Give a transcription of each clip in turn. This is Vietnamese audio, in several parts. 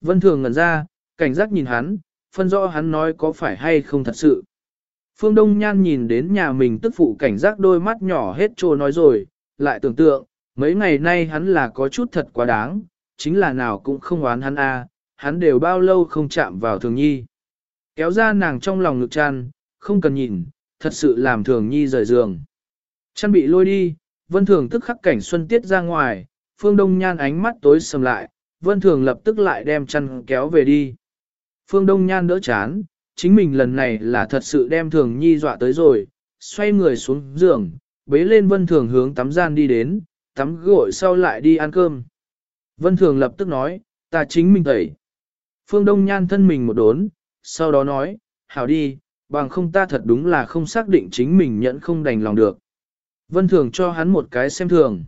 Vân Thường ngẩn ra, cảnh giác nhìn hắn, phân rõ hắn nói có phải hay không thật sự. Phương Đông Nhan nhìn đến nhà mình tức phụ cảnh giác đôi mắt nhỏ hết trô nói rồi, lại tưởng tượng, mấy ngày nay hắn là có chút thật quá đáng, chính là nào cũng không oán hắn a, hắn đều bao lâu không chạm vào thường nhi. Kéo ra nàng trong lòng ngực chăn, không cần nhìn, thật sự làm thường nhi rời giường. Chăn bị lôi đi, vân thường tức khắc cảnh xuân tiết ra ngoài, phương đông nhan ánh mắt tối sầm lại, vân thường lập tức lại đem chăn kéo về đi. Phương đông nhan đỡ chán, chính mình lần này là thật sự đem thường nhi dọa tới rồi, xoay người xuống giường, bế lên vân thường hướng tắm gian đi đến, tắm gội sau lại đi ăn cơm. Vân thường lập tức nói, ta chính mình tẩy. Phương Đông Nhan thân mình một đốn, sau đó nói, hảo đi, bằng không ta thật đúng là không xác định chính mình nhận không đành lòng được. Vân thường cho hắn một cái xem thường.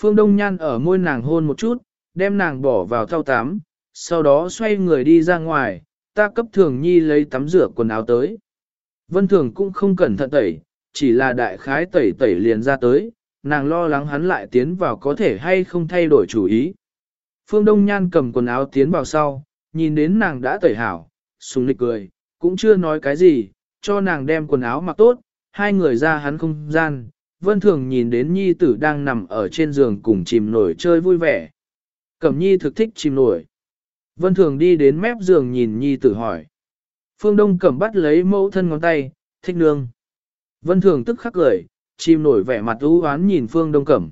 Phương Đông Nhan ở môi nàng hôn một chút, đem nàng bỏ vào thao tắm, sau đó xoay người đi ra ngoài, ta cấp thường nhi lấy tắm rửa quần áo tới. Vân thường cũng không cẩn thận tẩy, chỉ là đại khái tẩy tẩy liền ra tới, nàng lo lắng hắn lại tiến vào có thể hay không thay đổi chủ ý. Phương Đông Nhan cầm quần áo tiến vào sau, nhìn đến nàng đã tẩy hảo, sùng lịch cười, cũng chưa nói cái gì, cho nàng đem quần áo mặc tốt, hai người ra hắn không gian, vân thường nhìn đến nhi tử đang nằm ở trên giường cùng chìm nổi chơi vui vẻ. Cẩm nhi thực thích chìm nổi. Vân thường đi đến mép giường nhìn nhi tử hỏi. Phương Đông cẩm bắt lấy mẫu thân ngón tay, thích nương. Vân thường tức khắc cười, chìm nổi vẻ mặt u oán nhìn Phương Đông cẩm.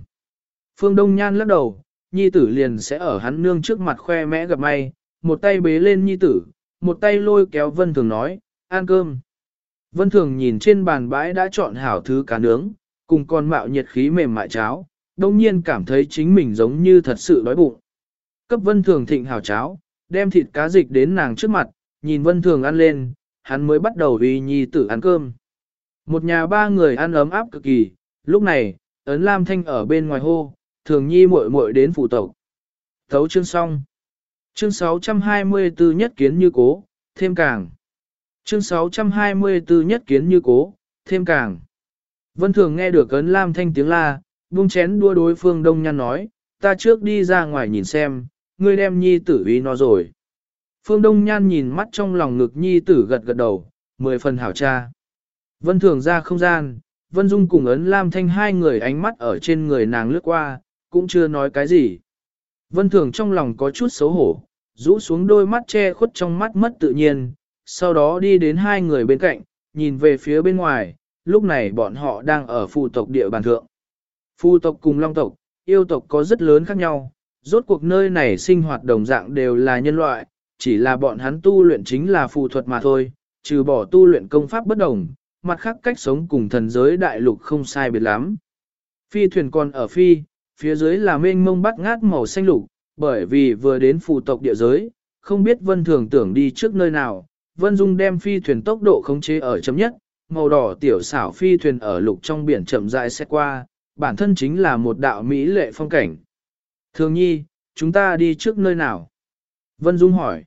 Phương Đông nhan lắc đầu, nhi tử liền sẽ ở hắn nương trước mặt khoe mẽ gặp may, một tay bế lên nhi tử, một tay lôi kéo Vân Thường nói, ăn cơm. Vân Thường nhìn trên bàn bãi đã chọn hảo thứ cá nướng, cùng con mạo nhiệt khí mềm mại cháo, đông nhiên cảm thấy chính mình giống như thật sự đói bụng. Cấp Vân Thường thịnh hảo cháo, đem thịt cá dịch đến nàng trước mặt, nhìn Vân Thường ăn lên, hắn mới bắt đầu uy nhi tử ăn cơm. Một nhà ba người ăn ấm áp cực kỳ, lúc này, ấn Lam Thanh ở bên ngoài hô, thường nhi muội muội đến phụ tộc. Thấu chương xong. Chương 624 nhất kiến như cố, thêm càng. Chương 624 nhất kiến như cố, thêm càng. Vân Thường nghe được ấn Lam Thanh tiếng la, buông chén đua đối phương Đông Nhan nói, ta trước đi ra ngoài nhìn xem, ngươi đem nhi tử ý nó rồi. Phương Đông Nhan nhìn mắt trong lòng ngực nhi tử gật gật đầu, mười phần hảo cha. Vân Thường ra không gian, Vân Dung cùng ấn Lam Thanh hai người ánh mắt ở trên người nàng lướt qua, cũng chưa nói cái gì. Vân Thường trong lòng có chút xấu hổ, rũ xuống đôi mắt che khuất trong mắt mất tự nhiên, sau đó đi đến hai người bên cạnh, nhìn về phía bên ngoài, lúc này bọn họ đang ở phù tộc địa bàn thượng. Phù tộc cùng long tộc, yêu tộc có rất lớn khác nhau, rốt cuộc nơi này sinh hoạt đồng dạng đều là nhân loại, chỉ là bọn hắn tu luyện chính là phù thuật mà thôi, trừ bỏ tu luyện công pháp bất đồng, mặt khác cách sống cùng thần giới đại lục không sai biệt lắm. Phi thuyền còn ở phi, phía dưới là mênh mông bắt ngát màu xanh lục, bởi vì vừa đến phù tộc địa giới, không biết vân thường tưởng đi trước nơi nào, vân dung đem phi thuyền tốc độ khống chế ở chấm nhất, màu đỏ tiểu xảo phi thuyền ở lục trong biển chậm rãi xét qua, bản thân chính là một đạo mỹ lệ phong cảnh. Thường nhi, chúng ta đi trước nơi nào? Vân Dung hỏi.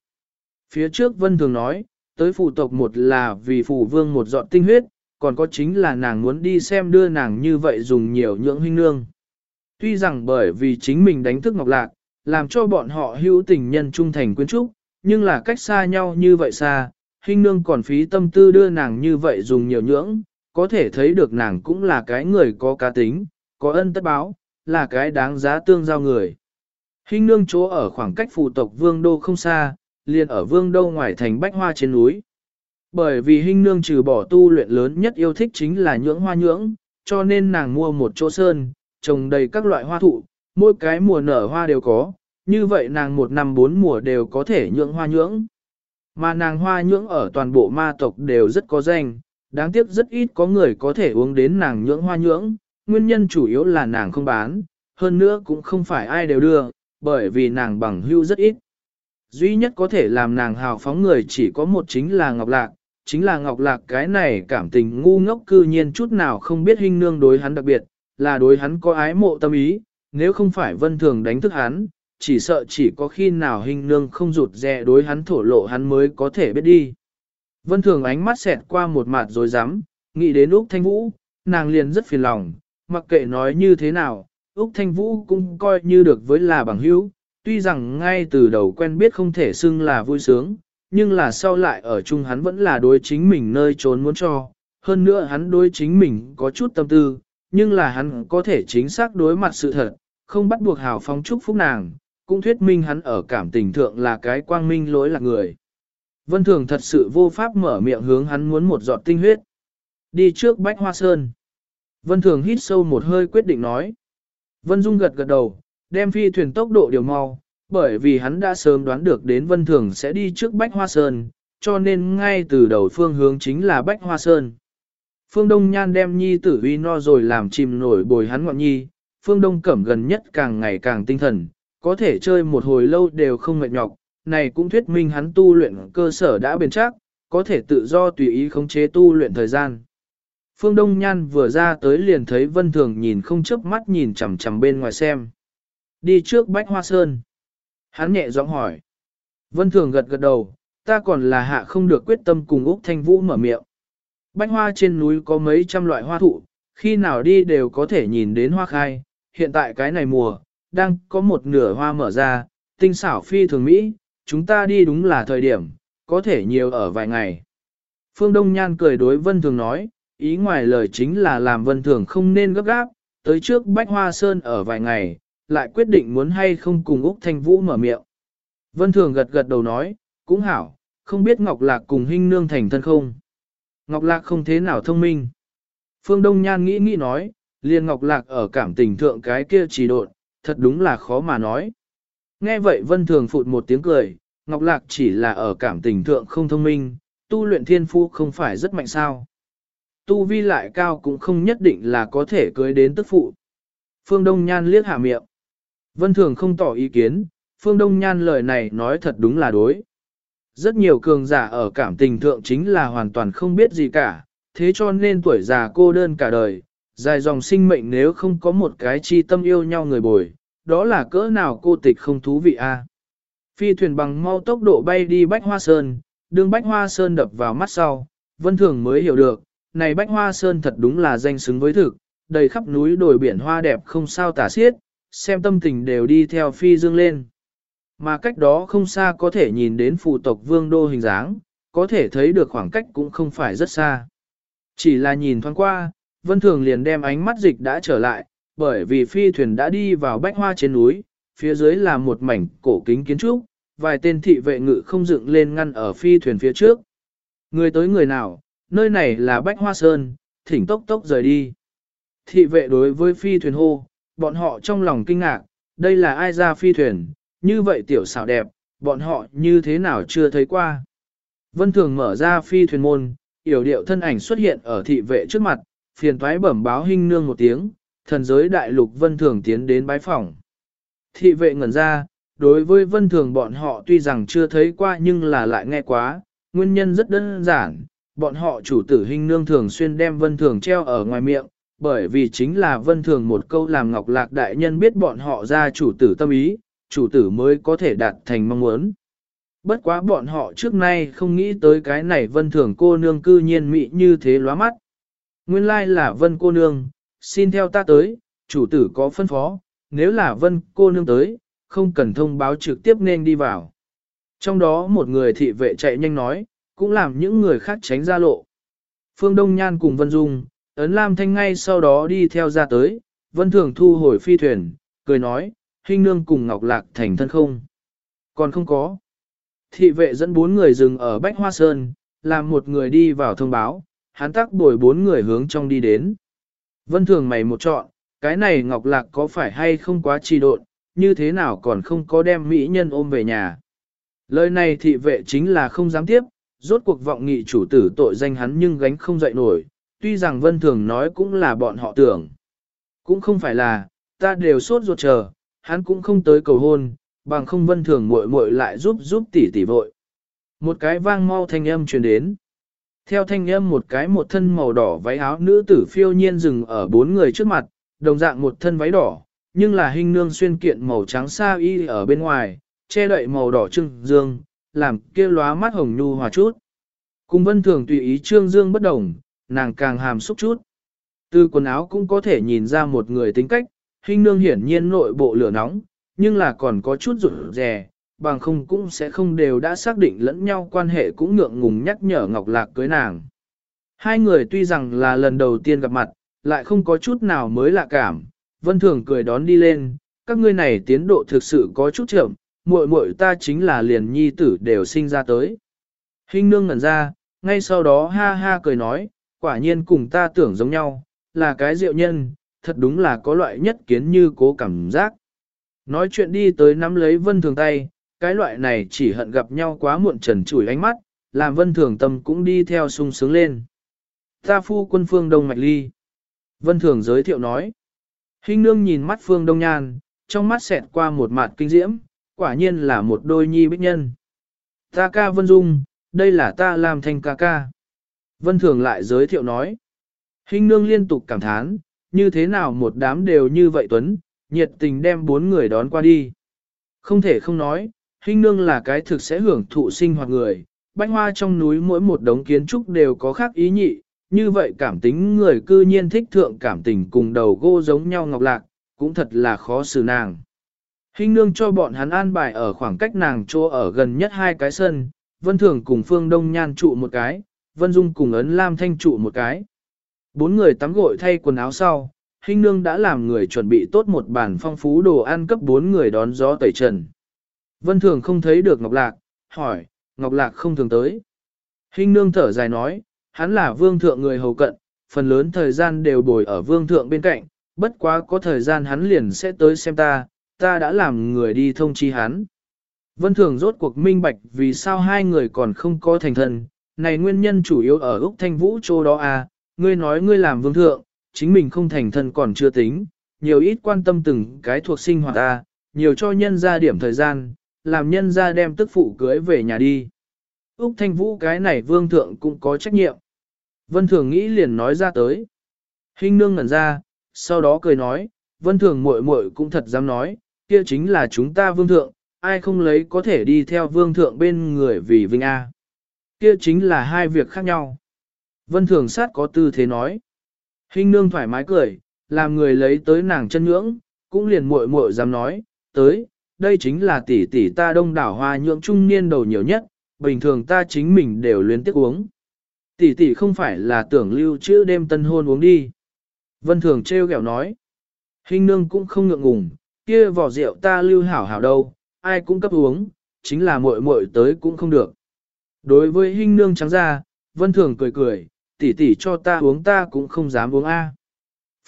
Phía trước Vân Thường nói, tới phụ tộc một là vì phụ vương một dọn tinh huyết, còn có chính là nàng muốn đi xem đưa nàng như vậy dùng nhiều nhưỡng huynh nương. Tuy rằng bởi vì chính mình đánh thức Ngọc Lạc, làm cho bọn họ hữu tình nhân trung thành quyến trúc, nhưng là cách xa nhau như vậy xa, hình nương còn phí tâm tư đưa nàng như vậy dùng nhiều nhưỡng, có thể thấy được nàng cũng là cái người có cá tính, có ân tất báo, là cái đáng giá tương giao người. Hình nương chỗ ở khoảng cách phụ tộc vương đô không xa, liền ở vương đô ngoài thành bách hoa trên núi. Bởi vì hình nương trừ bỏ tu luyện lớn nhất yêu thích chính là nhưỡng hoa nhưỡng, cho nên nàng mua một chỗ sơn, trồng đầy các loại hoa thụ, mỗi cái mùa nở hoa đều có, như vậy nàng một năm bốn mùa đều có thể nhưỡng hoa nhưỡng. Mà nàng hoa nhưỡng ở toàn bộ ma tộc đều rất có danh, đáng tiếc rất ít có người có thể uống đến nàng nhưỡng hoa nhưỡng, nguyên nhân chủ yếu là nàng không bán, hơn nữa cũng không phải ai đều đưa, bởi vì nàng bằng hưu rất ít. Duy nhất có thể làm nàng hào phóng người chỉ có một chính là Ngọc Lạc, chính là Ngọc Lạc cái này cảm tình ngu ngốc cư nhiên chút nào không biết hình nương đối hắn đặc biệt, là đối hắn có ái mộ tâm ý, nếu không phải vân thường đánh thức hắn, chỉ sợ chỉ có khi nào hình nương không rụt rè đối hắn thổ lộ hắn mới có thể biết đi. Vân thường ánh mắt xẹt qua một mặt rồi dám, nghĩ đến Úc Thanh Vũ, nàng liền rất phiền lòng, mặc kệ nói như thế nào, Úc Thanh Vũ cũng coi như được với là bằng hữu, Tuy rằng ngay từ đầu quen biết không thể xưng là vui sướng, nhưng là sau lại ở chung hắn vẫn là đối chính mình nơi trốn muốn cho. Hơn nữa hắn đối chính mình có chút tâm tư, nhưng là hắn có thể chính xác đối mặt sự thật, không bắt buộc hào phóng chúc phúc nàng, cũng thuyết minh hắn ở cảm tình thượng là cái quang minh lối lạc người. Vân Thường thật sự vô pháp mở miệng hướng hắn muốn một giọt tinh huyết. Đi trước Bách Hoa Sơn. Vân Thường hít sâu một hơi quyết định nói. Vân Dung gật gật đầu, đem phi thuyền tốc độ điều mau, bởi vì hắn đã sớm đoán được đến Vân Thường sẽ đi trước Bách Hoa Sơn, cho nên ngay từ đầu phương hướng chính là Bách Hoa Sơn. Phương Đông Nhan đem nhi tử uy no rồi làm chìm nổi bồi hắn ngọn nhi, Phương Đông Cẩm gần nhất càng ngày càng tinh thần, có thể chơi một hồi lâu đều không mệt nhọc, này cũng thuyết minh hắn tu luyện cơ sở đã bền chắc, có thể tự do tùy ý khống chế tu luyện thời gian. Phương Đông Nhan vừa ra tới liền thấy Vân Thường nhìn không chớp mắt nhìn chằm chằm bên ngoài xem. Đi trước Bách Hoa Sơn. Hắn nhẹ giọng hỏi. Vân Thường gật gật đầu, ta còn là hạ không được quyết tâm cùng Úc Thanh Vũ mở miệng. Bách hoa trên núi có mấy trăm loại hoa thụ, khi nào đi đều có thể nhìn đến hoa khai, hiện tại cái này mùa, đang có một nửa hoa mở ra, tinh xảo phi thường Mỹ, chúng ta đi đúng là thời điểm, có thể nhiều ở vài ngày. Phương Đông Nhan cười đối Vân Thường nói, ý ngoài lời chính là làm Vân Thường không nên gấp gáp, tới trước Bách Hoa Sơn ở vài ngày, lại quyết định muốn hay không cùng Úc Thanh Vũ mở miệng. Vân Thường gật gật đầu nói, cũng hảo, không biết Ngọc Lạc cùng Hinh Nương thành thân không. Ngọc Lạc không thế nào thông minh. Phương Đông Nhan nghĩ nghĩ nói, liền Ngọc Lạc ở cảm tình thượng cái kia trì độn, thật đúng là khó mà nói. Nghe vậy Vân Thường phụt một tiếng cười, Ngọc Lạc chỉ là ở cảm tình thượng không thông minh, tu luyện thiên phu không phải rất mạnh sao. Tu vi lại cao cũng không nhất định là có thể cưới đến tức phụ. Phương Đông Nhan liếc hạ miệng. Vân Thường không tỏ ý kiến, Phương Đông Nhan lời này nói thật đúng là đối. Rất nhiều cường giả ở cảm tình thượng chính là hoàn toàn không biết gì cả, thế cho nên tuổi già cô đơn cả đời, dài dòng sinh mệnh nếu không có một cái chi tâm yêu nhau người bồi, đó là cỡ nào cô tịch không thú vị a. Phi thuyền bằng mau tốc độ bay đi Bách Hoa Sơn, đường Bách Hoa Sơn đập vào mắt sau, Vân Thường mới hiểu được, này Bách Hoa Sơn thật đúng là danh xứng với thực, đầy khắp núi đồi biển hoa đẹp không sao tả xiết, xem tâm tình đều đi theo phi dương lên. Mà cách đó không xa có thể nhìn đến phụ tộc vương đô hình dáng, có thể thấy được khoảng cách cũng không phải rất xa. Chỉ là nhìn thoáng qua, Vân Thường liền đem ánh mắt dịch đã trở lại, bởi vì phi thuyền đã đi vào bách hoa trên núi, phía dưới là một mảnh cổ kính kiến trúc, vài tên thị vệ ngự không dựng lên ngăn ở phi thuyền phía trước. Người tới người nào, nơi này là bách hoa sơn, thỉnh tốc tốc rời đi. Thị vệ đối với phi thuyền hô, bọn họ trong lòng kinh ngạc, đây là ai ra phi thuyền, như vậy tiểu xảo đẹp, bọn họ như thế nào chưa thấy qua. Vân Thường mở ra phi thuyền môn, yểu điệu thân ảnh xuất hiện ở thị vệ trước mặt, phiền toái bẩm báo hình nương một tiếng, thần giới đại lục Vân Thường tiến đến bái phòng. Thị vệ ngẩn ra, đối với Vân Thường bọn họ tuy rằng chưa thấy qua nhưng là lại nghe quá, nguyên nhân rất đơn giản, bọn họ chủ tử hình nương thường xuyên đem Vân Thường treo ở ngoài miệng, bởi vì chính là Vân Thường một câu làm Ngọc Lạc Đại Nhân biết bọn họ ra chủ tử tâm ý, chủ tử mới có thể đạt thành mong muốn. Bất quá bọn họ trước nay không nghĩ tới cái này vân thường cô nương cư nhiên mị như thế lóa mắt. Nguyên lai là vân cô nương, xin theo ta tới, chủ tử có phân phó, nếu là vân cô nương tới, không cần thông báo trực tiếp nên đi vào. Trong đó một người thị vệ chạy nhanh nói, cũng làm những người khác tránh ra lộ. Phương Đông Nhan cùng Vân Dung, Ấn Lam Thanh ngay sau đó đi theo ra tới, Vân Thường thu hồi phi thuyền, cười nói, Hinh Nương cùng Ngọc Lạc thành thân không? Còn không có. Thị vệ dẫn bốn người dừng ở Bách Hoa Sơn, làm một người đi vào thông báo, hắn tắc bồi bốn người hướng trong đi đến. Vân thường mày một chọn, cái này Ngọc Lạc có phải hay không quá trì độn, như thế nào còn không có đem mỹ nhân ôm về nhà. Lời này thị vệ chính là không dám tiếp, rốt cuộc vọng nghị chủ tử tội danh hắn nhưng gánh không dậy nổi, tuy rằng vân thường nói cũng là bọn họ tưởng. Cũng không phải là, ta đều sốt ruột chờ, hắn cũng không tới cầu hôn, bằng không vân thường muội muội lại giúp giúp tỷ tỷ vội. Một cái vang mau thanh âm truyền đến. Theo thanh âm một cái một thân màu đỏ váy áo nữ tử phiêu nhiên dừng ở bốn người trước mặt, đồng dạng một thân váy đỏ, nhưng là hình nương xuyên kiện màu trắng xa y ở bên ngoài, che đậy màu đỏ trưng dương, làm kia lóa mắt hồng nhu hòa chút. Cùng vân thường tùy ý trương dương bất đồng, nàng càng hàm xúc chút. Từ quần áo cũng có thể nhìn ra một người tính cách, hình nương hiển nhiên nội bộ lửa nóng, nhưng là còn có chút rụt rè, bằng không cũng sẽ không đều đã xác định lẫn nhau quan hệ cũng ngượng ngùng nhắc nhở Ngọc Lạc cưới nàng. Hai người tuy rằng là lần đầu tiên gặp mặt, lại không có chút nào mới lạ cảm, Vân Thường cười đón đi lên, các ngươi này tiến độ thực sự có chút chậm, muội muội ta chính là liền nhi tử đều sinh ra tới. Hình nương ngẩn ra, ngay sau đó ha ha cười nói, quả nhiên cùng ta tưởng giống nhau, là cái diệu nhân, thật đúng là có loại nhất kiến như cố cảm giác. Nói chuyện đi tới nắm lấy vân thường tay, cái loại này chỉ hận gặp nhau quá muộn trần chủi ánh mắt, làm vân thường tâm cũng đi theo sung sướng lên. Ta phu quân phương đông mạch ly. Vân thường giới thiệu nói. Hình nương nhìn mắt phương đông nhan, trong mắt xẹt qua một mặt kinh diễm, quả nhiên là một đôi nhi bích nhân. Ta ca vân dung, đây là ta làm thành ca ca. Vân thường lại giới thiệu nói. Hình nương liên tục cảm thán, như thế nào một đám đều như vậy Tuấn, nhiệt tình đem bốn người đón qua đi. Không thể không nói, hình nương là cái thực sẽ hưởng thụ sinh hoạt người, bánh hoa trong núi mỗi một đống kiến trúc đều có khác ý nhị, như vậy cảm tính người cư nhiên thích thượng cảm tình cùng đầu gô giống nhau ngọc lạc, cũng thật là khó xử nàng. Hình nương cho bọn hắn an bài ở khoảng cách nàng chỗ ở gần nhất hai cái sân, Vân Thường cùng Phương Đông Nhan trụ một cái, Vân Dung cùng Ấn Lam Thanh trụ một cái. Bốn người tắm gội thay quần áo sau, Hình nương đã làm người chuẩn bị tốt một bàn phong phú đồ ăn cấp bốn người đón gió tẩy trần. Vân Thường không thấy được Ngọc Lạc, hỏi, Ngọc Lạc không thường tới. Hình nương thở dài nói, hắn là vương thượng người hầu cận, phần lớn thời gian đều bồi ở vương thượng bên cạnh, bất quá có thời gian hắn liền sẽ tới xem ta, ta đã làm người đi thông chi hắn. Vân Thường rốt cuộc minh bạch vì sao hai người còn không có thành thân, này nguyên nhân chủ yếu ở Úc Thanh Vũ chỗ đó à, ngươi nói ngươi làm vương thượng, chính mình không thành thân còn chưa tính, nhiều ít quan tâm từng cái thuộc sinh hoạt ta, nhiều cho nhân ra điểm thời gian, làm nhân ra đem tức phụ cưới về nhà đi. Úc Thanh Vũ cái này vương thượng cũng có trách nhiệm. Vân Thường nghĩ liền nói ra tới. Hình nương ngẩn ra, sau đó cười nói, Vân Thường muội muội cũng thật dám nói, kia chính là chúng ta vương thượng, ai không lấy có thể đi theo vương thượng bên người vì vinh A. Kia chính là hai việc khác nhau. Vân Thường sát có tư thế nói. Hình nương thoải mái cười, làm người lấy tới nàng chân nhưỡng, cũng liền muội muội dám nói, tới, đây chính là tỷ tỷ ta đông đảo hoa nhượng trung niên đầu nhiều nhất, bình thường ta chính mình đều luyến tiếc uống. Tỷ tỷ không phải là tưởng lưu trữ đêm tân hôn uống đi. Vân Thường trêu ghẹo nói. Hình nương cũng không ngượng ngùng, kia vỏ rượu ta lưu hảo hảo đâu, ai cũng cấp uống, chính là muội muội tới cũng không được. Đối với hình nương trắng ra, Vân Thường cười cười, tỷ tỷ cho ta uống ta cũng không dám uống a.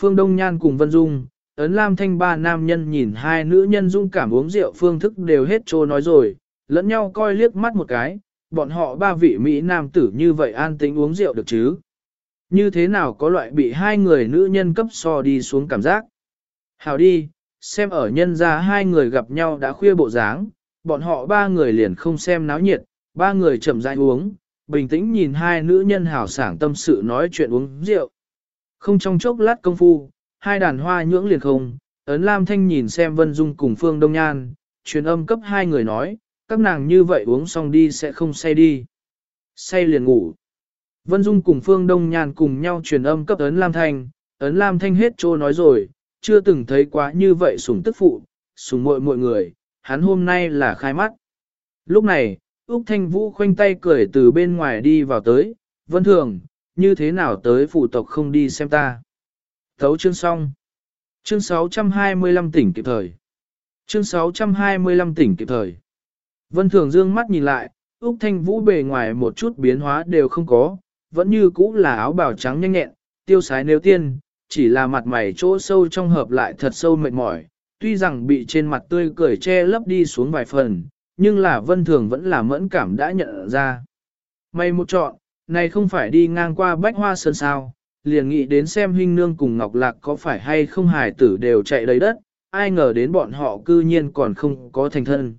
Phương Đông Nhan cùng Vân Dung, Ấn Lam Thanh ba nam nhân nhìn hai nữ nhân dung cảm uống rượu phương thức đều hết trô nói rồi, lẫn nhau coi liếc mắt một cái, bọn họ ba vị Mỹ nam tử như vậy an tĩnh uống rượu được chứ. Như thế nào có loại bị hai người nữ nhân cấp so đi xuống cảm giác. Hào đi, xem ở nhân ra hai người gặp nhau đã khuya bộ dáng, bọn họ ba người liền không xem náo nhiệt, ba người chậm rãi uống, bình tĩnh nhìn hai nữ nhân hào sảng tâm sự nói chuyện uống rượu. Không trong chốc lát công phu, hai đàn hoa nhưỡng liền không, ấn Lam Thanh nhìn xem Vân Dung cùng Phương Đông Nhan, truyền âm cấp hai người nói, các nàng như vậy uống xong đi sẽ không say đi. Say liền ngủ. Vân Dung cùng Phương Đông Nhan cùng nhau truyền âm cấp ấn Lam Thanh, ấn Lam Thanh hết trô nói rồi, chưa từng thấy quá như vậy sủng tức phụ, sủng muội mọi người, hắn hôm nay là khai mắt. Lúc này, Úc Thanh Vũ khoanh tay cười từ bên ngoài đi vào tới, Vân Thường, như thế nào tới phụ tộc không đi xem ta. Thấu chương xong. Chương 625 tỉnh kịp thời. Chương 625 tỉnh kịp thời. Vân Thường dương mắt nhìn lại, Úc Thanh Vũ bề ngoài một chút biến hóa đều không có, vẫn như cũ là áo bào trắng nhanh nhẹn, tiêu sái nếu tiên, chỉ là mặt mày chỗ sâu trong hợp lại thật sâu mệt mỏi, tuy rằng bị trên mặt tươi cười che lấp đi xuống vài phần, nhưng là Vân Thường vẫn là mẫn cảm đã nhận ra. May một chọn, này không phải đi ngang qua bách hoa sơn sao, liền nghĩ đến xem huynh nương cùng Ngọc Lạc có phải hay không hài tử đều chạy đầy đất, ai ngờ đến bọn họ cư nhiên còn không có thành thân.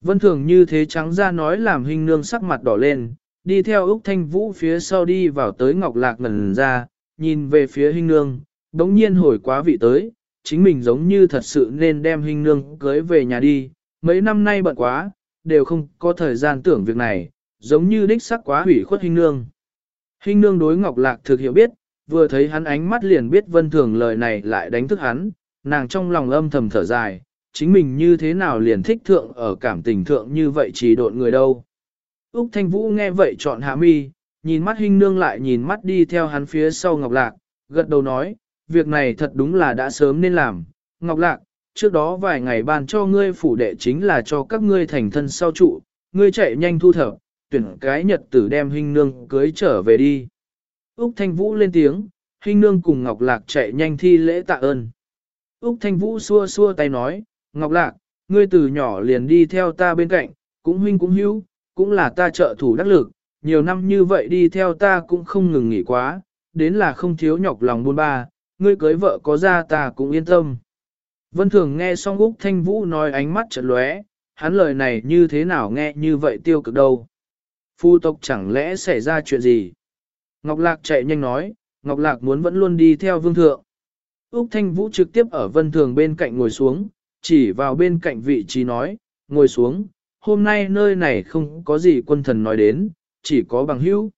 Vân thường như thế trắng ra nói làm huynh nương sắc mặt đỏ lên, đi theo Úc Thanh Vũ phía sau đi vào tới Ngọc Lạc ngần ra, nhìn về phía hình nương, đống nhiên hồi quá vị tới, chính mình giống như thật sự nên đem hình nương cưới về nhà đi, mấy năm nay bận quá, đều không có thời gian tưởng việc này, giống như đích sắc quá hủy khuất hình nương. Hình nương đối Ngọc Lạc thực hiểu biết, vừa thấy hắn ánh mắt liền biết vân thường lời này lại đánh thức hắn, nàng trong lòng âm thầm thở dài, chính mình như thế nào liền thích thượng ở cảm tình thượng như vậy chỉ độn người đâu. Úc Thanh Vũ nghe vậy chọn hạ mi, nhìn mắt hình nương lại nhìn mắt đi theo hắn phía sau Ngọc Lạc, gật đầu nói, việc này thật đúng là đã sớm nên làm. Ngọc Lạc, trước đó vài ngày ban cho ngươi phủ đệ chính là cho các ngươi thành thân sau trụ, ngươi chạy nhanh thu thập, tuyển cái nhật tử đem hình nương cưới trở về đi. Úc Thanh Vũ lên tiếng, hình nương cùng Ngọc Lạc chạy nhanh thi lễ tạ ơn. Úc Thanh Vũ xua xua tay nói, Ngọc Lạc, ngươi từ nhỏ liền đi theo ta bên cạnh, cũng huynh cũng hữu, cũng là ta trợ thủ đắc lực, nhiều năm như vậy đi theo ta cũng không ngừng nghỉ quá, đến là không thiếu nhọc lòng buôn ba, ngươi cưới vợ có ra ta cũng yên tâm. Vân Thường nghe xong Úc Thanh Vũ nói ánh mắt chợt lóe, hắn lời này như thế nào nghe như vậy tiêu cực đâu. Phu tộc chẳng lẽ xảy ra chuyện gì? Ngọc Lạc chạy nhanh nói, Ngọc Lạc muốn vẫn luôn đi theo vương thượng. Úc Thanh Vũ trực tiếp ở Vân Thường bên cạnh ngồi xuống, chỉ vào bên cạnh vị trí nói, ngồi xuống, hôm nay nơi này không có gì quân thần nói đến, chỉ có bằng hữu.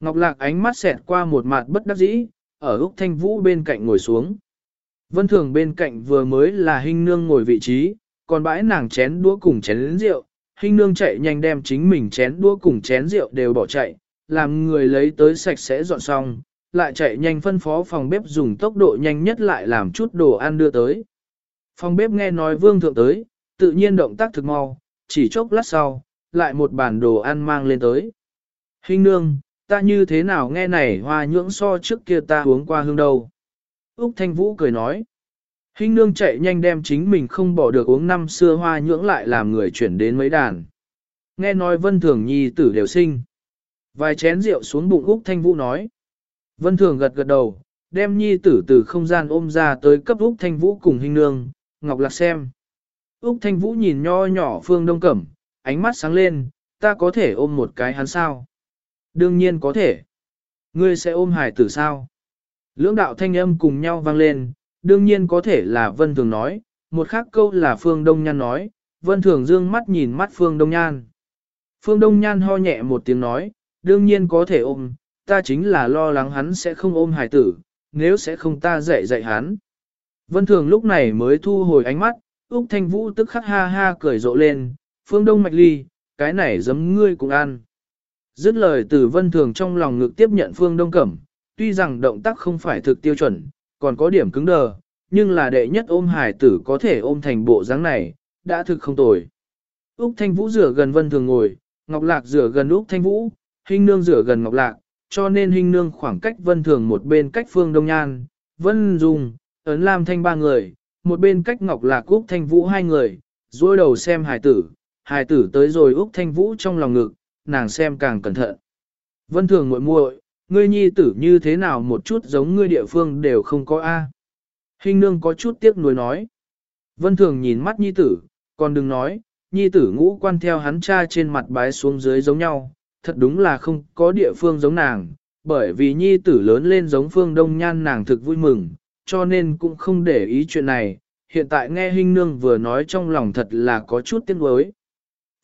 Ngọc Lạc ánh mắt xẹt qua một mặt bất đắc dĩ, ở Úc Thanh Vũ bên cạnh ngồi xuống. Vân Thường bên cạnh vừa mới là hình nương ngồi vị trí, còn bãi nàng chén đũa cùng chén rượu, hình nương chạy nhanh đem chính mình chén đũa cùng chén rượu đều bỏ chạy, làm người lấy tới sạch sẽ dọn xong, lại chạy nhanh phân phó phòng bếp dùng tốc độ nhanh nhất lại làm chút đồ ăn đưa tới. Phòng bếp nghe nói vương thượng tới, tự nhiên động tác thực mau, chỉ chốc lát sau, lại một bản đồ ăn mang lên tới. Hình nương, ta như thế nào nghe này hoa nhưỡng so trước kia ta uống qua hương đâu. Úc Thanh Vũ cười nói. Hình nương chạy nhanh đem chính mình không bỏ được uống năm xưa hoa nhưỡng lại làm người chuyển đến mấy đàn. Nghe nói Vân Thường Nhi tử đều sinh. Vài chén rượu xuống bụng Úc Thanh Vũ nói. Vân Thường gật gật đầu, đem Nhi tử từ không gian ôm ra tới cấp Úc Thanh Vũ cùng hình nương, Ngọc Lạc xem. Úc Thanh Vũ nhìn nho nhỏ Phương Đông Cẩm, ánh mắt sáng lên, ta có thể ôm một cái hắn sao? Đương nhiên có thể. Ngươi sẽ ôm hải tử sao? Lưỡng đạo thanh âm cùng nhau vang lên, đương nhiên có thể là Vân Thường nói, một khác câu là Phương Đông Nhan nói, Vân Thường dương mắt nhìn mắt Phương Đông Nhan. Phương Đông Nhan ho nhẹ một tiếng nói, đương nhiên có thể ôm, ta chính là lo lắng hắn sẽ không ôm hải tử, nếu sẽ không ta dạy dạy hắn. Vân Thường lúc này mới thu hồi ánh mắt, Úc Thanh Vũ tức khắc ha ha cười rộ lên, Phương Đông Mạch Ly, cái này giấm ngươi cũng ăn. Dứt lời từ Vân Thường trong lòng ngực tiếp nhận Phương Đông Cẩm, tuy rằng động tác không phải thực tiêu chuẩn, còn có điểm cứng đờ, nhưng là đệ nhất ôm hải tử có thể ôm thành bộ dáng này, đã thực không tồi. Úc Thanh Vũ rửa gần Vân Thường ngồi, Ngọc Lạc rửa gần Úc Thanh Vũ, Hinh Nương rửa gần Ngọc Lạc, cho nên Hinh Nương khoảng cách Vân Thường một bên cách Phương Đông Nhan, Vân Dung, Ấn Lam Thanh ba người, một bên cách Ngọc Lạc Úc Thanh Vũ hai người, dôi đầu xem hải tử, hải tử tới rồi Úc Thanh Vũ trong lòng ngực, nàng xem càng cẩn thận. Vân Thường muội muội, ngươi nhi tử như thế nào một chút giống ngươi địa phương đều không có A. Hình nương có chút tiếc nuối nói. Vân Thường nhìn mắt nhi tử, còn đừng nói, nhi tử ngũ quan theo hắn cha trên mặt bái xuống dưới giống nhau, thật đúng là không có địa phương giống nàng, bởi vì nhi tử lớn lên giống phương đông nhan nàng thực vui mừng, cho nên cũng không để ý chuyện này, hiện tại nghe Hinh Nương vừa nói trong lòng thật là có chút tiếc nuối.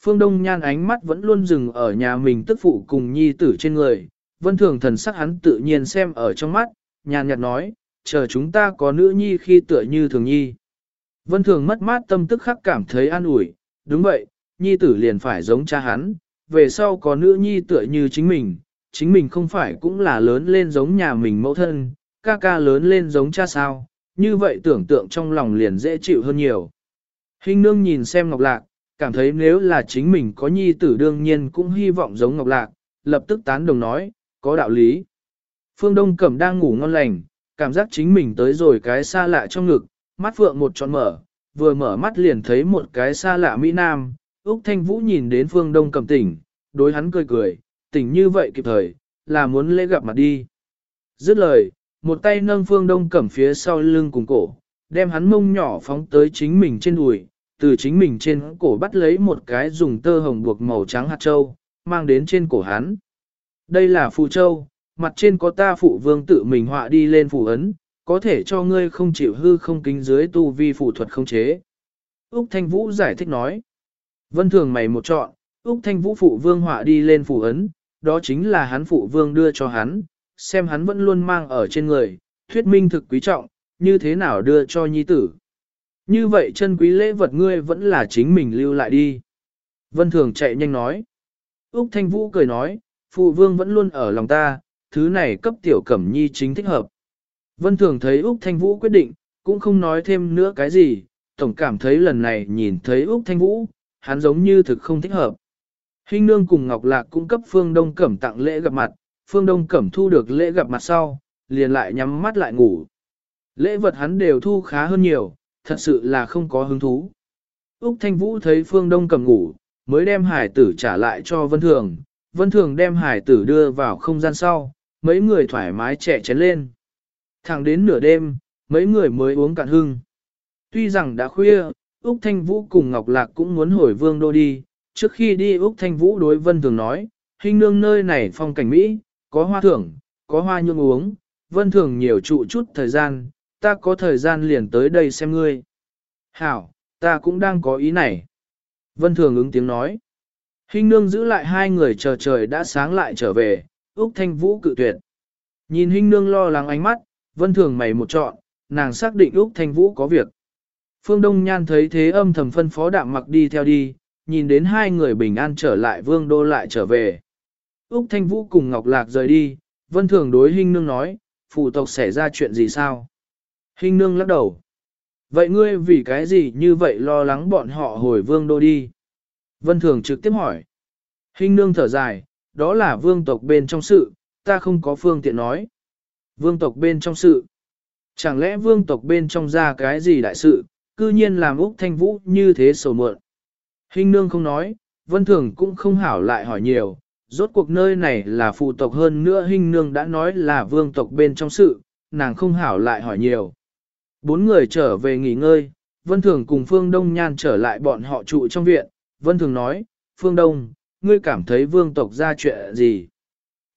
Phương Đông Nhan ánh mắt vẫn luôn dừng ở nhà mình tức phụ cùng nhi tử trên người, vân thường thần sắc hắn tự nhiên xem ở trong mắt, nhàn nhạt nói, chờ chúng ta có nữ nhi khi tựa như thường nhi. Vân thường mất mát tâm tức khắc cảm thấy an ủi, đúng vậy, nhi tử liền phải giống cha hắn, về sau có nữ nhi tựa như chính mình, chính mình không phải cũng là lớn lên giống nhà mình mẫu thân, ca ca lớn lên giống cha sao, như vậy tưởng tượng trong lòng liền dễ chịu hơn nhiều. Hình nương nhìn xem Ngọc Lạc, cảm thấy nếu là chính mình có nhi tử đương nhiên cũng hy vọng giống Ngọc Lạc, lập tức tán đồng nói, có đạo lý. Phương Đông Cẩm đang ngủ ngon lành, cảm giác chính mình tới rồi cái xa lạ trong ngực, mắt phượng một tròn mở, vừa mở mắt liền thấy một cái xa lạ Mỹ Nam, Úc Thanh Vũ nhìn đến Phương Đông Cẩm tỉnh, đối hắn cười cười, tỉnh như vậy kịp thời, là muốn lễ gặp mặt đi. Dứt lời, một tay nâng phương đông cẩm phía sau lưng cùng cổ, đem hắn mông nhỏ phóng tới chính mình trên đùi, từ chính mình trên cổ bắt lấy một cái dùng tơ hồng buộc màu trắng hạt châu, mang đến trên cổ hắn. Đây là phù châu, mặt trên có ta phụ vương tự mình họa đi lên phù ấn, có thể cho ngươi không chịu hư không kính dưới tu vi phù thuật không chế. Úc Thanh Vũ giải thích nói. Vân thường mày một chọn, Úc Thanh Vũ phụ vương họa đi lên phù ấn, đó chính là hắn phụ vương đưa cho hắn, xem hắn vẫn luôn mang ở trên người, thuyết minh thực quý trọng, như thế nào đưa cho nhi tử. Như vậy chân quý lễ vật ngươi vẫn là chính mình lưu lại đi. Vân Thường chạy nhanh nói. Úc Thanh Vũ cười nói, phụ vương vẫn luôn ở lòng ta, thứ này cấp tiểu cẩm nhi chính thích hợp. Vân Thường thấy Úc Thanh Vũ quyết định, cũng không nói thêm nữa cái gì, tổng cảm thấy lần này nhìn thấy Úc Thanh Vũ, hắn giống như thực không thích hợp. Hình nương cùng Ngọc Lạc cung cấp Phương Đông Cẩm tặng lễ gặp mặt, Phương Đông Cẩm thu được lễ gặp mặt sau, liền lại nhắm mắt lại ngủ. Lễ vật hắn đều thu khá hơn nhiều, thật sự là không có hứng thú. Úc Thanh Vũ thấy Phương Đông cầm ngủ, mới đem hải tử trả lại cho Vân Thường. Vân Thường đem hải tử đưa vào không gian sau, mấy người thoải mái trẻ chén lên. Thẳng đến nửa đêm, mấy người mới uống cạn hưng. Tuy rằng đã khuya, Úc Thanh Vũ cùng Ngọc Lạc cũng muốn hồi vương đô đi, trước khi đi Úc Thanh Vũ đối Vân Thường nói, hình nương nơi này phong cảnh Mỹ, có hoa thưởng, có hoa nhương uống, Vân Thường nhiều trụ chút thời gian, ta có thời gian liền tới đây xem ngươi. Hảo, ta cũng đang có ý này. Vân Thường ứng tiếng nói. Hình nương giữ lại hai người chờ trời đã sáng lại trở về, Úc Thanh Vũ cự tuyệt. Nhìn hình nương lo lắng ánh mắt, Vân Thường mày một trọn, nàng xác định Úc Thanh Vũ có việc. Phương Đông Nhan thấy thế âm thầm phân phó đạm mặc đi theo đi, nhìn đến hai người bình an trở lại vương đô lại trở về. Úc Thanh Vũ cùng Ngọc Lạc rời đi, Vân Thường đối Hinh Nương nói, phụ tộc xảy ra chuyện gì sao? Hình Nương lắc đầu. Vậy ngươi vì cái gì như vậy lo lắng bọn họ hồi vương đô đi? Vân Thường trực tiếp hỏi. Hình Nương thở dài, đó là vương tộc bên trong sự, ta không có phương tiện nói. Vương tộc bên trong sự. Chẳng lẽ vương tộc bên trong ra cái gì đại sự, cư nhiên làm Úc Thanh Vũ như thế sầu mượn. Hình nương không nói, vân thường cũng không hảo lại hỏi nhiều, rốt cuộc nơi này là phụ tộc hơn nữa hình nương đã nói là vương tộc bên trong sự, nàng không hảo lại hỏi nhiều. Bốn người trở về nghỉ ngơi, vân thường cùng Phương Đông Nhan trở lại bọn họ trụ trong viện, vân thường nói, Phương Đông, ngươi cảm thấy vương tộc ra chuyện gì?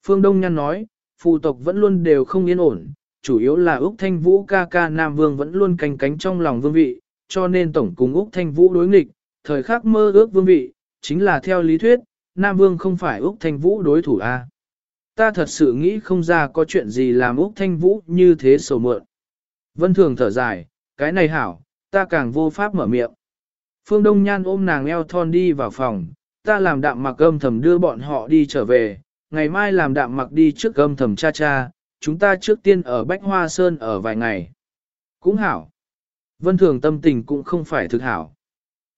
Phương Đông Nhan nói, phụ tộc vẫn luôn đều không yên ổn, chủ yếu là Úc Thanh Vũ ca ca Nam Vương vẫn luôn canh cánh trong lòng vương vị, cho nên tổng cùng Úc Thanh Vũ đối nghịch, thời khắc mơ ước vương vị, chính là theo lý thuyết, Nam Vương không phải Úc Thanh Vũ đối thủ A. Ta thật sự nghĩ không ra có chuyện gì làm Úc Thanh Vũ như thế sầu mượn. Vân Thường thở dài, cái này hảo, ta càng vô pháp mở miệng. Phương Đông Nhan ôm nàng eo thon đi vào phòng, ta làm đạm mặc âm thầm đưa bọn họ đi trở về, ngày mai làm đạm mặc đi trước âm thầm cha cha, chúng ta trước tiên ở Bách Hoa Sơn ở vài ngày. Cũng hảo. Vân Thường tâm tình cũng không phải thực hảo.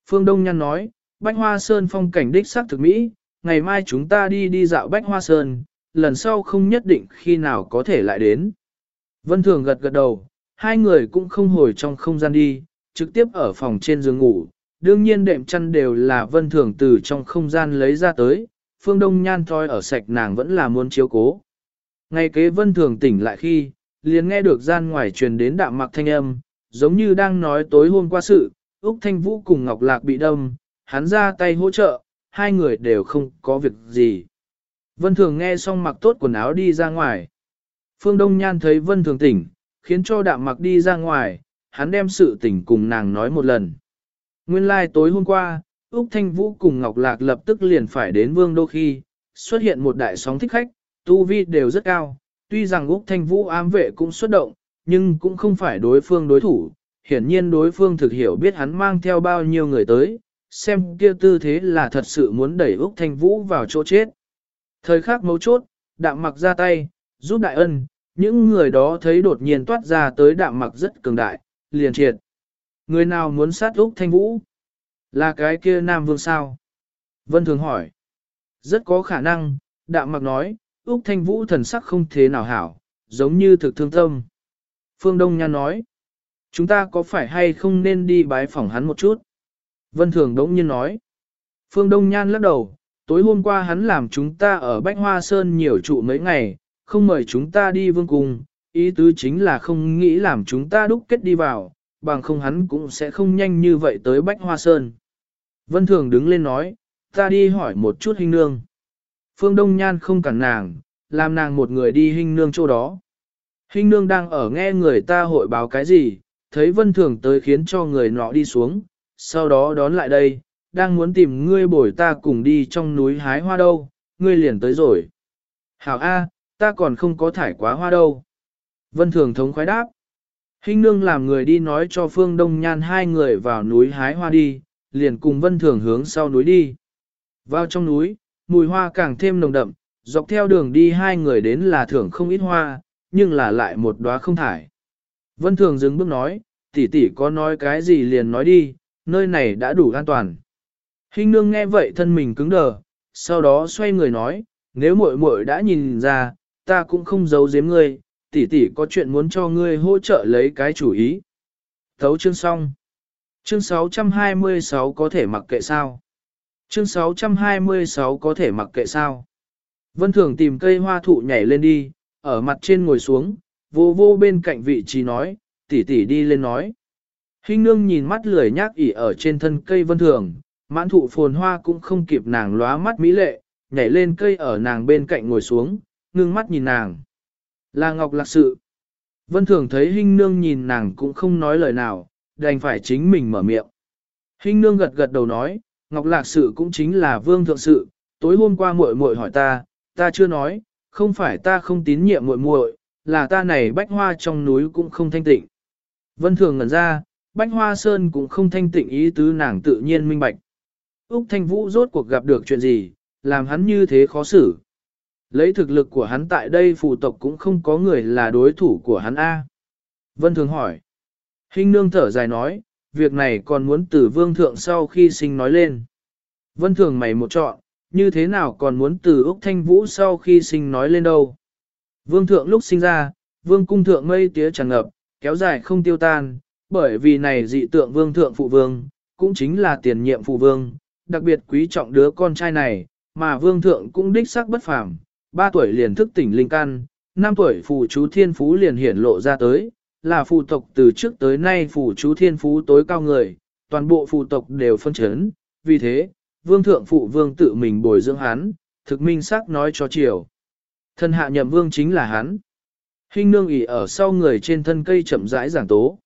Phương Đông Nhan nói, Bách Hoa Sơn phong cảnh đích sắc thực mỹ, ngày mai chúng ta đi đi dạo Bách Hoa Sơn, lần sau không nhất định khi nào có thể lại đến. Vân Thường gật gật đầu, hai người cũng không hồi trong không gian đi, trực tiếp ở phòng trên giường ngủ. Đương nhiên đệm chăn đều là Vân Thường từ trong không gian lấy ra tới, Phương Đông Nhan thoi ở sạch nàng vẫn là muốn chiếu cố. Ngay kế Vân Thường tỉnh lại khi, liền nghe được gian ngoài truyền đến đạm mặc thanh âm, giống như đang nói tối hôm qua sự, Úc Thanh Vũ cùng Ngọc Lạc bị đâm, hắn ra tay hỗ trợ, hai người đều không có việc gì. Vân Thường nghe xong mặc tốt quần áo đi ra ngoài. Phương Đông Nhan thấy Vân Thường tỉnh, khiến cho đạm mặc đi ra ngoài, hắn đem sự tình cùng nàng nói một lần. Nguyên lai like tối hôm qua, Úc Thanh Vũ cùng Ngọc Lạc lập tức liền phải đến Vương Đô khi, xuất hiện một đại sóng thích khách, tu vi đều rất cao, tuy rằng Úc Thanh Vũ ám vệ cũng xuất động, nhưng cũng không phải đối phương đối thủ, hiển nhiên đối phương thực hiểu biết hắn mang theo bao nhiêu người tới, xem kia tư thế là thật sự muốn đẩy Úc Thanh Vũ vào chỗ chết. Thời khắc mấu chốt, đạm mặc ra tay, giúp đại ân, những người đó thấy đột nhiên toát ra tới đạm mặc rất cường đại, liền triệt. Người nào muốn sát Úc Thanh Vũ? Là cái kia Nam Vương sao? Vân Thường hỏi. Rất có khả năng, đạm mặc nói, Úc Thanh Vũ thần sắc không thế nào hảo, giống như thực thương tâm. Phương Đông Nhan nói, chúng ta có phải hay không nên đi bái phỏng hắn một chút? Vân Thường đống nhiên nói, Phương Đông Nhan lắc đầu, tối hôm qua hắn làm chúng ta ở Bách Hoa Sơn nhiều trụ mấy ngày, không mời chúng ta đi vương cung, ý tứ chính là không nghĩ làm chúng ta đúc kết đi vào, bằng không hắn cũng sẽ không nhanh như vậy tới Bách Hoa Sơn. Vân Thường đứng lên nói, ta đi hỏi một chút hình nương. Phương Đông Nhan không cản nàng, làm nàng một người đi hình nương chỗ đó. Hình nương đang ở nghe người ta hội báo cái gì, thấy vân thường tới khiến cho người nọ đi xuống, sau đó đón lại đây, đang muốn tìm ngươi bổi ta cùng đi trong núi hái hoa đâu, ngươi liền tới rồi. Hảo A, ta còn không có thải quá hoa đâu. Vân thường thống khoái đáp. Hình nương làm người đi nói cho Phương Đông Nhan hai người vào núi hái hoa đi, liền cùng Vân Thường hướng sau núi đi. Vào trong núi, mùi hoa càng thêm nồng đậm, dọc theo đường đi hai người đến là thưởng không ít hoa, nhưng là lại một đóa không thải. Vân Thường dừng bước nói, tỷ tỷ có nói cái gì liền nói đi, nơi này đã đủ an toàn. Hình nương nghe vậy thân mình cứng đờ, sau đó xoay người nói, nếu muội muội đã nhìn ra, ta cũng không giấu giếm ngươi, tỷ tỷ có chuyện muốn cho ngươi hỗ trợ lấy cái chủ ý. Thấu chương xong. Chương 626 có thể mặc kệ sao? Chương 626 có thể mặc kệ sao? Vân Thường tìm cây hoa thụ nhảy lên đi, ở mặt trên ngồi xuống, vô vô bên cạnh vị trí nói, tỷ tỷ đi lên nói. Hình nương nhìn mắt lười nhác ỉ ở trên thân cây Vân Thường, mãn thụ phồn hoa cũng không kịp nàng lóa mắt mỹ lệ, nhảy lên cây ở nàng bên cạnh ngồi xuống, ngưng mắt nhìn nàng. Là Ngọc Lạc sự. Vân Thường thấy Hinh Nương nhìn nàng cũng không nói lời nào, đành phải chính mình mở miệng. Hinh Nương gật gật đầu nói, Ngọc Lạc sự cũng chính là vương thượng sự, tối hôm qua muội muội hỏi ta, ta chưa nói, không phải ta không tín nhiệm muội muội, là ta này bách hoa trong núi cũng không thanh tịnh. Vân Thường ngẩn ra, bách hoa sơn cũng không thanh tịnh ý tứ nàng tự nhiên minh bạch. Úc Thanh Vũ rốt cuộc gặp được chuyện gì, làm hắn như thế khó xử. Lấy thực lực của hắn tại đây phù tộc cũng không có người là đối thủ của hắn A. Vân Thường hỏi. Hình nương thở dài nói, việc này còn muốn từ vương thượng sau khi sinh nói lên. Vân Thường mày một chọn, như thế nào còn muốn từ Úc Thanh Vũ sau khi sinh nói lên đâu. Vương thượng lúc sinh ra, vương cung thượng mây tía tràn ngập, kéo dài không tiêu tan, bởi vì này dị tượng vương thượng phụ vương, cũng chính là tiền nhiệm phụ vương, đặc biệt quý trọng đứa con trai này, mà vương thượng cũng đích xác bất phàm, 3 tuổi liền thức tỉnh linh căn, 5 tuổi phù chú thiên phú liền hiển lộ ra tới, là phù tộc từ trước tới nay phù chú thiên phú tối cao người, toàn bộ phù tộc đều phân chấn, vì thế, vương thượng phụ vương tự mình bồi dưỡng hắn, thực minh xác nói cho chiều. Thân hạ nhậm vương chính là hắn. Hình nương ỉ ở sau người trên thân cây chậm rãi giảng tố.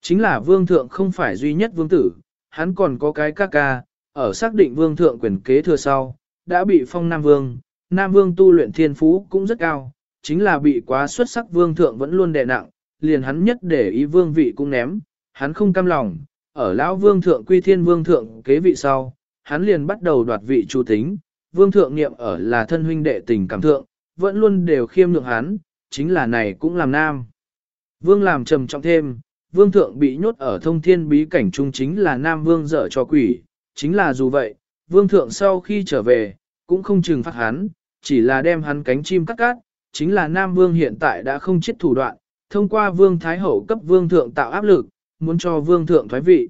Chính là vương thượng không phải duy nhất vương tử, hắn còn có cái ca ca, ở xác định vương thượng quyền kế thừa sau, đã bị phong Nam Vương, Nam Vương tu luyện thiên phú cũng rất cao, chính là bị quá xuất sắc vương thượng vẫn luôn đè nặng, liền hắn nhất để ý vương vị cũng ném, hắn không cam lòng, ở lão vương thượng quy thiên vương thượng kế vị sau, hắn liền bắt đầu đoạt vị chủ tính, vương thượng niệm ở là thân huynh đệ tình cảm thượng, vẫn luôn đều khiêm nhượng hắn, chính là này cũng làm nam. Vương làm trầm trọng thêm, vương thượng bị nhốt ở thông thiên bí cảnh trung chính là nam vương dở cho quỷ, chính là dù vậy, vương thượng sau khi trở về, cũng không trừng phạt hắn, chỉ là đem hắn cánh chim cắt cát, chính là Nam Vương hiện tại đã không chết thủ đoạn, thông qua Vương Thái Hậu cấp Vương Thượng tạo áp lực, muốn cho Vương Thượng thoái vị.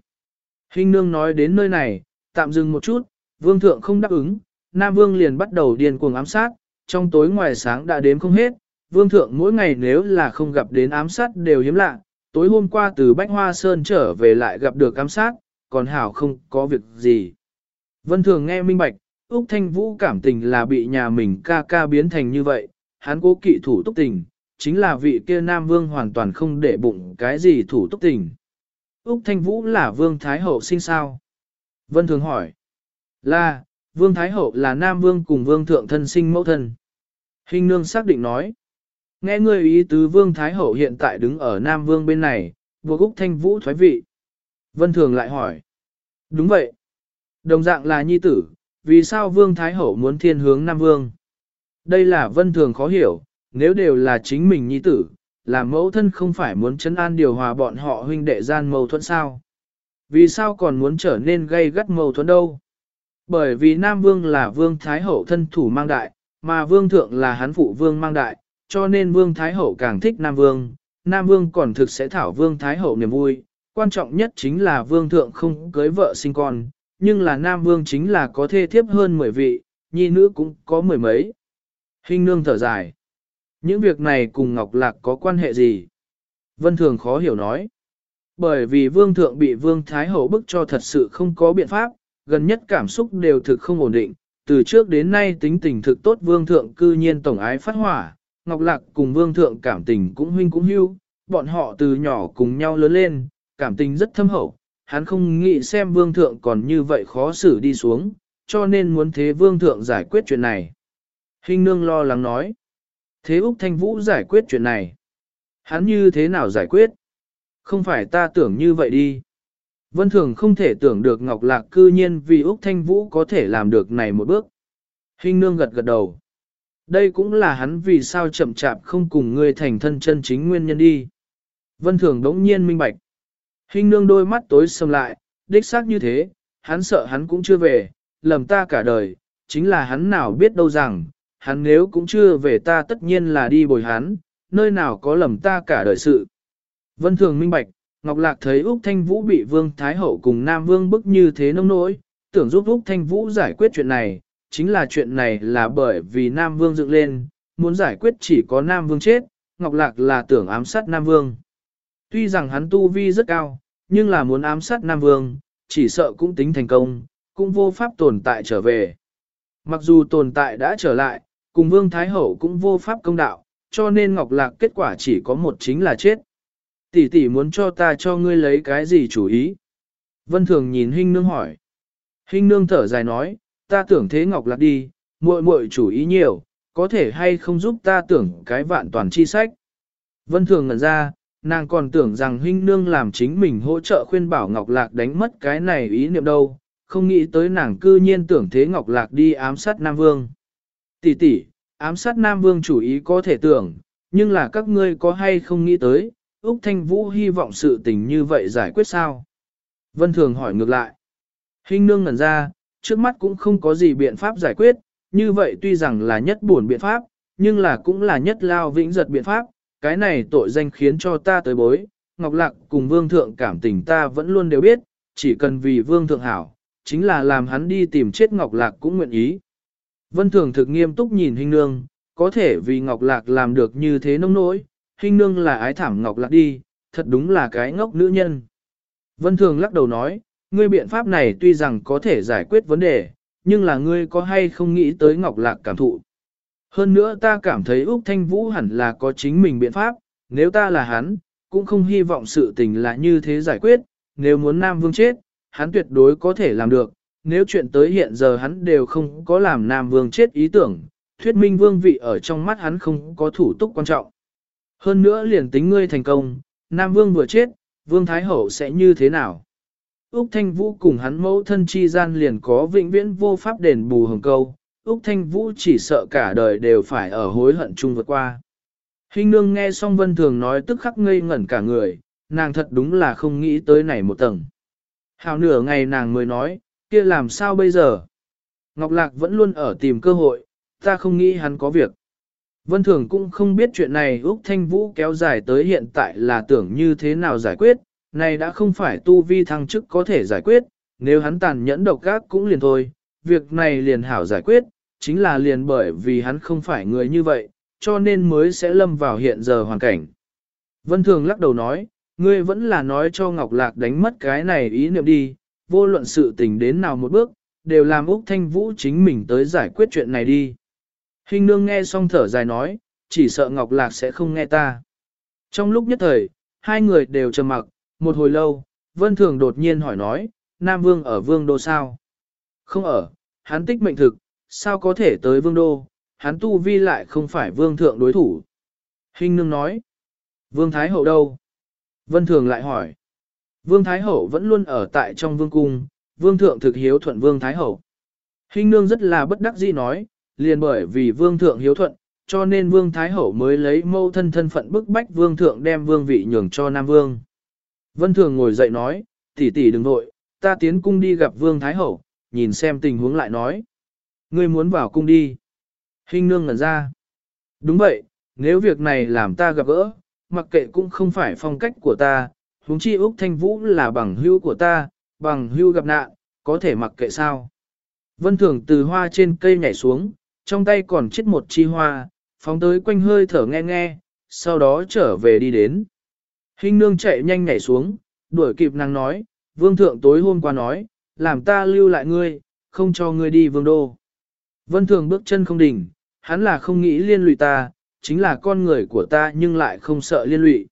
Hình nương nói đến nơi này, tạm dừng một chút, Vương Thượng không đáp ứng, Nam Vương liền bắt đầu điền cuồng ám sát, trong tối ngoài sáng đã đếm không hết, Vương Thượng mỗi ngày nếu là không gặp đến ám sát đều hiếm lạ, tối hôm qua từ Bách Hoa Sơn trở về lại gặp được ám sát, còn Hảo không có việc gì. Vân Thường nghe minh bạch, Úc Thanh Vũ cảm tình là bị nhà mình ca ca biến thành như vậy, hắn cố kỵ thủ túc tình, chính là vị kia Nam Vương hoàn toàn không để bụng cái gì thủ túc tình. Úc Thanh Vũ là Vương Thái Hậu sinh sao? Vân Thường hỏi. Là, Vương Thái Hậu là Nam Vương cùng Vương Thượng thân sinh mẫu thân. Hình nương xác định nói. Nghe người ý tứ Vương Thái Hậu hiện tại đứng ở Nam Vương bên này, buộc Úc Thanh Vũ thoái vị. Vân Thường lại hỏi. Đúng vậy. Đồng dạng là nhi tử, vì sao Vương Thái Hậu muốn thiên hướng Nam Vương? Đây là vân thường khó hiểu, nếu đều là chính mình nhi tử, là mẫu thân không phải muốn chấn an điều hòa bọn họ huynh đệ gian mâu thuẫn sao? Vì sao còn muốn trở nên gây gắt mâu thuẫn đâu? Bởi vì Nam Vương là Vương Thái Hậu thân thủ mang đại, mà Vương Thượng là hắn phụ Vương mang đại, cho nên Vương Thái Hậu càng thích Nam Vương. Nam Vương còn thực sẽ thảo Vương Thái Hậu niềm vui, quan trọng nhất chính là Vương Thượng không cưới vợ sinh con, nhưng là Nam Vương chính là có thê thiếp hơn mười vị, nhi nữ cũng có mười mấy. Hình nương thở dài. Những việc này cùng Ngọc Lạc có quan hệ gì? Vân Thường khó hiểu nói. Bởi vì Vương Thượng bị Vương Thái Hậu bức cho thật sự không có biện pháp, gần nhất cảm xúc đều thực không ổn định. Từ trước đến nay tính tình thực tốt Vương Thượng cư nhiên tổng ái phát hỏa, Ngọc Lạc cùng Vương Thượng cảm tình cũng huynh cũng hưu, bọn họ từ nhỏ cùng nhau lớn lên, cảm tình rất thâm hậu, hắn không nghĩ xem vương thượng còn như vậy khó xử đi xuống, cho nên muốn thế vương thượng giải quyết chuyện này. Hình nương lo lắng nói, thế Úc Thanh Vũ giải quyết chuyện này. Hắn như thế nào giải quyết? Không phải ta tưởng như vậy đi. Vân Thường không thể tưởng được Ngọc Lạc cư nhiên vì Úc Thanh Vũ có thể làm được này một bước. Hình nương gật gật đầu. Đây cũng là hắn vì sao chậm chạp không cùng ngươi thành thân chân chính nguyên nhân đi. Vân Thường đống nhiên minh bạch. Hình nương đôi mắt tối sầm lại, đích xác như thế, hắn sợ hắn cũng chưa về, lầm ta cả đời, chính là hắn nào biết đâu rằng, hắn nếu cũng chưa về ta tất nhiên là đi bồi hắn, nơi nào có lầm ta cả đời sự. Vân Thường minh bạch, Ngọc Lạc thấy Úc Thanh Vũ bị Vương Thái Hậu cùng Nam Vương bức như thế nông nỗi, tưởng giúp Úc Thanh Vũ giải quyết chuyện này, chính là chuyện này là bởi vì Nam Vương dựng lên, muốn giải quyết chỉ có Nam Vương chết, Ngọc Lạc là tưởng ám sát Nam Vương. Tuy rằng hắn tu vi rất cao, nhưng là muốn ám sát Nam Vương, chỉ sợ cũng tính thành công, cũng vô pháp tồn tại trở về. Mặc dù tồn tại đã trở lại, cùng Vương Thái Hậu cũng vô pháp công đạo, cho nên Ngọc Lạc kết quả chỉ có một chính là chết. Tỷ tỷ muốn cho ta cho ngươi lấy cái gì chủ ý? Vân Thường nhìn Hinh Nương hỏi. Hinh Nương thở dài nói, ta tưởng thế Ngọc Lạc đi, muội muội chủ ý nhiều, có thể hay không giúp ta tưởng cái vạn toàn chi sách. Vân Thường ngẩn ra, nàng còn tưởng rằng huynh Nương làm chính mình hỗ trợ khuyên bảo Ngọc Lạc đánh mất cái này ý niệm đâu, không nghĩ tới nàng cư nhiên tưởng thế Ngọc Lạc đi ám sát Nam Vương. Tỷ tỷ, ám sát Nam Vương chủ ý có thể tưởng, nhưng là các ngươi có hay không nghĩ tới, Úc Thanh Vũ hy vọng sự tình như vậy giải quyết sao? Vân Thường hỏi ngược lại. Hình nương ngẩn ra, trước mắt cũng không có gì biện pháp giải quyết, như vậy tuy rằng là nhất buồn biện pháp, nhưng là cũng là nhất lao vĩnh giật biện pháp, cái này tội danh khiến cho ta tới bối, Ngọc Lạc cùng Vương Thượng cảm tình ta vẫn luôn đều biết, chỉ cần vì Vương Thượng hảo, chính là làm hắn đi tìm chết Ngọc Lạc cũng nguyện ý. Vân Thường thực nghiêm túc nhìn hình nương, có thể vì Ngọc Lạc làm được như thế nông nỗi, hình nương là ái thảm Ngọc Lạc đi, thật đúng là cái ngốc nữ nhân. Vân Thường lắc đầu nói, ngươi biện pháp này tuy rằng có thể giải quyết vấn đề, nhưng là ngươi có hay không nghĩ tới Ngọc Lạc cảm thụ. Hơn nữa ta cảm thấy Úc Thanh Vũ hẳn là có chính mình biện pháp, nếu ta là hắn, cũng không hy vọng sự tình là như thế giải quyết, nếu muốn Nam Vương chết, hắn tuyệt đối có thể làm được, nếu chuyện tới hiện giờ hắn đều không có làm Nam Vương chết ý tưởng, thuyết minh vương vị ở trong mắt hắn không có thủ túc quan trọng. Hơn nữa liền tính ngươi thành công, Nam Vương vừa chết, Vương Thái Hậu sẽ như thế nào? Úc Thanh Vũ cùng hắn mẫu thân chi gian liền có vĩnh viễn vô pháp đền bù hồng câu, Úc Thanh Vũ chỉ sợ cả đời đều phải ở hối hận chung vượt qua. Hình nương nghe xong Vân Thường nói tức khắc ngây ngẩn cả người, nàng thật đúng là không nghĩ tới này một tầng. Hào nửa ngày nàng mới nói, kia làm sao bây giờ? Ngọc Lạc vẫn luôn ở tìm cơ hội, ta không nghĩ hắn có việc. Vân Thường cũng không biết chuyện này Úc Thanh Vũ kéo dài tới hiện tại là tưởng như thế nào giải quyết, này đã không phải tu vi thăng chức có thể giải quyết, nếu hắn tàn nhẫn độc gác cũng liền thôi, việc này liền hảo giải quyết, chính là liền bởi vì hắn không phải người như vậy, cho nên mới sẽ lâm vào hiện giờ hoàn cảnh. Vân Thường lắc đầu nói, ngươi vẫn là nói cho Ngọc Lạc đánh mất cái này ý niệm đi, vô luận sự tình đến nào một bước, đều làm Úc Thanh Vũ chính mình tới giải quyết chuyện này đi. Hình nương nghe xong thở dài nói, chỉ sợ Ngọc Lạc sẽ không nghe ta. Trong lúc nhất thời, hai người đều trầm mặc, một hồi lâu, Vân Thường đột nhiên hỏi nói, Nam Vương ở Vương Đô sao? Không ở, hắn tích mệnh thực, sao có thể tới Vương Đô, hắn tu vi lại không phải Vương Thượng đối thủ. Hình nương nói, Vương Thái Hậu đâu? Vân Thường lại hỏi, Vương Thái Hậu vẫn luôn ở tại trong Vương Cung, Vương Thượng thực hiếu thuận Vương Thái Hậu. Hình nương rất là bất đắc dĩ nói, liền bởi vì Vương Thượng hiếu thuận, cho nên Vương Thái Hậu mới lấy mâu thân thân phận bức bách Vương Thượng đem Vương vị nhường cho Nam Vương. Vân Thường ngồi dậy nói, tỷ tỷ đừng nội, ta tiến cung đi gặp Vương Thái Hậu, nhìn xem tình huống lại nói. Ngươi muốn vào cung đi. Hình nương ngẩn ra. Đúng vậy, nếu việc này làm ta gặp gỡ, mặc kệ cũng không phải phong cách của ta, huống chi Úc Thanh Vũ là bằng hưu của ta, bằng hưu gặp nạn, có thể mặc kệ sao. Vân Thường từ hoa trên cây nhảy xuống, trong tay còn chết một chi hoa, phóng tới quanh hơi thở nghe nghe, sau đó trở về đi đến. Hình nương chạy nhanh nhảy xuống, đuổi kịp nàng nói, vương thượng tối hôm qua nói, làm ta lưu lại ngươi, không cho ngươi đi vương đô. Vân thường bước chân không đỉnh, hắn là không nghĩ liên lụy ta, chính là con người của ta nhưng lại không sợ liên lụy.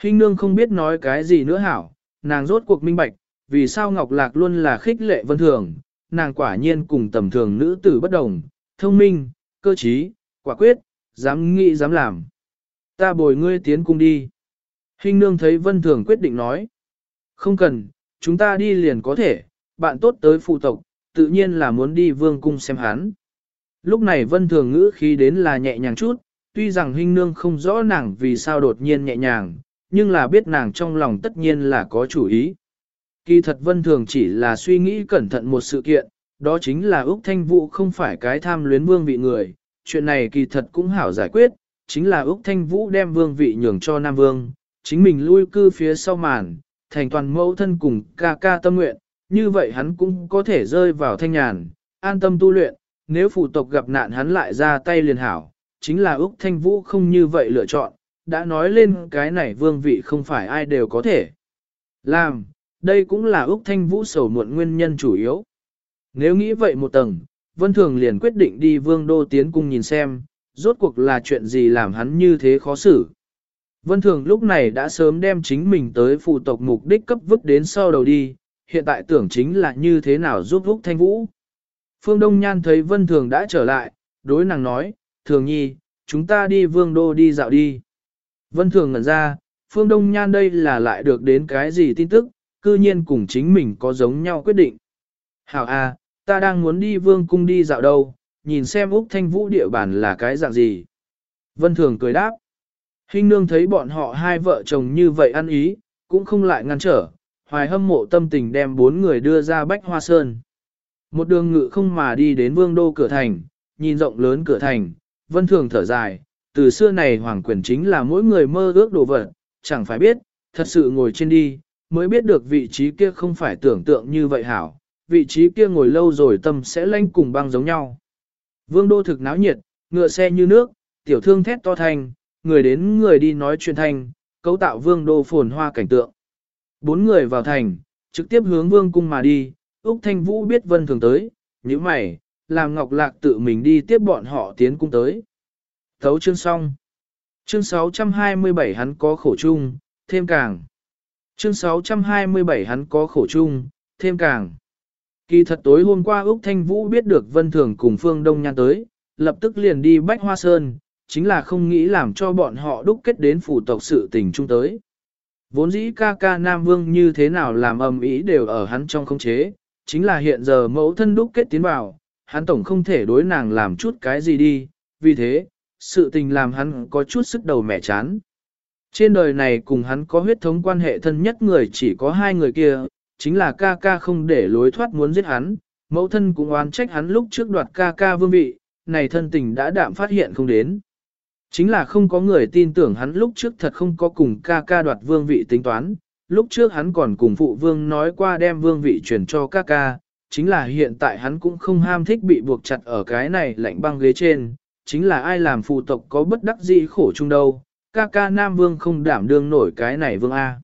Hình nương không biết nói cái gì nữa hảo, nàng rốt cuộc minh bạch, vì sao Ngọc Lạc luôn là khích lệ vân thường, nàng quả nhiên cùng tầm thường nữ tử bất đồng, thông minh, cơ trí, quả quyết, dám nghĩ dám làm. Ta bồi ngươi tiến cung đi. Hình nương thấy vân thường quyết định nói. Không cần, chúng ta đi liền có thể, bạn tốt tới phụ tộc, tự nhiên là muốn đi vương cung xem hắn. Lúc này vân thường ngữ khí đến là nhẹ nhàng chút, tuy rằng hình nương không rõ nàng vì sao đột nhiên nhẹ nhàng, nhưng là biết nàng trong lòng tất nhiên là có chủ ý. Kỳ thật vân thường chỉ là suy nghĩ cẩn thận một sự kiện, đó chính là Úc Thanh Vũ không phải cái tham luyến vương vị người, chuyện này kỳ thật cũng hảo giải quyết, chính là Úc Thanh Vũ đem vương vị nhường cho Nam Vương, chính mình lui cư phía sau màn, thành toàn mẫu thân cùng ca ca tâm nguyện, như vậy hắn cũng có thể rơi vào thanh nhàn, an tâm tu luyện, nếu phụ tộc gặp nạn hắn lại ra tay liền hảo, chính là Úc Thanh Vũ không như vậy lựa chọn, đã nói lên cái này vương vị không phải ai đều có thể làm, đây cũng là Úc Thanh Vũ sầu muộn nguyên nhân chủ yếu. Nếu nghĩ vậy một tầng, Vân Thường liền quyết định đi vương đô tiến cung nhìn xem, rốt cuộc là chuyện gì làm hắn như thế khó xử. Vân Thường lúc này đã sớm đem chính mình tới phụ tộc mục đích cấp vứt đến sau đầu đi, hiện tại tưởng chính là như thế nào giúp Úc Thanh Vũ. Phương Đông Nhan thấy Vân Thường đã trở lại, đối nàng nói, Thường Nhi, chúng ta đi vương đô đi dạo đi. Vân Thường ngẩn ra, Phương Đông Nhan đây là lại được đến cái gì tin tức, cư nhiên cùng chính mình có giống nhau quyết định. Hảo A, ta đang muốn đi vương cung đi dạo đâu, nhìn xem Úc Thanh Vũ địa bản là cái dạng gì. Vân Thường cười đáp. Hình nương thấy bọn họ hai vợ chồng như vậy ăn ý, cũng không lại ngăn trở, hoài hâm mộ tâm tình đem bốn người đưa ra bách hoa sơn. Một đường ngự không mà đi đến vương đô cửa thành, nhìn rộng lớn cửa thành, vân thường thở dài, từ xưa này hoàng quyền chính là mỗi người mơ ước đồ vật, chẳng phải biết, thật sự ngồi trên đi, mới biết được vị trí kia không phải tưởng tượng như vậy hảo, vị trí kia ngồi lâu rồi tâm sẽ lanh cùng băng giống nhau. Vương đô thực náo nhiệt, ngựa xe như nước, tiểu thương thét to thành, người đến người đi nói chuyện thanh, cấu tạo vương đô phồn hoa cảnh tượng. Bốn người vào thành, trực tiếp hướng vương cung mà đi, Úc Thanh Vũ biết vân thường tới, như mày, làm Ngọc Lạc tự mình đi tiếp bọn họ tiến cung tới. Thấu chương xong. Chương 627 hắn có khổ chung, thêm càng. Chương 627 hắn có khổ chung, thêm càng. Kỳ thật tối hôm qua Úc Thanh Vũ biết được Vân Thường cùng Phương Đông Nhan tới, lập tức liền đi Bách Hoa Sơn, chính là không nghĩ làm cho bọn họ đúc kết đến phủ tộc sự tình chung tới. Vốn dĩ ca ca Nam Vương như thế nào làm ầm ý đều ở hắn trong không chế, chính là hiện giờ mẫu thân đúc kết tiến vào, hắn tổng không thể đối nàng làm chút cái gì đi, vì thế, sự tình làm hắn có chút sức đầu mẻ chán. Trên đời này cùng hắn có huyết thống quan hệ thân nhất người chỉ có hai người kia, chính là ca ca không để lối thoát muốn giết hắn, mẫu thân cũng oán trách hắn lúc trước đoạt ca ca vương vị, này thân tình đã đạm phát hiện không đến. Chính là không có người tin tưởng hắn lúc trước thật không có cùng ca ca đoạt vương vị tính toán, lúc trước hắn còn cùng phụ vương nói qua đem vương vị chuyển cho ca ca, chính là hiện tại hắn cũng không ham thích bị buộc chặt ở cái này lạnh băng ghế trên, chính là ai làm phụ tộc có bất đắc dĩ khổ chung đâu, ca ca nam vương không đảm đương nổi cái này vương A.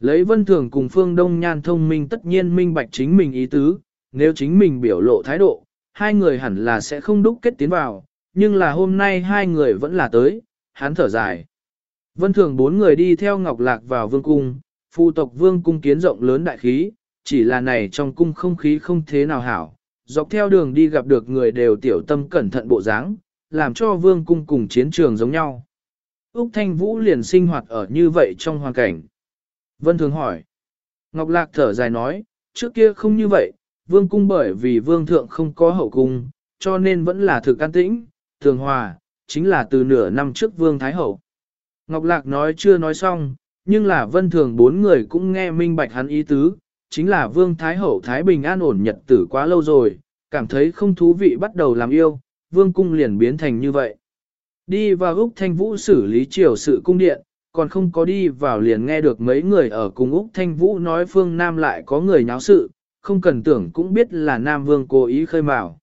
Lấy vân thường cùng phương đông nhan thông minh tất nhiên minh bạch chính mình ý tứ, nếu chính mình biểu lộ thái độ, hai người hẳn là sẽ không đúc kết tiến vào, nhưng là hôm nay hai người vẫn là tới, hắn thở dài. Vân thường bốn người đi theo Ngọc Lạc vào vương cung, phụ tộc vương cung kiến rộng lớn đại khí, chỉ là này trong cung không khí không thế nào hảo, dọc theo đường đi gặp được người đều tiểu tâm cẩn thận bộ dáng, làm cho vương cung cùng chiến trường giống nhau. Úc Thanh Vũ liền sinh hoạt ở như vậy trong hoàn cảnh. Vân Thường hỏi. Ngọc Lạc thở dài nói, trước kia không như vậy, vương cung bởi vì vương thượng không có hậu cung, cho nên vẫn là thực an tĩnh, thường hòa, chính là từ nửa năm trước vương thái hậu. Ngọc Lạc nói chưa nói xong, nhưng là vân thường bốn người cũng nghe minh bạch hắn ý tứ, chính là vương thái hậu thái bình an ổn nhật tử quá lâu rồi, cảm thấy không thú vị bắt đầu làm yêu, vương cung liền biến thành như vậy. Đi vào Úc Thanh Vũ xử lý triều sự cung điện, còn không có đi vào liền nghe được mấy người ở cùng Úc Thanh Vũ nói phương Nam lại có người nháo sự, không cần tưởng cũng biết là Nam Vương cố ý khơi mào.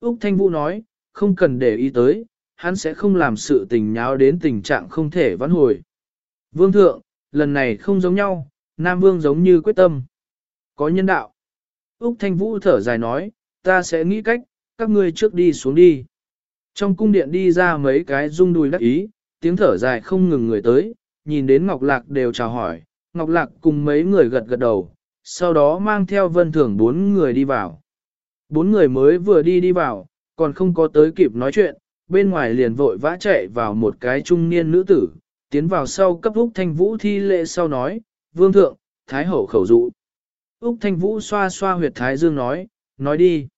Úc Thanh Vũ nói, không cần để ý tới, hắn sẽ không làm sự tình nháo đến tình trạng không thể vãn hồi. Vương thượng, lần này không giống nhau, Nam Vương giống như quyết tâm. Có nhân đạo. Úc Thanh Vũ thở dài nói, ta sẽ nghĩ cách, các ngươi trước đi xuống đi. Trong cung điện đi ra mấy cái rung đùi đắc ý, tiếng thở dài không ngừng người tới, nhìn đến Ngọc Lạc đều chào hỏi, Ngọc Lạc cùng mấy người gật gật đầu, sau đó mang theo vân thưởng bốn người đi vào. Bốn người mới vừa đi đi vào, còn không có tới kịp nói chuyện, bên ngoài liền vội vã chạy vào một cái trung niên nữ tử, tiến vào sau cấp Úc Thanh Vũ thi lễ sau nói, Vương Thượng, Thái Hậu khẩu dụ. Úc Thanh Vũ xoa xoa huyệt Thái Dương nói, nói đi.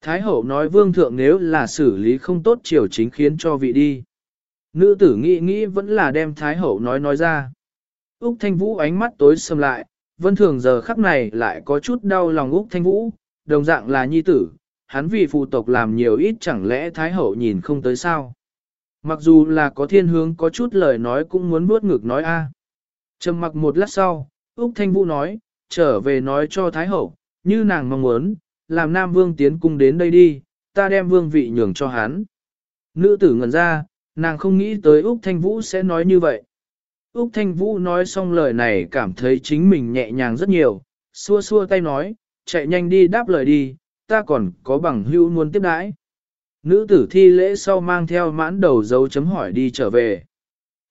Thái Hậu nói Vương Thượng nếu là xử lý không tốt triều chính khiến cho vị đi. Nữ tử nghĩ nghĩ vẫn là đem Thái Hậu nói nói ra. Úc Thanh Vũ ánh mắt tối sầm lại, Vân Thường giờ khắc này lại có chút đau lòng Úc Thanh Vũ, đồng dạng là nhi tử, hắn vì phụ tộc làm nhiều ít chẳng lẽ Thái Hậu nhìn không tới sao. Mặc dù là có thiên hướng có chút lời nói cũng muốn buốt ngực nói a. Trầm mặc một lát sau, Úc Thanh Vũ nói, trở về nói cho Thái Hậu, như nàng mong muốn, làm Nam Vương tiến cung đến đây đi, ta đem vương vị nhường cho hắn. Nữ tử ngẩn ra, nàng không nghĩ tới Úc Thanh Vũ sẽ nói như vậy. Úc Thanh Vũ nói xong lời này cảm thấy chính mình nhẹ nhàng rất nhiều, xua xua tay nói, chạy nhanh đi đáp lời đi, ta còn có bằng hữu muốn tiếp đãi. Nữ tử thi lễ sau mang theo mãn đầu dấu chấm hỏi đi trở về.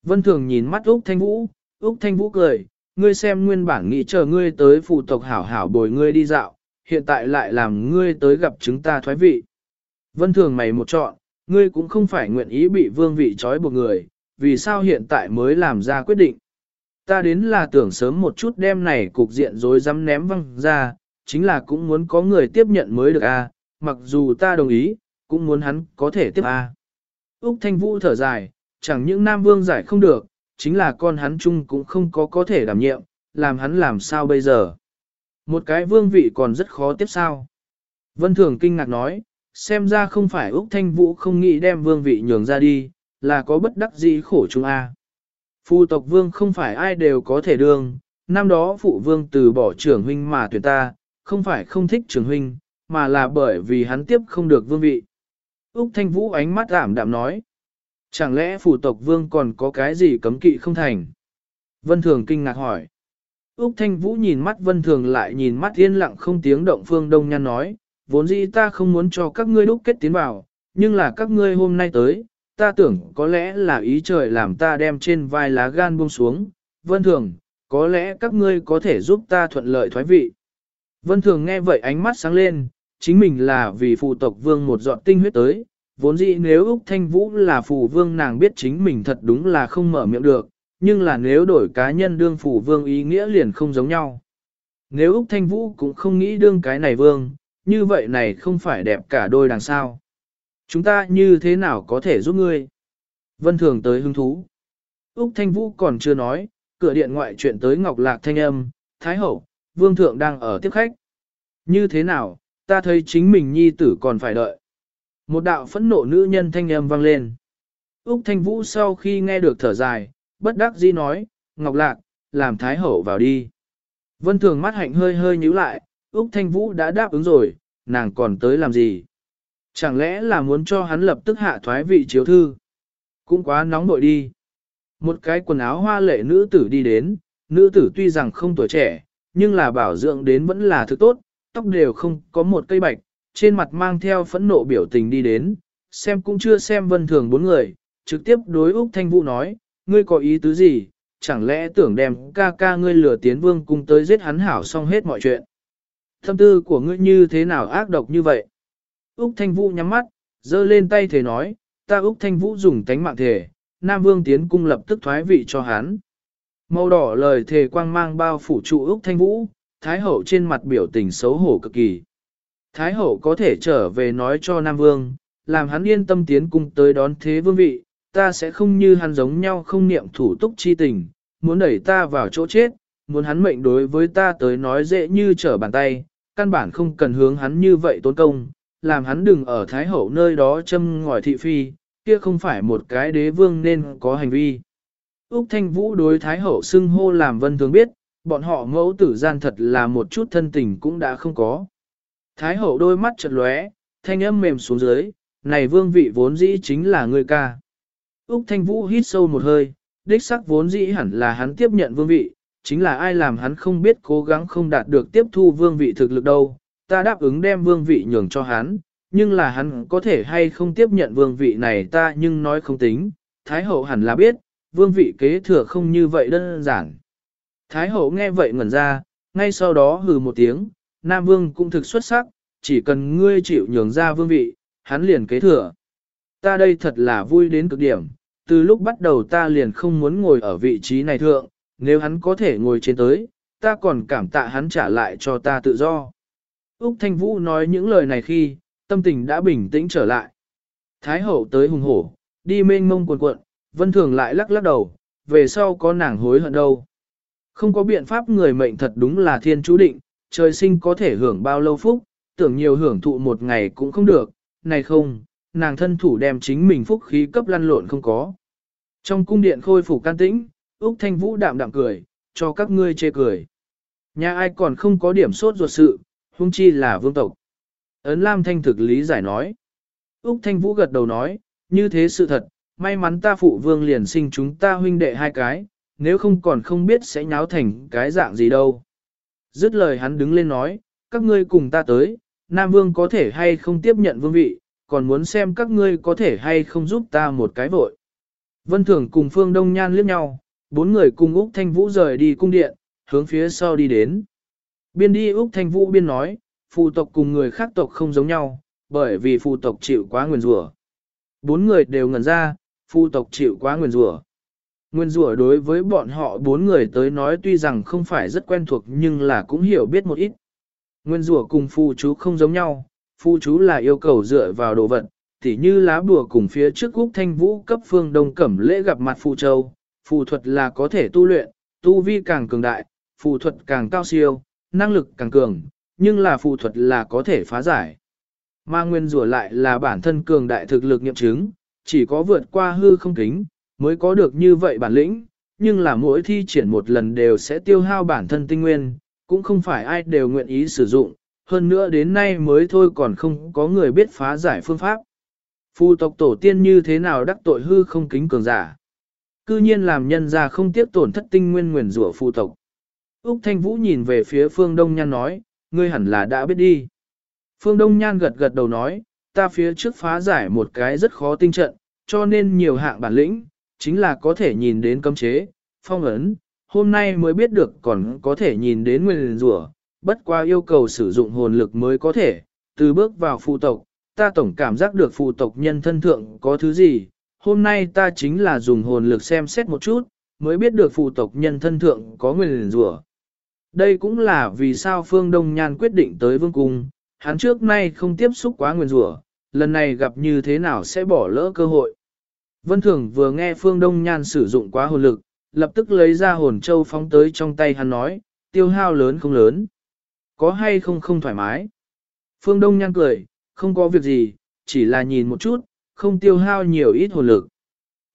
Vân Thường nhìn mắt Úc Thanh Vũ, Úc Thanh Vũ cười, ngươi xem nguyên bản nghĩ chờ ngươi tới phụ tộc hảo hảo bồi ngươi đi dạo, hiện tại lại làm ngươi tới gặp chúng ta thoái vị. Vân Thường mày một chọn, ngươi cũng không phải nguyện ý bị vương vị trói buộc người, vì sao hiện tại mới làm ra quyết định. Ta đến là tưởng sớm một chút đem này cục diện rồi dám ném văng ra, chính là cũng muốn có người tiếp nhận mới được a. mặc dù ta đồng ý, cũng muốn hắn có thể tiếp a. Úc Thanh Vũ thở dài, chẳng những Nam Vương giải không được, chính là con hắn chung cũng không có có thể đảm nhiệm, làm hắn làm sao bây giờ. Một cái vương vị còn rất khó tiếp sao. Vân Thường kinh ngạc nói, xem ra không phải Úc Thanh Vũ không nghĩ đem vương vị nhường ra đi, là có bất đắc dĩ khổ chúng a. Phu tộc vương không phải ai đều có thể đương, năm đó phụ vương từ bỏ trưởng huynh mà tuyển ta, không phải không thích trưởng huynh, mà là bởi vì hắn tiếp không được vương vị. Úc Thanh Vũ ánh mắt ảm đạm nói. Chẳng lẽ phủ tộc vương còn có cái gì cấm kỵ không thành? Vân Thường kinh ngạc hỏi. Úc Thanh Vũ nhìn mắt Vân Thường lại nhìn mắt yên lặng không tiếng động phương đông nhan nói, vốn dĩ ta không muốn cho các ngươi đúc kết tiến vào, nhưng là các ngươi hôm nay tới, ta tưởng có lẽ là ý trời làm ta đem trên vai lá gan buông xuống. Vân Thường, có lẽ các ngươi có thể giúp ta thuận lợi thoái vị. Vân Thường nghe vậy ánh mắt sáng lên, chính mình là vì phụ tộc vương một dọn tinh huyết tới, vốn dĩ nếu Úc Thanh Vũ là phù vương nàng biết chính mình thật đúng là không mở miệng được, nhưng là nếu đổi cá nhân đương phù vương ý nghĩa liền không giống nhau. Nếu Úc Thanh Vũ cũng không nghĩ đương cái này vương, như vậy này không phải đẹp cả đôi đằng sao. Chúng ta như thế nào có thể giúp ngươi? Vân Thường tới hứng thú. Úc Thanh Vũ còn chưa nói, cửa điện ngoại chuyện tới Ngọc Lạc Thanh Âm, Thái Hậu, Vương Thượng đang ở tiếp khách. Như thế nào, ta thấy chính mình nhi tử còn phải đợi. Một đạo phẫn nộ nữ nhân thanh âm vang lên. Úc Thanh Vũ sau khi nghe được thở dài, bất đắc dĩ nói, Ngọc Lạc, làm Thái Hậu vào đi. Vân Thường mắt hạnh hơi hơi nhíu lại, Úc Thanh Vũ đã đáp ứng rồi, nàng còn tới làm gì? Chẳng lẽ là muốn cho hắn lập tức hạ thoái vị chiếu thư? Cũng quá nóng nội đi. Một cái quần áo hoa lệ nữ tử đi đến, nữ tử tuy rằng không tuổi trẻ, nhưng là bảo dưỡng đến vẫn là thứ tốt, tóc đều không có một cây bạch, trên mặt mang theo phẫn nộ biểu tình đi đến, xem cũng chưa xem vân thường bốn người, trực tiếp đối Úc Thanh Vũ nói, ngươi có ý tứ gì, chẳng lẽ tưởng đem ca ca ngươi lừa tiến vương cung tới giết hắn hảo xong hết mọi chuyện. Thâm tư của ngươi như thế nào ác độc như vậy? Úc Thanh Vũ nhắm mắt, giơ lên tay thể nói, ta Úc Thanh Vũ dùng tánh mạng thể, Nam Vương tiến cung lập tức thoái vị cho hắn. Màu đỏ lời thề quang mang bao phủ trụ Úc Thanh Vũ, Thái Hậu trên mặt biểu tình xấu hổ cực kỳ. Thái Hậu có thể trở về nói cho Nam Vương, làm hắn yên tâm tiến cung tới đón thế vương vị, ta sẽ không như hắn giống nhau không niệm thủ túc chi tình, muốn đẩy ta vào chỗ chết, muốn hắn mệnh đối với ta tới nói dễ như trở bàn tay, căn bản không cần hướng hắn như vậy tốn công, làm hắn đừng ở Thái Hậu nơi đó châm ngòi thị phi, kia không phải một cái đế vương nên có hành vi. Úc Thanh Vũ đối Thái Hậu xưng hô làm vân thường biết, bọn họ mẫu tử gian thật là một chút thân tình cũng đã không có. Thái Hậu đôi mắt chật lóe, thanh âm mềm xuống dưới, này vương vị vốn dĩ chính là người ca. Úc Thanh Vũ hít sâu một hơi, đích sắc vốn dĩ hẳn là hắn tiếp nhận vương vị, chính là ai làm hắn không biết cố gắng không đạt được tiếp thu vương vị thực lực đâu, ta đáp ứng đem vương vị nhường cho hắn, nhưng là hắn có thể hay không tiếp nhận vương vị này ta nhưng nói không tính, Thái hậu hẳn là biết, vương vị kế thừa không như vậy đơn giản. Thái hậu nghe vậy ngẩn ra, ngay sau đó hừ một tiếng, Nam vương cũng thực xuất sắc, chỉ cần ngươi chịu nhường ra vương vị, hắn liền kế thừa. Ta đây thật là vui đến cực điểm, từ lúc bắt đầu ta liền không muốn ngồi ở vị trí này thượng, nếu hắn có thể ngồi trên tới, ta còn cảm tạ hắn trả lại cho ta tự do. Úc Thanh Vũ nói những lời này khi, tâm tình đã bình tĩnh trở lại. Thái hậu tới hùng hổ, đi mênh mông cuộn cuộn, vân thường lại lắc lắc đầu, về sau có nàng hối hận đâu. Không có biện pháp người mệnh thật đúng là thiên chú định, trời sinh có thể hưởng bao lâu phúc, tưởng nhiều hưởng thụ một ngày cũng không được, này không, nàng thân thủ đem chính mình phúc khí cấp lăn lộn không có. Trong cung điện khôi phục can tĩnh, Úc Thanh Vũ đạm đạm cười, cho các ngươi chê cười. Nhà ai còn không có điểm sốt ruột sự, huống chi là vương tộc. Ấn Lam Thanh thực lý giải nói. Úc Thanh Vũ gật đầu nói, như thế sự thật, may mắn ta phụ vương liền sinh chúng ta huynh đệ hai cái, nếu không còn không biết sẽ nháo thành cái dạng gì đâu. Dứt lời hắn đứng lên nói, các ngươi cùng ta tới, Nam Vương có thể hay không tiếp nhận vương vị, còn muốn xem các ngươi có thể hay không giúp ta một cái vội. Vân Thường cùng Phương Đông Nhan liếc nhau, bốn người cùng Úc Thanh Vũ rời đi cung điện, hướng phía sau đi đến. Biên đi Úc Thanh Vũ biên nói, phụ tộc cùng người khác tộc không giống nhau, bởi vì phụ tộc chịu quá nguyền rủa. Bốn người đều ngẩn ra, phu tộc chịu quá nguyền rủa. Nguyên rủa đối với bọn họ bốn người tới nói tuy rằng không phải rất quen thuộc nhưng là cũng hiểu biết một ít. Nguyên rủa cùng Phu chú không giống nhau, Phu chú là yêu cầu dựa vào đồ vật, tỉ như lá bùa cùng phía trước Úc Thanh Vũ cấp phương đông cẩm lễ gặp mặt phù châu, phù thuật là có thể tu luyện, tu vi càng cường đại, phù thuật càng cao siêu, năng lực càng cường, nhưng là phù thuật là có thể phá giải. Mà nguyên rủa lại là bản thân cường đại thực lực nghiệm chứng, chỉ có vượt qua hư không kính, mới có được như vậy bản lĩnh, nhưng là mỗi thi triển một lần đều sẽ tiêu hao bản thân tinh nguyên, cũng không phải ai đều nguyện ý sử dụng, hơn nữa đến nay mới thôi còn không có người biết phá giải phương pháp. phu tộc tổ tiên như thế nào đắc tội hư không kính cường giả. Cư nhiên làm nhân ra không tiếc tổn thất tinh nguyên nguyền rủa phu tộc. Úc Thanh Vũ nhìn về phía phương Đông Nhan nói, ngươi hẳn là đã biết đi. Phương Đông Nhan gật gật đầu nói, ta phía trước phá giải một cái rất khó tinh trận, cho nên nhiều hạng bản lĩnh, chính là có thể nhìn đến cấm chế, phong ấn, hôm nay mới biết được còn có thể nhìn đến nguyên rủa, bất qua yêu cầu sử dụng hồn lực mới có thể, từ bước vào phụ tộc, ta tổng cảm giác được phụ tộc nhân thân thượng có thứ gì, hôm nay ta chính là dùng hồn lực xem xét một chút, mới biết được phụ tộc nhân thân thượng có nguyên rủa. Đây cũng là vì sao Phương Đông Nhan quyết định tới vương cung, hắn trước nay không tiếp xúc quá nguyên rủa, lần này gặp như thế nào sẽ bỏ lỡ cơ hội. Vân Thường vừa nghe Phương Đông Nhan sử dụng quá hồn lực, lập tức lấy ra hồn châu phóng tới trong tay hắn nói, tiêu hao lớn không lớn. Có hay không không thoải mái. Phương Đông Nhan cười, không có việc gì, chỉ là nhìn một chút, không tiêu hao nhiều ít hồn lực.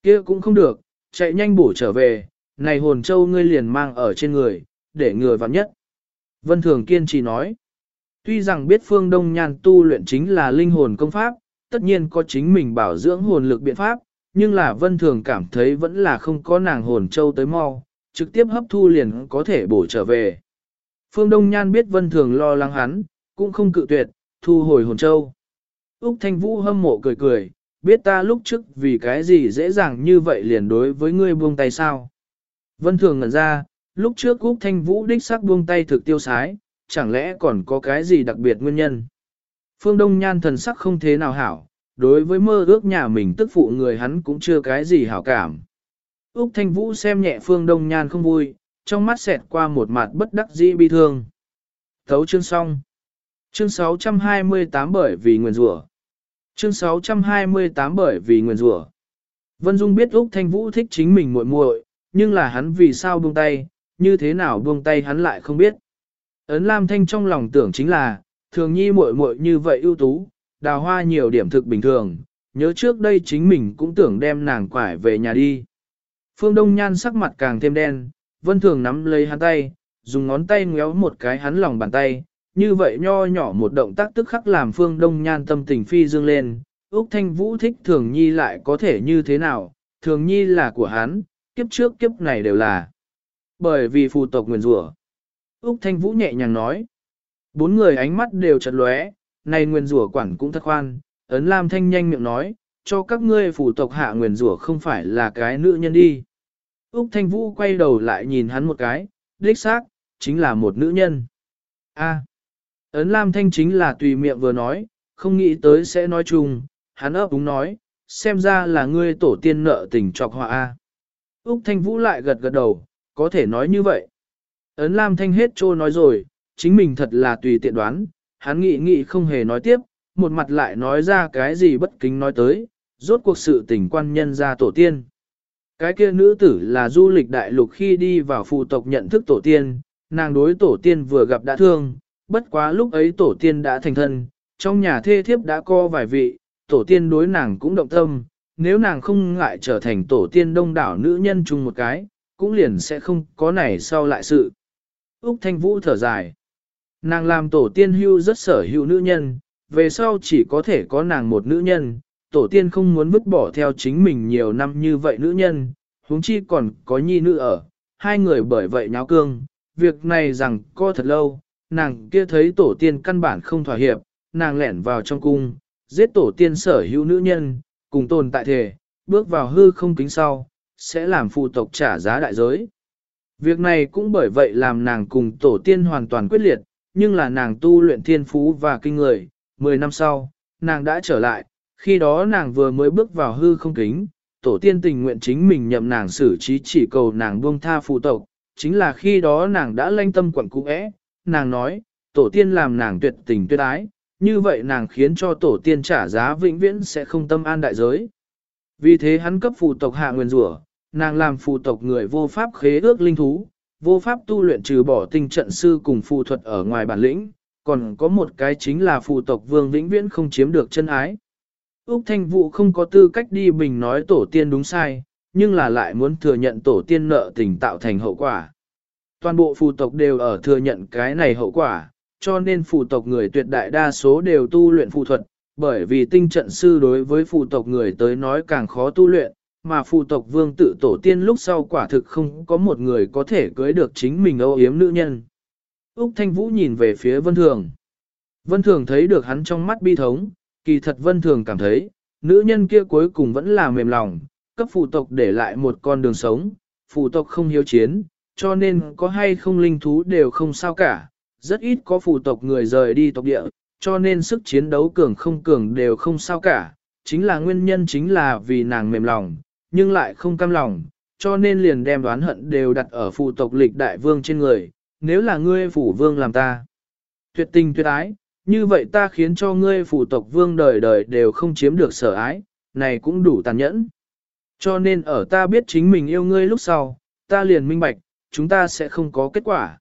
kia cũng không được, chạy nhanh bổ trở về, này hồn châu ngươi liền mang ở trên người, để người vào nhất. Vân Thường kiên trì nói, tuy rằng biết Phương Đông Nhan tu luyện chính là linh hồn công pháp, tất nhiên có chính mình bảo dưỡng hồn lực biện pháp, nhưng là vân thường cảm thấy vẫn là không có nàng hồn châu tới mau, trực tiếp hấp thu liền có thể bổ trở về. Phương Đông Nhan biết vân thường lo lắng hắn, cũng không cự tuyệt, thu hồi hồn châu. Úc Thanh Vũ hâm mộ cười cười, biết ta lúc trước vì cái gì dễ dàng như vậy liền đối với ngươi buông tay sao. Vân thường ngẩn ra, lúc trước Úc Thanh Vũ đích xác buông tay thực tiêu sái, chẳng lẽ còn có cái gì đặc biệt nguyên nhân. Phương Đông Nhan thần sắc không thế nào hảo, đối với mơ ước nhà mình tức phụ người hắn cũng chưa cái gì hảo cảm. Úc Thanh Vũ xem nhẹ Phương Đông Nhan không vui, trong mắt xẹt qua một mặt bất đắc dĩ bi thương. Thấu chương xong. Chương 628 bởi vì nguyên rủa. Chương 628 bởi vì nguyên rủa. Vân Dung biết Úc Thanh Vũ thích chính mình muội muội, nhưng là hắn vì sao buông tay, như thế nào buông tay hắn lại không biết. Ấn Lam Thanh trong lòng tưởng chính là, thường nhi muội muội như vậy ưu tú, đào hoa nhiều điểm thực bình thường, nhớ trước đây chính mình cũng tưởng đem nàng quải về nhà đi. Phương Đông Nhan sắc mặt càng thêm đen, vân thường nắm lấy hắn tay, dùng ngón tay ngéo một cái hắn lòng bàn tay, như vậy nho nhỏ một động tác tức khắc làm Phương Đông Nhan tâm tình phi dương lên, Úc Thanh Vũ thích Thường Nhi lại có thể như thế nào, Thường Nhi là của hắn, kiếp trước kiếp này đều là. Bởi vì phù tộc nguyền rủa Úc Thanh Vũ nhẹ nhàng nói. Bốn người ánh mắt đều chật lóe, này nguyên rủa quản cũng thật khoan, ấn Lam Thanh nhanh miệng nói, cho các ngươi phủ tộc hạ nguyên rủa không phải là cái nữ nhân đi. Úc Thanh Vũ quay đầu lại nhìn hắn một cái, đích xác, chính là một nữ nhân. A. ấn Lam Thanh chính là tùy miệng vừa nói, không nghĩ tới sẽ nói chung, hắn ấp đúng nói, xem ra là ngươi tổ tiên nợ tình trọc họa A. Úc Thanh Vũ lại gật gật đầu, có thể nói như vậy. Ấn Lam Thanh hết trô nói rồi, chính mình thật là tùy tiện đoán, hắn nghị nghị không hề nói tiếp, một mặt lại nói ra cái gì bất kính nói tới, rốt cuộc sự tình quan nhân ra tổ tiên. Cái kia nữ tử là du lịch đại lục khi đi vào phụ tộc nhận thức tổ tiên, nàng đối tổ tiên vừa gặp đã thương, bất quá lúc ấy tổ tiên đã thành thân, trong nhà thê thiếp đã co vài vị, tổ tiên đối nàng cũng động tâm, nếu nàng không ngại trở thành tổ tiên đông đảo nữ nhân chung một cái, cũng liền sẽ không có này sau lại sự. Úc Thanh Vũ thở dài. Nàng làm tổ tiên hưu rất sở hữu nữ nhân, về sau chỉ có thể có nàng một nữ nhân, tổ tiên không muốn vứt bỏ theo chính mình nhiều năm như vậy nữ nhân, huống chi còn có nhi nữ ở, hai người bởi vậy nháo cương, việc này rằng co thật lâu, nàng kia thấy tổ tiên căn bản không thỏa hiệp, nàng lẻn vào trong cung, giết tổ tiên sở hữu nữ nhân, cùng tồn tại thể, bước vào hư không kính sau, sẽ làm phụ tộc trả giá đại giới. Việc này cũng bởi vậy làm nàng cùng tổ tiên hoàn toàn quyết liệt, nhưng là nàng tu luyện thiên phú và kinh người, 10 năm sau, nàng đã trở lại, khi đó nàng vừa mới bước vào hư không kính, tổ tiên tình nguyện chính mình nhậm nàng xử trí chỉ cầu nàng buông tha phụ tộc, chính là khi đó nàng đã lanh tâm quẩn cũ ẽ, nàng nói, tổ tiên làm nàng tuyệt tình tuyệt ái, như vậy nàng khiến cho tổ tiên trả giá vĩnh viễn sẽ không tâm an đại giới. Vì thế hắn cấp phụ tộc hạ nguyên rủa, nàng làm phụ tộc người vô pháp khế ước linh thú, vô pháp tu luyện trừ bỏ tinh trận sư cùng phù thuật ở ngoài bản lĩnh, còn có một cái chính là phù tộc vương vĩnh viễn không chiếm được chân ái. Úc Thanh Vũ không có tư cách đi bình nói tổ tiên đúng sai, nhưng là lại muốn thừa nhận tổ tiên nợ tình tạo thành hậu quả. Toàn bộ phù tộc đều ở thừa nhận cái này hậu quả, cho nên phù tộc người tuyệt đại đa số đều tu luyện phù thuật, bởi vì tinh trận sư đối với phù tộc người tới nói càng khó tu luyện, mà phụ tộc vương tự tổ tiên lúc sau quả thực không có một người có thể cưới được chính mình âu yếm nữ nhân. Úc Thanh Vũ nhìn về phía Vân Thường. Vân Thường thấy được hắn trong mắt bi thống, kỳ thật Vân Thường cảm thấy, nữ nhân kia cuối cùng vẫn là mềm lòng, cấp phụ tộc để lại một con đường sống, phụ tộc không hiếu chiến, cho nên có hay không linh thú đều không sao cả, rất ít có phụ tộc người rời đi tộc địa, cho nên sức chiến đấu cường không cường đều không sao cả, chính là nguyên nhân chính là vì nàng mềm lòng, nhưng lại không cam lòng, cho nên liền đem đoán hận đều đặt ở phụ tộc lịch đại vương trên người, nếu là ngươi phủ vương làm ta. Tuyệt tình tuyệt ái, như vậy ta khiến cho ngươi phụ tộc vương đời đời đều không chiếm được sở ái, này cũng đủ tàn nhẫn. Cho nên ở ta biết chính mình yêu ngươi lúc sau, ta liền minh bạch, chúng ta sẽ không có kết quả.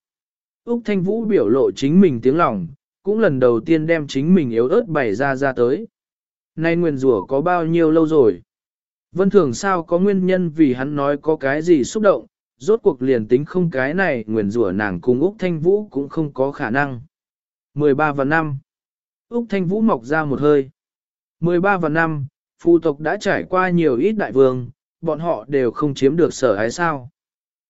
Úc Thanh Vũ biểu lộ chính mình tiếng lòng, cũng lần đầu tiên đem chính mình yếu ớt bày ra ra tới. Nay nguyên rủa có bao nhiêu lâu rồi? Vân thường sao có nguyên nhân vì hắn nói có cái gì xúc động, rốt cuộc liền tính không cái này nguyền rủa nàng cùng Úc Thanh Vũ cũng không có khả năng. 13 và 5 Úc Thanh Vũ mọc ra một hơi. 13 và 5, phụ tộc đã trải qua nhiều ít đại vương, bọn họ đều không chiếm được sở ái sao.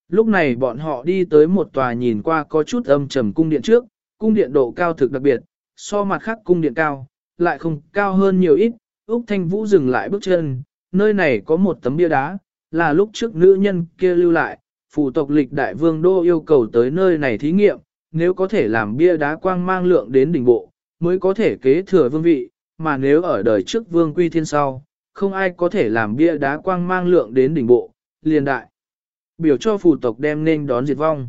Lúc này bọn họ đi tới một tòa nhìn qua có chút âm trầm cung điện trước, cung điện độ cao thực đặc biệt, so mặt khác cung điện cao, lại không cao hơn nhiều ít. Úc Thanh Vũ dừng lại bước chân, nơi này có một tấm bia đá, là lúc trước nữ nhân kia lưu lại, phụ tộc lịch đại vương đô yêu cầu tới nơi này thí nghiệm, nếu có thể làm bia đá quang mang lượng đến đỉnh bộ, mới có thể kế thừa vương vị, mà nếu ở đời trước vương quy thiên sau, không ai có thể làm bia đá quang mang lượng đến đỉnh bộ, liền đại. Biểu cho phụ tộc đem nên đón diệt vong.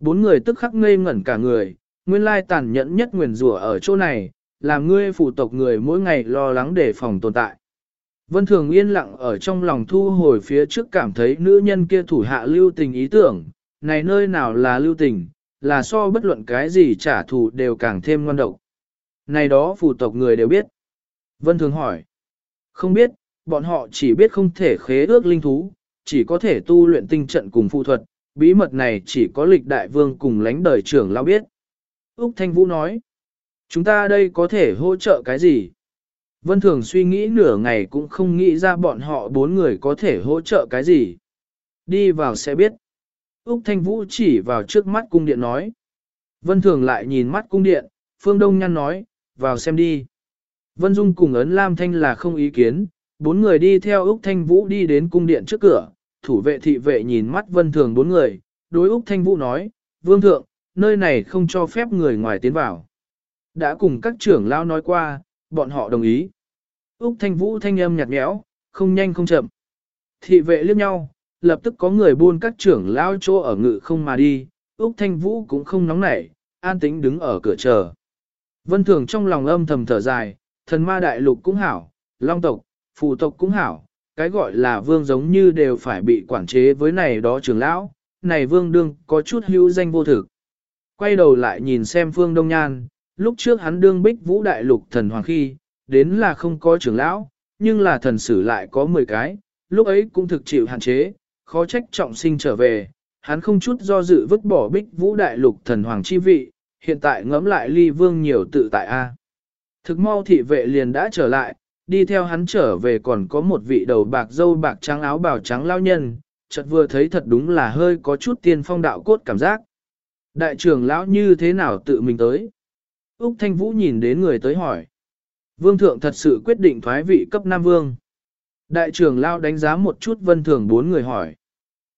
Bốn người tức khắc ngây ngẩn cả người, nguyên lai tàn nhẫn nhất nguyền rủa ở chỗ này, làm ngươi phụ tộc người mỗi ngày lo lắng để phòng tồn tại. Vân Thường yên lặng ở trong lòng thu hồi phía trước cảm thấy nữ nhân kia thủ hạ lưu tình ý tưởng, này nơi nào là lưu tình, là so bất luận cái gì trả thù đều càng thêm ngon độc. Này đó phù tộc người đều biết. Vân Thường hỏi. Không biết, bọn họ chỉ biết không thể khế ước linh thú, chỉ có thể tu luyện tinh trận cùng phụ thuật, bí mật này chỉ có lịch đại vương cùng lãnh đời trưởng lao biết. Úc Thanh Vũ nói. Chúng ta đây có thể hỗ trợ cái gì? Vân Thường suy nghĩ nửa ngày cũng không nghĩ ra bọn họ bốn người có thể hỗ trợ cái gì. Đi vào sẽ biết. Úc Thanh Vũ chỉ vào trước mắt cung điện nói. Vân Thường lại nhìn mắt cung điện, Phương Đông Nhăn nói, vào xem đi. Vân Dung cùng ấn Lam Thanh là không ý kiến, bốn người đi theo Úc Thanh Vũ đi đến cung điện trước cửa, thủ vệ thị vệ nhìn mắt Vân Thường bốn người, đối Úc Thanh Vũ nói, Vương Thượng, nơi này không cho phép người ngoài tiến vào. Đã cùng các trưởng lao nói qua, bọn họ đồng ý. Úc Thanh Vũ thanh âm nhạt nhẽo, không nhanh không chậm. Thị vệ liếc nhau, lập tức có người buôn các trưởng lao chỗ ở ngự không mà đi, Úc Thanh Vũ cũng không nóng nảy, an tĩnh đứng ở cửa chờ. Vân Thường trong lòng âm thầm thở dài, thần ma đại lục cũng hảo, long tộc, phù tộc cũng hảo, cái gọi là vương giống như đều phải bị quản chế với này đó trưởng lão, này vương đương có chút hữu danh vô thực. Quay đầu lại nhìn xem phương đông nhan, lúc trước hắn đương bích vũ đại lục thần hoàng khi, đến là không có trưởng lão, nhưng là thần sử lại có 10 cái, lúc ấy cũng thực chịu hạn chế, khó trách trọng sinh trở về, hắn không chút do dự vứt bỏ bích vũ đại lục thần hoàng chi vị, hiện tại ngẫm lại ly vương nhiều tự tại A. Thực mau thị vệ liền đã trở lại, đi theo hắn trở về còn có một vị đầu bạc dâu bạc trắng áo bào trắng lao nhân, chợt vừa thấy thật đúng là hơi có chút tiên phong đạo cốt cảm giác. Đại trưởng lão như thế nào tự mình tới? Úc Thanh Vũ nhìn đến người tới hỏi. Vương thượng thật sự quyết định thoái vị cấp Nam Vương. Đại trưởng lão đánh giá một chút vân thường bốn người hỏi.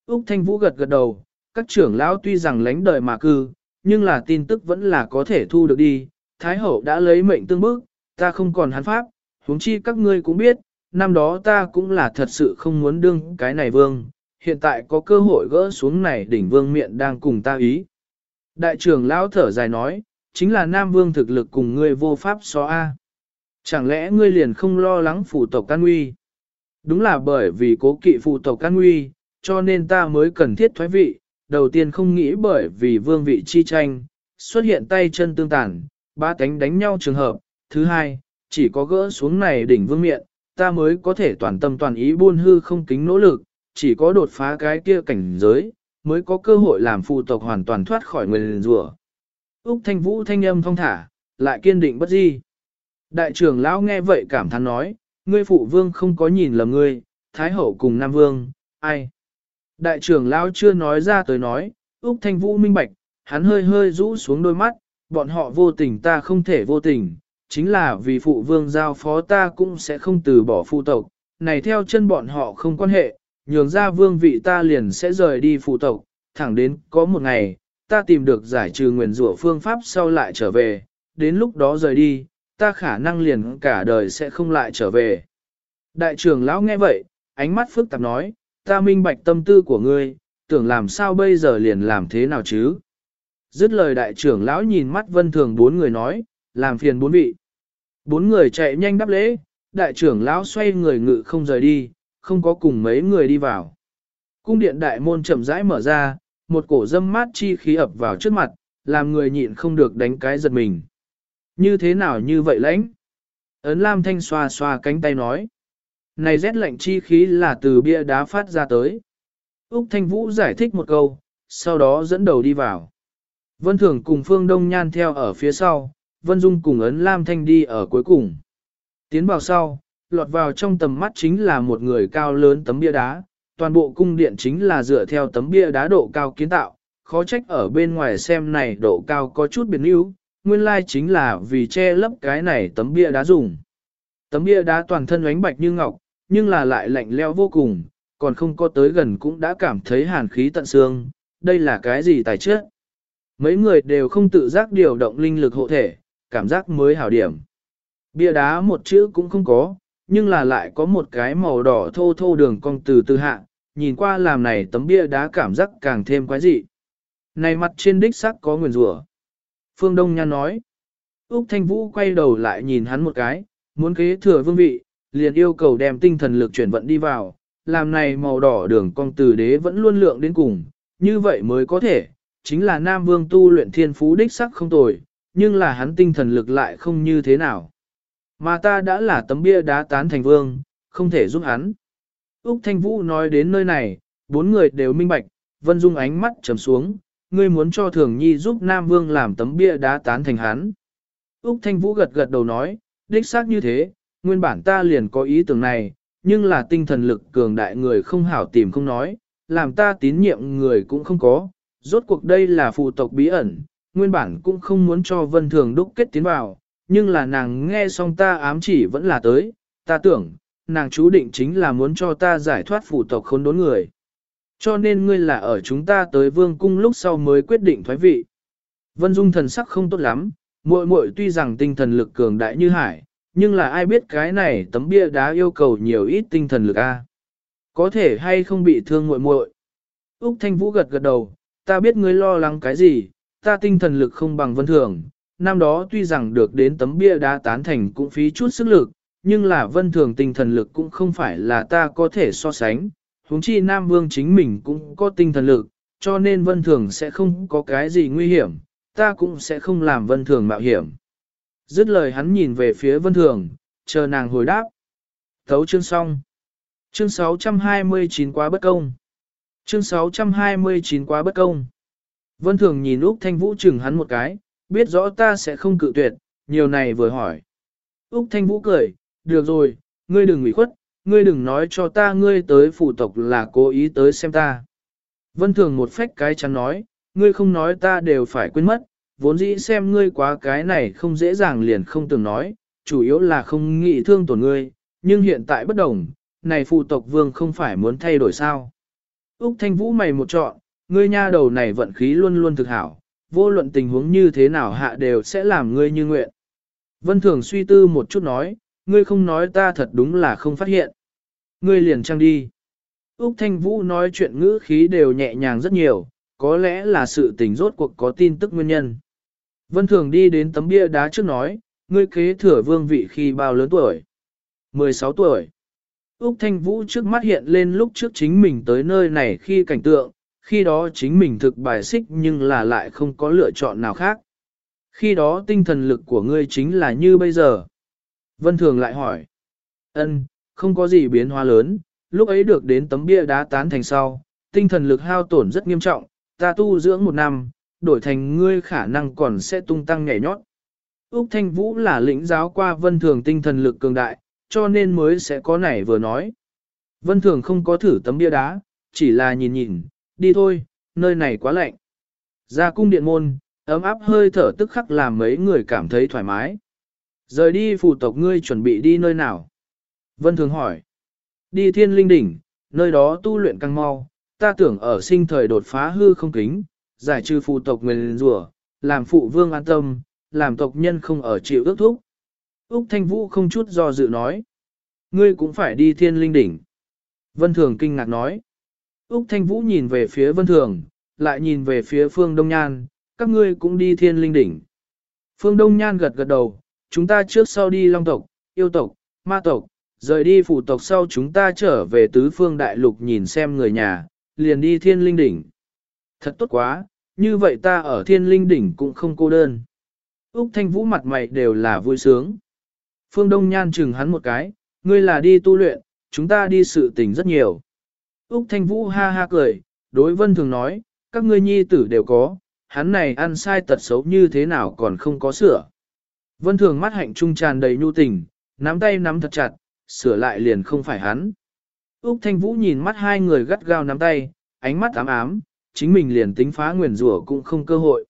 Úc Thanh Vũ gật gật đầu, các trưởng lão tuy rằng lánh đời mà cư, nhưng là tin tức vẫn là có thể thu được đi. Thái hậu đã lấy mệnh tương bức, ta không còn hắn pháp, huống chi các ngươi cũng biết, năm đó ta cũng là thật sự không muốn đương cái này vương, hiện tại có cơ hội gỡ xuống này đỉnh vương miệng đang cùng ta ý. Đại trưởng lão thở dài nói, chính là Nam Vương thực lực cùng ngươi vô pháp so A. Chẳng lẽ ngươi liền không lo lắng phụ tộc can nguy? Đúng là bởi vì cố kỵ phụ tộc can nguy, cho nên ta mới cần thiết thoái vị. Đầu tiên không nghĩ bởi vì vương vị chi tranh, xuất hiện tay chân tương tàn, ba cánh đánh nhau trường hợp. Thứ hai, chỉ có gỡ xuống này đỉnh vương miệng, ta mới có thể toàn tâm toàn ý buôn hư không kính nỗ lực, chỉ có đột phá cái kia cảnh giới, mới có cơ hội làm phụ tộc hoàn toàn thoát khỏi người rùa. Úc Thanh Vũ thanh âm thong thả, lại kiên định bất di. Đại trưởng lão nghe vậy cảm thán nói, ngươi phụ vương không có nhìn lầm ngươi, Thái hậu cùng Nam vương, ai? Đại trưởng lão chưa nói ra tới nói, Úc Thanh Vũ minh bạch, hắn hơi hơi rũ xuống đôi mắt, bọn họ vô tình ta không thể vô tình, chính là vì phụ vương giao phó ta cũng sẽ không từ bỏ phụ tộc, này theo chân bọn họ không quan hệ, nhường ra vương vị ta liền sẽ rời đi phụ tộc, thẳng đến có một ngày, ta tìm được giải trừ nguyền rủa phương pháp sau lại trở về, đến lúc đó rời đi, ta khả năng liền cả đời sẽ không lại trở về. Đại trưởng lão nghe vậy, ánh mắt phức tạp nói, ta minh bạch tâm tư của ngươi, tưởng làm sao bây giờ liền làm thế nào chứ? Dứt lời đại trưởng lão nhìn mắt vân thường bốn người nói, làm phiền bốn vị. Bốn người chạy nhanh đáp lễ, đại trưởng lão xoay người ngự không rời đi, không có cùng mấy người đi vào. Cung điện đại môn chậm rãi mở ra, một cổ dâm mát chi khí ập vào trước mặt, làm người nhịn không được đánh cái giật mình. Như thế nào như vậy lãnh? Ấn Lam Thanh xoa xoa cánh tay nói. Này rét lạnh chi khí là từ bia đá phát ra tới. Úc Thanh Vũ giải thích một câu, sau đó dẫn đầu đi vào. Vân Thường cùng Phương Đông Nhan theo ở phía sau, Vân Dung cùng Ấn Lam Thanh đi ở cuối cùng. Tiến vào sau, lọt vào trong tầm mắt chính là một người cao lớn tấm bia đá, toàn bộ cung điện chính là dựa theo tấm bia đá độ cao kiến tạo, khó trách ở bên ngoài xem này độ cao có chút biến yếu, nguyên lai chính là vì che lấp cái này tấm bia đá dùng. Tấm bia đá toàn thân ánh bạch như ngọc, nhưng là lại lạnh leo vô cùng, còn không có tới gần cũng đã cảm thấy hàn khí tận xương, đây là cái gì tài chất? Mấy người đều không tự giác điều động linh lực hộ thể, cảm giác mới hảo điểm. Bia đá một chữ cũng không có, nhưng là lại có một cái màu đỏ thô thô đường cong từ từ hạ, nhìn qua làm này tấm bia đá cảm giác càng thêm quái dị. Này mặt trên đích sắc có nguyền rủa. Phương Đông Nhan nói. Úc Thanh Vũ quay đầu lại nhìn hắn một cái, muốn kế thừa vương vị, liền yêu cầu đem tinh thần lực chuyển vận đi vào, làm này màu đỏ đường cong từ đế vẫn luôn lượng đến cùng, như vậy mới có thể, chính là Nam Vương tu luyện thiên phú đích sắc không tồi, nhưng là hắn tinh thần lực lại không như thế nào. Mà ta đã là tấm bia đá tán thành vương, không thể giúp hắn. Úc Thanh Vũ nói đến nơi này, bốn người đều minh bạch, Vân Dung ánh mắt trầm xuống, ngươi muốn cho Thường Nhi giúp Nam Vương làm tấm bia đá tán thành hắn. Úc Thanh Vũ gật gật đầu nói, đích xác như thế, nguyên bản ta liền có ý tưởng này, nhưng là tinh thần lực cường đại người không hảo tìm không nói, làm ta tín nhiệm người cũng không có, rốt cuộc đây là phụ tộc bí ẩn, nguyên bản cũng không muốn cho Vân Thường đúc kết tiến vào, nhưng là nàng nghe xong ta ám chỉ vẫn là tới, ta tưởng, nàng chú định chính là muốn cho ta giải thoát phủ tộc khốn đốn người. Cho nên ngươi là ở chúng ta tới vương cung lúc sau mới quyết định thoái vị. Vân Dung thần sắc không tốt lắm, muội muội tuy rằng tinh thần lực cường đại như hải, nhưng là ai biết cái này tấm bia đá yêu cầu nhiều ít tinh thần lực a Có thể hay không bị thương muội muội Úc Thanh Vũ gật gật đầu, ta biết ngươi lo lắng cái gì, ta tinh thần lực không bằng vân thường. Năm đó tuy rằng được đến tấm bia đá tán thành cũng phí chút sức lực, nhưng là vân thường tinh thần lực cũng không phải là ta có thể so sánh. huống chi Nam Vương chính mình cũng có tinh thần lực, cho nên vân thường sẽ không có cái gì nguy hiểm, ta cũng sẽ không làm vân thường mạo hiểm. Dứt lời hắn nhìn về phía vân thường, chờ nàng hồi đáp. Thấu chương xong. Chương 629 quá bất công. Chương 629 quá bất công. Vân thường nhìn Úc Thanh Vũ chừng hắn một cái, biết rõ ta sẽ không cự tuyệt, nhiều này vừa hỏi. Úc Thanh Vũ cười, được rồi, ngươi đừng ủy khuất, ngươi đừng nói cho ta ngươi tới phụ tộc là cố ý tới xem ta. Vân thường một phách cái chắn nói, ngươi không nói ta đều phải quên mất, vốn dĩ xem ngươi quá cái này không dễ dàng liền không từng nói, chủ yếu là không nghĩ thương tổn ngươi, nhưng hiện tại bất đồng, này phụ tộc vương không phải muốn thay đổi sao. Úc Thanh Vũ mày một trọn, ngươi nha đầu này vận khí luôn luôn thực hảo, vô luận tình huống như thế nào hạ đều sẽ làm ngươi như nguyện. Vân Thường suy tư một chút nói, ngươi không nói ta thật đúng là không phát hiện. Ngươi liền trăng đi. Úc Thanh Vũ nói chuyện ngữ khí đều nhẹ nhàng rất nhiều, có lẽ là sự tình rốt cuộc có tin tức nguyên nhân. Vân Thường đi đến tấm bia đá trước nói, ngươi kế thừa vương vị khi bao lớn tuổi? 16 tuổi. Úc Thanh Vũ trước mắt hiện lên lúc trước chính mình tới nơi này khi cảnh tượng, khi đó chính mình thực bài xích nhưng là lại không có lựa chọn nào khác. Khi đó tinh thần lực của ngươi chính là như bây giờ. Vân Thường lại hỏi. Ân, không có gì biến hóa lớn, lúc ấy được đến tấm bia đá tán thành sau, tinh thần lực hao tổn rất nghiêm trọng, ta tu dưỡng một năm, đổi thành ngươi khả năng còn sẽ tung tăng nhảy nhót. Úc Thanh Vũ là lĩnh giáo qua Vân Thường tinh thần lực cường đại, cho nên mới sẽ có nảy vừa nói. Vân Thường không có thử tấm bia đá, chỉ là nhìn nhìn, đi thôi, nơi này quá lạnh. Ra cung điện môn, ấm áp hơi thở tức khắc làm mấy người cảm thấy thoải mái. Rời đi phù tộc ngươi chuẩn bị đi nơi nào? Vân Thường hỏi. Đi thiên linh đỉnh, nơi đó tu luyện căng mau, ta tưởng ở sinh thời đột phá hư không kính, giải trừ phù tộc nguyền rủa, làm phụ vương an tâm, làm tộc nhân không ở chịu ước thúc. Úc Thanh Vũ không chút do dự nói. Ngươi cũng phải đi thiên linh đỉnh. Vân Thường kinh ngạc nói. Úc Thanh Vũ nhìn về phía Vân Thường, lại nhìn về phía Phương Đông Nhan, các ngươi cũng đi thiên linh đỉnh. Phương Đông Nhan gật gật đầu, chúng ta trước sau đi Long tộc, yêu tộc, ma tộc, rời đi phủ tộc sau chúng ta trở về tứ phương đại lục nhìn xem người nhà, liền đi thiên linh đỉnh. Thật tốt quá, như vậy ta ở thiên linh đỉnh cũng không cô đơn. Úc Thanh Vũ mặt mày đều là vui sướng. Phương Đông Nhan chừng hắn một cái, ngươi là đi tu luyện, chúng ta đi sự tình rất nhiều. Úc Thanh Vũ ha ha cười, đối vân thường nói, các ngươi nhi tử đều có, hắn này ăn sai tật xấu như thế nào còn không có sửa. Vân thường mắt hạnh trung tràn đầy nhu tình, nắm tay nắm thật chặt, sửa lại liền không phải hắn. Úc Thanh Vũ nhìn mắt hai người gắt gao nắm tay, ánh mắt ám ám, chính mình liền tính phá nguyền rủa cũng không cơ hội.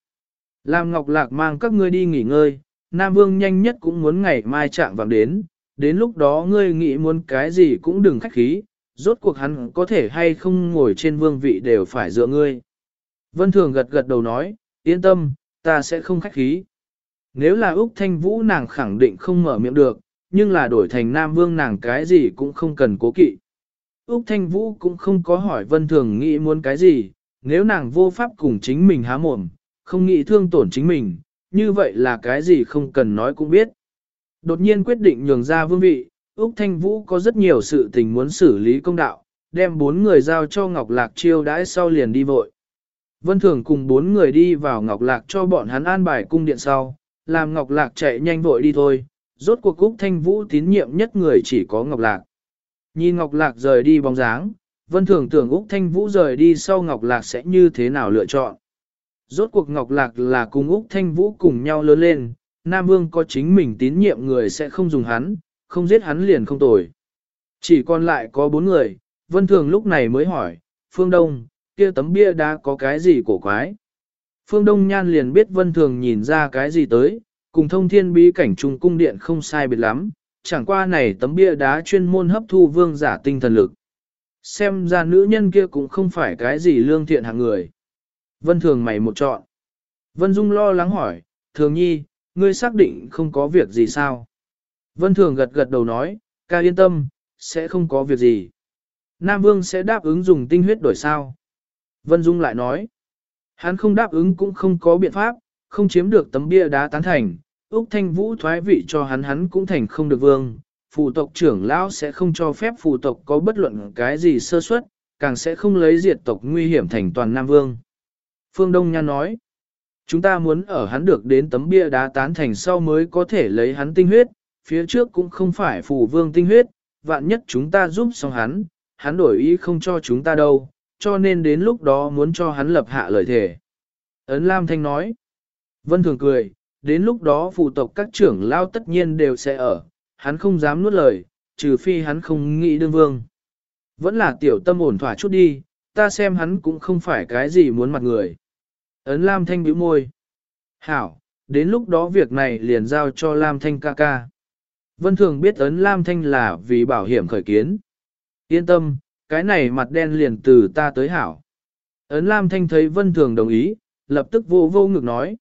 Làm Ngọc Lạc mang các ngươi đi nghỉ ngơi, Nam Vương nhanh nhất cũng muốn ngày mai chạm vàng đến, đến lúc đó ngươi nghĩ muốn cái gì cũng đừng khách khí, rốt cuộc hắn có thể hay không ngồi trên vương vị đều phải dựa ngươi. Vân Thường gật gật đầu nói, yên tâm, ta sẽ không khách khí. Nếu là Úc Thanh Vũ nàng khẳng định không mở miệng được, nhưng là đổi thành Nam Vương nàng cái gì cũng không cần cố kỵ. Úc Thanh Vũ cũng không có hỏi Vân Thường nghĩ muốn cái gì, nếu nàng vô pháp cùng chính mình há mồm, không nghĩ thương tổn chính mình, như vậy là cái gì không cần nói cũng biết. Đột nhiên quyết định nhường ra vương vị, Úc Thanh Vũ có rất nhiều sự tình muốn xử lý công đạo, đem bốn người giao cho Ngọc Lạc chiêu đãi sau liền đi vội. Vân Thường cùng bốn người đi vào Ngọc Lạc cho bọn hắn an bài cung điện sau, làm Ngọc Lạc chạy nhanh vội đi thôi, rốt cuộc Úc Thanh Vũ tín nhiệm nhất người chỉ có Ngọc Lạc. Nhìn Ngọc Lạc rời đi bóng dáng, Vân Thường tưởng Úc Thanh Vũ rời đi sau Ngọc Lạc sẽ như thế nào lựa chọn. Rốt cuộc Ngọc Lạc là cùng Úc Thanh Vũ cùng nhau lớn lên, Nam Vương có chính mình tín nhiệm người sẽ không dùng hắn, không giết hắn liền không tồi. Chỉ còn lại có bốn người, Vân Thường lúc này mới hỏi, Phương Đông, kia tấm bia đã có cái gì cổ quái? Phương Đông Nhan liền biết Vân Thường nhìn ra cái gì tới, cùng thông thiên bí cảnh trùng cung điện không sai biệt lắm, chẳng qua này tấm bia đá chuyên môn hấp thu vương giả tinh thần lực. Xem ra nữ nhân kia cũng không phải cái gì lương thiện hạng người. Vân Thường mày một chọn. Vân Dung lo lắng hỏi, Thường Nhi, ngươi xác định không có việc gì sao? Vân Thường gật gật đầu nói, ca yên tâm, sẽ không có việc gì. Nam Vương sẽ đáp ứng dùng tinh huyết đổi sao. Vân Dung lại nói, hắn không đáp ứng cũng không có biện pháp, không chiếm được tấm bia đá tán thành, Úc Thanh Vũ thoái vị cho hắn hắn cũng thành không được vương. Phụ tộc trưởng lão sẽ không cho phép phụ tộc có bất luận cái gì sơ suất, càng sẽ không lấy diệt tộc nguy hiểm thành toàn Nam Vương. Phương Đông Nhan nói, chúng ta muốn ở hắn được đến tấm bia đá tán thành sau mới có thể lấy hắn tinh huyết, phía trước cũng không phải phù vương tinh huyết, vạn nhất chúng ta giúp xong hắn, hắn đổi ý không cho chúng ta đâu, cho nên đến lúc đó muốn cho hắn lập hạ lời thề. Ấn Lam Thanh nói, Vân Thường cười, đến lúc đó phụ tộc các trưởng lao tất nhiên đều sẽ ở, hắn không dám nuốt lời, trừ phi hắn không nghĩ đương vương. Vẫn là tiểu tâm ổn thỏa chút đi, ta xem hắn cũng không phải cái gì muốn mặt người. Ấn Lam Thanh bĩu môi. Hảo, đến lúc đó việc này liền giao cho Lam Thanh ca ca. Vân Thường biết Ấn Lam Thanh là vì bảo hiểm khởi kiến. Yên tâm, cái này mặt đen liền từ ta tới hảo. Ấn Lam Thanh thấy Vân Thường đồng ý, lập tức vô vô ngực nói.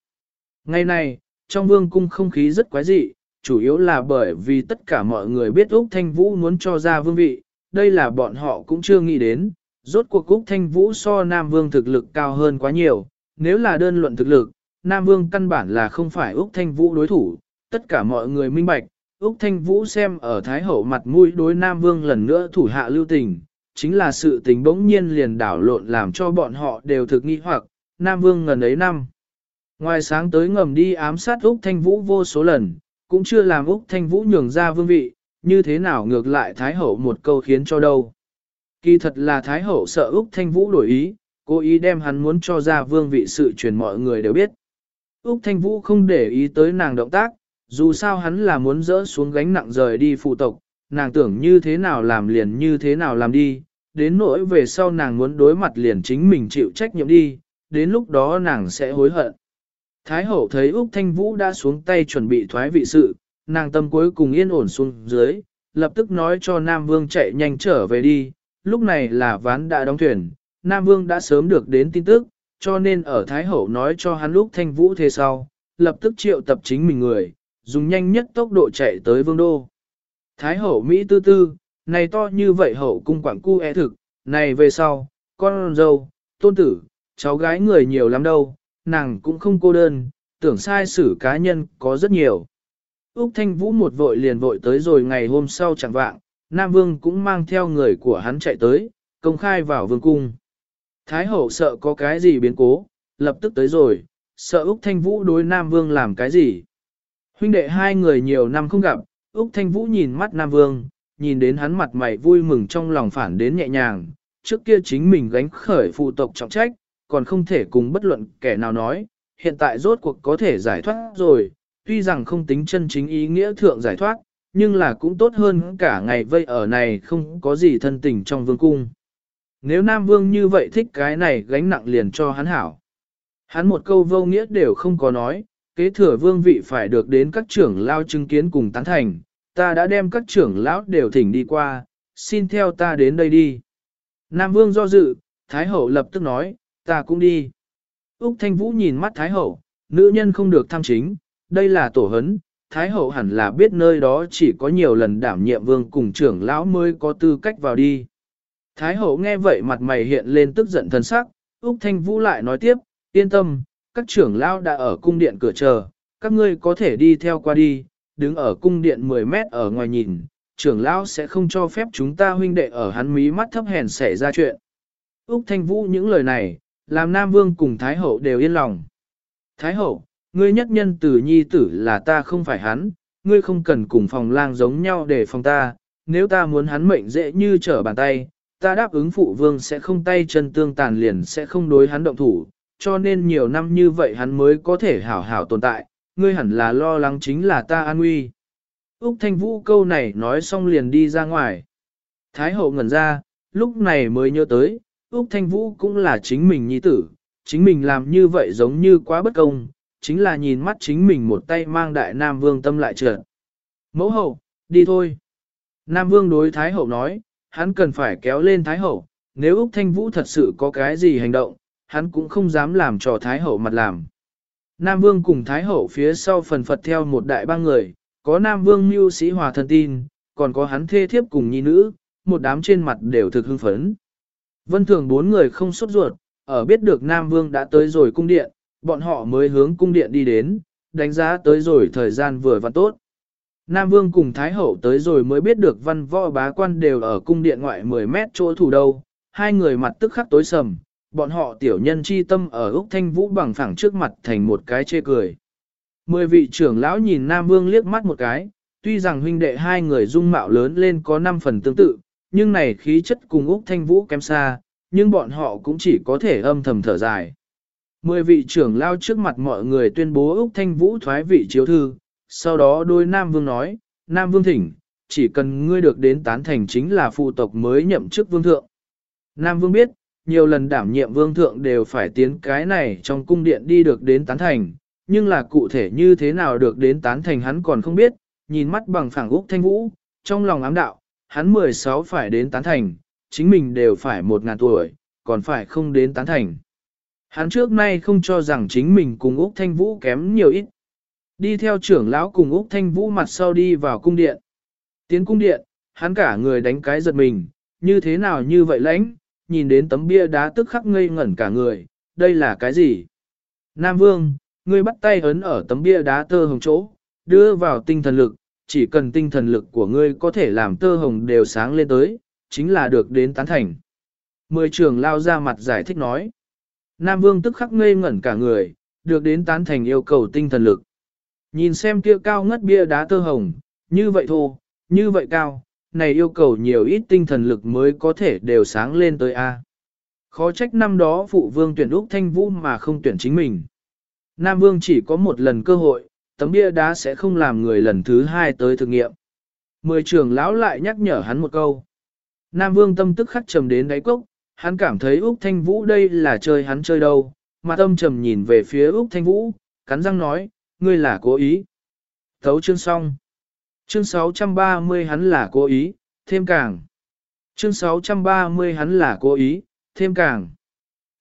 Ngày này, trong vương cung không khí rất quái dị, chủ yếu là bởi vì tất cả mọi người biết Úc Thanh Vũ muốn cho ra vương vị, đây là bọn họ cũng chưa nghĩ đến. Rốt cuộc Úc Thanh Vũ so Nam Vương thực lực cao hơn quá nhiều, nếu là đơn luận thực lực, Nam Vương căn bản là không phải Úc Thanh Vũ đối thủ, tất cả mọi người minh bạch, Úc Thanh Vũ xem ở Thái Hậu mặt mũi đối Nam Vương lần nữa thủ hạ lưu tình, chính là sự tình bỗng nhiên liền đảo lộn làm cho bọn họ đều thực nghi hoặc, Nam Vương ngần ấy năm. Ngoài sáng tới ngầm đi ám sát Úc Thanh Vũ vô số lần, cũng chưa làm Úc Thanh Vũ nhường ra vương vị, như thế nào ngược lại Thái Hậu một câu khiến cho đâu. Kỳ thật là Thái Hậu sợ Úc Thanh Vũ đổi ý, cố ý đem hắn muốn cho ra vương vị sự truyền mọi người đều biết. Úc Thanh Vũ không để ý tới nàng động tác, dù sao hắn là muốn dỡ xuống gánh nặng rời đi phụ tộc, nàng tưởng như thế nào làm liền như thế nào làm đi, đến nỗi về sau nàng muốn đối mặt liền chính mình chịu trách nhiệm đi, đến lúc đó nàng sẽ hối hận. Thái hậu thấy Úc Thanh Vũ đã xuống tay chuẩn bị thoái vị sự, nàng tâm cuối cùng yên ổn xuống dưới, lập tức nói cho Nam Vương chạy nhanh trở về đi, lúc này là ván đã đóng thuyền, Nam Vương đã sớm được đến tin tức, cho nên ở Thái hậu nói cho hắn Úc Thanh Vũ thế sau, lập tức triệu tập chính mình người, dùng nhanh nhất tốc độ chạy tới Vương Đô. Thái hậu Mỹ tư tư, này to như vậy hậu cung quảng cu e thực, này về sau, con dâu, tôn tử, cháu gái người nhiều lắm đâu, nàng cũng không cô đơn, tưởng sai xử cá nhân có rất nhiều. Úc Thanh Vũ một vội liền vội tới rồi ngày hôm sau chẳng vạng, Nam Vương cũng mang theo người của hắn chạy tới, công khai vào vương cung. Thái hậu sợ có cái gì biến cố, lập tức tới rồi, sợ Úc Thanh Vũ đối Nam Vương làm cái gì. Huynh đệ hai người nhiều năm không gặp, Úc Thanh Vũ nhìn mắt Nam Vương, nhìn đến hắn mặt mày vui mừng trong lòng phản đến nhẹ nhàng, trước kia chính mình gánh khởi phụ tộc trọng trách, còn không thể cùng bất luận kẻ nào nói, hiện tại rốt cuộc có thể giải thoát rồi, tuy rằng không tính chân chính ý nghĩa thượng giải thoát, nhưng là cũng tốt hơn cả ngày vây ở này không có gì thân tình trong vương cung. Nếu Nam Vương như vậy thích cái này gánh nặng liền cho hắn hảo. Hắn một câu vô nghĩa đều không có nói, kế thừa vương vị phải được đến các trưởng lao chứng kiến cùng tán thành, ta đã đem các trưởng lão đều thỉnh đi qua, xin theo ta đến đây đi. Nam Vương do dự, Thái Hậu lập tức nói, ta cũng đi. Úc Thanh Vũ nhìn mắt Thái Hậu, nữ nhân không được tham chính, đây là tổ hấn, Thái Hậu hẳn là biết nơi đó chỉ có nhiều lần đảm nhiệm vương cùng trưởng lão mới có tư cách vào đi. Thái Hậu nghe vậy mặt mày hiện lên tức giận thân sắc, Úc Thanh Vũ lại nói tiếp, yên tâm, các trưởng lão đã ở cung điện cửa chờ, các ngươi có thể đi theo qua đi, đứng ở cung điện 10 mét ở ngoài nhìn, trưởng lão sẽ không cho phép chúng ta huynh đệ ở hắn mí mắt thấp hèn xảy ra chuyện. Úc Thanh Vũ những lời này, làm Nam Vương cùng Thái Hậu đều yên lòng. Thái Hậu, ngươi nhất nhân tử nhi tử là ta không phải hắn, ngươi không cần cùng phòng lang giống nhau để phòng ta, nếu ta muốn hắn mệnh dễ như trở bàn tay, ta đáp ứng phụ vương sẽ không tay chân tương tàn liền sẽ không đối hắn động thủ, cho nên nhiều năm như vậy hắn mới có thể hảo hảo tồn tại, ngươi hẳn là lo lắng chính là ta an nguy. Úc Thanh Vũ câu này nói xong liền đi ra ngoài. Thái hậu ngẩn ra, lúc này mới nhớ tới, Úc Thanh Vũ cũng là chính mình nhi tử, chính mình làm như vậy giống như quá bất công, chính là nhìn mắt chính mình một tay mang đại Nam Vương tâm lại trượt. Mẫu hậu, đi thôi. Nam Vương đối Thái hậu nói, hắn cần phải kéo lên Thái hậu, nếu Úc Thanh Vũ thật sự có cái gì hành động, hắn cũng không dám làm cho Thái hậu mặt làm. Nam Vương cùng Thái hậu phía sau phần phật theo một đại ba người, có Nam Vương mưu sĩ hòa thân tin, còn có hắn thê thiếp cùng nhi nữ, một đám trên mặt đều thực hưng phấn. Vân thường bốn người không sốt ruột, ở biết được Nam Vương đã tới rồi cung điện, bọn họ mới hướng cung điện đi đến, đánh giá tới rồi thời gian vừa và tốt. Nam Vương cùng Thái Hậu tới rồi mới biết được văn võ bá quan đều ở cung điện ngoại 10 mét chỗ thủ đâu, hai người mặt tức khắc tối sầm, bọn họ tiểu nhân chi tâm ở Úc Thanh Vũ bằng phẳng trước mặt thành một cái chê cười. Mười vị trưởng lão nhìn Nam Vương liếc mắt một cái, tuy rằng huynh đệ hai người dung mạo lớn lên có năm phần tương tự, nhưng này khí chất cùng Úc Thanh Vũ kém xa, nhưng bọn họ cũng chỉ có thể âm thầm thở dài. Mười vị trưởng lao trước mặt mọi người tuyên bố Úc Thanh Vũ thoái vị chiếu thư, sau đó đôi Nam Vương nói, Nam Vương thỉnh, chỉ cần ngươi được đến tán thành chính là phụ tộc mới nhậm chức vương thượng. Nam Vương biết, nhiều lần đảm nhiệm vương thượng đều phải tiến cái này trong cung điện đi được đến tán thành, nhưng là cụ thể như thế nào được đến tán thành hắn còn không biết, nhìn mắt bằng phẳng Úc Thanh Vũ, trong lòng ám đạo, hắn 16 phải đến tán thành, chính mình đều phải một ngàn tuổi, còn phải không đến tán thành. Hắn trước nay không cho rằng chính mình cùng Úc Thanh Vũ kém nhiều ít. Đi theo trưởng lão cùng Úc Thanh Vũ mặt sau đi vào cung điện. Tiến cung điện, hắn cả người đánh cái giật mình, như thế nào như vậy lãnh, nhìn đến tấm bia đá tức khắc ngây ngẩn cả người, đây là cái gì? Nam Vương, ngươi bắt tay ấn ở tấm bia đá tơ hồng chỗ, đưa vào tinh thần lực, chỉ cần tinh thần lực của ngươi có thể làm tơ hồng đều sáng lên tới, chính là được đến tán thành. Mười trưởng lao ra mặt giải thích nói. Nam Vương tức khắc ngây ngẩn cả người, được đến tán thành yêu cầu tinh thần lực. Nhìn xem kia cao ngất bia đá tơ hồng, như vậy thô, như vậy cao, này yêu cầu nhiều ít tinh thần lực mới có thể đều sáng lên tới A. Khó trách năm đó phụ vương tuyển Úc Thanh Vũ mà không tuyển chính mình. Nam Vương chỉ có một lần cơ hội, tấm bia đá sẽ không làm người lần thứ hai tới thực nghiệm. Mười trưởng lão lại nhắc nhở hắn một câu. Nam Vương tâm tức khắc trầm đến đáy cốc, hắn cảm thấy Úc Thanh Vũ đây là chơi hắn chơi đâu, mà tâm trầm nhìn về phía Úc Thanh Vũ, cắn răng nói, ngươi là cố ý. Thấu chương xong. Chương 630 hắn là cố ý, thêm càng. Chương 630 hắn là cố ý, thêm càng.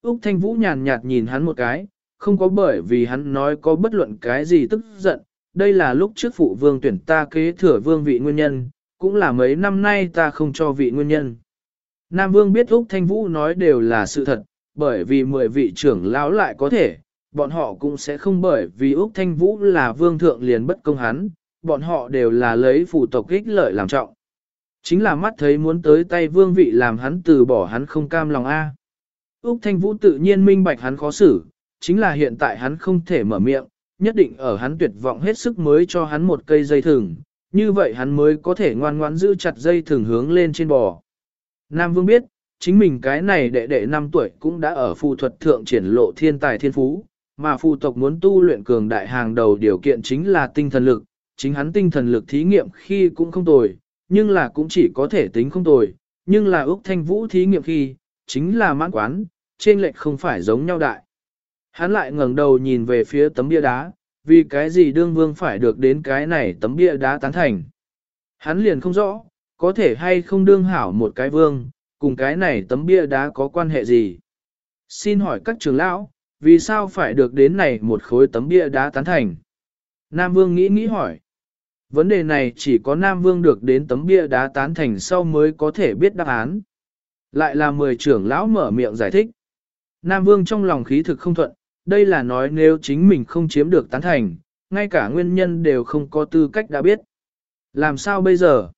Úc Thanh Vũ nhàn nhạt nhìn hắn một cái, không có bởi vì hắn nói có bất luận cái gì tức giận. Đây là lúc trước phụ vương tuyển ta kế thừa vương vị nguyên nhân, cũng là mấy năm nay ta không cho vị nguyên nhân. Nam Vương biết Úc Thanh Vũ nói đều là sự thật, bởi vì mười vị trưởng lão lại có thể, bọn họ cũng sẽ không bởi vì Úc Thanh Vũ là vương thượng liền bất công hắn, bọn họ đều là lấy phụ tộc ích lợi làm trọng. Chính là mắt thấy muốn tới tay vương vị làm hắn từ bỏ hắn không cam lòng A. Úc Thanh Vũ tự nhiên minh bạch hắn khó xử, chính là hiện tại hắn không thể mở miệng, nhất định ở hắn tuyệt vọng hết sức mới cho hắn một cây dây thừng, như vậy hắn mới có thể ngoan ngoãn giữ chặt dây thừng hướng lên trên bò. Nam Vương biết, chính mình cái này đệ đệ 5 tuổi cũng đã ở phù thuật thượng triển lộ thiên tài thiên phú, mà phù tộc muốn tu luyện cường đại hàng đầu điều kiện chính là tinh thần lực, chính hắn tinh thần lực thí nghiệm khi cũng không tồi, nhưng là cũng chỉ có thể tính không tồi, nhưng là Úc Thanh Vũ thí nghiệm khi, chính là mãn quán, trên lệch không phải giống nhau đại. Hắn lại ngẩng đầu nhìn về phía tấm bia đá, vì cái gì đương vương phải được đến cái này tấm bia đá tán thành. Hắn liền không rõ, có thể hay không đương hảo một cái vương, cùng cái này tấm bia đá có quan hệ gì. Xin hỏi các trưởng lão, vì sao phải được đến này một khối tấm bia đá tán thành? Nam Vương nghĩ nghĩ hỏi. Vấn đề này chỉ có Nam Vương được đến tấm bia đá tán thành sau mới có thể biết đáp án. Lại là mười trưởng lão mở miệng giải thích. Nam Vương trong lòng khí thực không thuận, đây là nói nếu chính mình không chiếm được tán thành, ngay cả nguyên nhân đều không có tư cách đã biết. Làm sao bây giờ?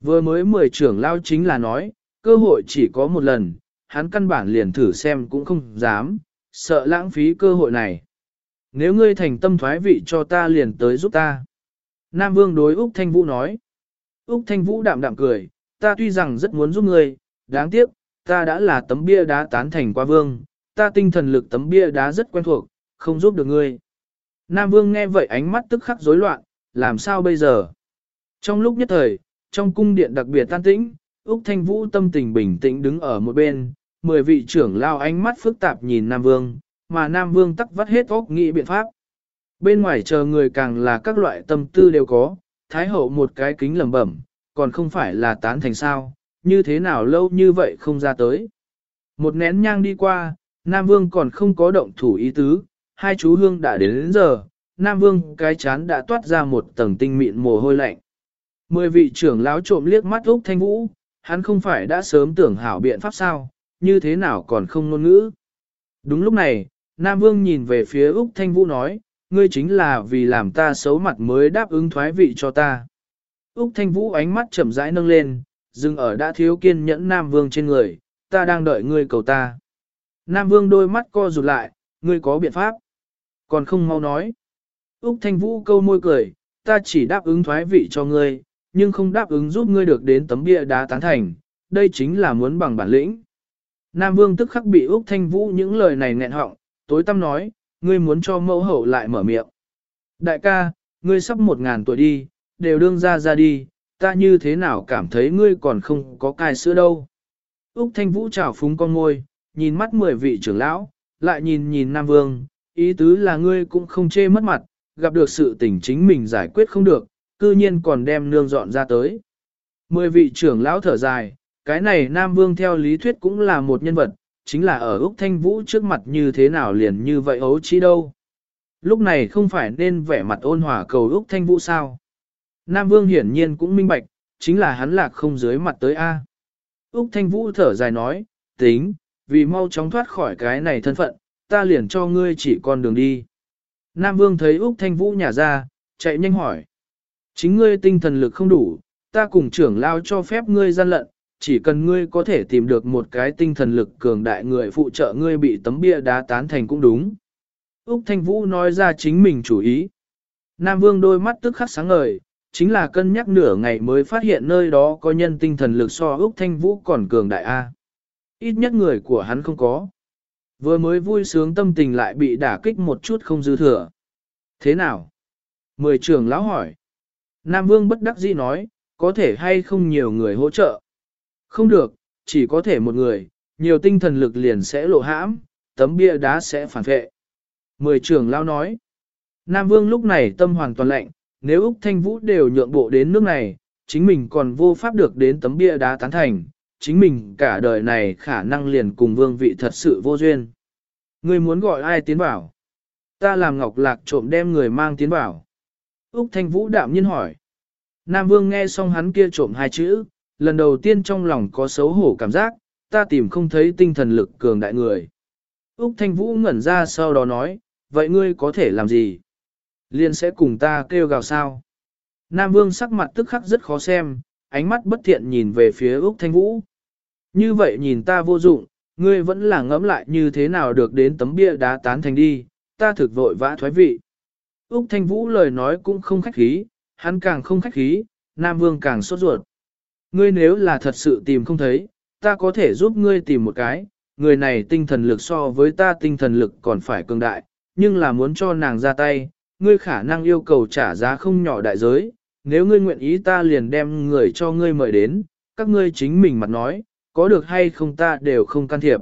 Vừa mới mười trưởng lão chính là nói, cơ hội chỉ có một lần, hắn căn bản liền thử xem cũng không dám, sợ lãng phí cơ hội này. Nếu ngươi thành tâm thoái vị cho ta liền tới giúp ta. Nam Vương đối Úc Thanh Vũ nói. Úc Thanh Vũ đạm đạm cười, ta tuy rằng rất muốn giúp ngươi, đáng tiếc, ta đã là tấm bia đá tán thành qua vương, ta tinh thần lực tấm bia đá rất quen thuộc, không giúp được ngươi. Nam Vương nghe vậy ánh mắt tức khắc rối loạn, làm sao bây giờ? Trong lúc nhất thời, trong cung điện đặc biệt tan tĩnh, Úc Thanh Vũ tâm tình bình tĩnh đứng ở một bên, mười vị trưởng lao ánh mắt phức tạp nhìn Nam Vương, mà Nam Vương tắc vắt hết óc nghĩ biện pháp. Bên ngoài chờ người càng là các loại tâm tư đều có, Thái hậu một cái kính lẩm bẩm, còn không phải là tán thành sao, như thế nào lâu như vậy không ra tới. Một nén nhang đi qua, Nam Vương còn không có động thủ ý tứ, hai chú hương đã đến, đến giờ, Nam Vương cái chán đã toát ra một tầng tinh mịn mồ hôi lạnh. Mười vị trưởng lão trộm liếc mắt Úc Thanh Vũ, hắn không phải đã sớm tưởng hảo biện pháp sao, như thế nào còn không ngôn ngữ. Đúng lúc này, Nam Vương nhìn về phía Úc Thanh Vũ nói, ngươi chính là vì làm ta xấu mặt mới đáp ứng thoái vị cho ta. Úc Thanh Vũ ánh mắt chậm rãi nâng lên, dừng ở đã thiếu kiên nhẫn Nam Vương trên người, ta đang đợi ngươi cầu ta. Nam Vương đôi mắt co rụt lại, ngươi có biện pháp. Còn không mau nói. Úc Thanh Vũ câu môi cười, ta chỉ đáp ứng thoái vị cho ngươi, nhưng không đáp ứng giúp ngươi được đến tấm bia đá tán thành, đây chính là muốn bằng bản lĩnh. Nam Vương tức khắc bị Úc Thanh Vũ những lời này nghẹn họng, tối tâm nói, ngươi muốn cho mẫu hậu lại mở miệng. Đại ca, ngươi sắp một ngàn tuổi đi, đều đương ra ra đi, ta như thế nào cảm thấy ngươi còn không có cai sữa đâu. Úc Thanh Vũ trào phúng con môi, nhìn mắt mười vị trưởng lão, lại nhìn nhìn Nam Vương, ý tứ là ngươi cũng không chê mất mặt, gặp được sự tình chính mình giải quyết không được, cư nhiên còn đem nương dọn ra tới. Mười vị trưởng lão thở dài, cái này Nam Vương theo lý thuyết cũng là một nhân vật, chính là ở Úc Thanh Vũ trước mặt như thế nào liền như vậy ấu chi đâu. Lúc này không phải nên vẻ mặt ôn hòa cầu Úc Thanh Vũ sao. Nam Vương hiển nhiên cũng minh bạch, chính là hắn lạc không dưới mặt tới A. Úc Thanh Vũ thở dài nói, tính, vì mau chóng thoát khỏi cái này thân phận, ta liền cho ngươi chỉ con đường đi. Nam Vương thấy Úc Thanh Vũ nhả ra, chạy nhanh hỏi. Chính ngươi tinh thần lực không đủ, ta cùng trưởng lao cho phép ngươi gian lận, chỉ cần ngươi có thể tìm được một cái tinh thần lực cường đại người phụ trợ ngươi bị tấm bia đá tán thành cũng đúng. Úc Thanh Vũ nói ra chính mình chủ ý. Nam Vương đôi mắt tức khắc sáng ngời, chính là cân nhắc nửa ngày mới phát hiện nơi đó có nhân tinh thần lực so Úc Thanh Vũ còn cường đại A. Ít nhất người của hắn không có. Vừa mới vui sướng tâm tình lại bị đả kích một chút không dư thừa. Thế nào? Mười trưởng lão hỏi. Nam Vương bất đắc dĩ nói, có thể hay không nhiều người hỗ trợ. Không được, chỉ có thể một người, nhiều tinh thần lực liền sẽ lộ hãm, tấm bia đá sẽ phản vệ. Mười trưởng lao nói. Nam Vương lúc này tâm hoàn toàn lạnh, nếu Úc Thanh Vũ đều nhượng bộ đến nước này, chính mình còn vô pháp được đến tấm bia đá tán thành, chính mình cả đời này khả năng liền cùng vương vị thật sự vô duyên. người muốn gọi ai tiến bảo? Ta làm ngọc lạc trộm đem người mang tiến bảo. Úc Thanh Vũ đạm nhiên hỏi. Nam Vương nghe xong hắn kia trộm hai chữ, lần đầu tiên trong lòng có xấu hổ cảm giác, ta tìm không thấy tinh thần lực cường đại người. Úc Thanh Vũ ngẩn ra sau đó nói, vậy ngươi có thể làm gì? Liên sẽ cùng ta kêu gào sao? Nam Vương sắc mặt tức khắc rất khó xem, ánh mắt bất thiện nhìn về phía Úc Thanh Vũ. Như vậy nhìn ta vô dụng, ngươi vẫn là ngẫm lại như thế nào được đến tấm bia đá tán thành đi, ta thực vội vã thoái vị. Úc Thanh Vũ lời nói cũng không khách khí, hắn càng không khách khí, Nam Vương càng sốt ruột. Ngươi nếu là thật sự tìm không thấy, ta có thể giúp ngươi tìm một cái, người này tinh thần lực so với ta tinh thần lực còn phải cường đại, nhưng là muốn cho nàng ra tay, ngươi khả năng yêu cầu trả giá không nhỏ đại giới, nếu ngươi nguyện ý ta liền đem người cho ngươi mời đến, các ngươi chính mình mặt nói, có được hay không ta đều không can thiệp.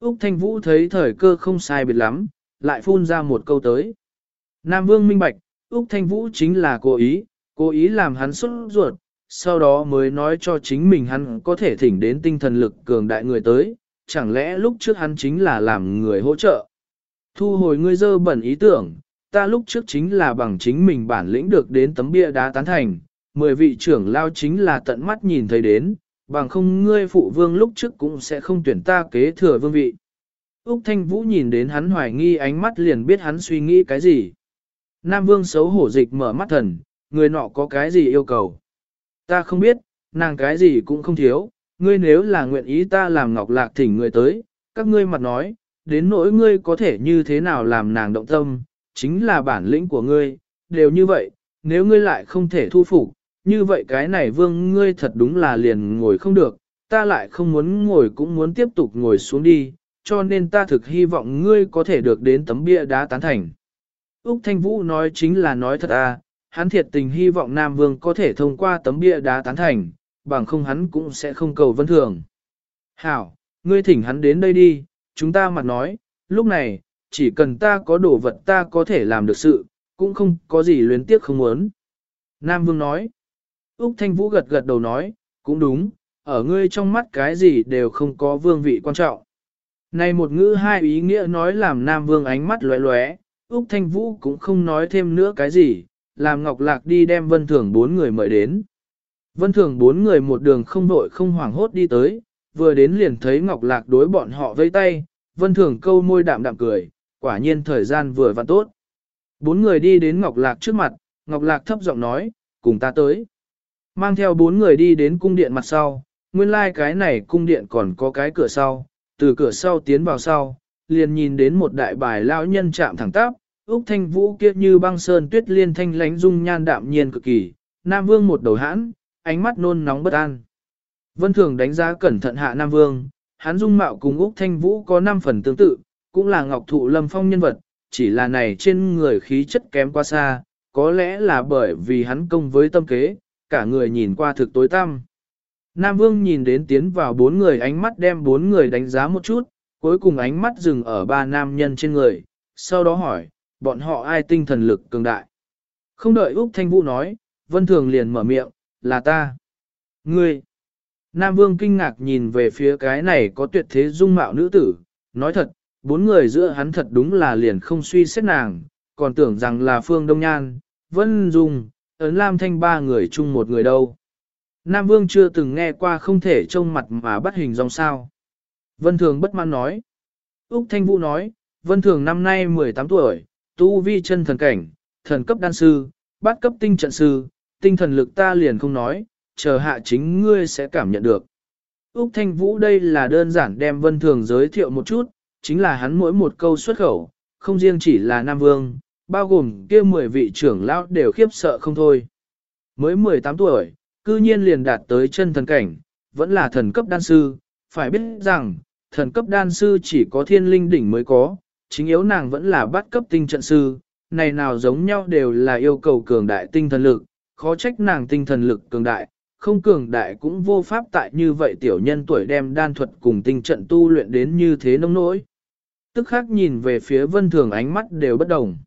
Úc Thanh Vũ thấy thời cơ không sai biệt lắm, lại phun ra một câu tới. Nam Vương minh bạch, Úc Thanh Vũ chính là cố ý, cố ý làm hắn xuất ruột, sau đó mới nói cho chính mình hắn có thể thỉnh đến tinh thần lực cường đại người tới, chẳng lẽ lúc trước hắn chính là làm người hỗ trợ. Thu hồi ngươi dơ bẩn ý tưởng, ta lúc trước chính là bằng chính mình bản lĩnh được đến tấm bia đá tán thành, mười vị trưởng lao chính là tận mắt nhìn thấy đến, bằng không ngươi phụ vương lúc trước cũng sẽ không tuyển ta kế thừa vương vị. Úc Thanh Vũ nhìn đến hắn hoài nghi ánh mắt liền biết hắn suy nghĩ cái gì. Nam vương xấu hổ dịch mở mắt thần, người nọ có cái gì yêu cầu. Ta không biết, nàng cái gì cũng không thiếu, ngươi nếu là nguyện ý ta làm ngọc lạc thỉnh người tới, các ngươi mặt nói, đến nỗi ngươi có thể như thế nào làm nàng động tâm, chính là bản lĩnh của ngươi, đều như vậy, nếu ngươi lại không thể thu phục, như vậy cái này vương ngươi thật đúng là liền ngồi không được, ta lại không muốn ngồi cũng muốn tiếp tục ngồi xuống đi, cho nên ta thực hy vọng ngươi có thể được đến tấm bia đá tán thành. Úc Thanh Vũ nói chính là nói thật à, hắn thiệt tình hy vọng Nam Vương có thể thông qua tấm bia đá tán thành, bằng không hắn cũng sẽ không cầu vân thường. Hảo, ngươi thỉnh hắn đến đây đi, chúng ta mặt nói, lúc này, chỉ cần ta có đồ vật ta có thể làm được sự, cũng không có gì luyến tiếc không muốn. Nam Vương nói, Úc Thanh Vũ gật gật đầu nói, cũng đúng, ở ngươi trong mắt cái gì đều không có vương vị quan trọng. Này một ngữ hai ý nghĩa nói làm Nam Vương ánh mắt lóe lóe, Úc Thanh Vũ cũng không nói thêm nữa cái gì, làm Ngọc Lạc đi đem Vân Thường bốn người mời đến. Vân Thường bốn người một đường không vội không hoảng hốt đi tới, vừa đến liền thấy Ngọc Lạc đối bọn họ vây tay, Vân Thường câu môi đạm đạm cười, quả nhiên thời gian vừa và tốt. Bốn người đi đến Ngọc Lạc trước mặt, Ngọc Lạc thấp giọng nói, cùng ta tới. Mang theo bốn người đi đến cung điện mặt sau, nguyên lai like cái này cung điện còn có cái cửa sau, từ cửa sau tiến vào sau, liền nhìn đến một đại bài lão nhân chạm thẳng tắp, Úc Thanh Vũ kia như băng sơn tuyết liên thanh lánh dung nhan đạm nhiên cực kỳ, Nam Vương một đầu hãn, ánh mắt nôn nóng bất an. Vân Thường đánh giá cẩn thận hạ Nam Vương, hắn dung mạo cùng Úc Thanh Vũ có 5 phần tương tự, cũng là ngọc thụ lâm phong nhân vật, chỉ là này trên người khí chất kém quá xa, có lẽ là bởi vì hắn công với tâm kế, cả người nhìn qua thực tối tăm. Nam Vương nhìn đến tiến vào bốn người ánh mắt đem bốn người đánh giá một chút, cuối cùng ánh mắt dừng ở ba nam nhân trên người, sau đó hỏi, bọn họ ai tinh thần lực cường đại. Không đợi Úc Thanh Vũ nói, Vân Thường liền mở miệng, là ta. Ngươi. Nam Vương kinh ngạc nhìn về phía cái này có tuyệt thế dung mạo nữ tử, nói thật, bốn người giữa hắn thật đúng là liền không suy xét nàng, còn tưởng rằng là Phương Đông Nhan, Vân Dung, Ấn Lam Thanh ba người chung một người đâu. Nam Vương chưa từng nghe qua không thể trông mặt mà bắt hình dòng sao. Vân Thường bất mãn nói. Úc Thanh Vũ nói, Vân Thường năm nay 18 tuổi, tu vi chân thần cảnh, thần cấp đan sư, bát cấp tinh trận sư, tinh thần lực ta liền không nói, chờ hạ chính ngươi sẽ cảm nhận được. Úc Thanh Vũ đây là đơn giản đem Vân Thường giới thiệu một chút, chính là hắn mỗi một câu xuất khẩu, không riêng chỉ là Nam Vương, bao gồm kia 10 vị trưởng lão đều khiếp sợ không thôi. Mới 18 tuổi, cư nhiên liền đạt tới chân thần cảnh, vẫn là thần cấp đan sư, phải biết rằng, thần cấp đan sư chỉ có thiên linh đỉnh mới có, chính yếu nàng vẫn là bắt cấp tinh trận sư, này nào giống nhau đều là yêu cầu cường đại tinh thần lực, khó trách nàng tinh thần lực cường đại, không cường đại cũng vô pháp tại như vậy tiểu nhân tuổi đem đan thuật cùng tinh trận tu luyện đến như thế nông nỗi. Tức khắc nhìn về phía vân thường ánh mắt đều bất đồng.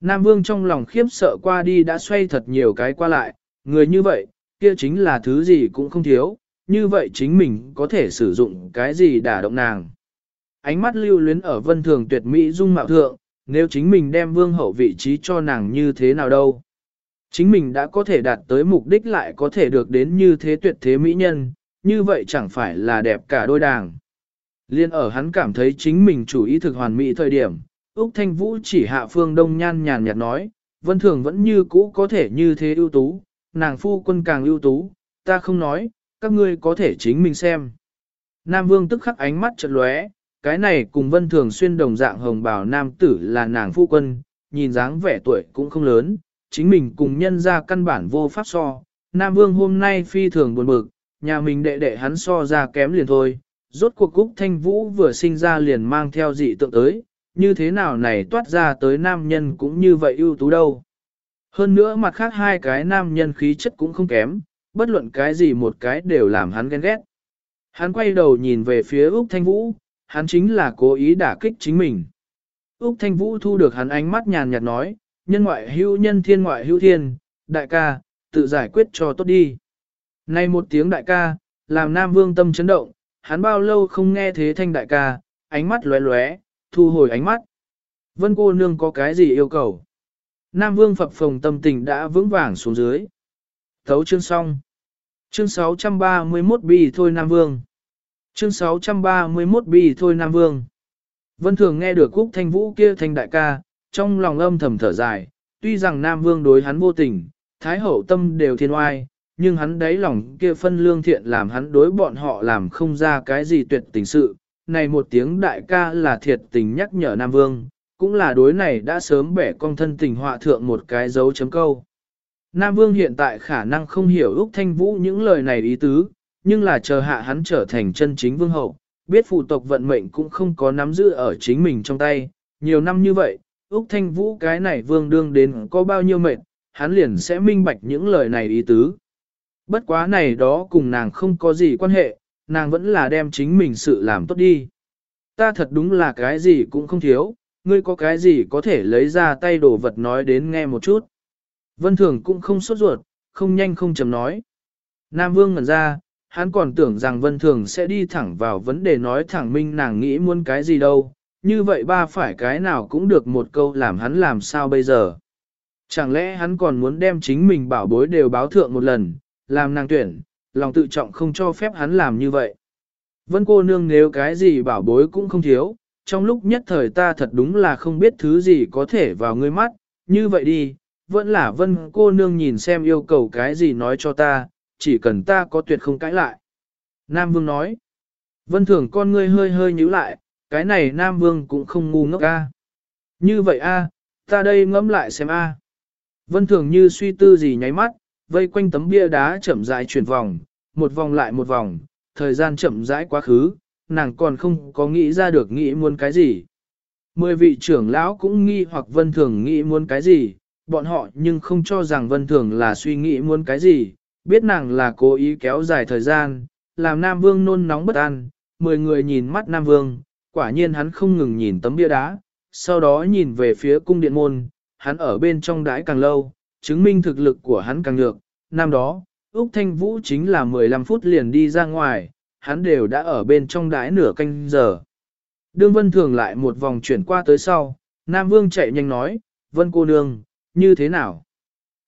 Nam Vương trong lòng khiếp sợ qua đi đã xoay thật nhiều cái qua lại, người như vậy, kia chính là thứ gì cũng không thiếu, như vậy chính mình có thể sử dụng cái gì đả động nàng. Ánh mắt lưu luyến ở vân thường tuyệt mỹ dung mạo thượng, nếu chính mình đem vương hậu vị trí cho nàng như thế nào đâu. Chính mình đã có thể đạt tới mục đích lại có thể được đến như thế tuyệt thế mỹ nhân, như vậy chẳng phải là đẹp cả đôi đàng. Liên ở hắn cảm thấy chính mình chủ ý thực hoàn mỹ thời điểm, Úc Thanh Vũ chỉ hạ phương đông nhan nhàn nhạt nói, vân thường vẫn như cũ có thể như thế ưu tú, nàng phu quân càng ưu tú, ta không nói, các ngươi có thể chính mình xem. Nam Vương tức khắc ánh mắt chợt lóe, cái này cùng vân thường xuyên đồng dạng hồng bào nam tử là nàng phu quân, nhìn dáng vẻ tuổi cũng không lớn, chính mình cùng nhân ra căn bản vô pháp so. Nam Vương hôm nay phi thường buồn bực, nhà mình đệ đệ hắn so ra kém liền thôi, rốt cuộc Cúc Thanh Vũ vừa sinh ra liền mang theo dị tượng tới, như thế nào này toát ra tới nam nhân cũng như vậy ưu tú đâu. Hơn nữa mặt khác hai cái nam nhân khí chất cũng không kém, bất luận cái gì một cái đều làm hắn ghen ghét. Hắn quay đầu nhìn về phía Úc Thanh Vũ, hắn chính là cố ý đả kích chính mình. Úc Thanh Vũ thu được hắn ánh mắt nhàn nhạt nói, nhân ngoại hữu nhân thiên ngoại hữu thiên, đại ca, tự giải quyết cho tốt đi. Này một tiếng đại ca, làm Nam Vương tâm chấn động, hắn bao lâu không nghe thế thanh đại ca, ánh mắt lóe lóe, thu hồi ánh mắt. Vân cô nương có cái gì yêu cầu? Nam Vương phập phồng tâm tình đã vững vàng xuống dưới. Thấu chương xong. Chương 631 bi thôi Nam Vương. Chương 631 bi thôi Nam Vương. Vân thường nghe được Cúc Thanh Vũ kia thanh đại ca, trong lòng âm thầm thở dài, tuy rằng Nam Vương đối hắn vô tình, Thái Hậu tâm đều thiên oai, nhưng hắn đáy lòng kia phân lương thiện làm hắn đối bọn họ làm không ra cái gì tuyệt tình sự. Này một tiếng đại ca là thiệt tình nhắc nhở Nam Vương, cũng là đối này đã sớm bẻ con thân tình họa thượng một cái dấu chấm câu. Nam Vương hiện tại khả năng không hiểu Úc Thanh Vũ những lời này ý tứ, nhưng là chờ hạ hắn trở thành chân chính vương hậu, biết phụ tộc vận mệnh cũng không có nắm giữ ở chính mình trong tay. Nhiều năm như vậy, Úc Thanh Vũ cái này vương đương đến có bao nhiêu mệnh, hắn liền sẽ minh bạch những lời này ý tứ. Bất quá này đó cùng nàng không có gì quan hệ, nàng vẫn là đem chính mình sự làm tốt đi. Ta thật đúng là cái gì cũng không thiếu, ngươi có cái gì có thể lấy ra tay đồ vật nói đến nghe một chút. Vân Thường cũng không sốt ruột, không nhanh không chầm nói. Nam Vương ngẩn ra, hắn còn tưởng rằng Vân Thường sẽ đi thẳng vào vấn đề nói thẳng minh nàng nghĩ muốn cái gì đâu, như vậy ba phải cái nào cũng được một câu làm hắn làm sao bây giờ. Chẳng lẽ hắn còn muốn đem chính mình bảo bối đều báo thượng một lần, làm nàng tuyển, lòng tự trọng không cho phép hắn làm như vậy. Vân cô nương nếu cái gì bảo bối cũng không thiếu, trong lúc nhất thời ta thật đúng là không biết thứ gì có thể vào ngươi mắt, như vậy đi, vẫn là vân cô nương nhìn xem yêu cầu cái gì nói cho ta, chỉ cần ta có tuyệt không cãi lại. Nam Vương nói, vân thường con ngươi hơi hơi nhíu lại, cái này Nam Vương cũng không ngu ngốc a. Như vậy a, ta đây ngẫm lại xem a. Vân thường như suy tư gì nháy mắt, vây quanh tấm bia đá chậm rãi chuyển vòng, một vòng lại một vòng, thời gian chậm rãi quá khứ, nàng còn không có nghĩ ra được nghĩ muốn cái gì. Mười vị trưởng lão cũng nghi hoặc vân thường nghĩ muốn cái gì, bọn họ nhưng không cho rằng vân thường là suy nghĩ muốn cái gì, biết nàng là cố ý kéo dài thời gian, làm Nam Vương nôn nóng bất an, mười người nhìn mắt Nam Vương, quả nhiên hắn không ngừng nhìn tấm bia đá, sau đó nhìn về phía cung điện môn, hắn ở bên trong đái càng lâu, chứng minh thực lực của hắn càng nhược, năm đó, Úc Thanh Vũ chính là 15 phút liền đi ra ngoài, hắn đều đã ở bên trong đái nửa canh giờ. Đương Vân Thường lại một vòng chuyển qua tới sau, Nam Vương chạy nhanh nói, Vân cô nương, như thế nào?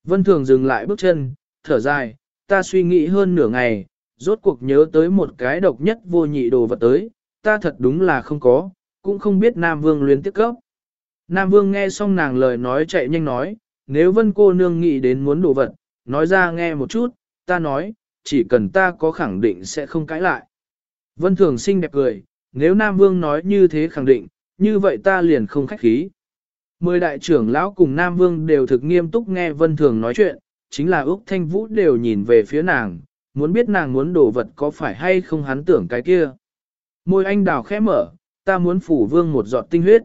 Vân Thường dừng lại bước chân, thở dài, ta suy nghĩ hơn nửa ngày, rốt cuộc nhớ tới một cái độc nhất vô nhị đồ vật tới, ta thật đúng là không có, cũng không biết Nam Vương luyến tiếp cấp. Nam Vương nghe xong nàng lời nói chạy nhanh nói, nếu Vân cô nương nghĩ đến muốn đồ vật, nói ra nghe một chút, ta nói, chỉ cần ta có khẳng định sẽ không cãi lại. Vân Thường xinh đẹp cười, nếu Nam Vương nói như thế khẳng định, như vậy ta liền không khách khí. Mười đại trưởng lão cùng Nam Vương đều thực nghiêm túc nghe Vân Thường nói chuyện, chính là Úc Thanh Vũ đều nhìn về phía nàng, muốn biết nàng muốn đổ vật có phải hay không hắn tưởng cái kia. Môi anh đào khẽ mở, ta muốn phủ vương một giọt tinh huyết.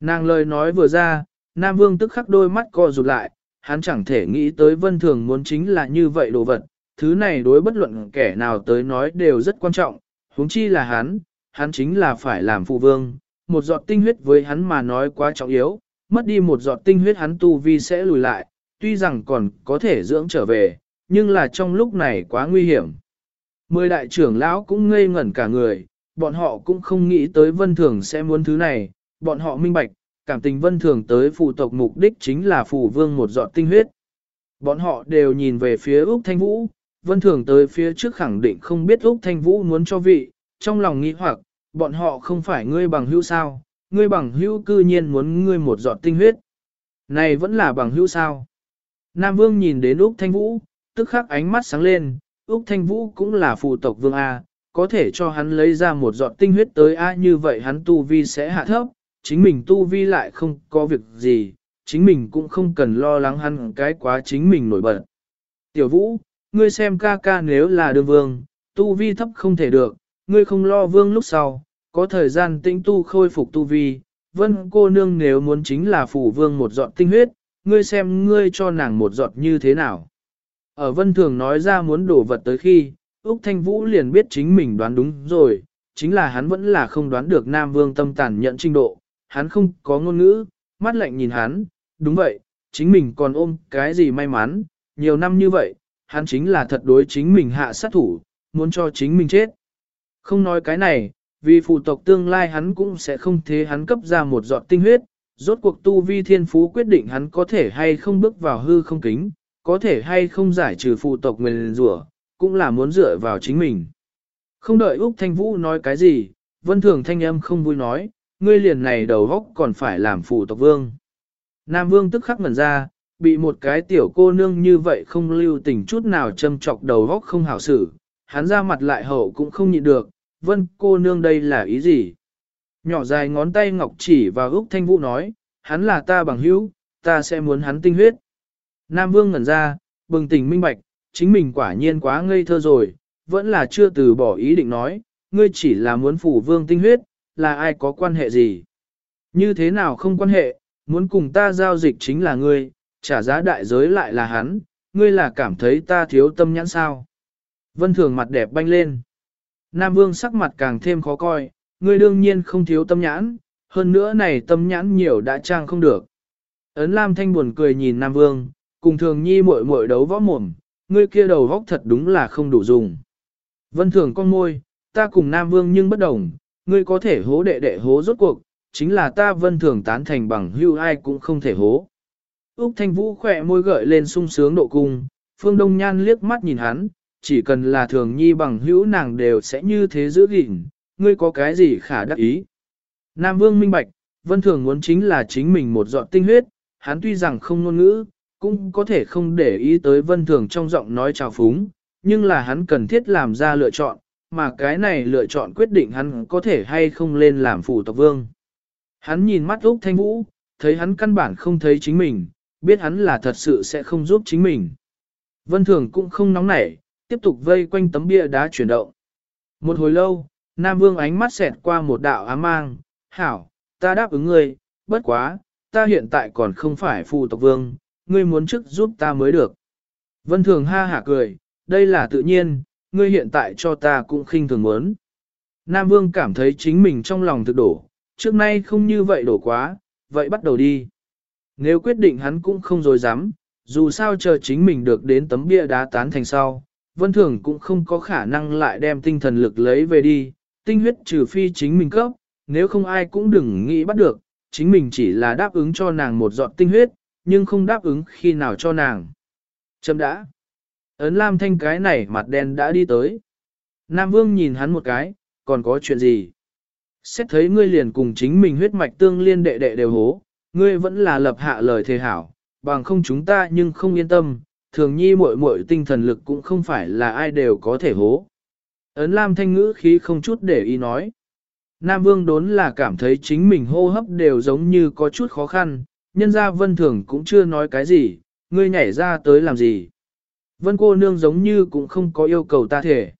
Nàng lời nói vừa ra, Nam Vương tức khắc đôi mắt co rụt lại, hắn chẳng thể nghĩ tới Vân Thường muốn chính là như vậy đồ vật, thứ này đối bất luận kẻ nào tới nói đều rất quan trọng, huống chi là hắn, hắn chính là phải làm phụ vương, một giọt tinh huyết với hắn mà nói quá trọng yếu, mất đi một giọt tinh huyết hắn tu vi sẽ lùi lại, tuy rằng còn có thể dưỡng trở về, nhưng là trong lúc này quá nguy hiểm. Mười đại trưởng lão cũng ngây ngẩn cả người, bọn họ cũng không nghĩ tới vân thường sẽ muốn thứ này, bọn họ minh bạch, cảm tình vân thường tới phụ tộc mục đích chính là phụ vương một giọt tinh huyết. Bọn họ đều nhìn về phía Úc Thanh Vũ, vân thường tới phía trước khẳng định không biết Úc Thanh Vũ muốn cho vị, trong lòng nghĩ hoặc, bọn họ không phải ngươi bằng hữu sao, ngươi bằng hữu cư nhiên muốn ngươi một giọt tinh huyết. Này vẫn là bằng hữu sao. Nam Vương nhìn đến Úc Thanh Vũ, tức khắc ánh mắt sáng lên, Úc Thanh Vũ cũng là phụ tộc Vương A, có thể cho hắn lấy ra một giọt tinh huyết tới A như vậy hắn tu vi sẽ hạ thấp, chính mình tu vi lại không có việc gì, chính mình cũng không cần lo lắng hắn cái quá chính mình nổi bật. Tiểu Vũ, ngươi xem ca ca nếu là đương vương, tu vi thấp không thể được, ngươi không lo vương lúc sau, có thời gian tĩnh tu khôi phục tu vi, vân cô nương nếu muốn chính là phủ vương một giọt tinh huyết, ngươi xem ngươi cho nàng một giọt như thế nào. Ở vân thường nói ra muốn đổ vật tới khi, Úc Thanh Vũ liền biết chính mình đoán đúng rồi, chính là hắn vẫn là không đoán được Nam Vương tâm tàn nhận trình độ, hắn không có ngôn ngữ, mắt lạnh nhìn hắn, đúng vậy, chính mình còn ôm cái gì may mắn, nhiều năm như vậy, hắn chính là thật đối chính mình hạ sát thủ, muốn cho chính mình chết. Không nói cái này, vì phụ tộc tương lai hắn cũng sẽ không thế hắn cấp ra một giọt tinh huyết, rốt cuộc tu vi thiên phú quyết định hắn có thể hay không bước vào hư không kính, có thể hay không giải trừ phụ tộc nguyền rủa, cũng là muốn dựa vào chính mình. Không đợi Úc Thanh Vũ nói cái gì, Vân Thường Thanh âm không vui nói, ngươi liền này đầu góc còn phải làm phụ tộc vương. Nam Vương tức khắc ngẩn ra, bị một cái tiểu cô nương như vậy không lưu tình chút nào châm chọc đầu góc không hảo xử, hắn ra mặt lại hậu cũng không nhịn được, vân cô nương đây là ý gì? Nhỏ dài ngón tay ngọc chỉ vào Úc Thanh Vũ nói, hắn là ta bằng hữu, ta sẽ muốn hắn tinh huyết. Nam Vương ngẩn ra, bừng tỉnh minh bạch, chính mình quả nhiên quá ngây thơ rồi, vẫn là chưa từ bỏ ý định nói, ngươi chỉ là muốn phủ vương tinh huyết, là ai có quan hệ gì? Như thế nào không quan hệ, muốn cùng ta giao dịch chính là ngươi, trả giá đại giới lại là hắn, ngươi là cảm thấy ta thiếu tâm nhãn sao? Vân Thường mặt đẹp banh lên. Nam Vương sắc mặt càng thêm khó coi, ngươi đương nhiên không thiếu tâm nhãn, hơn nữa này tâm nhãn nhiều đã trang không được. Ấn Lam Thanh buồn cười nhìn Nam Vương, cùng thường nhi muội muội đấu võ mồm, ngươi kia đầu vóc thật đúng là không đủ dùng. Vân Thường con môi, ta cùng Nam Vương nhưng bất đồng, ngươi có thể hố đệ đệ hố rốt cuộc, chính là ta vân thường tán thành bằng hưu ai cũng không thể hố. Úc Thanh Vũ khỏe môi gợi lên sung sướng độ cung, Phương Đông Nhan liếc mắt nhìn hắn, chỉ cần là thường nhi bằng hữu nàng đều sẽ như thế giữ gìn, ngươi có cái gì khả đắc ý. Nam Vương minh bạch, Vân Thường muốn chính là chính mình một giọt tinh huyết, hắn tuy rằng không ngôn ngữ, cũng có thể không để ý tới Vân Thường trong giọng nói chào phúng, nhưng là hắn cần thiết làm ra lựa chọn, mà cái này lựa chọn quyết định hắn có thể hay không lên làm phủ tộc vương. Hắn nhìn mắt Úc Thanh Vũ, thấy hắn căn bản không thấy chính mình, biết hắn là thật sự sẽ không giúp chính mình. Vân Thường cũng không nóng nảy, tiếp tục vây quanh tấm bia đá chuyển động. Một hồi lâu, Nam Vương ánh mắt xẹt qua một đạo ám mang, hảo, ta đáp ứng ngươi, bất quá, ta hiện tại còn không phải phụ tộc vương, ngươi muốn trước giúp ta mới được. Vân Thường ha hả cười, đây là tự nhiên, ngươi hiện tại cho ta cũng khinh thường muốn. Nam Vương cảm thấy chính mình trong lòng thực đổ, trước nay không như vậy đổ quá, vậy bắt đầu đi. Nếu quyết định hắn cũng không dối dám, dù sao chờ chính mình được đến tấm bia đá tán thành sau, Vân Thường cũng không có khả năng lại đem tinh thần lực lấy về đi, tinh huyết trừ phi chính mình cấp, nếu không ai cũng đừng nghĩ bắt được, chính mình chỉ là đáp ứng cho nàng một giọt tinh huyết, nhưng không đáp ứng khi nào cho nàng. Chấm đã. Ấn Lam Thanh cái này mặt đen đã đi tới. Nam Vương nhìn hắn một cái, còn có chuyện gì? Xét thấy ngươi liền cùng chính mình huyết mạch tương liên đệ đệ đều hố, ngươi vẫn là lập hạ lời thề hảo, bằng không chúng ta nhưng không yên tâm, thường nhi muội muội tinh thần lực cũng không phải là ai đều có thể hố. Ấn Lam thanh ngữ khí không chút để ý nói. Nam Vương đốn là cảm thấy chính mình hô hấp đều giống như có chút khó khăn, nhân ra vân thường cũng chưa nói cái gì, ngươi nhảy ra tới làm gì. Vân cô nương giống như cũng không có yêu cầu ta thể.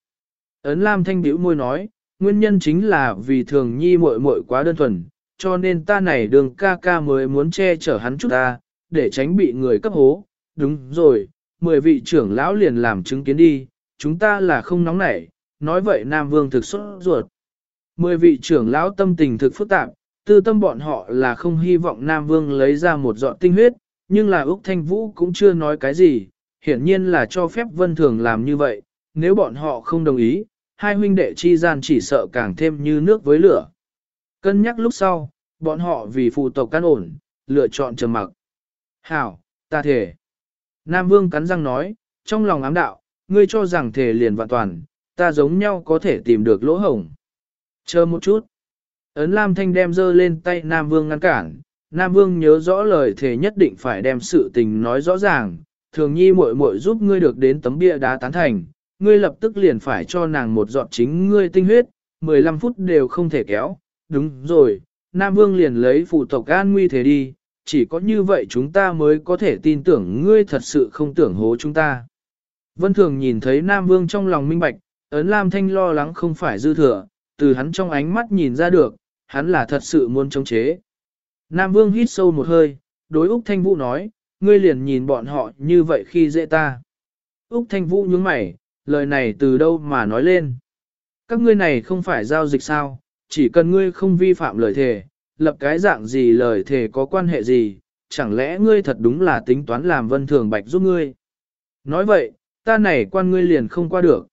Ấn Lam thanh bĩu môi nói, nguyên nhân chính là vì thường nhi muội muội quá đơn thuần, cho nên ta này đường ca ca mới muốn che chở hắn chút ta, để tránh bị người cấp hố. Đúng rồi, mười vị trưởng lão liền làm chứng kiến đi, chúng ta là không nóng nảy, nói vậy Nam Vương thực xuất ruột. Mười vị trưởng lão tâm tình thực phức tạp, tư tâm bọn họ là không hy vọng Nam Vương lấy ra một dọn tinh huyết, nhưng là Úc Thanh Vũ cũng chưa nói cái gì, hiển nhiên là cho phép Vân Thường làm như vậy, nếu bọn họ không đồng ý, hai huynh đệ chi gian chỉ sợ càng thêm như nước với lửa. Cân nhắc lúc sau, bọn họ vì phụ tộc căn ổn, lựa chọn trầm mặc. Hảo, ta thể. Nam Vương cắn răng nói, trong lòng ám đạo, ngươi cho rằng thể liền vạn toàn, ta giống nhau có thể tìm được lỗ hổng. Chờ một chút. Ấn Lam Thanh đem dơ lên tay Nam Vương ngăn cản, Nam Vương nhớ rõ lời thề nhất định phải đem sự tình nói rõ ràng, thường nhi muội muội giúp ngươi được đến tấm bia đá tán thành, ngươi lập tức liền phải cho nàng một giọt chính ngươi tinh huyết, 15 phút đều không thể kéo, đúng rồi, Nam Vương liền lấy phụ tộc an nguy thế đi, chỉ có như vậy chúng ta mới có thể tin tưởng ngươi thật sự không tưởng hố chúng ta. Vân Thường nhìn thấy Nam Vương trong lòng minh bạch, ấn Lam Thanh lo lắng không phải dư thừa, từ hắn trong ánh mắt nhìn ra được, hắn là thật sự muốn chống chế. Nam Vương hít sâu một hơi, đối Úc Thanh Vũ nói, ngươi liền nhìn bọn họ như vậy khi dễ ta. Úc Thanh Vũ nhướng mày, lời này từ đâu mà nói lên. Các ngươi này không phải giao dịch sao, chỉ cần ngươi không vi phạm lời thề, lập cái dạng gì lời thề có quan hệ gì, chẳng lẽ ngươi thật đúng là tính toán làm vân thường bạch giúp ngươi. Nói vậy, ta này quan ngươi liền không qua được.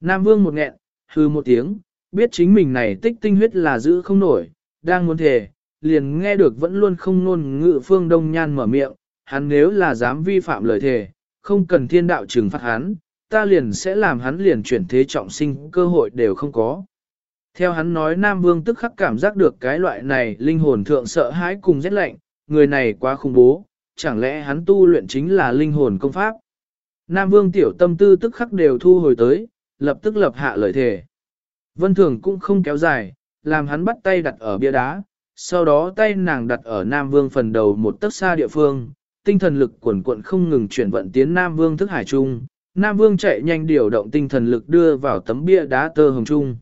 Nam Vương một nghẹn, hư một tiếng, biết chính mình này tích tinh huyết là giữ không nổi, đang muốn thề, liền nghe được vẫn luôn không nôn ngự phương đông nhan mở miệng, hắn nếu là dám vi phạm lời thề, không cần thiên đạo trừng phạt hắn, ta liền sẽ làm hắn liền chuyển thế trọng sinh cơ hội đều không có. Theo hắn nói Nam Vương tức khắc cảm giác được cái loại này linh hồn thượng sợ hãi cùng rét lạnh, người này quá khủng bố, chẳng lẽ hắn tu luyện chính là linh hồn công pháp. Nam Vương tiểu tâm tư tức khắc đều thu hồi tới, lập tức lập hạ lời thề. Vân Thường cũng không kéo dài, làm hắn bắt tay đặt ở bia đá, sau đó tay nàng đặt ở Nam Vương phần đầu một tấc xa địa phương, tinh thần lực quần quận không ngừng chuyển vận tiến Nam Vương thức hải trung. Nam Vương chạy nhanh điều động tinh thần lực đưa vào tấm bia đá tơ hồng trung.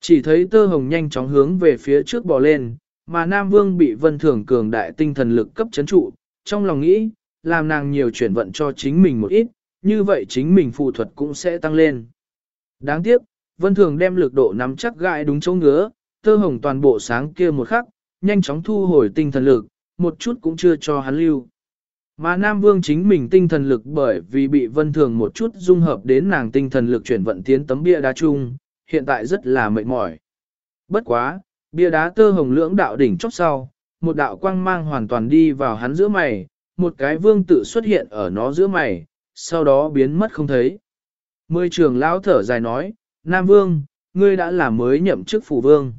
Chỉ thấy tơ hồng nhanh chóng hướng về phía trước bò lên, mà Nam Vương bị vân thường cường đại tinh thần lực cấp chấn trụ, trong lòng nghĩ, làm nàng nhiều chuyển vận cho chính mình một ít, như vậy chính mình phù thuật cũng sẽ tăng lên. Đáng tiếc, vân thường đem lực độ nắm chắc gãi đúng chỗ ngứa, tơ hồng toàn bộ sáng kia một khắc, nhanh chóng thu hồi tinh thần lực, một chút cũng chưa cho hắn lưu. Mà Nam Vương chính mình tinh thần lực bởi vì bị vân thường một chút dung hợp đến nàng tinh thần lực chuyển vận tiến tấm bia đá chung, hiện tại rất là mệt mỏi. Bất quá, Bia đá tơ hồng lưỡng đạo đỉnh chốc sau, một đạo quang mang hoàn toàn đi vào hắn giữa mày, một cái vương tự xuất hiện ở nó giữa mày, sau đó biến mất không thấy. Mười trường lão thở dài nói, Nam Vương, ngươi đã là mới nhậm chức phủ vương.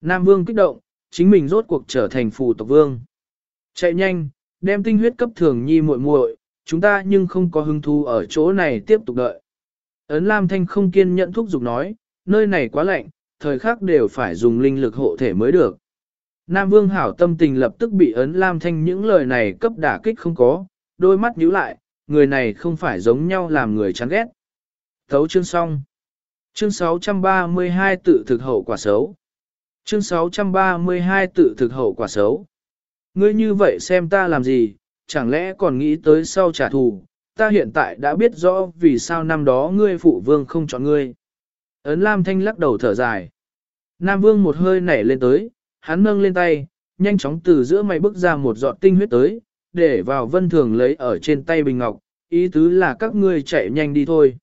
Nam Vương kích động, chính mình rốt cuộc trở thành phủ tộc vương. Chạy nhanh, đem tinh huyết cấp thường nhi muội muội, chúng ta nhưng không có hứng thú ở chỗ này tiếp tục đợi. Ấn Lam Thanh không kiên nhẫn thúc giục nói, nơi này quá lạnh, thời khắc đều phải dùng linh lực hộ thể mới được. Nam Vương hảo tâm tình lập tức bị Ấn Lam Thanh những lời này cấp đả kích không có, đôi mắt nhíu lại, người này không phải giống nhau làm người chán ghét. Thấu chương xong. Chương 632 tự thực hậu quả xấu. Chương 632 tự thực hậu quả xấu. Ngươi như vậy xem ta làm gì, chẳng lẽ còn nghĩ tới sau trả thù, ta hiện tại đã biết rõ vì sao năm đó ngươi phụ vương không chọn ngươi. Ấn Lam Thanh lắc đầu thở dài. Nam vương một hơi nảy lên tới, hắn nâng lên tay, nhanh chóng từ giữa mày bước ra một giọt tinh huyết tới, để vào vân thường lấy ở trên tay bình ngọc, ý tứ là các ngươi chạy nhanh đi thôi.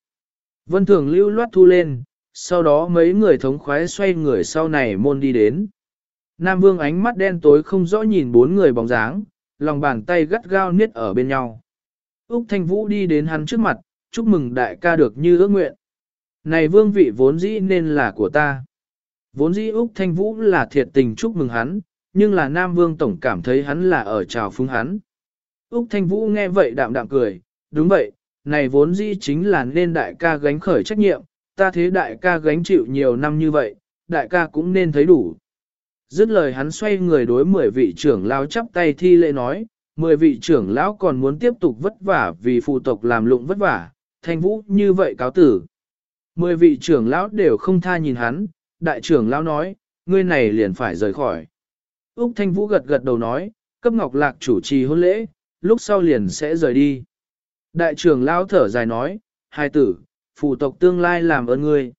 Vân thường lưu loát thu lên, sau đó mấy người thống khoái xoay người sau này môn đi đến. Nam Vương ánh mắt đen tối không rõ nhìn bốn người bóng dáng, lòng bàn tay gắt gao niết ở bên nhau. Úc Thanh Vũ đi đến hắn trước mặt, chúc mừng đại ca được như ước nguyện. Này vương vị vốn dĩ nên là của ta. Vốn dĩ Úc Thanh Vũ là thiệt tình chúc mừng hắn, nhưng là Nam Vương Tổng cảm thấy hắn là ở trào phúng hắn. Úc Thanh Vũ nghe vậy đạm đạm cười, đúng vậy, này vốn dĩ chính là nên đại ca gánh khởi trách nhiệm, ta thế đại ca gánh chịu nhiều năm như vậy, đại ca cũng nên thấy đủ. Dứt lời hắn xoay người đối mười vị trưởng lão chắp tay thi lễ nói, mười vị trưởng lão còn muốn tiếp tục vất vả vì phụ tộc làm lụng vất vả, thanh vũ như vậy cáo tử. Mười vị trưởng lão đều không tha nhìn hắn, đại trưởng lão nói, ngươi này liền phải rời khỏi. Úc Thanh Vũ gật gật đầu nói, cấp ngọc lạc chủ trì hôn lễ, lúc sau liền sẽ rời đi. Đại trưởng lao thở dài nói, hai tử, phụ tộc tương lai làm ơn ngươi.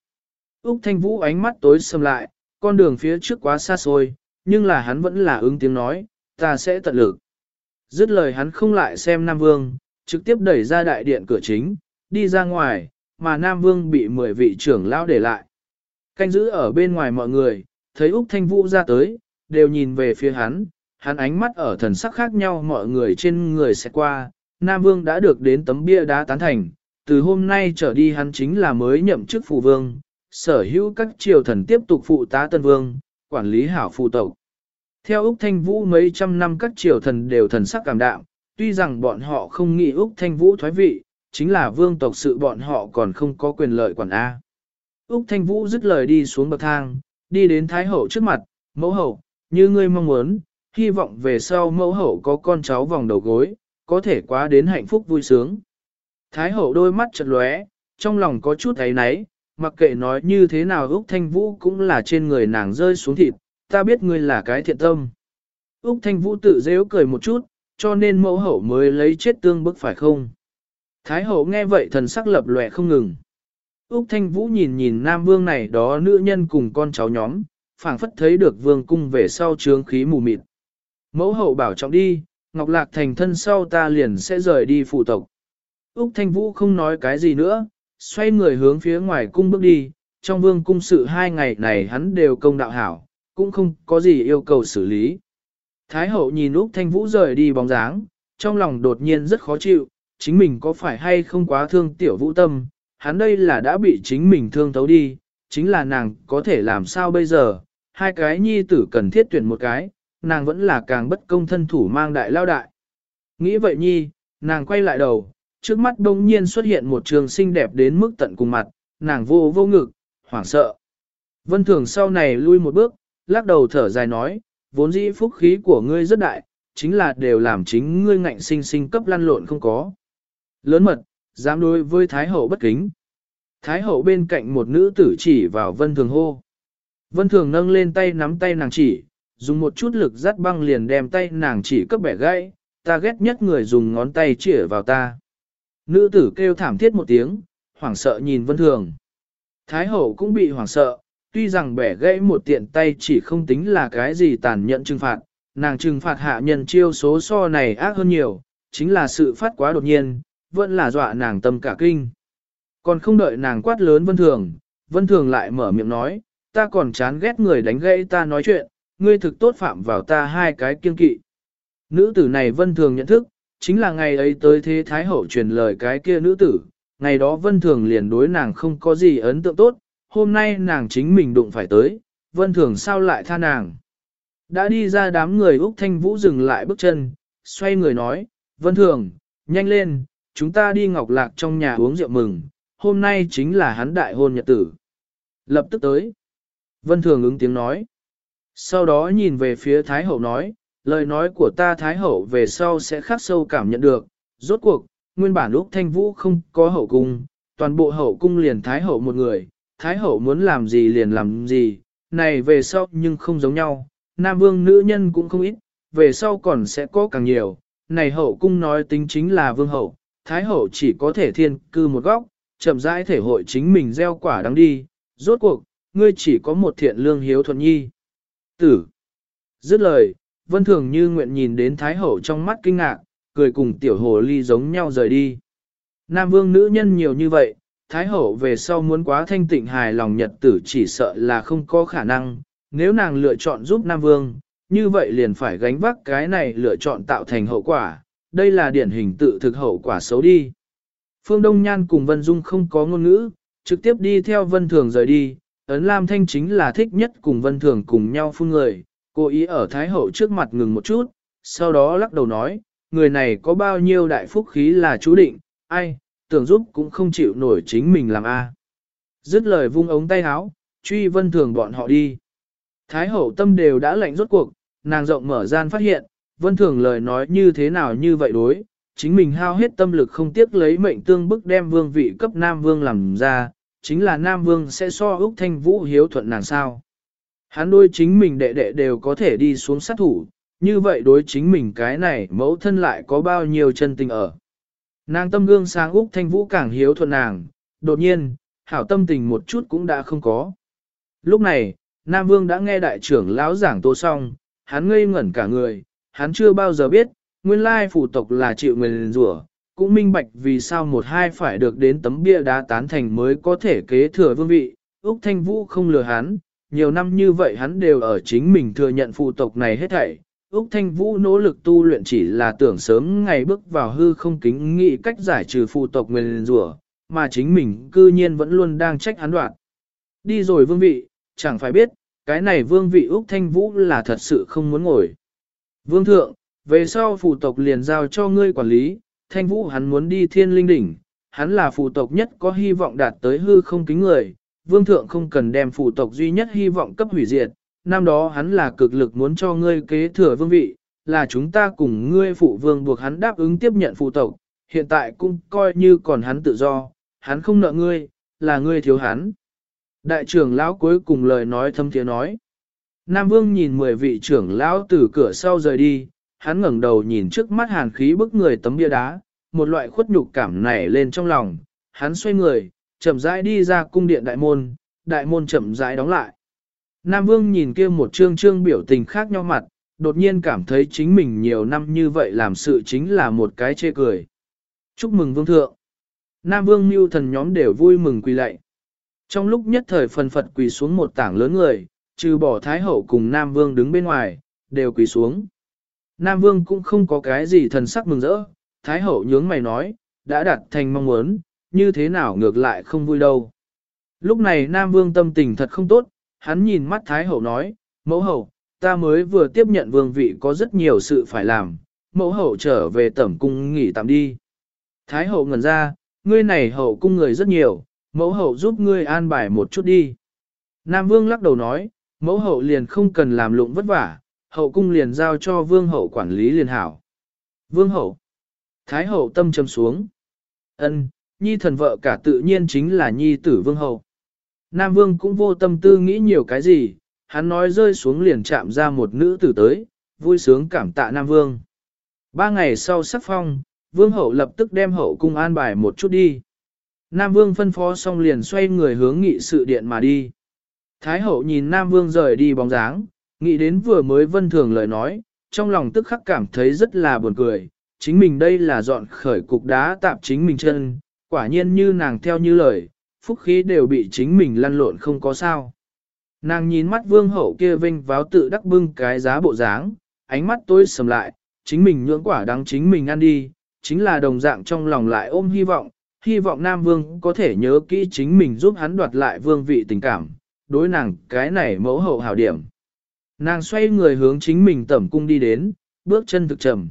Úc Thanh Vũ ánh mắt tối sầm lại, con đường phía trước quá xa xôi, nhưng là hắn vẫn là ứng tiếng nói, ta sẽ tận lực. Dứt lời hắn không lại xem Nam Vương, trực tiếp đẩy ra đại điện cửa chính, đi ra ngoài, mà Nam Vương bị mười vị trưởng lão để lại. Canh giữ ở bên ngoài mọi người, thấy Úc Thanh Vũ ra tới, đều nhìn về phía hắn, hắn ánh mắt ở thần sắc khác nhau mọi người trên người sẽ qua, Nam Vương đã được đến tấm bia đá tán thành, từ hôm nay trở đi hắn chính là mới nhậm chức phụ vương, sở hữu các triều thần tiếp tục phụ tá tân vương, quản lý hảo phụ tộc. Theo Úc Thanh Vũ mấy trăm năm các triều thần đều thần sắc cảm đạm, tuy rằng bọn họ không nghĩ Úc Thanh Vũ thoái vị, chính là vương tộc sự bọn họ còn không có quyền lợi quản A. Úc Thanh Vũ dứt lời đi xuống bậc thang, đi đến Thái Hậu trước mặt, mẫu hậu, như ngươi mong muốn, hy vọng về sau mẫu hậu có con cháu vòng đầu gối, có thể quá đến hạnh phúc vui sướng. Thái Hậu đôi mắt chật lóe, trong lòng có chút thấy náy, mặc kệ nói như thế nào Úc Thanh Vũ cũng là trên người nàng rơi xuống thịt, ta biết ngươi là cái thiện tâm. Úc Thanh Vũ tự dễ cười một chút, cho nên mẫu hậu mới lấy chết tương bức phải không? Thái hậu nghe vậy thần sắc lập lòe không ngừng. Úc Thanh Vũ nhìn nhìn Nam Vương này đó nữ nhân cùng con cháu nhóm, phảng phất thấy được vương cung về sau trướng khí mù mịt. Mẫu hậu bảo trọng đi, Ngọc Lạc thành thân sau ta liền sẽ rời đi phụ tộc. Úc Thanh Vũ không nói cái gì nữa, xoay người hướng phía ngoài cung bước đi, trong vương cung sự hai ngày này hắn đều công đạo hảo, cũng không có gì yêu cầu xử lý. Thái hậu nhìn Úc Thanh Vũ rời đi bóng dáng, trong lòng đột nhiên rất khó chịu, chính mình có phải hay không quá thương tiểu vũ tâm, hắn đây là đã bị chính mình thương thấu đi, chính là nàng có thể làm sao bây giờ, hai cái nhi tử cần thiết tuyển một cái, nàng vẫn là càng bất công thân thủ mang đại lao đại. Nghĩ vậy nhi, nàng quay lại đầu, trước mắt đông nhiên xuất hiện một trường xinh đẹp đến mức tận cùng mặt, nàng vô vô ngực, hoảng sợ. Vân thường sau này lui một bước, lắc đầu thở dài nói, vốn dĩ phúc khí của ngươi rất đại, chính là đều làm chính ngươi ngạnh sinh sinh cấp lăn lộn không có. Lớn mật, dám đối với Thái Hậu bất kính. Thái Hậu bên cạnh một nữ tử chỉ vào Vân Thường hô. Vân Thường nâng lên tay nắm tay nàng chỉ, dùng một chút lực dắt băng liền đem tay nàng chỉ cấp bẻ gãy, ta ghét nhất người dùng ngón tay chỉ vào ta. Nữ tử kêu thảm thiết một tiếng, hoảng sợ nhìn Vân Thường. Thái Hậu cũng bị hoảng sợ, tuy rằng bẻ gãy một tiện tay chỉ không tính là cái gì tàn nhẫn trừng phạt, nàng trừng phạt hạ nhân chiêu số so này ác hơn nhiều, chính là sự phát quá đột nhiên, vẫn là dọa nàng tâm cả kinh. Còn không đợi nàng quát lớn Vân Thường, Vân Thường lại mở miệng nói, ta còn chán ghét người đánh gãy ta nói chuyện, ngươi thực tốt phạm vào ta hai cái kiên kỵ. Nữ tử này vân thường nhận thức, chính là ngày ấy tới thế Thái Hậu truyền lời cái kia nữ tử, ngày đó vân thường liền đối nàng không có gì ấn tượng tốt, hôm nay nàng chính mình đụng phải tới, vân thường sao lại tha nàng. Đã đi ra đám người Úc Thanh Vũ dừng lại bước chân, xoay người nói, vân thường, nhanh lên, chúng ta đi ngọc lạc trong nhà uống rượu mừng, hôm nay chính là hắn đại hôn nhật tử. Lập tức tới. Vân thường ứng tiếng nói. Sau đó nhìn về phía Thái Hậu nói, lời nói của ta Thái Hậu về sau sẽ khắc sâu cảm nhận được, rốt cuộc, nguyên bản Úc Thanh Vũ không có hậu cung, toàn bộ hậu cung liền Thái Hậu một người, Thái Hậu muốn làm gì liền làm gì, này về sau nhưng không giống nhau, Nam Vương nữ nhân cũng không ít, về sau còn sẽ có càng nhiều, này hậu cung nói tính chính là Vương Hậu, Thái Hậu chỉ có thể thiên cư một góc, chậm rãi thể hội chính mình gieo quả đáng đi, rốt cuộc, ngươi chỉ có một thiện lương hiếu thuận nhi. Tử. Dứt lời, Vân Thường như nguyện nhìn đến Thái Hậu trong mắt kinh ngạc, cười cùng tiểu hồ ly giống nhau rời đi. Nam vương nữ nhân nhiều như vậy, Thái Hậu về sau muốn quá thanh tịnh hài lòng nhật tử chỉ sợ là không có khả năng, nếu nàng lựa chọn giúp Nam vương, như vậy liền phải gánh vác cái này lựa chọn tạo thành hậu quả, đây là điển hình tự thực hậu quả xấu đi. Phương Đông Nhan cùng Vân Dung không có ngôn ngữ, trực tiếp đi theo Vân Thường rời đi, Ấn Lam Thanh chính là thích nhất cùng Vân Thường cùng nhau phun người, cố ý ở Thái Hậu trước mặt ngừng một chút, sau đó lắc đầu nói, người này có bao nhiêu đại phúc khí là chú định, ai, tưởng giúp cũng không chịu nổi chính mình làm a. Dứt lời vung ống tay áo, truy Vân Thường bọn họ đi. Thái Hậu tâm đều đã lạnh rốt cuộc, nàng rộng mở gian phát hiện, Vân Thường lời nói như thế nào như vậy đối, chính mình hao hết tâm lực không tiếc lấy mệnh tương bức đem vương vị cấp Nam Vương làm ra, chính là Nam Vương sẽ so Úc Thanh Vũ hiếu thuận nàng sao. Hắn đôi chính mình đệ đệ đều có thể đi xuống sát thủ, như vậy đối chính mình cái này mẫu thân lại có bao nhiêu chân tình ở. Nàng tâm gương sáng Úc Thanh Vũ càng hiếu thuận nàng, đột nhiên, hảo tâm tình một chút cũng đã không có. Lúc này, Nam Vương đã nghe đại trưởng lão giảng tô xong, hắn ngây ngẩn cả người, hắn chưa bao giờ biết, nguyên lai phủ tộc là chịu nguyền rủa, cũng minh bạch vì sao một hai phải được đến tấm bia đá tán thành mới có thể kế thừa vương vị. Úc Thanh Vũ không lừa hắn, nhiều năm như vậy hắn đều ở chính mình thừa nhận phụ tộc này hết thảy. Úc Thanh Vũ nỗ lực tu luyện chỉ là tưởng sớm ngày bước vào hư không kính nghĩ cách giải trừ phụ tộc nguyền rủa, mà chính mình cư nhiên vẫn luôn đang trách hắn đoạn. Đi rồi vương vị, chẳng phải biết, cái này vương vị Úc Thanh Vũ là thật sự không muốn ngồi. Vương thượng, về sau phụ tộc liền giao cho ngươi quản lý, thanh vũ hắn muốn đi thiên linh đỉnh, hắn là phụ tộc nhất có hy vọng đạt tới hư không kính người, vương thượng không cần đem phụ tộc duy nhất hy vọng cấp hủy diệt, năm đó hắn là cực lực muốn cho ngươi kế thừa vương vị, là chúng ta cùng ngươi phụ vương buộc hắn đáp ứng tiếp nhận phụ tộc, hiện tại cũng coi như còn hắn tự do, hắn không nợ ngươi, là ngươi thiếu hắn. Đại trưởng lão cuối cùng lời nói thâm tiếng nói. Nam Vương nhìn mười vị trưởng lão từ cửa sau rời đi, hắn ngẩng đầu nhìn trước mắt hàn khí bức người tấm bia đá, một loại khuất nhục cảm nảy lên trong lòng, hắn xoay người, chậm rãi đi ra cung điện đại môn, đại môn chậm rãi đóng lại. Nam Vương nhìn kia một trương trương biểu tình khác nhau mặt, đột nhiên cảm thấy chính mình nhiều năm như vậy làm sự chính là một cái chê cười. Chúc mừng Vương Thượng. Nam Vương mưu thần nhóm đều vui mừng quỳ lạy. Trong lúc nhất thời phần phật quỳ xuống một tảng lớn người, trừ bỏ Thái Hậu cùng Nam Vương đứng bên ngoài, đều quỳ xuống. Nam Vương cũng không có cái gì thần sắc mừng rỡ, Thái Hậu nhướng mày nói, đã đạt thành mong muốn, như thế nào ngược lại không vui đâu. Lúc này Nam Vương tâm tình thật không tốt, hắn nhìn mắt Thái Hậu nói, mẫu hậu, ta mới vừa tiếp nhận vương vị có rất nhiều sự phải làm, mẫu hậu trở về tẩm cung nghỉ tạm đi. Thái Hậu ngẩn ra, ngươi này hậu cung người rất nhiều, mẫu hậu giúp ngươi an bài một chút đi. Nam Vương lắc đầu nói, mẫu hậu liền không cần làm lụng vất vả, hậu cung liền giao cho vương hậu quản lý liền hảo. Vương hậu, thái hậu tâm châm xuống. ân nhi thần vợ cả tự nhiên chính là nhi tử vương hậu. Nam vương cũng vô tâm tư nghĩ nhiều cái gì, hắn nói rơi xuống liền chạm ra một nữ tử tới, vui sướng cảm tạ Nam vương. Ba ngày sau sắc phong, vương hậu lập tức đem hậu cung an bài một chút đi. Nam vương phân phó xong liền xoay người hướng nghị sự điện mà đi. Thái hậu nhìn Nam vương rời đi bóng dáng, nghĩ đến vừa mới vân thường lời nói, trong lòng tức khắc cảm thấy rất là buồn cười, chính mình đây là dọn khởi cục đá tạm chính mình chân, quả nhiên như nàng theo như lời, phúc khí đều bị chính mình lăn lộn không có sao. Nàng nhìn mắt vương hậu kia vinh váo tự đắc bưng cái giá bộ dáng, ánh mắt tối sầm lại, chính mình nhưỡng quả đáng chính mình ăn đi, chính là đồng dạng trong lòng lại ôm hy vọng, hy vọng Nam Vương có thể nhớ kỹ chính mình giúp hắn đoạt lại vương vị tình cảm, đối nàng cái này mẫu hậu hảo điểm. Nàng xoay người hướng chính mình tẩm cung đi đến, bước chân thực trầm.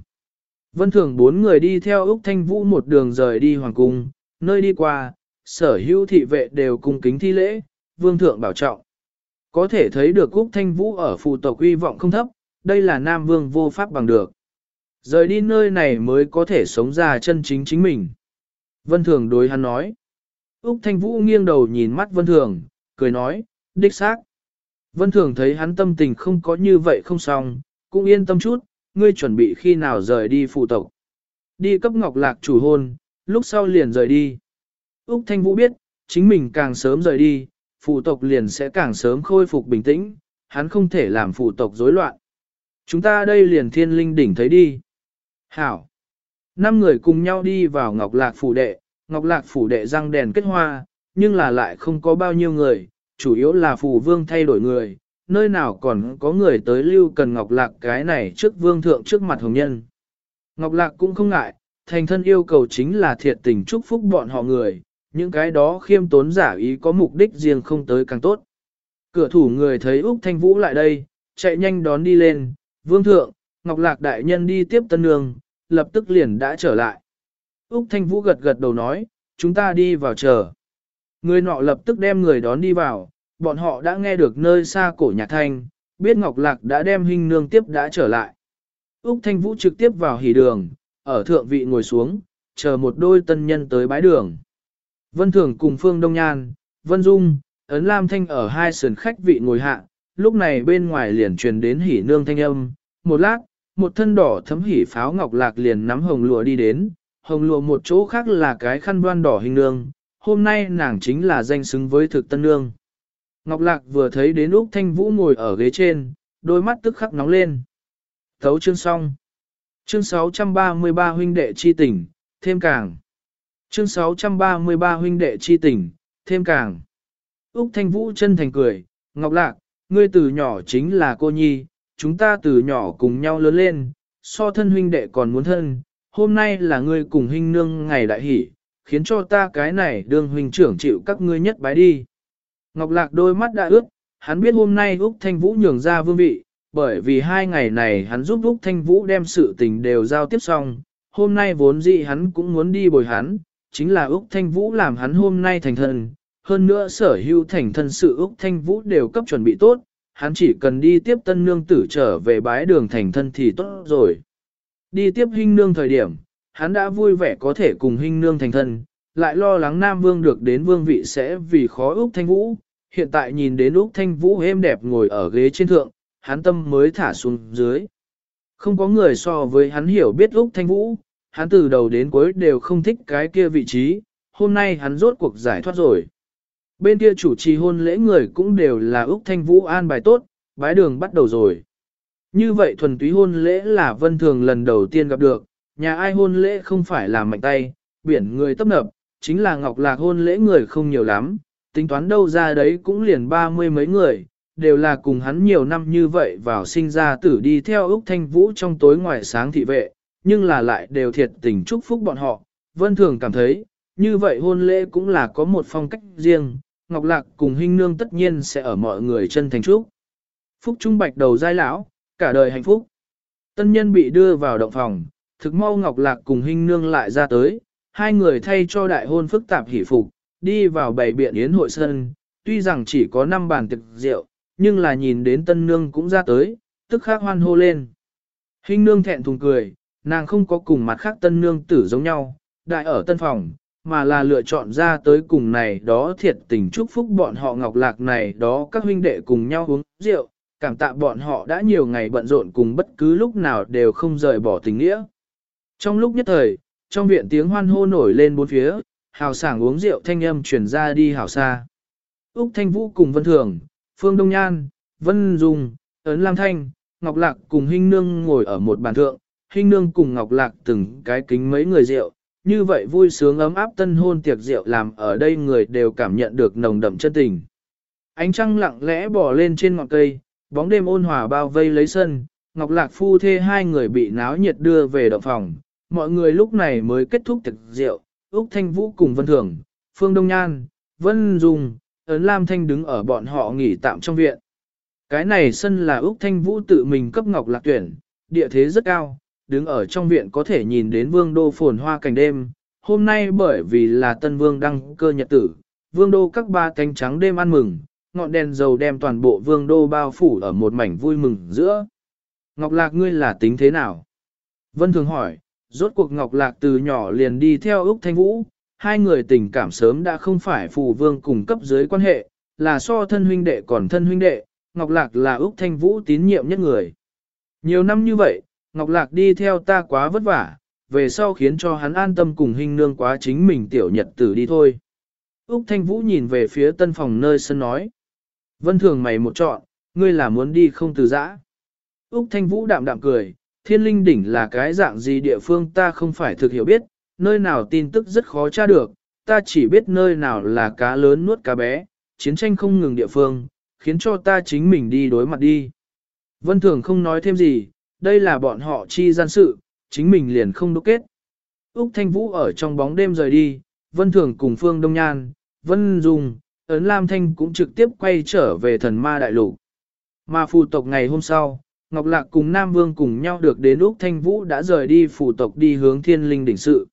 Vân thường bốn người đi theo Úc Thanh Vũ một đường rời đi hoàng cung, nơi đi qua, sở hữu thị vệ đều cung kính thi lễ, vương thượng bảo trọng. Có thể thấy được Úc Thanh Vũ ở phụ tộc uy vọng không thấp, đây là Nam Vương vô pháp bằng được. Rời đi nơi này mới có thể sống ra chân chính chính mình. Vân Thường đối hắn nói. Úc Thanh Vũ nghiêng đầu nhìn mắt Vân Thường, cười nói, đích xác. Vân Thường thấy hắn tâm tình không có như vậy không xong, cũng yên tâm chút, ngươi chuẩn bị khi nào rời đi phụ tộc. Đi cấp ngọc lạc chủ hôn, lúc sau liền rời đi. Úc Thanh Vũ biết, chính mình càng sớm rời đi, phụ tộc liền sẽ càng sớm khôi phục bình tĩnh, hắn không thể làm phụ tộc rối loạn. Chúng ta đây liền thiên linh đỉnh thấy đi. Hảo. Năm người cùng nhau đi vào Ngọc Lạc Phủ Đệ, Ngọc Lạc Phủ Đệ răng đèn kết hoa, nhưng là lại không có bao nhiêu người, chủ yếu là phù Vương thay đổi người, nơi nào còn có người tới lưu cần Ngọc Lạc cái này trước Vương Thượng trước mặt hồng nhân. Ngọc Lạc cũng không ngại, thành thân yêu cầu chính là thiệt tình chúc phúc bọn họ người, những cái đó khiêm tốn giả ý có mục đích riêng không tới càng tốt. Cửa thủ người thấy Úc Thanh Vũ lại đây, chạy nhanh đón đi lên, Vương Thượng, Ngọc Lạc Đại Nhân đi tiếp tân nương, lập tức liền đã trở lại. Úc Thanh Vũ gật gật đầu nói, chúng ta đi vào chờ. Người nọ lập tức đem người đón đi vào, bọn họ đã nghe được nơi xa cổ nhạc thanh, biết Ngọc Lạc đã đem hình nương tiếp đã trở lại. Úc Thanh Vũ trực tiếp vào hỉ đường, ở thượng vị ngồi xuống, chờ một đôi tân nhân tới bái đường. Vân Thường cùng Phương Đông Nhan, Vân Dung, Ấn Lam Thanh ở hai sườn khách vị ngồi hạ, lúc này bên ngoài liền truyền đến hỉ nương thanh âm, một lát, một thân đỏ thấm hỉ pháo ngọc lạc liền nắm hồng lụa đi đến, hồng lụa một chỗ khác là cái khăn đoan đỏ hình nương, hôm nay nàng chính là danh xứng với thực tân nương. Ngọc lạc vừa thấy đến Úc Thanh Vũ ngồi ở ghế trên, đôi mắt tức khắc nóng lên. Thấu chương xong. Chương 633 huynh đệ chi tỉnh thêm càng. Chương 633 huynh đệ chi tỉnh thêm càng. Úc Thanh Vũ chân thành cười, Ngọc Lạc, ngươi từ nhỏ chính là cô nhi, chúng ta từ nhỏ cùng nhau lớn lên, so thân huynh đệ còn muốn thân, hôm nay là ngươi cùng huynh nương ngày đại hỷ, khiến cho ta cái này đương huynh trưởng chịu các ngươi nhất bái đi. Ngọc Lạc đôi mắt đã ướt, hắn biết hôm nay Úc Thanh Vũ nhường ra vương vị, bởi vì hai ngày này hắn giúp Úc Thanh Vũ đem sự tình đều giao tiếp xong, hôm nay vốn dĩ hắn cũng muốn đi bồi hắn, chính là Úc Thanh Vũ làm hắn hôm nay thành thân, hơn nữa sở hữu thành thân sự Úc Thanh Vũ đều cấp chuẩn bị tốt, hắn chỉ cần đi tiếp tân nương tử trở về bái đường thành thân thì tốt rồi. Đi tiếp hình nương thời điểm, hắn đã vui vẻ có thể cùng hình nương thành thân, lại lo lắng Nam Vương được đến vương vị sẽ vì khó Úc Thanh Vũ, hiện tại nhìn đến Úc Thanh Vũ êm đẹp ngồi ở ghế trên thượng, hắn tâm mới thả xuống dưới. Không có người so với hắn hiểu biết Úc Thanh Vũ, hắn từ đầu đến cuối đều không thích cái kia vị trí, hôm nay hắn rốt cuộc giải thoát rồi. Bên kia chủ trì hôn lễ người cũng đều là Úc Thanh Vũ an bài tốt, bái đường bắt đầu rồi. Như vậy thuần túy hôn lễ là vân thường lần đầu tiên gặp được, nhà ai hôn lễ không phải là mạnh tay, biển người tấp nập, chính là ngọc lạc hôn lễ người không nhiều lắm, tính toán đâu ra đấy cũng liền ba mươi mấy người, đều là cùng hắn nhiều năm như vậy vào sinh ra tử đi theo Úc Thanh Vũ trong tối ngoài sáng thị vệ, nhưng là lại đều thiệt tình chúc phúc bọn họ. Vân Thường cảm thấy, như vậy hôn lễ cũng là có một phong cách riêng, Ngọc Lạc cùng Hinh Nương tất nhiên sẽ ở mọi người chân thành chúc. Phúc Trung Bạch đầu giai lão, cả đời hạnh phúc. Tân nhân bị đưa vào động phòng, thực mau Ngọc Lạc cùng Hinh Nương lại ra tới, hai người thay cho đại hôn phức tạp hỷ phục, đi vào bảy biện yến hội sân, tuy rằng chỉ có 5 bàn tiệc rượu, nhưng là nhìn đến tân nương cũng ra tới, tức khắc hoan hô lên. Hinh nương thẹn thùng cười, nàng không có cùng mặt khác tân nương tử giống nhau, đại ở tân phòng, mà là lựa chọn ra tới cùng này đó thiệt tình chúc phúc bọn họ ngọc lạc này đó các huynh đệ cùng nhau uống rượu, cảm tạ bọn họ đã nhiều ngày bận rộn cùng bất cứ lúc nào đều không rời bỏ tình nghĩa. Trong lúc nhất thời, trong viện tiếng hoan hô nổi lên bốn phía, hào sảng uống rượu thanh âm truyền ra đi hào xa. Úc Thanh Vũ cùng Vân Thường, Phương Đông Nhan, Vân Dung, Ấn Lam Thanh, Ngọc Lạc cùng Hinh Nương ngồi ở một bàn thượng, Hinh Nương cùng Ngọc Lạc từng cái kính mấy người rượu, như vậy vui sướng ấm áp tân hôn tiệc rượu làm ở đây người đều cảm nhận được nồng đậm chân tình. Ánh trăng lặng lẽ bỏ lên trên ngọn cây, bóng đêm ôn hòa bao vây lấy sân, Ngọc Lạc phu thê hai người bị náo nhiệt đưa về động phòng. Mọi người lúc này mới kết thúc tiệc rượu, Úc Thanh Vũ cùng Vân Thường, Phương Đông Nhan, Vân Dung, Ấn Lam Thanh đứng ở bọn họ nghỉ tạm trong viện. Cái này sân là Úc Thanh Vũ tự mình cấp Ngọc Lạc tuyển, địa thế rất cao, đứng ở trong viện có thể nhìn đến vương đô phồn hoa cảnh đêm. Hôm nay bởi vì là tân vương đăng cơ nhật tử, vương đô các ba cánh trắng đêm ăn mừng, ngọn đèn dầu đem toàn bộ vương đô bao phủ ở một mảnh vui mừng giữa. Ngọc Lạc ngươi là tính thế nào? Vân thường hỏi, rốt cuộc Ngọc Lạc từ nhỏ liền đi theo Úc Thanh Vũ, hai người tình cảm sớm đã không phải phù vương cùng cấp dưới quan hệ, là so thân huynh đệ còn thân huynh đệ, Ngọc Lạc là Úc Thanh Vũ tín nhiệm nhất người. Nhiều năm như vậy, Ngọc Lạc đi theo ta quá vất vả, về sau khiến cho hắn an tâm cùng hình nương quá chính mình tiểu nhật tử đi thôi. Úc Thanh Vũ nhìn về phía tân phòng nơi sân nói. Vân thường mày một chọn, ngươi là muốn đi không từ giã. Úc Thanh Vũ đạm đạm cười, thiên linh đỉnh là cái dạng gì địa phương ta không phải thực hiểu biết, nơi nào tin tức rất khó tra được, ta chỉ biết nơi nào là cá lớn nuốt cá bé, chiến tranh không ngừng địa phương, khiến cho ta chính mình đi đối mặt đi. Vân Thường không nói thêm gì, đây là bọn họ chi gian sự, chính mình liền không đúc kết. Úc Thanh Vũ ở trong bóng đêm rời đi, Vân Thường cùng Phương Đông Nhan, Vân Dung, Ấn Lam Thanh cũng trực tiếp quay trở về thần ma đại lục. Mà phù tộc ngày hôm sau, Ngọc Lạc cùng Nam Vương cùng nhau được đến Úc Thanh Vũ đã rời đi phủ tộc đi hướng thiên linh đỉnh sự.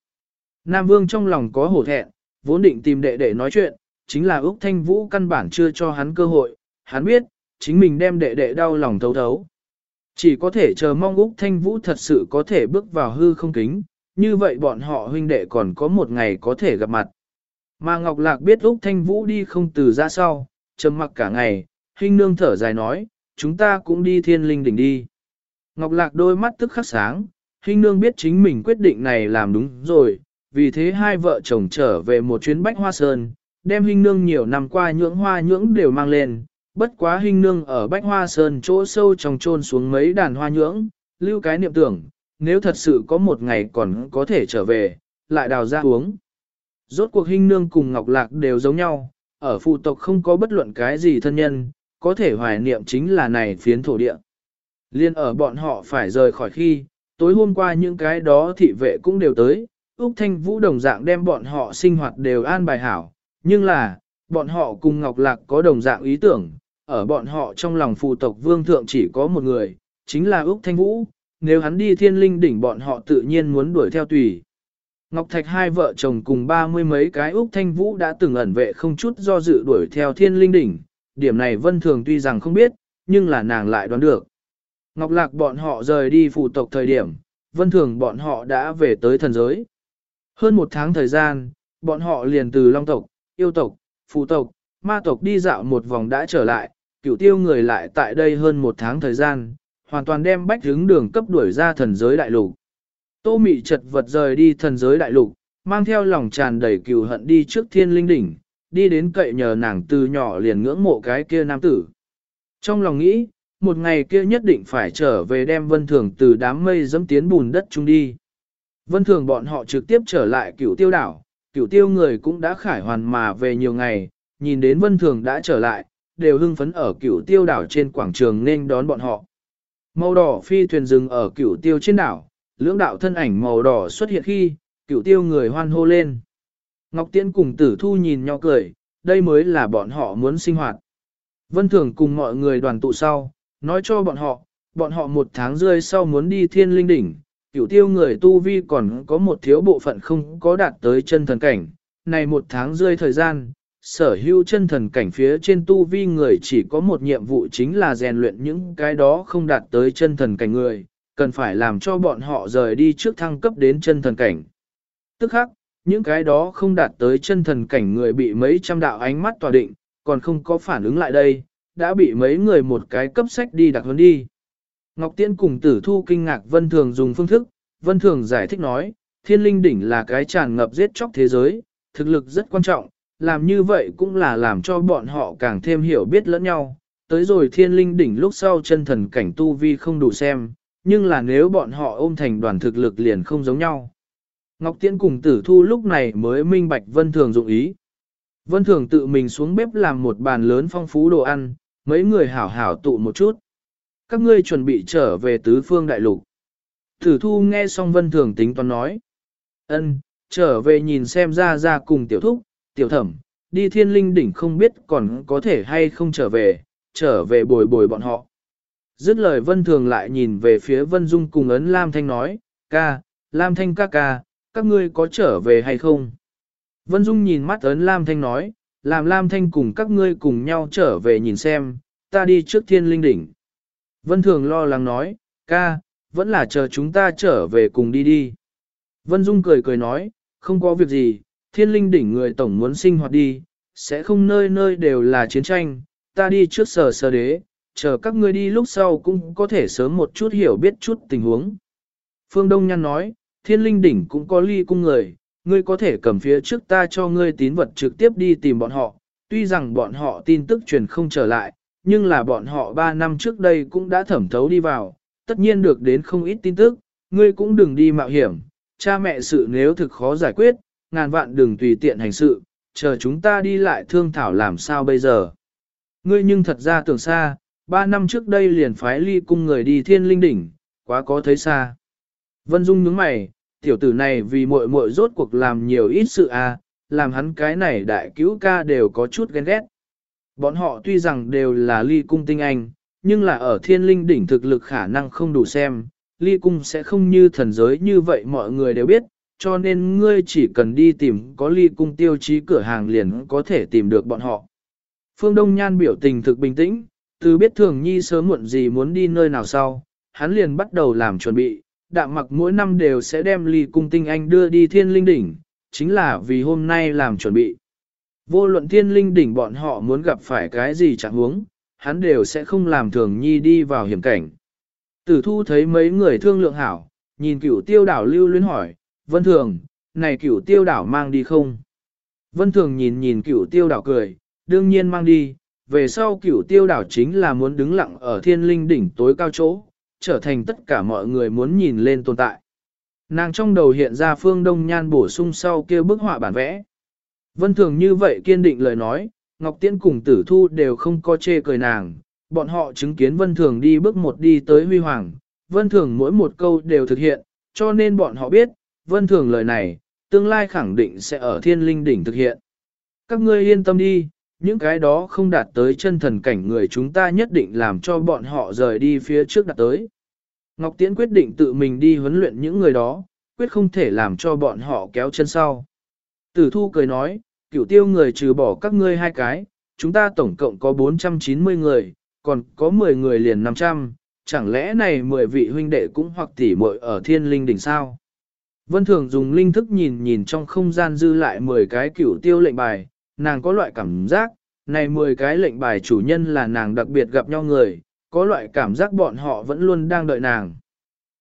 Nam Vương trong lòng có hổ thẹn, vốn định tìm đệ đệ nói chuyện, chính là Úc Thanh Vũ căn bản chưa cho hắn cơ hội, hắn biết, chính mình đem đệ đệ đau lòng thấu thấu. Chỉ có thể chờ mong Úc Thanh Vũ thật sự có thể bước vào hư không kính, như vậy bọn họ huynh đệ còn có một ngày có thể gặp mặt. Mà Ngọc Lạc biết Úc Thanh Vũ đi không từ ra sau, trầm mặc cả ngày, hình nương thở dài nói, chúng ta cũng đi thiên linh đỉnh đi. Ngọc Lạc đôi mắt tức khắc sáng, hình nương biết chính mình quyết định này làm đúng rồi, vì thế hai vợ chồng trở về một chuyến bách hoa sơn, đem hình nương nhiều năm qua nhưỡng hoa nhưỡng đều mang lên, bất quá hình nương ở bách hoa sơn chỗ sâu trong trôn xuống mấy đàn hoa nhưỡng, lưu cái niệm tưởng, nếu thật sự có một ngày còn có thể trở về, lại đào ra uống. Rốt cuộc hình nương cùng Ngọc Lạc đều giống nhau, ở phụ tộc không có bất luận cái gì thân nhân, có thể hoài niệm chính là này phiến thổ địa. Liên ở bọn họ phải rời khỏi khi, tối hôm qua những cái đó thị vệ cũng đều tới, Úc Thanh Vũ đồng dạng đem bọn họ sinh hoạt đều an bài hảo, nhưng là, bọn họ cùng Ngọc Lạc có đồng dạng ý tưởng, ở bọn họ trong lòng phụ tộc vương thượng chỉ có một người, chính là Úc Thanh Vũ, nếu hắn đi thiên linh đỉnh bọn họ tự nhiên muốn đuổi theo tùy. Ngọc Thạch hai vợ chồng cùng ba mươi mấy cái Úc Thanh Vũ đã từng ẩn vệ không chút do dự đuổi theo thiên linh đỉnh, điểm này Vân Thường tuy rằng không biết, nhưng là nàng lại đoán được. Ngọc Lạc bọn họ rời đi phụ tộc thời điểm, Vân Thường bọn họ đã về tới thần giới. Hơn một tháng thời gian, bọn họ liền từ Long tộc, yêu tộc, phụ tộc, ma tộc đi dạo một vòng đã trở lại, cửu tiêu người lại tại đây hơn một tháng thời gian, hoàn toàn đem bách hướng đường cấp đuổi ra thần giới đại lục. Tô mị chật vật rời đi thần giới đại lục, mang theo lòng tràn đầy cừu hận đi trước thiên linh đỉnh, đi đến cậy nhờ nàng từ nhỏ liền ngưỡng mộ cái kia nam tử. Trong lòng nghĩ, một ngày kia nhất định phải trở về đem vân thường từ đám mây dẫm tiến bùn đất chung đi. Vân thường bọn họ trực tiếp trở lại cửu tiêu đảo, cửu tiêu người cũng đã khải hoàn mà về nhiều ngày, nhìn đến vân thường đã trở lại, đều hưng phấn ở cửu tiêu đảo trên quảng trường nên đón bọn họ. Màu đỏ phi thuyền dừng ở cửu tiêu trên đảo, lưỡng đạo thân ảnh màu đỏ xuất hiện khi, cửu tiêu người hoan hô lên. Ngọc Tiễn cùng tử thu nhìn nhau cười, đây mới là bọn họ muốn sinh hoạt. Vân Thường cùng mọi người đoàn tụ sau, nói cho bọn họ, bọn họ một tháng rơi sau muốn đi thiên linh đỉnh, cửu tiêu người tu vi còn có một thiếu bộ phận không có đạt tới chân thần cảnh. Này một tháng rơi thời gian, sở hữu chân thần cảnh phía trên tu vi người chỉ có một nhiệm vụ chính là rèn luyện những cái đó không đạt tới chân thần cảnh người, cần phải làm cho bọn họ rời đi trước thăng cấp đến chân thần cảnh. Tức khắc, những cái đó không đạt tới chân thần cảnh người bị mấy trăm đạo ánh mắt tỏa định, còn không có phản ứng lại đây, đã bị mấy người một cái cấp sách đi đặt hơn đi. Ngọc Tiễn cùng tử thu kinh ngạc Vân Thường dùng phương thức, Vân Thường giải thích nói, thiên linh đỉnh là cái tràn ngập giết chóc thế giới, thực lực rất quan trọng, làm như vậy cũng là làm cho bọn họ càng thêm hiểu biết lẫn nhau. Tới rồi thiên linh đỉnh lúc sau chân thần cảnh tu vi không đủ xem, nhưng là nếu bọn họ ôm thành đoàn thực lực liền không giống nhau. Ngọc Tiễn cùng tử thu lúc này mới minh bạch vân thường dụng ý. Vân Thường tự mình xuống bếp làm một bàn lớn phong phú đồ ăn, mấy người hảo hảo tụ một chút. Các ngươi chuẩn bị trở về tứ phương đại lục. Tử thu nghe xong Vân Thường tính toán nói. ân trở về nhìn xem ra ra cùng tiểu thúc, tiểu thẩm, đi thiên linh đỉnh không biết còn có thể hay không trở về, trở về bồi bồi bọn họ. Dứt lời Vân Thường lại nhìn về phía Vân Dung cùng ấn Lam Thanh nói, ca, Lam Thanh ca ca, các ngươi có trở về hay không? Vân Dung nhìn mắt ấn Lam Thanh nói, làm Lam Thanh cùng các ngươi cùng nhau trở về nhìn xem, ta đi trước thiên linh đỉnh. Vân Thường lo lắng nói, ca, vẫn là chờ chúng ta trở về cùng đi đi. Vân Dung cười cười nói, không có việc gì, thiên linh đỉnh người tổng muốn sinh hoạt đi, sẽ không nơi nơi đều là chiến tranh, ta đi trước sở sở đế, chờ các ngươi đi lúc sau cũng có thể sớm một chút hiểu biết chút tình huống. Phương Đông Nhan nói, thiên linh đỉnh cũng có ly cung người, ngươi có thể cầm phía trước ta cho ngươi tín vật trực tiếp đi tìm bọn họ, tuy rằng bọn họ tin tức truyền không trở lại, nhưng là bọn họ 3 năm trước đây cũng đã thẩm thấu đi vào, tất nhiên được đến không ít tin tức, ngươi cũng đừng đi mạo hiểm, cha mẹ sự nếu thực khó giải quyết, ngàn vạn đừng tùy tiện hành sự, chờ chúng ta đi lại thương thảo làm sao bây giờ. Ngươi nhưng thật ra tưởng xa, 3 năm trước đây liền phái ly cung người đi thiên linh đỉnh, quá có thấy xa. Vân Dung nhướng mày, tiểu tử này vì muội muội rốt cuộc làm nhiều ít sự à, làm hắn cái này đại cứu ca đều có chút ghen ghét. Bọn họ tuy rằng đều là ly cung tinh anh, nhưng là ở thiên linh đỉnh thực lực khả năng không đủ xem, ly cung sẽ không như thần giới như vậy mọi người đều biết, cho nên ngươi chỉ cần đi tìm có ly cung tiêu chí cửa hàng liền có thể tìm được bọn họ. Phương Đông Nhan biểu tình thực bình tĩnh, từ biết thường nhi sớm muộn gì muốn đi nơi nào sau, hắn liền bắt đầu làm chuẩn bị, đạm mặc mỗi năm đều sẽ đem ly cung tinh anh đưa đi thiên linh đỉnh, chính là vì hôm nay làm chuẩn bị. Vô luận thiên linh đỉnh bọn họ muốn gặp phải cái gì chẳng huống, hắn đều sẽ không làm thường nhi đi vào hiểm cảnh. Tử thu thấy mấy người thương lượng hảo, nhìn cửu tiêu đảo lưu luyến hỏi, vân thường, này cửu tiêu đảo mang đi không? Vân thường nhìn nhìn cửu tiêu đảo cười, đương nhiên mang đi, về sau cửu tiêu đảo chính là muốn đứng lặng ở thiên linh đỉnh tối cao chỗ, trở thành tất cả mọi người muốn nhìn lên tồn tại. Nàng trong đầu hiện ra phương đông nhan bổ sung sau kia bức họa bản vẽ. Vân thường như vậy kiên định lời nói, Ngọc Tiễn cùng tử thu đều không có chê cười nàng, bọn họ chứng kiến Vân Thường đi bước một đi tới huy hoàng, Vân Thường mỗi một câu đều thực hiện, cho nên bọn họ biết, Vân Thường lời này, tương lai khẳng định sẽ ở thiên linh đỉnh thực hiện. Các ngươi yên tâm đi, những cái đó không đạt tới chân thần cảnh người chúng ta nhất định làm cho bọn họ rời đi phía trước đạt tới. Ngọc Tiễn quyết định tự mình đi huấn luyện những người đó, quyết không thể làm cho bọn họ kéo chân sau. Tử thu cười nói, cửu tiêu người trừ bỏ các ngươi hai cái, chúng ta tổng cộng có 490 người, còn có 10 người liền 500, chẳng lẽ này 10 vị huynh đệ cũng hoặc tỷ muội ở thiên linh đỉnh sao? Vân Thường dùng linh thức nhìn nhìn trong không gian dư lại 10 cái cửu tiêu lệnh bài, nàng có loại cảm giác, này 10 cái lệnh bài chủ nhân là nàng đặc biệt gặp nhau người, có loại cảm giác bọn họ vẫn luôn đang đợi nàng.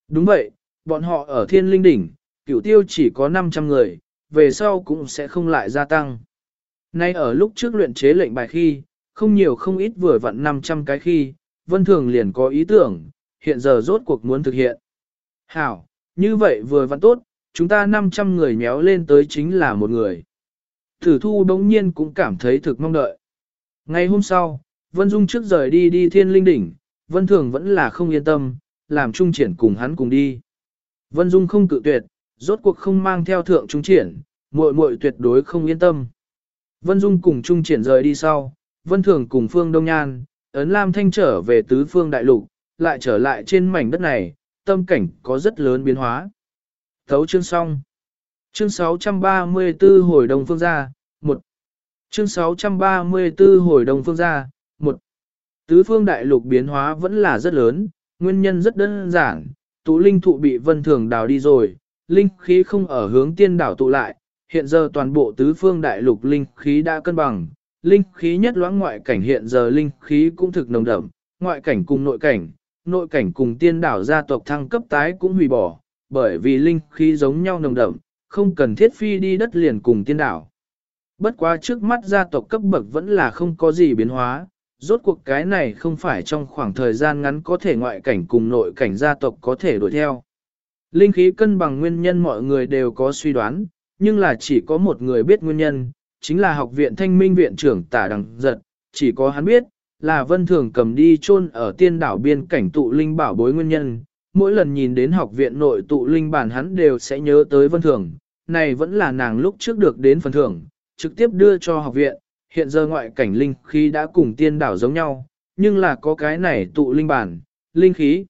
Đúng vậy, bọn họ ở thiên linh đỉnh, cửu tiêu chỉ có 500 người, về sau cũng sẽ không lại gia tăng. Nay ở lúc trước luyện chế lệnh bài khi, không nhiều không ít vừa vặn 500 cái khi, Vân Thường liền có ý tưởng, hiện giờ rốt cuộc muốn thực hiện. Hảo, như vậy vừa vặn tốt, chúng ta 500 người méo lên tới chính là một người. Thử thu đống nhiên cũng cảm thấy thực mong đợi. Ngày hôm sau, Vân Dung trước rời đi đi thiên linh đỉnh, Vân Thường vẫn là không yên tâm, làm trung triển cùng hắn cùng đi. Vân Dung không cự tuyệt, rốt cuộc không mang theo thượng trung triển, muội muội tuyệt đối không yên tâm. Vân Dung cùng trung triển rời đi sau, Vân Thường cùng Phương Đông Nhan, ấn Lam Thanh trở về tứ phương đại lục, lại trở lại trên mảnh đất này, tâm cảnh có rất lớn biến hóa. Thấu chương xong. Chương 634 hồi đông phương gia, 1. Chương 634 hồi đông phương gia, 1. Tứ phương đại lục biến hóa vẫn là rất lớn, nguyên nhân rất đơn giản, tụ linh thụ bị vân thường đào đi rồi, linh khí không ở hướng tiên đảo tụ lại, hiện giờ toàn bộ tứ phương đại lục linh khí đã cân bằng, linh khí nhất loãng ngoại cảnh hiện giờ linh khí cũng thực nồng đậm, ngoại cảnh cùng nội cảnh, nội cảnh cùng tiên đảo gia tộc thăng cấp tái cũng hủy bỏ, bởi vì linh khí giống nhau nồng đậm, không cần thiết phi đi đất liền cùng tiên đảo. Bất quá trước mắt gia tộc cấp bậc vẫn là không có gì biến hóa, rốt cuộc cái này không phải trong khoảng thời gian ngắn có thể ngoại cảnh cùng nội cảnh gia tộc có thể đuổi theo. Linh khí cân bằng nguyên nhân mọi người đều có suy đoán, nhưng là chỉ có một người biết nguyên nhân, chính là học viện thanh minh viện trưởng tả đằng giật, chỉ có hắn biết, là vân thường cầm đi chôn ở tiên đảo biên cảnh tụ linh bảo bối nguyên nhân. Mỗi lần nhìn đến học viện nội tụ linh bản hắn đều sẽ nhớ tới vân thường, này vẫn là nàng lúc trước được đến phần thưởng, trực tiếp đưa cho học viện, hiện giờ ngoại cảnh linh khí đã cùng tiên đảo giống nhau, nhưng là có cái này tụ linh bản, linh khí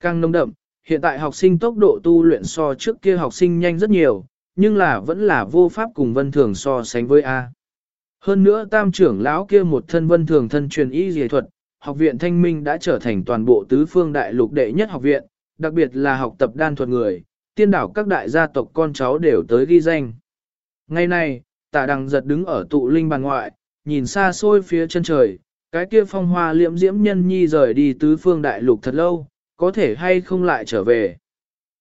càng nông đậm, hiện tại học sinh tốc độ tu luyện so trước kia học sinh nhanh rất nhiều, nhưng là vẫn là vô pháp cùng vân thường so sánh với A. Hơn nữa tam trưởng lão kia một thân vân thường thân truyền y dề thuật, học viện thanh minh đã trở thành toàn bộ tứ phương đại lục đệ nhất học viện, đặc biệt là học tập đan thuật người, tiên đảo các đại gia tộc con cháu đều tới ghi danh. Ngày nay, tả đằng giật đứng ở tụ linh bàn ngoại, nhìn xa xôi phía chân trời, cái kia phong hoa liễm diễm nhân nhi rời đi tứ phương đại lục thật lâu, có thể hay không lại trở về.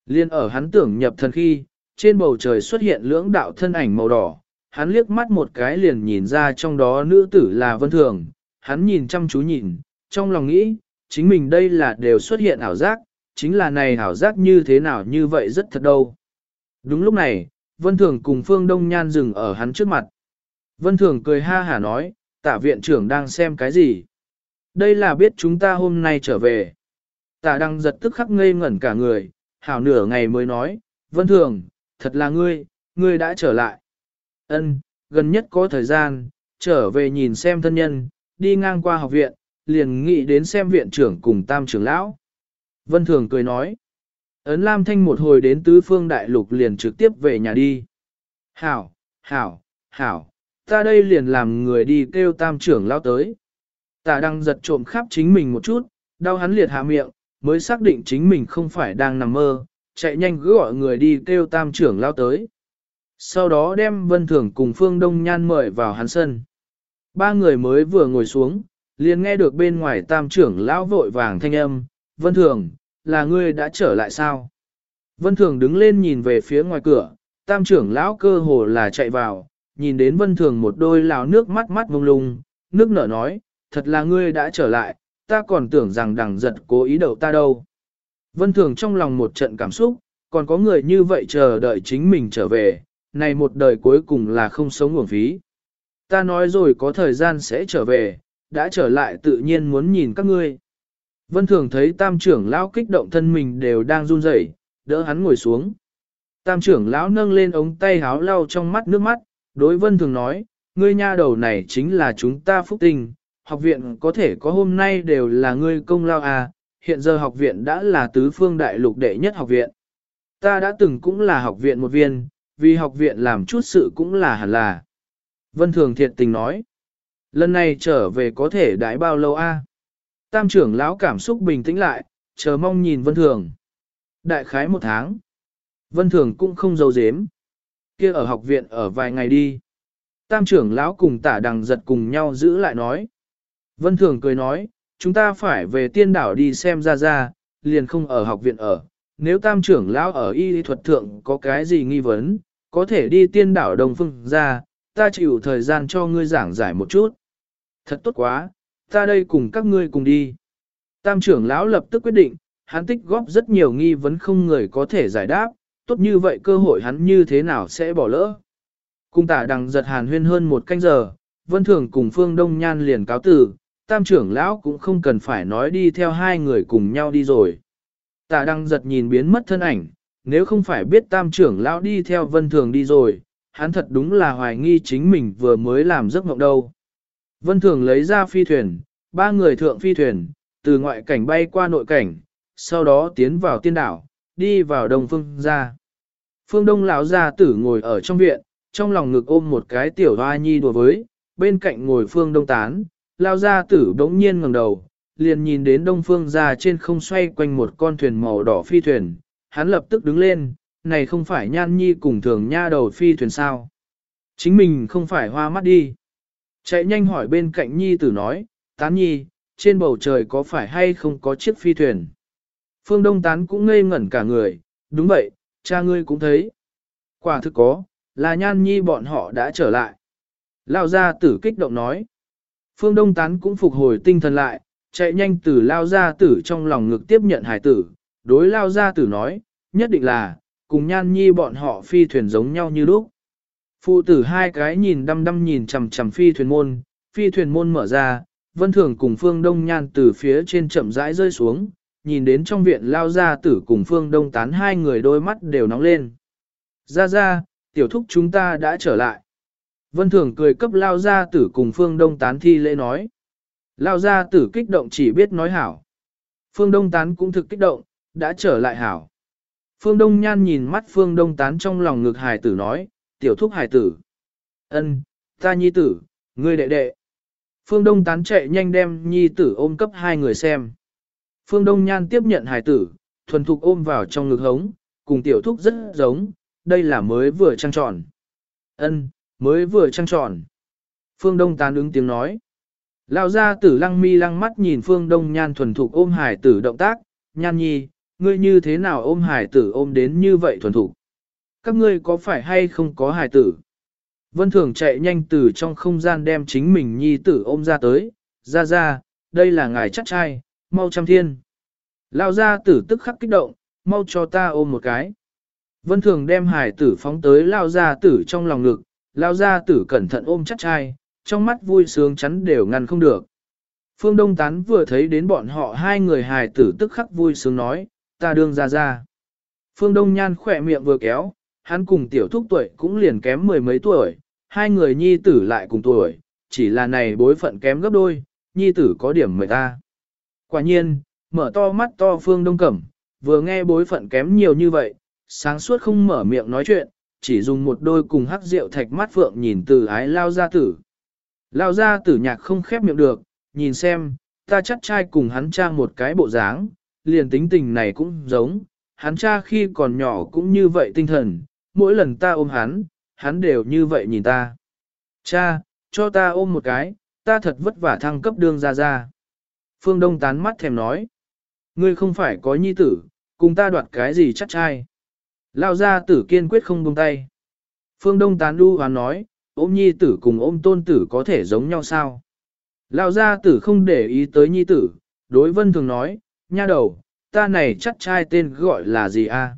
Liên ở hắn tưởng nhập thần khi, trên bầu trời xuất hiện lưỡng đạo thân ảnh màu đỏ, hắn liếc mắt một cái liền nhìn ra trong đó nữ tử là Vân Thường, hắn nhìn chăm chú nhìn, trong lòng nghĩ, chính mình đây là đều xuất hiện ảo giác, chính là này ảo giác như thế nào như vậy rất thật đâu. Đúng lúc này, Vân Thường cùng Phương Đông Nhan dừng ở hắn trước mặt. Vân Thường cười ha hả nói, tả viện trưởng đang xem cái gì? Đây là biết chúng ta hôm nay trở về. Tả đăng giật tức khắc ngây ngẩn cả người, hảo nửa ngày mới nói, Vân Thường, thật là ngươi, ngươi đã trở lại. Ân, gần nhất có thời gian, trở về nhìn xem thân nhân, đi ngang qua học viện, liền nghĩ đến xem viện trưởng cùng tam trưởng lão. Vân Thường cười nói. Ấn Lam Thanh một hồi đến tứ phương đại lục liền trực tiếp về nhà đi. Hảo, hảo, hảo, ta đây liền làm người đi kêu tam trưởng lao tới. Tả đang giật trộm khắp chính mình một chút, đau hắn liệt hạ miệng, mới xác định chính mình không phải đang nằm mơ, chạy nhanh cứ gọi người đi kêu tam trưởng lao tới. Sau đó đem Vân Thưởng cùng Phương Đông Nhan mời vào hắn sân. Ba người mới vừa ngồi xuống, liền nghe được bên ngoài tam trưởng lão vội vàng thanh âm, Vân Thưởng là ngươi đã trở lại sao? Vân Thường đứng lên nhìn về phía ngoài cửa, tam trưởng lão cơ hồ là chạy vào, nhìn đến Vân Thường một đôi lão nước mắt mắt vông lung, nước nở nói, thật là ngươi đã trở lại, ta còn tưởng rằng đằng giật cố ý đậu ta đâu. Vân Thường trong lòng một trận cảm xúc, còn có người như vậy chờ đợi chính mình trở về, này một đời cuối cùng là không sống nguồn phí. Ta nói rồi có thời gian sẽ trở về, đã trở lại tự nhiên muốn nhìn các ngươi. Vân Thường thấy tam trưởng lão kích động thân mình đều đang run rẩy, đỡ hắn ngồi xuống. Tam trưởng lão nâng lên ống tay háo lau trong mắt nước mắt, đối Vân Thường nói, ngươi nha đầu này chính là chúng ta phúc tình, học viện có thể có hôm nay đều là ngươi công lao à, hiện giờ học viện đã là tứ phương đại lục đệ nhất học viện. Ta đã từng cũng là học viện một viên, vì học viện làm chút sự cũng là hẳn là. Vân Thường thiệt tình nói, lần này trở về có thể đãi bao lâu a? Tam trưởng lão cảm xúc bình tĩnh lại, chờ mong nhìn Vân Thường. Đại khái một tháng. Vân Thường cũng không giấu dếm. kia ở học viện ở vài ngày đi. Tam trưởng lão cùng tả đằng giật cùng nhau giữ lại nói. Vân Thường cười nói, chúng ta phải về tiên đảo đi xem ra ra, liền không ở học viện ở. Nếu tam trưởng lão ở y thuật thượng có cái gì nghi vấn, có thể đi tiên đảo đồng Phương ra, ta chịu thời gian cho ngươi giảng giải một chút. Thật tốt quá, ta đây cùng các ngươi cùng đi. Tam trưởng lão lập tức quyết định, hắn tích góp rất nhiều nghi vấn không người có thể giải đáp, tốt như vậy cơ hội hắn như thế nào sẽ bỏ lỡ. Cung tả đằng giật hàn huyên hơn một canh giờ, vân thường cùng phương đông nhan liền cáo tử, tam trưởng lão cũng không cần phải nói đi theo hai người cùng nhau đi rồi. Tả đằng giật nhìn biến mất thân ảnh, nếu không phải biết tam trưởng lão đi theo vân thường đi rồi, hắn thật đúng là hoài nghi chính mình vừa mới làm giấc mộng đâu. Vân thường lấy ra phi thuyền, ba người thượng phi thuyền, từ ngoại cảnh bay qua nội cảnh, sau đó tiến vào tiên đảo, đi vào đông phương ra. Phương đông lão gia tử ngồi ở trong viện, trong lòng ngực ôm một cái tiểu hoa nhi đùa với, bên cạnh ngồi phương đông tán, lão gia tử bỗng nhiên ngẩng đầu, liền nhìn đến đông phương ra trên không xoay quanh một con thuyền màu đỏ phi thuyền, hắn lập tức đứng lên, này không phải nhan nhi cùng thường nha đầu phi thuyền sao. Chính mình không phải hoa mắt đi. Chạy nhanh hỏi bên cạnh nhi tử nói, tán nhi, trên bầu trời có phải hay không có chiếc phi thuyền. Phương Đông tán cũng ngây ngẩn cả người, đúng vậy, cha ngươi cũng thấy. Quả thực có, là nhan nhi bọn họ đã trở lại. Lao gia tử kích động nói. Phương Đông tán cũng phục hồi tinh thần lại, chạy nhanh từ Lao gia tử trong lòng ngực tiếp nhận hải tử, đối Lao gia tử nói, nhất định là, cùng nhan nhi bọn họ phi thuyền giống nhau như lúc. Phụ tử hai cái nhìn đăm đăm nhìn chằm chằm phi thuyền môn, phi thuyền môn mở ra, vân thường cùng phương đông nhan từ phía trên chậm rãi rơi xuống, nhìn đến trong viện lao ra tử cùng phương đông tán hai người đôi mắt đều nóng lên. Ra ra, tiểu thúc chúng ta đã trở lại. Vân thường cười cấp lao ra tử cùng phương đông tán thi lễ nói. Lao ra tử kích động chỉ biết nói hảo. Phương đông tán cũng thực kích động, đã trở lại hảo. Phương Đông Nhan nhìn mắt Phương Đông Tán trong lòng ngực hài tử nói, tiểu thúc Hải tử. ân, ta nhi tử, ngươi đệ đệ. Phương Đông Tán chạy nhanh đem nhi tử ôm cấp hai người xem. Phương Đông Nhan tiếp nhận Hải tử, thuần thục ôm vào trong ngực hống, cùng tiểu thúc rất giống, đây là mới vừa trăng tròn. ân, mới vừa trăng tròn. Phương Đông Tán ứng tiếng nói. Lão gia tử lăng mi lăng mắt nhìn Phương Đông Nhan thuần thục ôm Hải tử động tác, Nhan nhi, ngươi như thế nào ôm Hải tử ôm đến như vậy thuần thục? Các ngươi có phải hay không có hài tử? Vân Thường chạy nhanh từ trong không gian đem chính mình nhi tử ôm ra tới, ra ra, đây là ngài chắc trai, mau trăm thiên. Lao ra tử tức khắc kích động, mau cho ta ôm một cái. Vân Thường đem hài tử phóng tới Lao ra tử trong lòng ngực, Lao ra tử cẩn thận ôm chắc trai, trong mắt vui sướng chắn đều ngăn không được. Phương Đông Tán vừa thấy đến bọn họ hai người hài tử tức khắc vui sướng nói, ta đương ra ra. Phương Đông Nhan khỏe miệng vừa kéo, hắn cùng tiểu thúc tuổi cũng liền kém mười mấy tuổi, hai người nhi tử lại cùng tuổi, chỉ là này bối phận kém gấp đôi, nhi tử có điểm mười ta. Quả nhiên, mở to mắt to Phương Đông Cẩm, vừa nghe bối phận kém nhiều như vậy, sáng suốt không mở miệng nói chuyện, chỉ dùng một đôi cùng hắc rượu thạch mắt phượng nhìn từ ái lao ra tử. Lao ra tử nhạc không khép miệng được, nhìn xem, ta chắc trai cùng hắn trang một cái bộ dáng, liền tính tình này cũng giống, hắn cha khi còn nhỏ cũng như vậy tinh thần, mỗi lần ta ôm hắn, hắn đều như vậy nhìn ta. Cha, cho ta ôm một cái, ta thật vất vả thăng cấp đương ra ra. Phương Đông tán mắt thèm nói, ngươi không phải có nhi tử, cùng ta đoạt cái gì chắc trai. Lao ra tử kiên quyết không buông tay. Phương Đông tán đu hoán nói, ôm nhi tử cùng ôm tôn tử có thể giống nhau sao? Lao gia tử không để ý tới nhi tử, đối vân thường nói, nha đầu, ta này chắc trai tên gọi là gì a?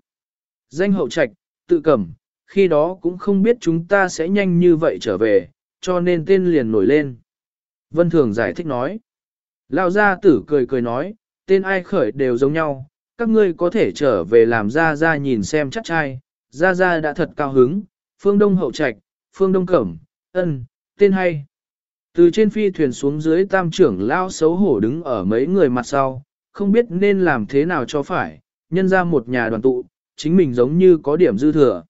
Danh hậu trạch, tự cẩm, khi đó cũng không biết chúng ta sẽ nhanh như vậy trở về, cho nên tên liền nổi lên. Vân Thường giải thích nói. Lao gia tử cười cười nói, tên ai khởi đều giống nhau, các ngươi có thể trở về làm ra ra nhìn xem chắc trai, ra ra đã thật cao hứng, phương đông hậu trạch, phương đông cẩm, ân, tên hay. Từ trên phi thuyền xuống dưới tam trưởng lao xấu hổ đứng ở mấy người mặt sau, không biết nên làm thế nào cho phải, nhân ra một nhà đoàn tụ, chính mình giống như có điểm dư thừa.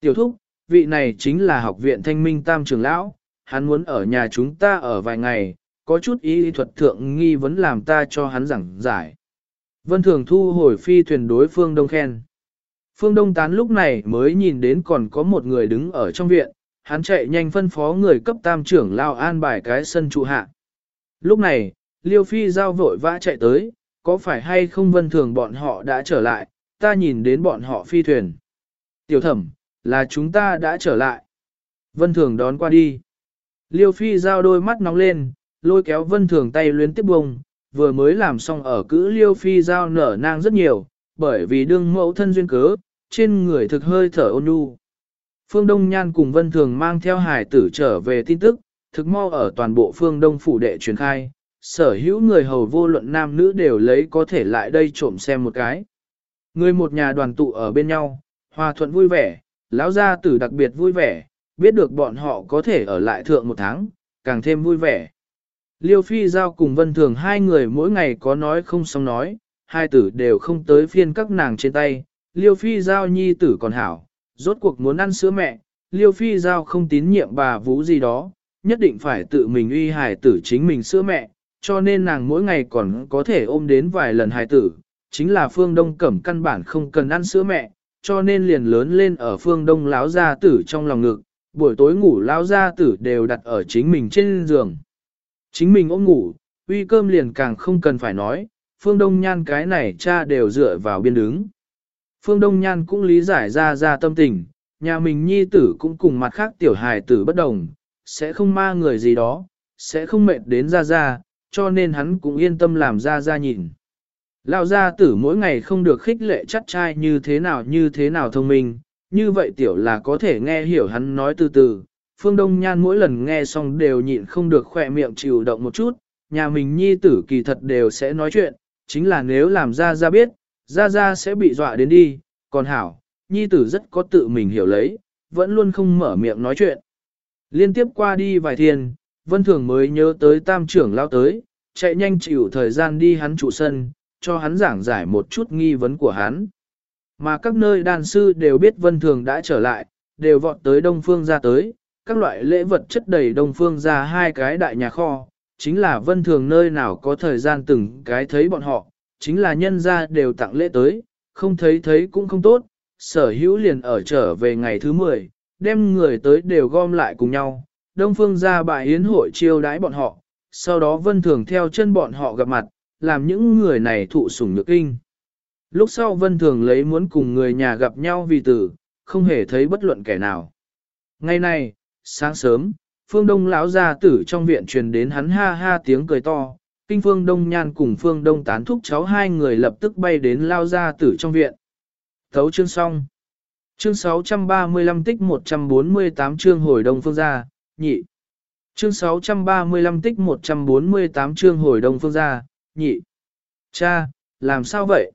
Tiểu thúc, vị này chính là học viện thanh minh tam trưởng lão, hắn muốn ở nhà chúng ta ở vài ngày, có chút ý thuật thượng nghi vấn làm ta cho hắn giảng giải. Vân Thường thu hồi phi thuyền đối phương Đông khen. Phương Đông Tán lúc này mới nhìn đến còn có một người đứng ở trong viện, hắn chạy nhanh phân phó người cấp tam trưởng lao an bài cái sân trụ hạ. Lúc này, Liêu Phi giao vội vã chạy tới, có phải hay không vân thường bọn họ đã trở lại, ta nhìn đến bọn họ phi thuyền. Tiểu thẩm, là chúng ta đã trở lại. Vân thường đón qua đi. Liêu Phi giao đôi mắt nóng lên, lôi kéo vân thường tay luyến tiếp bông, vừa mới làm xong ở cữ Liêu Phi giao nở nang rất nhiều, bởi vì đương mẫu thân duyên cớ, trên người thực hơi thở ôn nhu. Phương Đông Nhan cùng Vân Thường mang theo hải tử trở về tin tức, thực mau ở toàn bộ phương Đông phủ đệ truyền khai, sở hữu người hầu vô luận nam nữ đều lấy có thể lại đây trộm xem một cái. Người một nhà đoàn tụ ở bên nhau, hòa thuận vui vẻ, lão gia tử đặc biệt vui vẻ, biết được bọn họ có thể ở lại thượng một tháng, càng thêm vui vẻ. Liêu Phi Giao cùng Vân Thường hai người mỗi ngày có nói không xong nói, hai tử đều không tới phiên các nàng trên tay, Liêu Phi Giao nhi tử còn hảo, rốt cuộc muốn ăn sữa mẹ, Liêu Phi Giao không tín nhiệm bà vũ gì đó, nhất định phải tự mình uy hài tử chính mình sữa mẹ, cho nên nàng mỗi ngày còn có thể ôm đến vài lần hài tử, chính là phương đông cẩm căn bản không cần ăn sữa mẹ, cho nên liền lớn lên ở phương đông láo gia tử trong lòng ngực, buổi tối ngủ láo gia tử đều đặt ở chính mình trên giường. Chính mình ôm ngủ, uy cơm liền càng không cần phải nói, phương đông nhan cái này cha đều dựa vào biên đứng. Phương Đông Nhan cũng lý giải ra ra tâm tình, nhà mình nhi tử cũng cùng mặt khác tiểu hài tử bất đồng, sẽ không ma người gì đó, sẽ không mệt đến ra ra, cho nên hắn cũng yên tâm làm ra ra nhìn. Lão gia tử mỗi ngày không được khích lệ chắc trai như thế nào như thế nào thông minh, như vậy tiểu là có thể nghe hiểu hắn nói từ từ. Phương Đông Nhan mỗi lần nghe xong đều nhịn không được khỏe miệng chịu động một chút, nhà mình nhi tử kỳ thật đều sẽ nói chuyện, chính là nếu làm ra ra biết, ra ra sẽ bị dọa đến đi, còn hảo, nhi tử rất có tự mình hiểu lấy, vẫn luôn không mở miệng nói chuyện. Liên tiếp qua đi vài thiên, Vân Thường mới nhớ tới tam trưởng lao tới, chạy nhanh chịu thời gian đi hắn trụ sân, cho hắn giảng giải một chút nghi vấn của hắn. Mà các nơi đàn sư đều biết Vân Thường đã trở lại, đều vọt tới Đông Phương ra tới, các loại lễ vật chất đầy Đông Phương ra hai cái đại nhà kho, chính là Vân Thường nơi nào có thời gian từng cái thấy bọn họ, chính là nhân ra đều tặng lễ tới, không thấy thấy cũng không tốt, sở hữu liền ở trở về ngày thứ 10, đem người tới đều gom lại cùng nhau, Đông Phương ra bại yến hội chiêu đãi bọn họ, sau đó Vân Thường theo chân bọn họ gặp mặt, làm những người này thụ sủng nhược kinh. Lúc sau Vân Thường lấy muốn cùng người nhà gặp nhau vì tử, không hề thấy bất luận kẻ nào. Ngày nay, sáng sớm, Phương Đông lão gia tử trong viện truyền đến hắn ha ha tiếng cười to, Kinh Phương Đông Nhan cùng Phương Đông tán thúc cháu hai người lập tức bay đến lao gia tử trong viện. Thấu chương xong. Chương 635 tích 148 chương hồi đông phương gia, nhị. Chương 635 tích 148 chương hồi đông phương gia, nhị. Cha, làm sao vậy?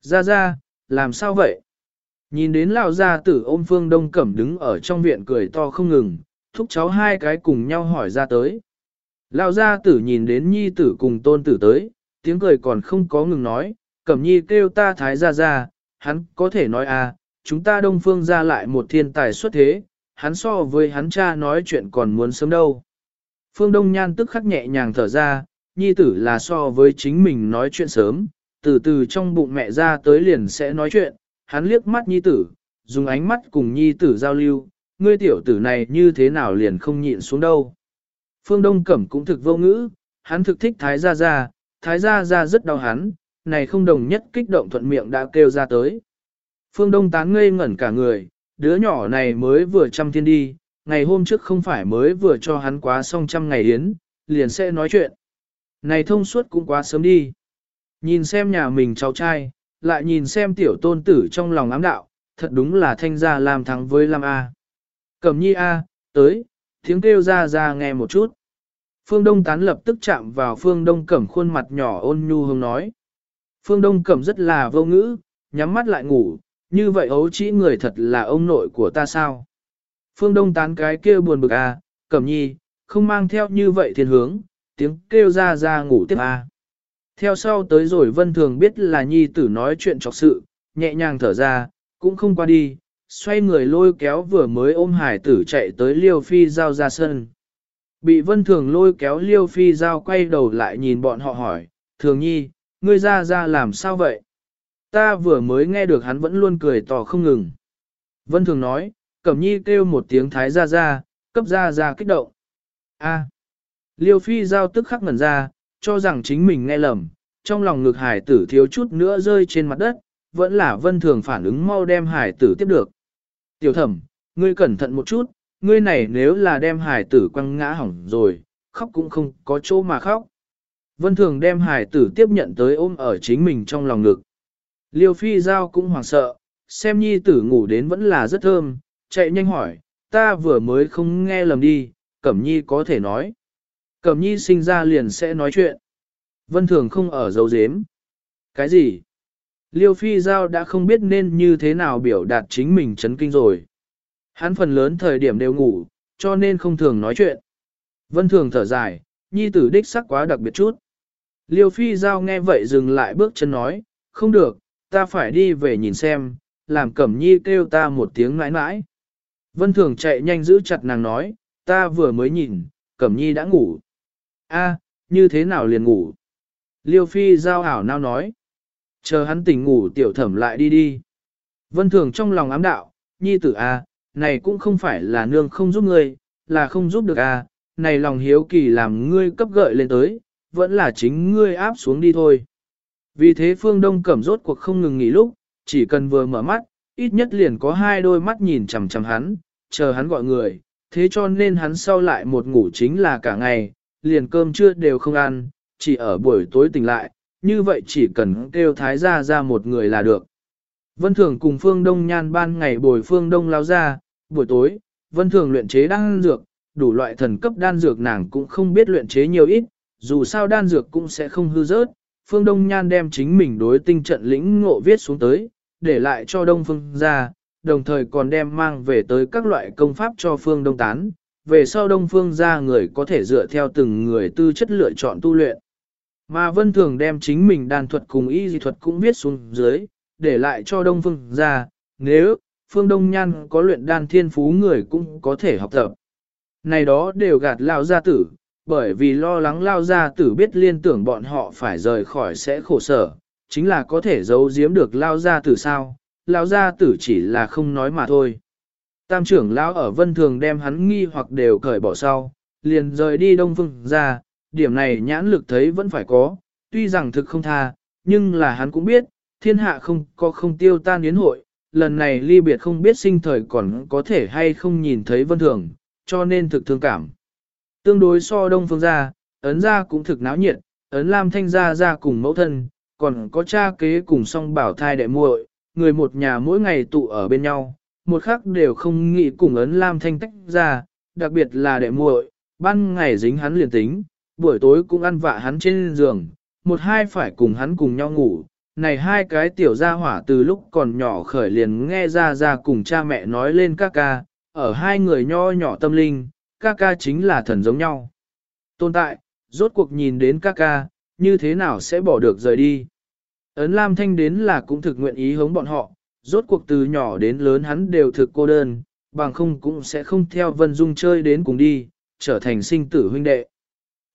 Ra ra, làm sao vậy? Nhìn đến lão gia tử ôm phương đông cẩm đứng ở trong viện cười to không ngừng, thúc cháu hai cái cùng nhau hỏi ra tới. Lão gia tử nhìn đến nhi tử cùng tôn tử tới, tiếng cười còn không có ngừng nói, cẩm nhi kêu ta thái ra ra, hắn có thể nói à, chúng ta đông phương ra lại một thiên tài xuất thế, hắn so với hắn cha nói chuyện còn muốn sớm đâu. Phương Đông Nhan tức khắc nhẹ nhàng thở ra, nhi tử là so với chính mình nói chuyện sớm, từ từ trong bụng mẹ ra tới liền sẽ nói chuyện, hắn liếc mắt nhi tử, dùng ánh mắt cùng nhi tử giao lưu, ngươi tiểu tử này như thế nào liền không nhịn xuống đâu. Phương Đông Cẩm cũng thực vô ngữ, hắn thực thích Thái Gia Gia, Thái Gia Gia rất đau hắn, này không đồng nhất kích động thuận miệng đã kêu ra tới. Phương Đông tán ngây ngẩn cả người, đứa nhỏ này mới vừa trăm thiên đi, ngày hôm trước không phải mới vừa cho hắn quá xong trăm ngày yến, liền sẽ nói chuyện. Này thông suốt cũng quá sớm đi. Nhìn xem nhà mình cháu trai, lại nhìn xem tiểu tôn tử trong lòng ám đạo, thật đúng là thanh gia làm thắng với Lam A. Cẩm nhi A, tới, tiếng kêu ra ra nghe một chút. Phương Đông tán lập tức chạm vào Phương Đông cẩm khuôn mặt nhỏ ôn nhu hương nói. Phương Đông cẩm rất là vô ngữ, nhắm mắt lại ngủ, như vậy ấu chỉ người thật là ông nội của ta sao? Phương Đông tán cái kia buồn bực à, cẩm nhi, không mang theo như vậy thiên hướng, tiếng kêu ra ra ngủ tiếp à. Theo sau tới rồi vân thường biết là nhi tử nói chuyện trọc sự, nhẹ nhàng thở ra, cũng không qua đi, xoay người lôi kéo vừa mới ôm hải tử chạy tới liêu phi giao ra sân. Bị vân thường lôi kéo liêu phi giao quay đầu lại nhìn bọn họ hỏi, thường nhi, ngươi ra ra làm sao vậy? Ta vừa mới nghe được hắn vẫn luôn cười tỏ không ngừng. Vân thường nói, cẩm nhi kêu một tiếng thái ra ra, cấp ra ra kích động. A. Liêu phi giao tức khắc ngẩn ra, cho rằng chính mình nghe lầm, trong lòng ngực hải tử thiếu chút nữa rơi trên mặt đất, vẫn là vân thường phản ứng mau đem hải tử tiếp được. Tiểu thẩm, ngươi cẩn thận một chút, ngươi này nếu là đem hải tử quăng ngã hỏng rồi, khóc cũng không có chỗ mà khóc. Vân thường đem hải tử tiếp nhận tới ôm ở chính mình trong lòng ngực. Liêu phi giao cũng hoảng sợ, xem nhi tử ngủ đến vẫn là rất thơm, chạy nhanh hỏi, ta vừa mới không nghe lầm đi, Cẩm Nhi có thể nói. Cẩm Nhi sinh ra liền sẽ nói chuyện. Vân Thường không ở dấu dếm. Cái gì? Liêu Phi Giao đã không biết nên như thế nào biểu đạt chính mình chấn kinh rồi. Hắn phần lớn thời điểm đều ngủ, cho nên không thường nói chuyện. Vân Thường thở dài, Nhi tử đích sắc quá đặc biệt chút. Liêu Phi Giao nghe vậy dừng lại bước chân nói, không được, ta phải đi về nhìn xem, làm Cẩm Nhi kêu ta một tiếng mãi mãi. Vân Thường chạy nhanh giữ chặt nàng nói, ta vừa mới nhìn, Cẩm Nhi đã ngủ. A, như thế nào liền ngủ? Liêu Phi giao ảo nao nói. Chờ hắn tỉnh ngủ tiểu thẩm lại đi đi. Vân Thường trong lòng ám đạo, Nhi tử A, này cũng không phải là nương không giúp ngươi, là không giúp được A, này lòng hiếu kỳ làm ngươi cấp gợi lên tới, vẫn là chính ngươi áp xuống đi thôi. Vì thế phương đông cẩm rốt cuộc không ngừng nghỉ lúc, chỉ cần vừa mở mắt, ít nhất liền có hai đôi mắt nhìn chằm chằm hắn, chờ hắn gọi người, thế cho nên hắn sau lại một ngủ chính là cả ngày, liền cơm trưa đều không ăn, chỉ ở buổi tối tỉnh lại, như vậy chỉ cần kêu thái gia ra một người là được. Vân Thường cùng Phương Đông Nhan ban ngày bồi Phương Đông lao ra, buổi tối, Vân Thường luyện chế đan dược, đủ loại thần cấp đan dược nàng cũng không biết luyện chế nhiều ít, dù sao đan dược cũng sẽ không hư rớt. Phương Đông Nhan đem chính mình đối tinh trận lĩnh ngộ viết xuống tới, để lại cho Đông Phương ra, đồng thời còn đem mang về tới các loại công pháp cho Phương Đông Tán. Về sau Đông Phương ra người có thể dựa theo từng người tư chất lựa chọn tu luyện. Mà Vân Thường đem chính mình đan thuật cùng y dị thuật cũng viết xuống dưới, để lại cho Đông Phương ra, nếu Phương Đông Nhan có luyện đan thiên phú người cũng có thể học tập. Này đó đều gạt lao gia tử, bởi vì lo lắng lao gia tử biết liên tưởng bọn họ phải rời khỏi sẽ khổ sở, chính là có thể giấu giếm được lao gia tử sao, lao gia tử chỉ là không nói mà thôi. Tam trưởng lão ở vân thường đem hắn nghi hoặc đều cởi bỏ sau, liền rời đi đông phương ra, điểm này nhãn lực thấy vẫn phải có, tuy rằng thực không tha, nhưng là hắn cũng biết, thiên hạ không có không tiêu tan yến hội, lần này ly biệt không biết sinh thời còn có thể hay không nhìn thấy vân thường, cho nên thực thương cảm. Tương đối so đông phương gia, ấn gia cũng thực náo nhiệt, ấn lam thanh gia gia cùng mẫu thân, còn có cha kế cùng song bảo thai đệ muội, người một nhà mỗi ngày tụ ở bên nhau, một khắc đều không nghĩ cùng ấn lam thanh tách ra, đặc biệt là đệ muội, ban ngày dính hắn liền tính, buổi tối cũng ăn vạ hắn trên giường, một hai phải cùng hắn cùng nhau ngủ. Này hai cái tiểu gia hỏa từ lúc còn nhỏ khởi liền nghe ra ra cùng cha mẹ nói lên ca ca, ở hai người nho nhỏ tâm linh, ca ca chính là thần giống nhau. Tồn tại, rốt cuộc nhìn đến ca ca, như thế nào sẽ bỏ được rời đi. Ấn Lam Thanh đến là cũng thực nguyện ý hống bọn họ, rốt cuộc từ nhỏ đến lớn hắn đều thực cô đơn, bằng không cũng sẽ không theo Vân Dung chơi đến cùng đi, trở thành sinh tử huynh đệ.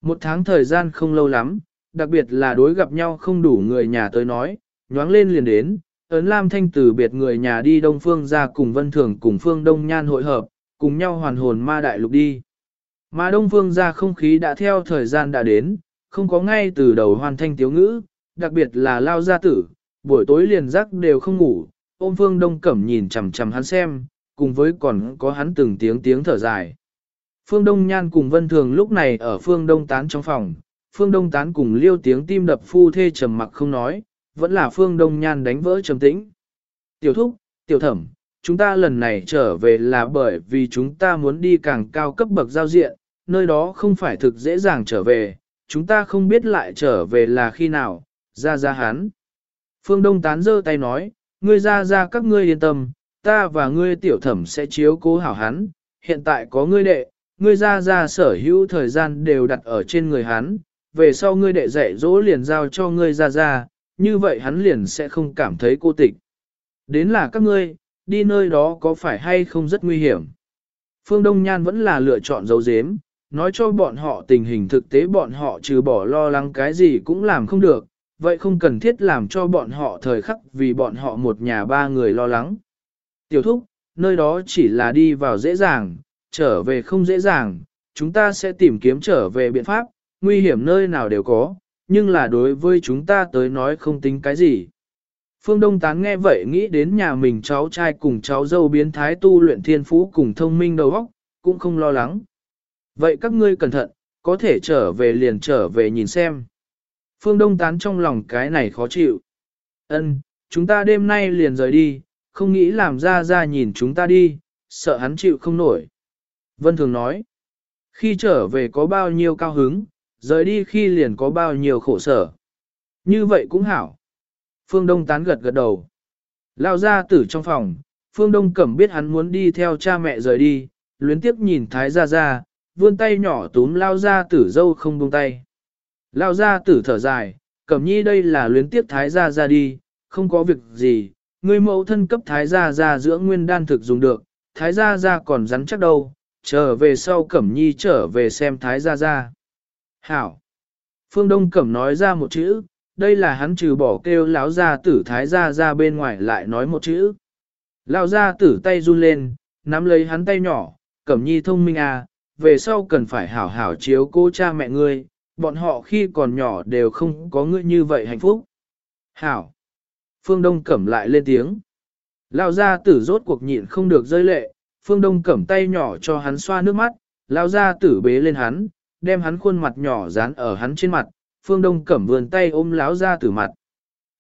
Một tháng thời gian không lâu lắm, đặc biệt là đối gặp nhau không đủ người nhà tới nói, nhoáng lên liền đến, ấn Lam Thanh từ biệt người nhà đi Đông Phương ra cùng Vân Thường cùng Phương Đông Nhan hội hợp, cùng nhau hoàn hồn ma đại lục đi. Mà Đông Phương ra không khí đã theo thời gian đã đến, không có ngay từ đầu hoàn thanh tiếu ngữ, đặc biệt là lao gia tử, buổi tối liền giấc đều không ngủ, ôm Phương Đông Cẩm nhìn chằm chằm hắn xem, cùng với còn có hắn từng tiếng tiếng thở dài. Phương Đông Nhan cùng Vân Thường lúc này ở Phương Đông Tán trong phòng, Phương Đông Tán cùng liêu tiếng tim đập phu thê trầm mặc không nói, vẫn là Phương Đông Nhan đánh vỡ trầm tĩnh. Tiểu thúc, tiểu thẩm, chúng ta lần này trở về là bởi vì chúng ta muốn đi càng cao cấp bậc giao diện, nơi đó không phải thực dễ dàng trở về, chúng ta không biết lại trở về là khi nào, ra ra hắn. Phương Đông Tán giơ tay nói, ngươi ra ra các ngươi yên tâm, ta và ngươi tiểu thẩm sẽ chiếu cố hảo hắn, hiện tại có ngươi đệ, ngươi ra ra sở hữu thời gian đều đặt ở trên người hắn, về sau ngươi đệ dạy dỗ liền giao cho ngươi ra ra, như vậy hắn liền sẽ không cảm thấy cô tịch. Đến là các ngươi, đi nơi đó có phải hay không rất nguy hiểm. Phương Đông Nhan vẫn là lựa chọn dấu dếm, nói cho bọn họ tình hình thực tế bọn họ trừ bỏ lo lắng cái gì cũng làm không được, vậy không cần thiết làm cho bọn họ thời khắc vì bọn họ một nhà ba người lo lắng. Tiểu thúc, nơi đó chỉ là đi vào dễ dàng, trở về không dễ dàng, chúng ta sẽ tìm kiếm trở về biện pháp, nguy hiểm nơi nào đều có, nhưng là đối với chúng ta tới nói không tính cái gì. Phương Đông Tán nghe vậy nghĩ đến nhà mình cháu trai cùng cháu dâu biến thái tu luyện thiên phú cùng thông minh đầu óc, cũng không lo lắng. Vậy các ngươi cẩn thận, có thể trở về liền trở về nhìn xem. Phương Đông Tán trong lòng cái này khó chịu. Ân, chúng ta đêm nay liền rời đi, không nghĩ làm ra ra nhìn chúng ta đi, sợ hắn chịu không nổi. Vân Thường nói, khi trở về có bao nhiêu cao hứng, rời đi khi liền có bao nhiêu khổ sở. Như vậy cũng hảo. Phương Đông tán gật gật đầu. Lao ra tử trong phòng, Phương Đông cẩm biết hắn muốn đi theo cha mẹ rời đi, luyến tiếp nhìn Thái Gia Gia, vươn tay nhỏ túm Lao ra tử dâu không buông tay. Lao ra tử thở dài, cẩm nhi đây là luyến tiếp Thái Gia Gia đi, không có việc gì, người mẫu thân cấp Thái Gia Gia dưỡng nguyên đan thực dùng được, Thái Gia Gia còn rắn chắc đâu, trở về sau Cẩm Nhi trở về xem Thái Gia Gia. Hảo! Phương Đông Cẩm nói ra một chữ, đây là hắn trừ bỏ kêu lão gia tử Thái Gia Gia bên ngoài lại nói một chữ. Lão gia tử tay run lên, nắm lấy hắn tay nhỏ, Cẩm Nhi thông minh à, về sau cần phải hảo hảo chiếu cô cha mẹ ngươi, bọn họ khi còn nhỏ đều không có ngươi như vậy hạnh phúc. Hảo! Phương Đông Cẩm lại lên tiếng. Lão gia tử rốt cuộc nhịn không được rơi lệ, Phương Đông cẩm tay nhỏ cho hắn xoa nước mắt, lao ra tử bế lên hắn, đem hắn khuôn mặt nhỏ dán ở hắn trên mặt, Phương Đông cẩm vườn tay ôm Lão ra tử mặt.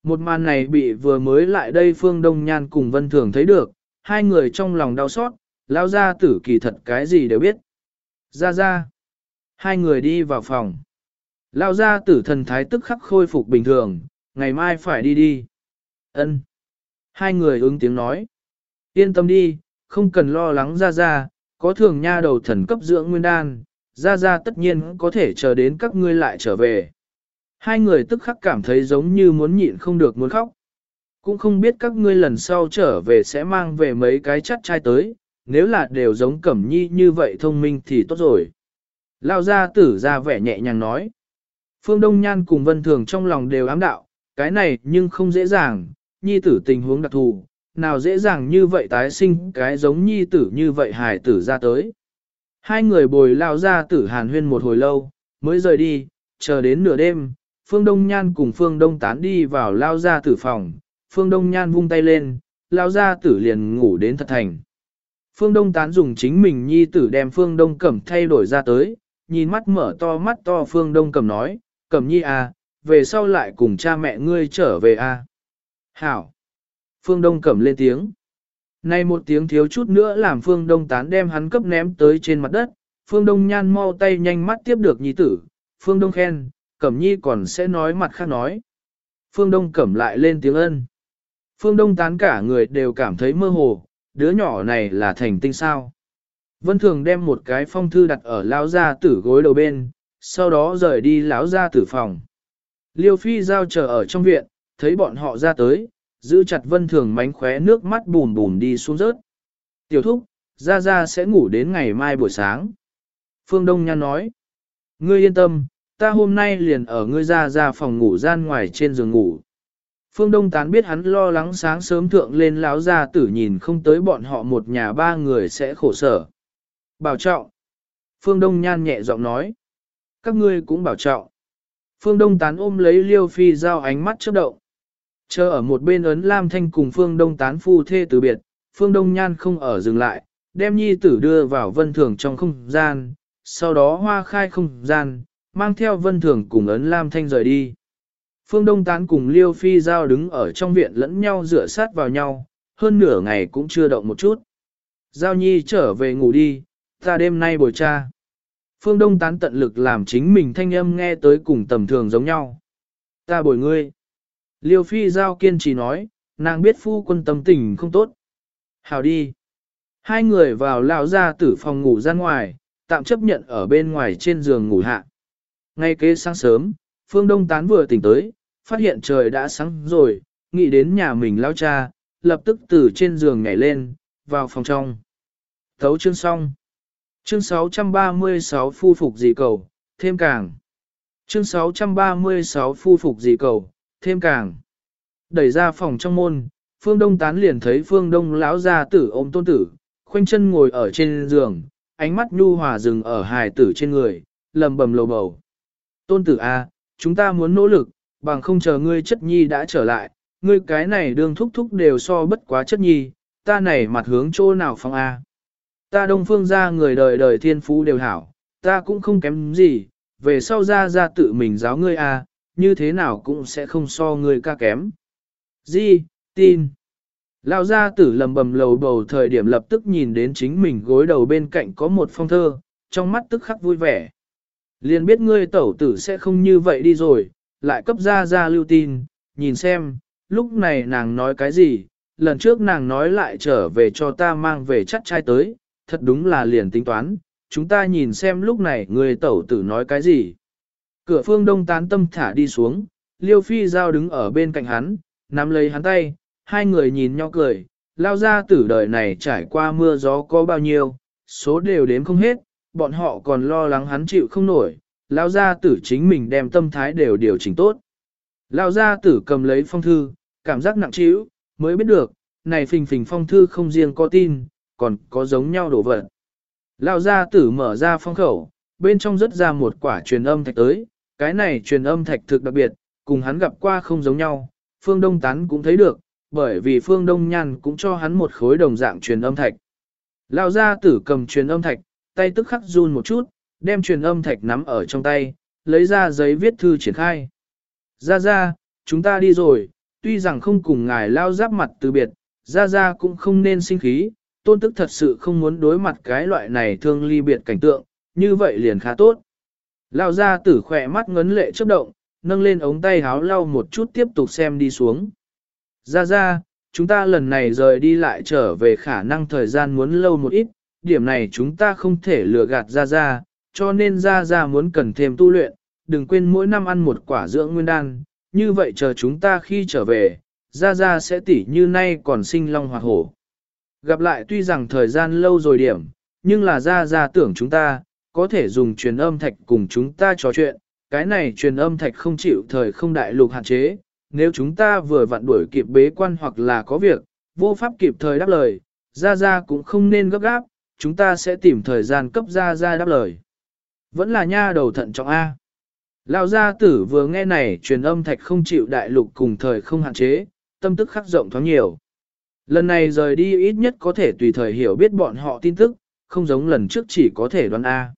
Một màn này bị vừa mới lại đây Phương Đông Nhan cùng Vân Thường thấy được, hai người trong lòng đau xót, lao ra tử kỳ thật cái gì đều biết. Ra ra. Hai người đi vào phòng. Lao ra tử thần thái tức khắc khôi phục bình thường, ngày mai phải đi đi. Ân. Hai người ứng tiếng nói. Yên tâm đi, không cần lo lắng ra ra, có thường nha đầu thần cấp dưỡng nguyên đan, ra ra tất nhiên có thể chờ đến các ngươi lại trở về. Hai người tức khắc cảm thấy giống như muốn nhịn không được muốn khóc. Cũng không biết các ngươi lần sau trở về sẽ mang về mấy cái chắt trai tới, nếu là đều giống cẩm nhi như vậy thông minh thì tốt rồi. Lao ra tử ra vẻ nhẹ nhàng nói. Phương Đông Nhan cùng Vân Thường trong lòng đều ám đạo, cái này nhưng không dễ dàng, nhi tử tình huống đặc thù, nào dễ dàng như vậy tái sinh cái giống nhi tử như vậy hài tử ra tới. Hai người bồi lao ra tử hàn huyên một hồi lâu, mới rời đi, chờ đến nửa đêm, Phương Đông Nhan cùng Phương Đông tán đi vào lao ra tử phòng, Phương Đông Nhan vung tay lên, lao ra tử liền ngủ đến thật thành. Phương Đông tán dùng chính mình nhi tử đem Phương Đông cẩm thay đổi ra tới, nhìn mắt mở to mắt to Phương Đông cẩm nói, cẩm nhi à, về sau lại cùng cha mẹ ngươi trở về à. Hảo! Phương Đông cẩm lên tiếng. Nay một tiếng thiếu chút nữa làm Phương Đông tán đem hắn cấp ném tới trên mặt đất, Phương Đông nhan mau tay nhanh mắt tiếp được nhi tử, Phương Đông khen, Cẩm Nhi còn sẽ nói mặt khác nói. Phương Đông Cẩm lại lên tiếng ân. Phương Đông tán cả người đều cảm thấy mơ hồ, đứa nhỏ này là thành tinh sao. Vân Thường đem một cái phong thư đặt ở lão gia tử gối đầu bên, sau đó rời đi lão gia tử phòng. Liêu Phi giao chờ ở trong viện, thấy bọn họ ra tới, giữ chặt Vân Thường mánh khóe nước mắt bùn bùn đi xuống rớt. Tiểu thúc, ra ra sẽ ngủ đến ngày mai buổi sáng. Phương Đông Nhan nói, ngươi yên tâm, ta hôm nay liền ở ngươi ra ra phòng ngủ gian ngoài trên giường ngủ. Phương Đông Tán biết hắn lo lắng sáng sớm thượng lên láo ra tử nhìn không tới bọn họ một nhà ba người sẽ khổ sở. Bảo trọng. Phương Đông Nhan nhẹ giọng nói. Các ngươi cũng bảo trọng. Phương Đông Tán ôm lấy Liêu Phi giao ánh mắt chớp động. Chờ ở một bên ấn Lam Thanh cùng Phương Đông Tán phu thê từ biệt, Phương Đông Nhan không ở dừng lại, đem nhi tử đưa vào vân thường trong không gian, sau đó hoa khai không gian, mang theo vân thường cùng ấn Lam Thanh rời đi. Phương Đông Tán cùng Liêu Phi Giao đứng ở trong viện lẫn nhau rửa sát vào nhau, hơn nửa ngày cũng chưa động một chút. Giao Nhi trở về ngủ đi, ta đêm nay bồi cha. Phương Đông Tán tận lực làm chính mình thanh âm nghe tới cùng tầm thường giống nhau. Ta bồi ngươi. Liêu Phi Giao kiên trì nói, nàng biết phu quân tâm tình không tốt. Hào đi. Hai người vào lao ra tử phòng ngủ ra ngoài, tạm chấp nhận ở bên ngoài trên giường ngủ hạ. Ngay kế sáng sớm, Phương Đông Tán vừa tỉnh tới, phát hiện trời đã sáng rồi, nghĩ đến nhà mình lao cha, lập tức từ trên giường nhảy lên, vào phòng trong. Thấu chương xong. Chương 636 phu phục dị cầu, thêm càng. Chương 636 phu phục dị cầu, thêm càng. Đẩy ra phòng trong môn, Phương Đông tán liền thấy Phương Đông lão gia tử ôm tôn tử, khoanh chân ngồi ở trên giường, ánh mắt nhu hòa dừng ở hài tử trên người, lầm bầm lầu bầu. Tôn tử A, chúng ta muốn nỗ lực, bằng không chờ ngươi chất nhi đã trở lại, ngươi cái này đương thúc thúc đều so bất quá chất nhi, ta này mặt hướng chỗ nào phong A. À? Ta đông phương ra người đời đời thiên phú đều hảo, ta cũng không kém gì, về sau ra ra tự mình giáo ngươi A, như thế nào cũng sẽ không so ngươi ca kém. Di, tin. Lão gia tử lầm bầm lầu bầu thời điểm lập tức nhìn đến chính mình gối đầu bên cạnh có một phong thơ, trong mắt tức khắc vui vẻ. Liền biết ngươi tẩu tử sẽ không như vậy đi rồi, lại cấp ra ra lưu tin, nhìn xem, lúc này nàng nói cái gì, lần trước nàng nói lại trở về cho ta mang về chắc trai tới, thật đúng là liền tính toán, chúng ta nhìn xem lúc này người tẩu tử nói cái gì. Cửa phương đông tán tâm thả đi xuống, liêu phi giao đứng ở bên cạnh hắn, nắm lấy hắn tay, hai người nhìn nhau cười, lao ra tử đời này trải qua mưa gió có bao nhiêu, số đều đếm không hết, bọn họ còn lo lắng hắn chịu không nổi, lao gia tử chính mình đem tâm thái đều điều chỉnh tốt. Lao gia tử cầm lấy phong thư, cảm giác nặng trĩu, mới biết được, này phình phình phong thư không riêng có tin, còn có giống nhau đổ vật. Lao gia tử mở ra phong khẩu, bên trong rất ra một quả truyền âm thạch tới, cái này truyền âm thạch thực đặc biệt, cùng hắn gặp qua không giống nhau, phương đông tán cũng thấy được, bởi vì phương đông nhăn cũng cho hắn một khối đồng dạng truyền âm thạch. Lao gia tử cầm truyền âm thạch, tay tức khắc run một chút, đem truyền âm thạch nắm ở trong tay, lấy ra giấy viết thư triển khai. Ra ra, chúng ta đi rồi, tuy rằng không cùng ngài lao giáp mặt từ biệt, ra ra cũng không nên sinh khí, tôn tức thật sự không muốn đối mặt cái loại này thương ly biệt cảnh tượng, như vậy liền khá tốt. Lao ra tử khỏe mắt ngấn lệ chớp động, nâng lên ống tay háo lau một chút tiếp tục xem đi xuống. Ra ra, chúng ta lần này rời đi lại trở về khả năng thời gian muốn lâu một ít, điểm này chúng ta không thể lừa gạt ra ra, cho nên ra ra muốn cần thêm tu luyện, đừng quên mỗi năm ăn một quả dưỡng nguyên đan, như vậy chờ chúng ta khi trở về, ra ra sẽ tỉ như nay còn sinh long hoặc hổ. Gặp lại tuy rằng thời gian lâu rồi điểm, nhưng là ra ra tưởng chúng ta, có thể dùng truyền âm thạch cùng chúng ta trò chuyện, cái này truyền âm thạch không chịu thời không đại lục hạn chế, nếu chúng ta vừa vặn đuổi kịp bế quan hoặc là có việc, vô pháp kịp thời đáp lời, ra ra cũng không nên gấp gáp, chúng ta sẽ tìm thời gian cấp ra ra đáp lời. Vẫn là nha đầu thận trọng A. Lão gia tử vừa nghe này truyền âm thạch không chịu đại lục cùng thời không hạn chế, tâm tức khắc rộng thoáng nhiều. Lần này rời đi ít nhất có thể tùy thời hiểu biết bọn họ tin tức, không giống lần trước chỉ có thể đoán A.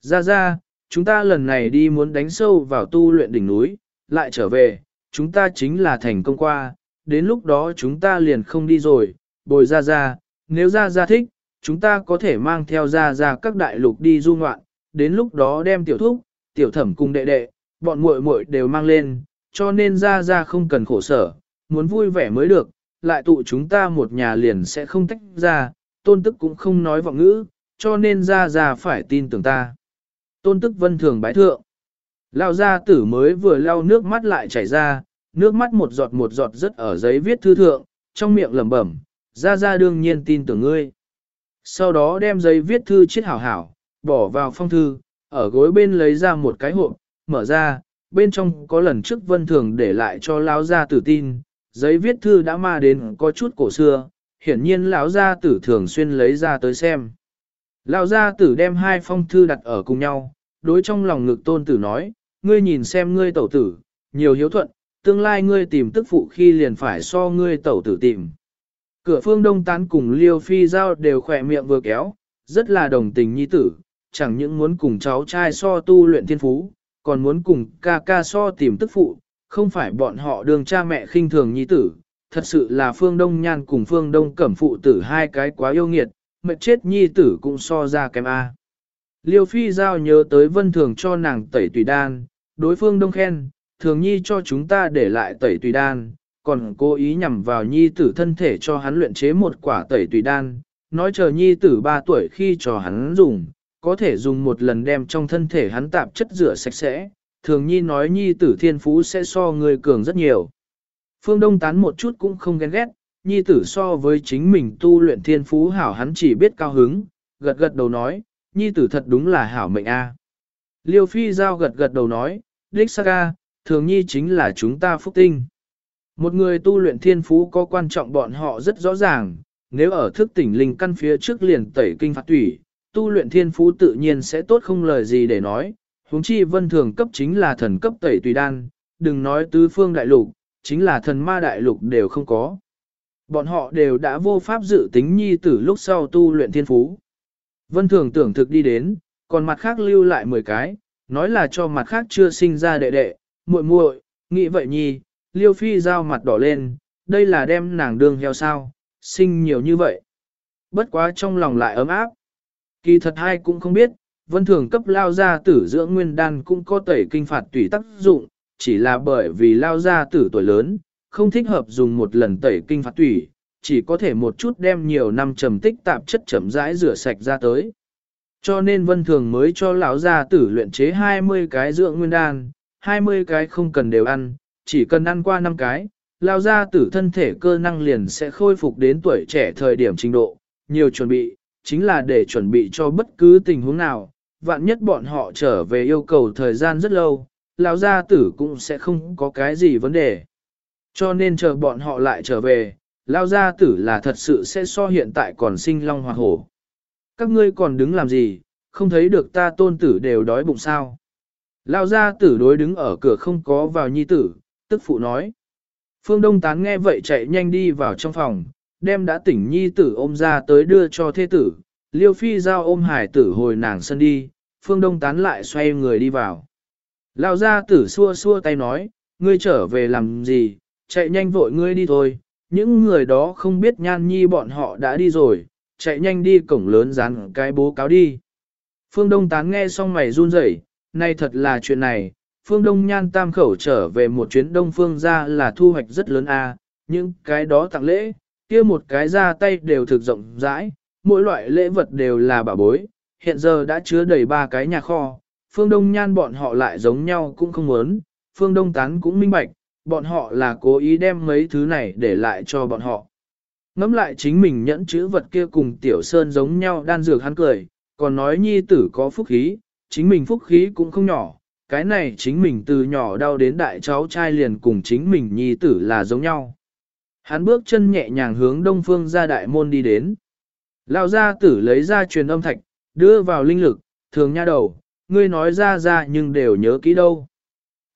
Ra ra, chúng ta lần này đi muốn đánh sâu vào tu luyện đỉnh núi, lại trở về, chúng ta chính là thành công qua, đến lúc đó chúng ta liền không đi rồi, bồi ra ra, nếu ra ra thích, chúng ta có thể mang theo ra ra các đại lục đi du ngoạn, đến lúc đó đem tiểu thúc, tiểu thẩm cùng đệ đệ, bọn muội muội đều mang lên, cho nên ra ra không cần khổ sở, muốn vui vẻ mới được, lại tụ chúng ta một nhà liền sẽ không tách ra, tôn tức cũng không nói vọng ngữ, cho nên ra ra phải tin tưởng ta. Tôn tức vân thường bái thượng. Lao gia tử mới vừa lau nước mắt lại chảy ra, nước mắt một giọt một giọt rất ở giấy viết thư thượng, trong miệng lẩm bẩm, ra ra đương nhiên tin tưởng ngươi. Sau đó đem giấy viết thư chiết hảo hảo, bỏ vào phong thư, ở gối bên lấy ra một cái hộp, mở ra, bên trong có lần trước vân thường để lại cho lão gia tử tin, giấy viết thư đã ma đến có chút cổ xưa, hiển nhiên lão gia tử thường xuyên lấy ra tới xem. Lão gia tử đem hai phong thư đặt ở cùng nhau, đối trong lòng ngực tôn tử nói, ngươi nhìn xem ngươi tẩu tử, nhiều hiếu thuận, tương lai ngươi tìm tức phụ khi liền phải so ngươi tẩu tử tìm. Cửa phương đông tán cùng liêu phi giao đều khỏe miệng vừa kéo, rất là đồng tình nhi tử, chẳng những muốn cùng cháu trai so tu luyện thiên phú, còn muốn cùng ca ca so tìm tức phụ, không phải bọn họ đường cha mẹ khinh thường nhi tử, thật sự là phương đông nhan cùng phương đông cẩm phụ tử hai cái quá yêu nghiệt, mệt chết nhi tử cũng so ra kém A. Liêu phi giao nhớ tới vân thường cho nàng tẩy tùy đan, đối phương đông khen, thường nhi cho chúng ta để lại tẩy tùy đan, còn cố ý nhằm vào nhi tử thân thể cho hắn luyện chế một quả tẩy tùy đan, nói chờ nhi tử 3 tuổi khi cho hắn dùng, có thể dùng một lần đem trong thân thể hắn tạp chất rửa sạch sẽ, thường nhi nói nhi tử thiên phú sẽ so người cường rất nhiều. Phương Đông tán một chút cũng không ghen ghét, nhi tử so với chính mình tu luyện thiên phú hảo hắn chỉ biết cao hứng, gật gật đầu nói, nhi tử thật đúng là hảo mệnh a. Liêu phi giao gật gật đầu nói, đích Saga, thường nhi chính là chúng ta phúc tinh. Một người tu luyện thiên phú có quan trọng bọn họ rất rõ ràng, nếu ở thức tỉnh linh căn phía trước liền tẩy kinh phạt tủy, tu luyện thiên phú tự nhiên sẽ tốt không lời gì để nói, huống chi vân thường cấp chính là thần cấp tẩy tùy đan, đừng nói tứ phương đại lục, chính là thần ma đại lục đều không có. Bọn họ đều đã vô pháp dự tính nhi tử lúc sau tu luyện thiên phú. Vân thường tưởng thực đi đến, còn mặt khác lưu lại 10 cái, nói là cho mặt khác chưa sinh ra đệ đệ, muội muội, nghĩ vậy nhi, liêu phi giao mặt đỏ lên, đây là đem nàng đương heo sao, sinh nhiều như vậy. Bất quá trong lòng lại ấm áp. Kỳ thật hai cũng không biết, vân thường cấp lao gia tử dưỡng nguyên đan cũng có tẩy kinh phạt tùy tác dụng, chỉ là bởi vì lao gia tử tuổi lớn, không thích hợp dùng một lần tẩy kinh phạt tùy, chỉ có thể một chút đem nhiều năm trầm tích tạp chất chậm rãi rửa sạch ra tới. Cho nên vân thường mới cho lão gia tử luyện chế 20 cái dưỡng nguyên đan, 20 cái không cần đều ăn, chỉ cần ăn qua 5 cái, lao gia tử thân thể cơ năng liền sẽ khôi phục đến tuổi trẻ thời điểm trình độ, nhiều chuẩn bị, chính là để chuẩn bị cho bất cứ tình huống nào, vạn nhất bọn họ trở về yêu cầu thời gian rất lâu, lão gia tử cũng sẽ không có cái gì vấn đề. Cho nên chờ bọn họ lại trở về, lão gia tử là thật sự sẽ so hiện tại còn sinh long hoa hổ. Các ngươi còn đứng làm gì, không thấy được ta tôn tử đều đói bụng sao. Lão gia tử đối đứng ở cửa không có vào nhi tử, tức phụ nói. Phương Đông Tán nghe vậy chạy nhanh đi vào trong phòng, đem đã tỉnh nhi tử ôm ra tới đưa cho thế tử, liêu phi giao ôm hải tử hồi nàng sân đi, phương đông tán lại xoay người đi vào. Lao ra tử xua xua tay nói, ngươi trở về làm gì, chạy nhanh vội ngươi đi thôi, những người đó không biết nhan nhi bọn họ đã đi rồi, chạy nhanh đi cổng lớn dán cái bố cáo đi. Phương Đông Tán nghe xong mày run rẩy, nay thật là chuyện này, Phương Đông Nhan tam khẩu trở về một chuyến Đông Phương ra là thu hoạch rất lớn a, nhưng cái đó tặng lễ, kia một cái ra tay đều thực rộng rãi, mỗi loại lễ vật đều là bảo bối, hiện giờ đã chứa đầy ba cái nhà kho, Phương Đông Nhan bọn họ lại giống nhau cũng không muốn, Phương Đông Tán cũng minh bạch, bọn họ là cố ý đem mấy thứ này để lại cho bọn họ. Ngắm lại chính mình nhẫn chữ vật kia cùng Tiểu Sơn giống nhau đan dược hắn cười, còn nói nhi tử có phúc khí, chính mình phúc khí cũng không nhỏ, cái này chính mình từ nhỏ đau đến đại cháu trai liền cùng chính mình nhi tử là giống nhau. Hắn bước chân nhẹ nhàng hướng đông phương ra đại môn đi đến. Lão gia tử lấy ra truyền âm thạch, đưa vào linh lực, thường nha đầu, ngươi nói ra ra nhưng đều nhớ kỹ đâu.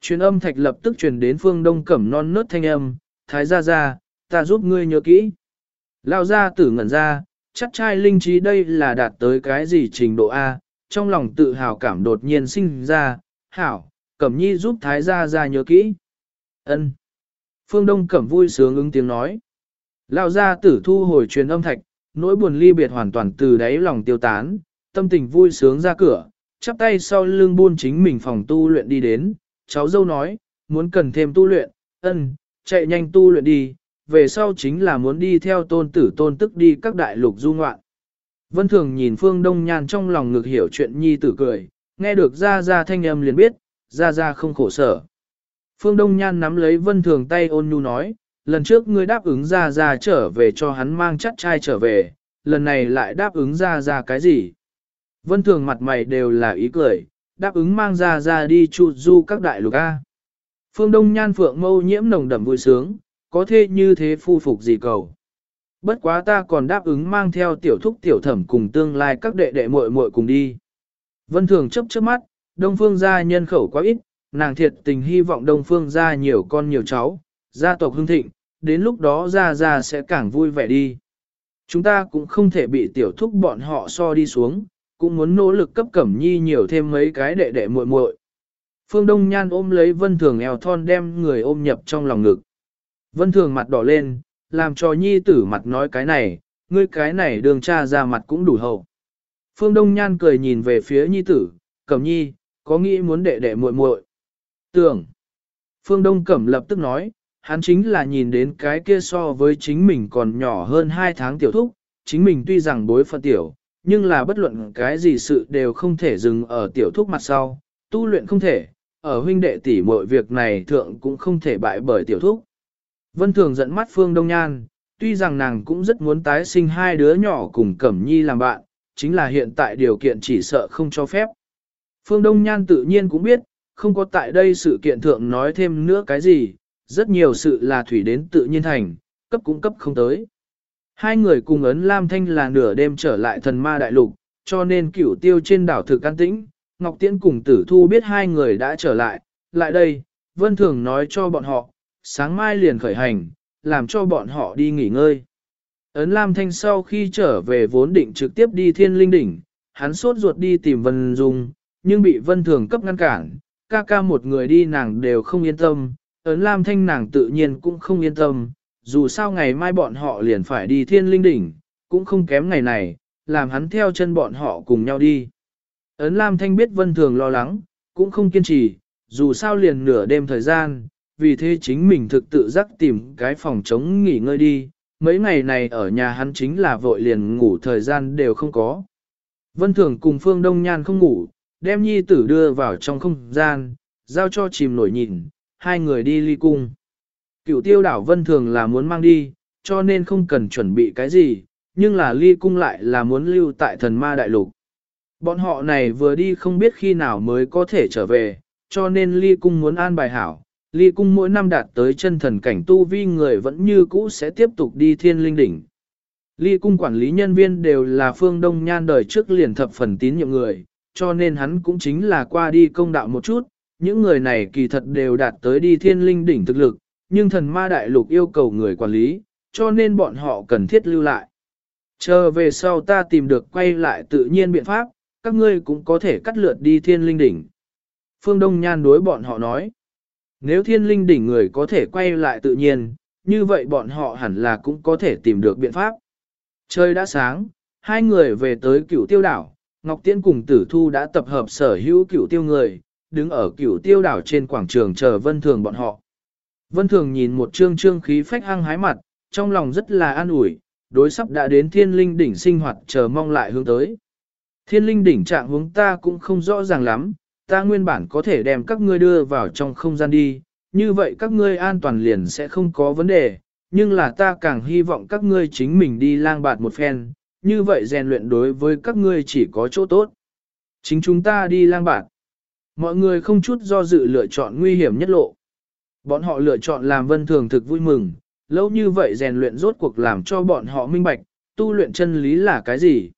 Truyền âm thạch lập tức truyền đến phương đông cẩm non nớt thanh âm, thái gia gia, ta giúp ngươi nhớ kỹ. Lão gia tử ngẩn ra, chắc trai linh trí đây là đạt tới cái gì trình độ A, trong lòng tự hào cảm đột nhiên sinh ra, hảo, cẩm nhi giúp thái gia gia nhớ kỹ. ân Phương Đông cẩm vui sướng ứng tiếng nói. Lão gia tử thu hồi truyền âm thạch, nỗi buồn ly biệt hoàn toàn từ đáy lòng tiêu tán, tâm tình vui sướng ra cửa, chắp tay sau lưng buôn chính mình phòng tu luyện đi đến, cháu dâu nói, muốn cần thêm tu luyện, ân, chạy nhanh tu luyện đi, về sau chính là muốn đi theo tôn tử tôn tức đi các đại lục du ngoạn. Vân Thường nhìn Phương Đông Nhan trong lòng ngược hiểu chuyện nhi tử cười, nghe được ra ra thanh âm liền biết, ra ra không khổ sở. Phương Đông Nhan nắm lấy Vân Thường tay ôn nhu nói, lần trước ngươi đáp ứng ra ra trở về cho hắn mang chắt trai trở về, lần này lại đáp ứng ra ra cái gì? Vân Thường mặt mày đều là ý cười, đáp ứng mang ra ra đi chu du các đại lục A. Phương Đông Nhan Phượng mâu nhiễm nồng đậm vui sướng, có thể như thế phu phục gì cầu. Bất quá ta còn đáp ứng mang theo tiểu thúc tiểu thẩm cùng tương lai các đệ đệ muội muội cùng đi. Vân Thường chấp chớp mắt, Đông Phương gia nhân khẩu quá ít, nàng thiệt tình hy vọng Đông Phương gia nhiều con nhiều cháu, gia tộc hưng thịnh, đến lúc đó gia gia sẽ càng vui vẻ đi. Chúng ta cũng không thể bị tiểu thúc bọn họ so đi xuống, cũng muốn nỗ lực cấp cẩm nhi nhiều thêm mấy cái đệ đệ muội muội. Phương Đông Nhan ôm lấy Vân Thường eo thon đem người ôm nhập trong lòng ngực. Vân Thường mặt đỏ lên, làm cho nhi tử mặt nói cái này, ngươi cái này đường cha ra mặt cũng đủ hậu. Phương Đông Nhan cười nhìn về phía nhi tử, cẩm nhi, có nghĩ muốn đệ đệ muội muội. Tưởng. Phương Đông Cẩm lập tức nói, hắn chính là nhìn đến cái kia so với chính mình còn nhỏ hơn 2 tháng tiểu thúc, chính mình tuy rằng bối phận tiểu, nhưng là bất luận cái gì sự đều không thể dừng ở tiểu thúc mặt sau, tu luyện không thể, ở huynh đệ tỷ mọi việc này thượng cũng không thể bại bởi tiểu thúc. Vân Thường dẫn mắt Phương Đông Nhan, tuy rằng nàng cũng rất muốn tái sinh hai đứa nhỏ cùng Cẩm Nhi làm bạn, chính là hiện tại điều kiện chỉ sợ không cho phép. Phương Đông Nhan tự nhiên cũng biết, không có tại đây sự kiện thượng nói thêm nữa cái gì, rất nhiều sự là thủy đến tự nhiên thành, cấp cũng cấp không tới. Hai người cùng ấn Lam Thanh là nửa đêm trở lại thần ma đại lục, cho nên cửu tiêu trên đảo thực an tĩnh, Ngọc Tiễn cùng tử thu biết hai người đã trở lại, lại đây, Vân Thường nói cho bọn họ, sáng mai liền khởi hành, làm cho bọn họ đi nghỉ ngơi. Ấn Lam Thanh sau khi trở về vốn định trực tiếp đi thiên linh đỉnh, hắn sốt ruột đi tìm Vân Dung, nhưng bị Vân Thường cấp ngăn cản, ca ca một người đi nàng đều không yên tâm, Ấn Lam Thanh nàng tự nhiên cũng không yên tâm, dù sao ngày mai bọn họ liền phải đi thiên linh đỉnh, cũng không kém ngày này, làm hắn theo chân bọn họ cùng nhau đi. Ấn Lam Thanh biết Vân Thường lo lắng, cũng không kiên trì, dù sao liền nửa đêm thời gian, vì thế chính mình thực tự giác tìm cái phòng chống nghỉ ngơi đi, mấy ngày này ở nhà hắn chính là vội liền ngủ thời gian đều không có. Vân Thường cùng Phương Đông Nhan không ngủ, đem nhi tử đưa vào trong không gian, giao cho chìm nổi nhìn, hai người đi ly cung. Cựu tiêu đảo Vân Thường là muốn mang đi, cho nên không cần chuẩn bị cái gì, nhưng là ly cung lại là muốn lưu tại thần ma đại lục. Bọn họ này vừa đi không biết khi nào mới có thể trở về, cho nên ly cung muốn an bài hảo, ly cung mỗi năm đạt tới chân thần cảnh tu vi người vẫn như cũ sẽ tiếp tục đi thiên linh đỉnh. Ly cung quản lý nhân viên đều là phương đông nhan đời trước liền thập phần tín nhiệm người, cho nên hắn cũng chính là qua đi công đạo một chút, những người này kỳ thật đều đạt tới đi thiên linh đỉnh thực lực, nhưng thần ma đại lục yêu cầu người quản lý, cho nên bọn họ cần thiết lưu lại. Chờ về sau ta tìm được quay lại tự nhiên biện pháp, các ngươi cũng có thể cắt lượt đi thiên linh đỉnh. Phương Đông Nhan đối bọn họ nói. Nếu thiên linh đỉnh người có thể quay lại tự nhiên, như vậy bọn họ hẳn là cũng có thể tìm được biện pháp. Trời đã sáng, hai người về tới cửu tiêu đảo, Ngọc Tiễn cùng tử thu đã tập hợp sở hữu cửu tiêu người, đứng ở cửu tiêu đảo trên quảng trường chờ vân thường bọn họ. Vân thường nhìn một trương trương khí phách hăng hái mặt, trong lòng rất là an ủi, đối sắp đã đến thiên linh đỉnh sinh hoạt chờ mong lại hướng tới. Thiên linh đỉnh trạng hướng ta cũng không rõ ràng lắm, ta nguyên bản có thể đem các ngươi đưa vào trong không gian đi, như vậy các ngươi an toàn liền sẽ không có vấn đề, nhưng là ta càng hy vọng các ngươi chính mình đi lang bạt một phen, như vậy rèn luyện đối với các ngươi chỉ có chỗ tốt. Chính chúng ta đi lang bạt. Mọi người không chút do dự lựa chọn nguy hiểm nhất lộ. Bọn họ lựa chọn làm vân thường thực vui mừng, lâu như vậy rèn luyện rốt cuộc làm cho bọn họ minh bạch, tu luyện chân lý là cái gì.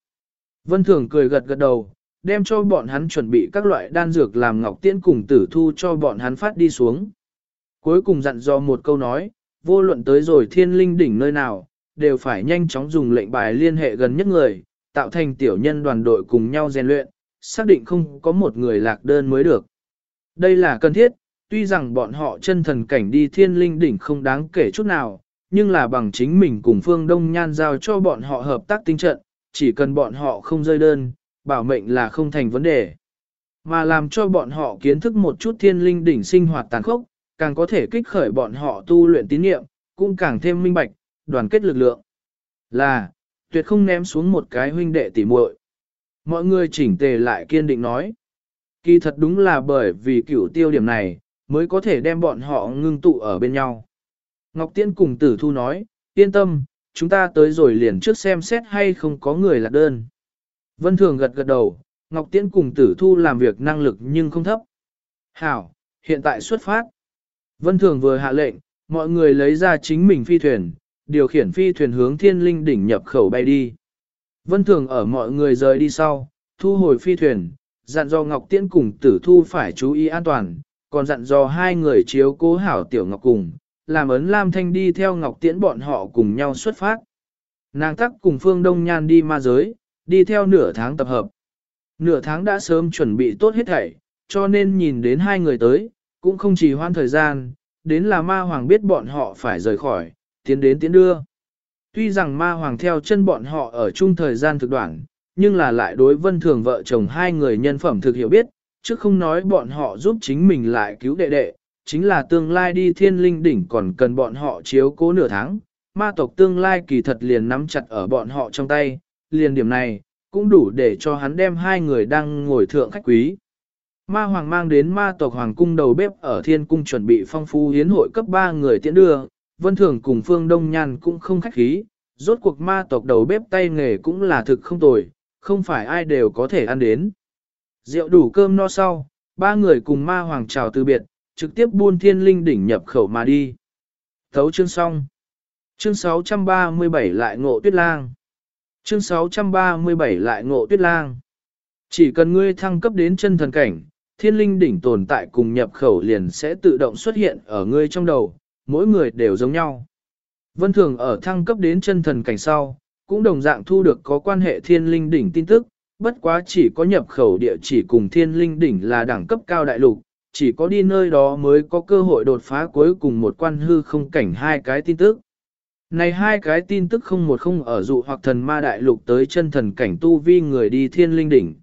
Vân thường cười gật gật đầu, đem cho bọn hắn chuẩn bị các loại đan dược làm ngọc tiễn cùng tử thu cho bọn hắn phát đi xuống. Cuối cùng dặn dò một câu nói, vô luận tới rồi thiên linh đỉnh nơi nào, đều phải nhanh chóng dùng lệnh bài liên hệ gần nhất người, tạo thành tiểu nhân đoàn đội cùng nhau rèn luyện, xác định không có một người lạc đơn mới được. Đây là cần thiết, tuy rằng bọn họ chân thần cảnh đi thiên linh đỉnh không đáng kể chút nào, nhưng là bằng chính mình cùng phương đông nhan giao cho bọn họ hợp tác tinh trận, chỉ cần bọn họ không rơi đơn, bảo mệnh là không thành vấn đề. Mà làm cho bọn họ kiến thức một chút thiên linh đỉnh sinh hoạt tàn khốc, càng có thể kích khởi bọn họ tu luyện tín niệm, cũng càng thêm minh bạch, đoàn kết lực lượng. Là, tuyệt không ném xuống một cái huynh đệ tỉ muội. Mọi người chỉnh tề lại kiên định nói. Kỳ thật đúng là bởi vì cửu tiêu điểm này, mới có thể đem bọn họ ngưng tụ ở bên nhau. Ngọc Tiên cùng tử thu nói, yên tâm, chúng ta tới rồi liền trước xem xét hay không có người lạc đơn. Vân Thường gật gật đầu, Ngọc Tiễn cùng tử thu làm việc năng lực nhưng không thấp. Hảo, hiện tại xuất phát. Vân Thường vừa hạ lệnh, mọi người lấy ra chính mình phi thuyền, điều khiển phi thuyền hướng thiên linh đỉnh nhập khẩu bay đi. Vân Thường ở mọi người rời đi sau, thu hồi phi thuyền, dặn dò Ngọc Tiễn cùng tử thu phải chú ý an toàn, còn dặn dò hai người chiếu cố hảo tiểu Ngọc cùng, làm ấn Lam Thanh đi theo Ngọc Tiễn bọn họ cùng nhau xuất phát. Nàng tắc cùng Phương Đông Nhan đi ma giới, đi theo nửa tháng tập hợp. Nửa tháng đã sớm chuẩn bị tốt hết thảy, cho nên nhìn đến hai người tới, cũng không chỉ hoan thời gian, đến là ma hoàng biết bọn họ phải rời khỏi, tiến đến tiến đưa. Tuy rằng ma hoàng theo chân bọn họ ở chung thời gian thực đoạn, nhưng là lại đối vân thường vợ chồng hai người nhân phẩm thực hiểu biết, chứ không nói bọn họ giúp chính mình lại cứu đệ đệ, chính là tương lai đi thiên linh đỉnh còn cần bọn họ chiếu cố nửa tháng, ma tộc tương lai kỳ thật liền nắm chặt ở bọn họ trong tay, liền điểm này, cũng đủ để cho hắn đem hai người đang ngồi thượng khách quý. Ma hoàng mang đến ma tộc hoàng cung đầu bếp ở thiên cung chuẩn bị phong phú hiến hội cấp 3 người tiễn đưa, vân thường cùng phương đông nhan cũng không khách khí, rốt cuộc ma tộc đầu bếp tay nghề cũng là thực không tồi, không phải ai đều có thể ăn đến. Rượu đủ cơm no sau, ba người cùng ma hoàng chào từ biệt, trực tiếp buôn thiên linh đỉnh nhập khẩu mà đi. Thấu chương xong. Chương 637 lại ngộ tuyết lang. Chương 637 lại ngộ tuyết lang. Chỉ cần ngươi thăng cấp đến chân thần cảnh, thiên linh đỉnh tồn tại cùng nhập khẩu liền sẽ tự động xuất hiện ở ngươi trong đầu, mỗi người đều giống nhau. Vân Thường ở thăng cấp đến chân thần cảnh sau, cũng đồng dạng thu được có quan hệ thiên linh đỉnh tin tức, bất quá chỉ có nhập khẩu địa chỉ cùng thiên linh đỉnh là đẳng cấp cao đại lục, chỉ có đi nơi đó mới có cơ hội đột phá cuối cùng một quan hư không cảnh hai cái tin tức. Này hai cái tin tức không một không ở dụ hoặc thần ma đại lục tới chân thần cảnh tu vi người đi thiên linh đỉnh.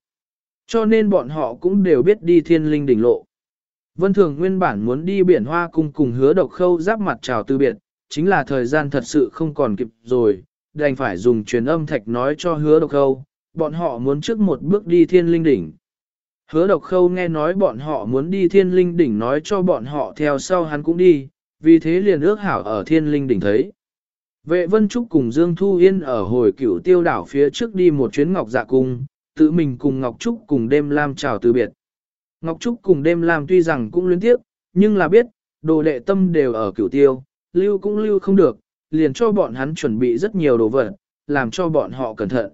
Cho nên bọn họ cũng đều biết đi thiên linh đỉnh lộ. Vân Thường nguyên bản muốn đi biển hoa cung cùng hứa độc khâu giáp mặt chào từ biệt, chính là thời gian thật sự không còn kịp rồi, đành phải dùng truyền âm thạch nói cho hứa độc khâu, bọn họ muốn trước một bước đi thiên linh đỉnh. Hứa độc khâu nghe nói bọn họ muốn đi thiên linh đỉnh nói cho bọn họ theo sau hắn cũng đi, vì thế liền ước hảo ở thiên linh đỉnh thấy. Vệ Vân Trúc cùng Dương Thu Yên ở hồi cửu tiêu đảo phía trước đi một chuyến Ngọc Dạ Cung, tự mình cùng Ngọc Trúc cùng đêm lam chào từ biệt. Ngọc Trúc cùng đêm làm tuy rằng cũng luyến tiếc, nhưng là biết, đồ đệ tâm đều ở cửu tiêu, lưu cũng lưu không được, liền cho bọn hắn chuẩn bị rất nhiều đồ vật, làm cho bọn họ cẩn thận.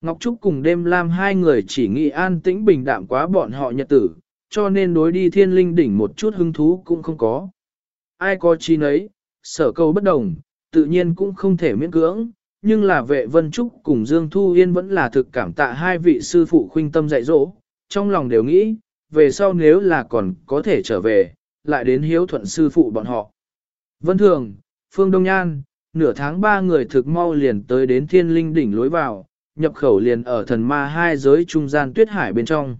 Ngọc Trúc cùng đêm lam hai người chỉ nghĩ an tĩnh bình đạm quá bọn họ nhật tử, cho nên đối đi thiên linh đỉnh một chút hứng thú cũng không có. Ai có chi nấy, sở câu bất đồng, tự nhiên cũng không thể miễn cưỡng, nhưng là vệ vân trúc cùng Dương Thu Yên vẫn là thực cảm tạ hai vị sư phụ khuynh tâm dạy dỗ, trong lòng đều nghĩ, về sau nếu là còn có thể trở về, lại đến hiếu thuận sư phụ bọn họ. Vân Thường, Phương Đông Nhan, nửa tháng ba người thực mau liền tới đến thiên linh đỉnh lối vào, nhập khẩu liền ở thần ma hai giới trung gian tuyết hải bên trong.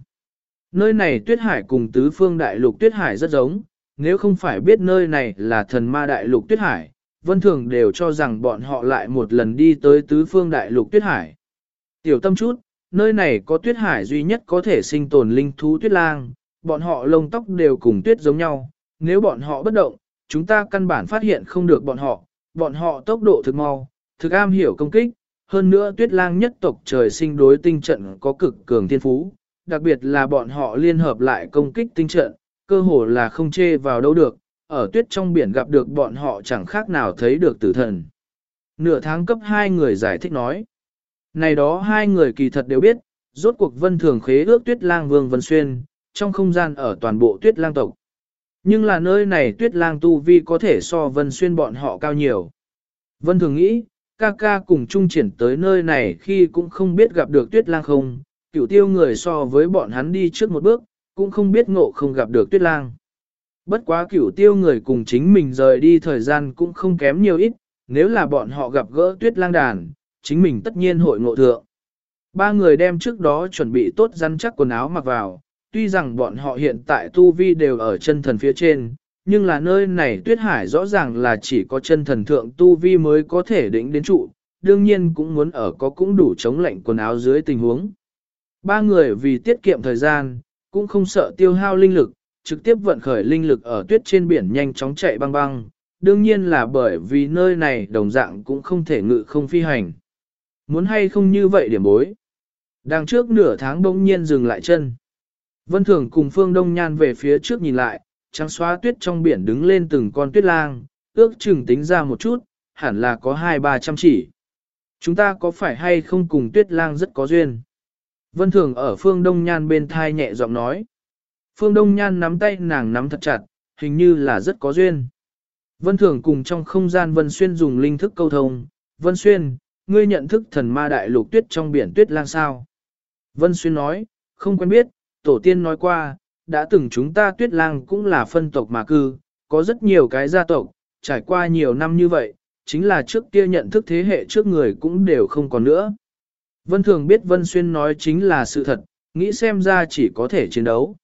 Nơi này tuyết hải cùng tứ phương đại lục tuyết hải rất giống, nếu không phải biết nơi này là thần ma đại lục tuyết hải, vân thường đều cho rằng bọn họ lại một lần đi tới tứ phương đại lục tuyết hải. Tiểu tâm chút, nơi này có tuyết hải duy nhất có thể sinh tồn linh thú tuyết lang, bọn họ lông tóc đều cùng tuyết giống nhau, nếu bọn họ bất động, chúng ta căn bản phát hiện không được bọn họ, bọn họ tốc độ thực mau, thực am hiểu công kích, hơn nữa tuyết lang nhất tộc trời sinh đối tinh trận có cực cường thiên phú, đặc biệt là bọn họ liên hợp lại công kích tinh trận, cơ hồ là không chê vào đâu được, ở tuyết trong biển gặp được bọn họ chẳng khác nào thấy được tử thần. Nửa tháng cấp hai người giải thích nói. Này đó hai người kỳ thật đều biết, rốt cuộc vân thường khế ước tuyết lang vương vân xuyên, trong không gian ở toàn bộ tuyết lang tộc. Nhưng là nơi này tuyết lang tu vi có thể so vân xuyên bọn họ cao nhiều. Vân thường nghĩ, ca ca cùng chung triển tới nơi này khi cũng không biết gặp được tuyết lang không, cửu tiêu người so với bọn hắn đi trước một bước, cũng không biết ngộ không gặp được tuyết lang. Bất quá cửu tiêu người cùng chính mình rời đi thời gian cũng không kém nhiều ít, nếu là bọn họ gặp gỡ tuyết lang đàn, chính mình tất nhiên hội ngộ thượng. Ba người đem trước đó chuẩn bị tốt rắn chắc quần áo mặc vào, tuy rằng bọn họ hiện tại tu vi đều ở chân thần phía trên, nhưng là nơi này tuyết hải rõ ràng là chỉ có chân thần thượng tu vi mới có thể đỉnh đến trụ, đương nhiên cũng muốn ở có cũng đủ chống lạnh quần áo dưới tình huống. Ba người vì tiết kiệm thời gian, cũng không sợ tiêu hao linh lực, trực tiếp vận khởi linh lực ở tuyết trên biển nhanh chóng chạy băng băng, đương nhiên là bởi vì nơi này đồng dạng cũng không thể ngự không phi hành. Muốn hay không như vậy điểm bối. Đằng trước nửa tháng bỗng nhiên dừng lại chân. Vân Thường cùng Phương Đông Nhan về phía trước nhìn lại, trắng xóa tuyết trong biển đứng lên từng con tuyết lang, ước chừng tính ra một chút, hẳn là có hai ba trăm chỉ. Chúng ta có phải hay không cùng tuyết lang rất có duyên? Vân Thường ở Phương Đông Nhan bên thai nhẹ giọng nói. Phương Đông Nhan nắm tay nàng nắm thật chặt, hình như là rất có duyên. Vân Thường cùng trong không gian Vân Xuyên dùng linh thức câu thông. Vân Xuyên, ngươi nhận thức thần ma đại lục tuyết trong biển tuyết lang sao? Vân Xuyên nói, không quen biết, tổ tiên nói qua, đã từng chúng ta tuyết lang cũng là phân tộc mà cư, có rất nhiều cái gia tộc, trải qua nhiều năm như vậy, chính là trước kia nhận thức thế hệ trước người cũng đều không còn nữa. Vân Thường biết Vân Xuyên nói chính là sự thật, nghĩ xem ra chỉ có thể chiến đấu.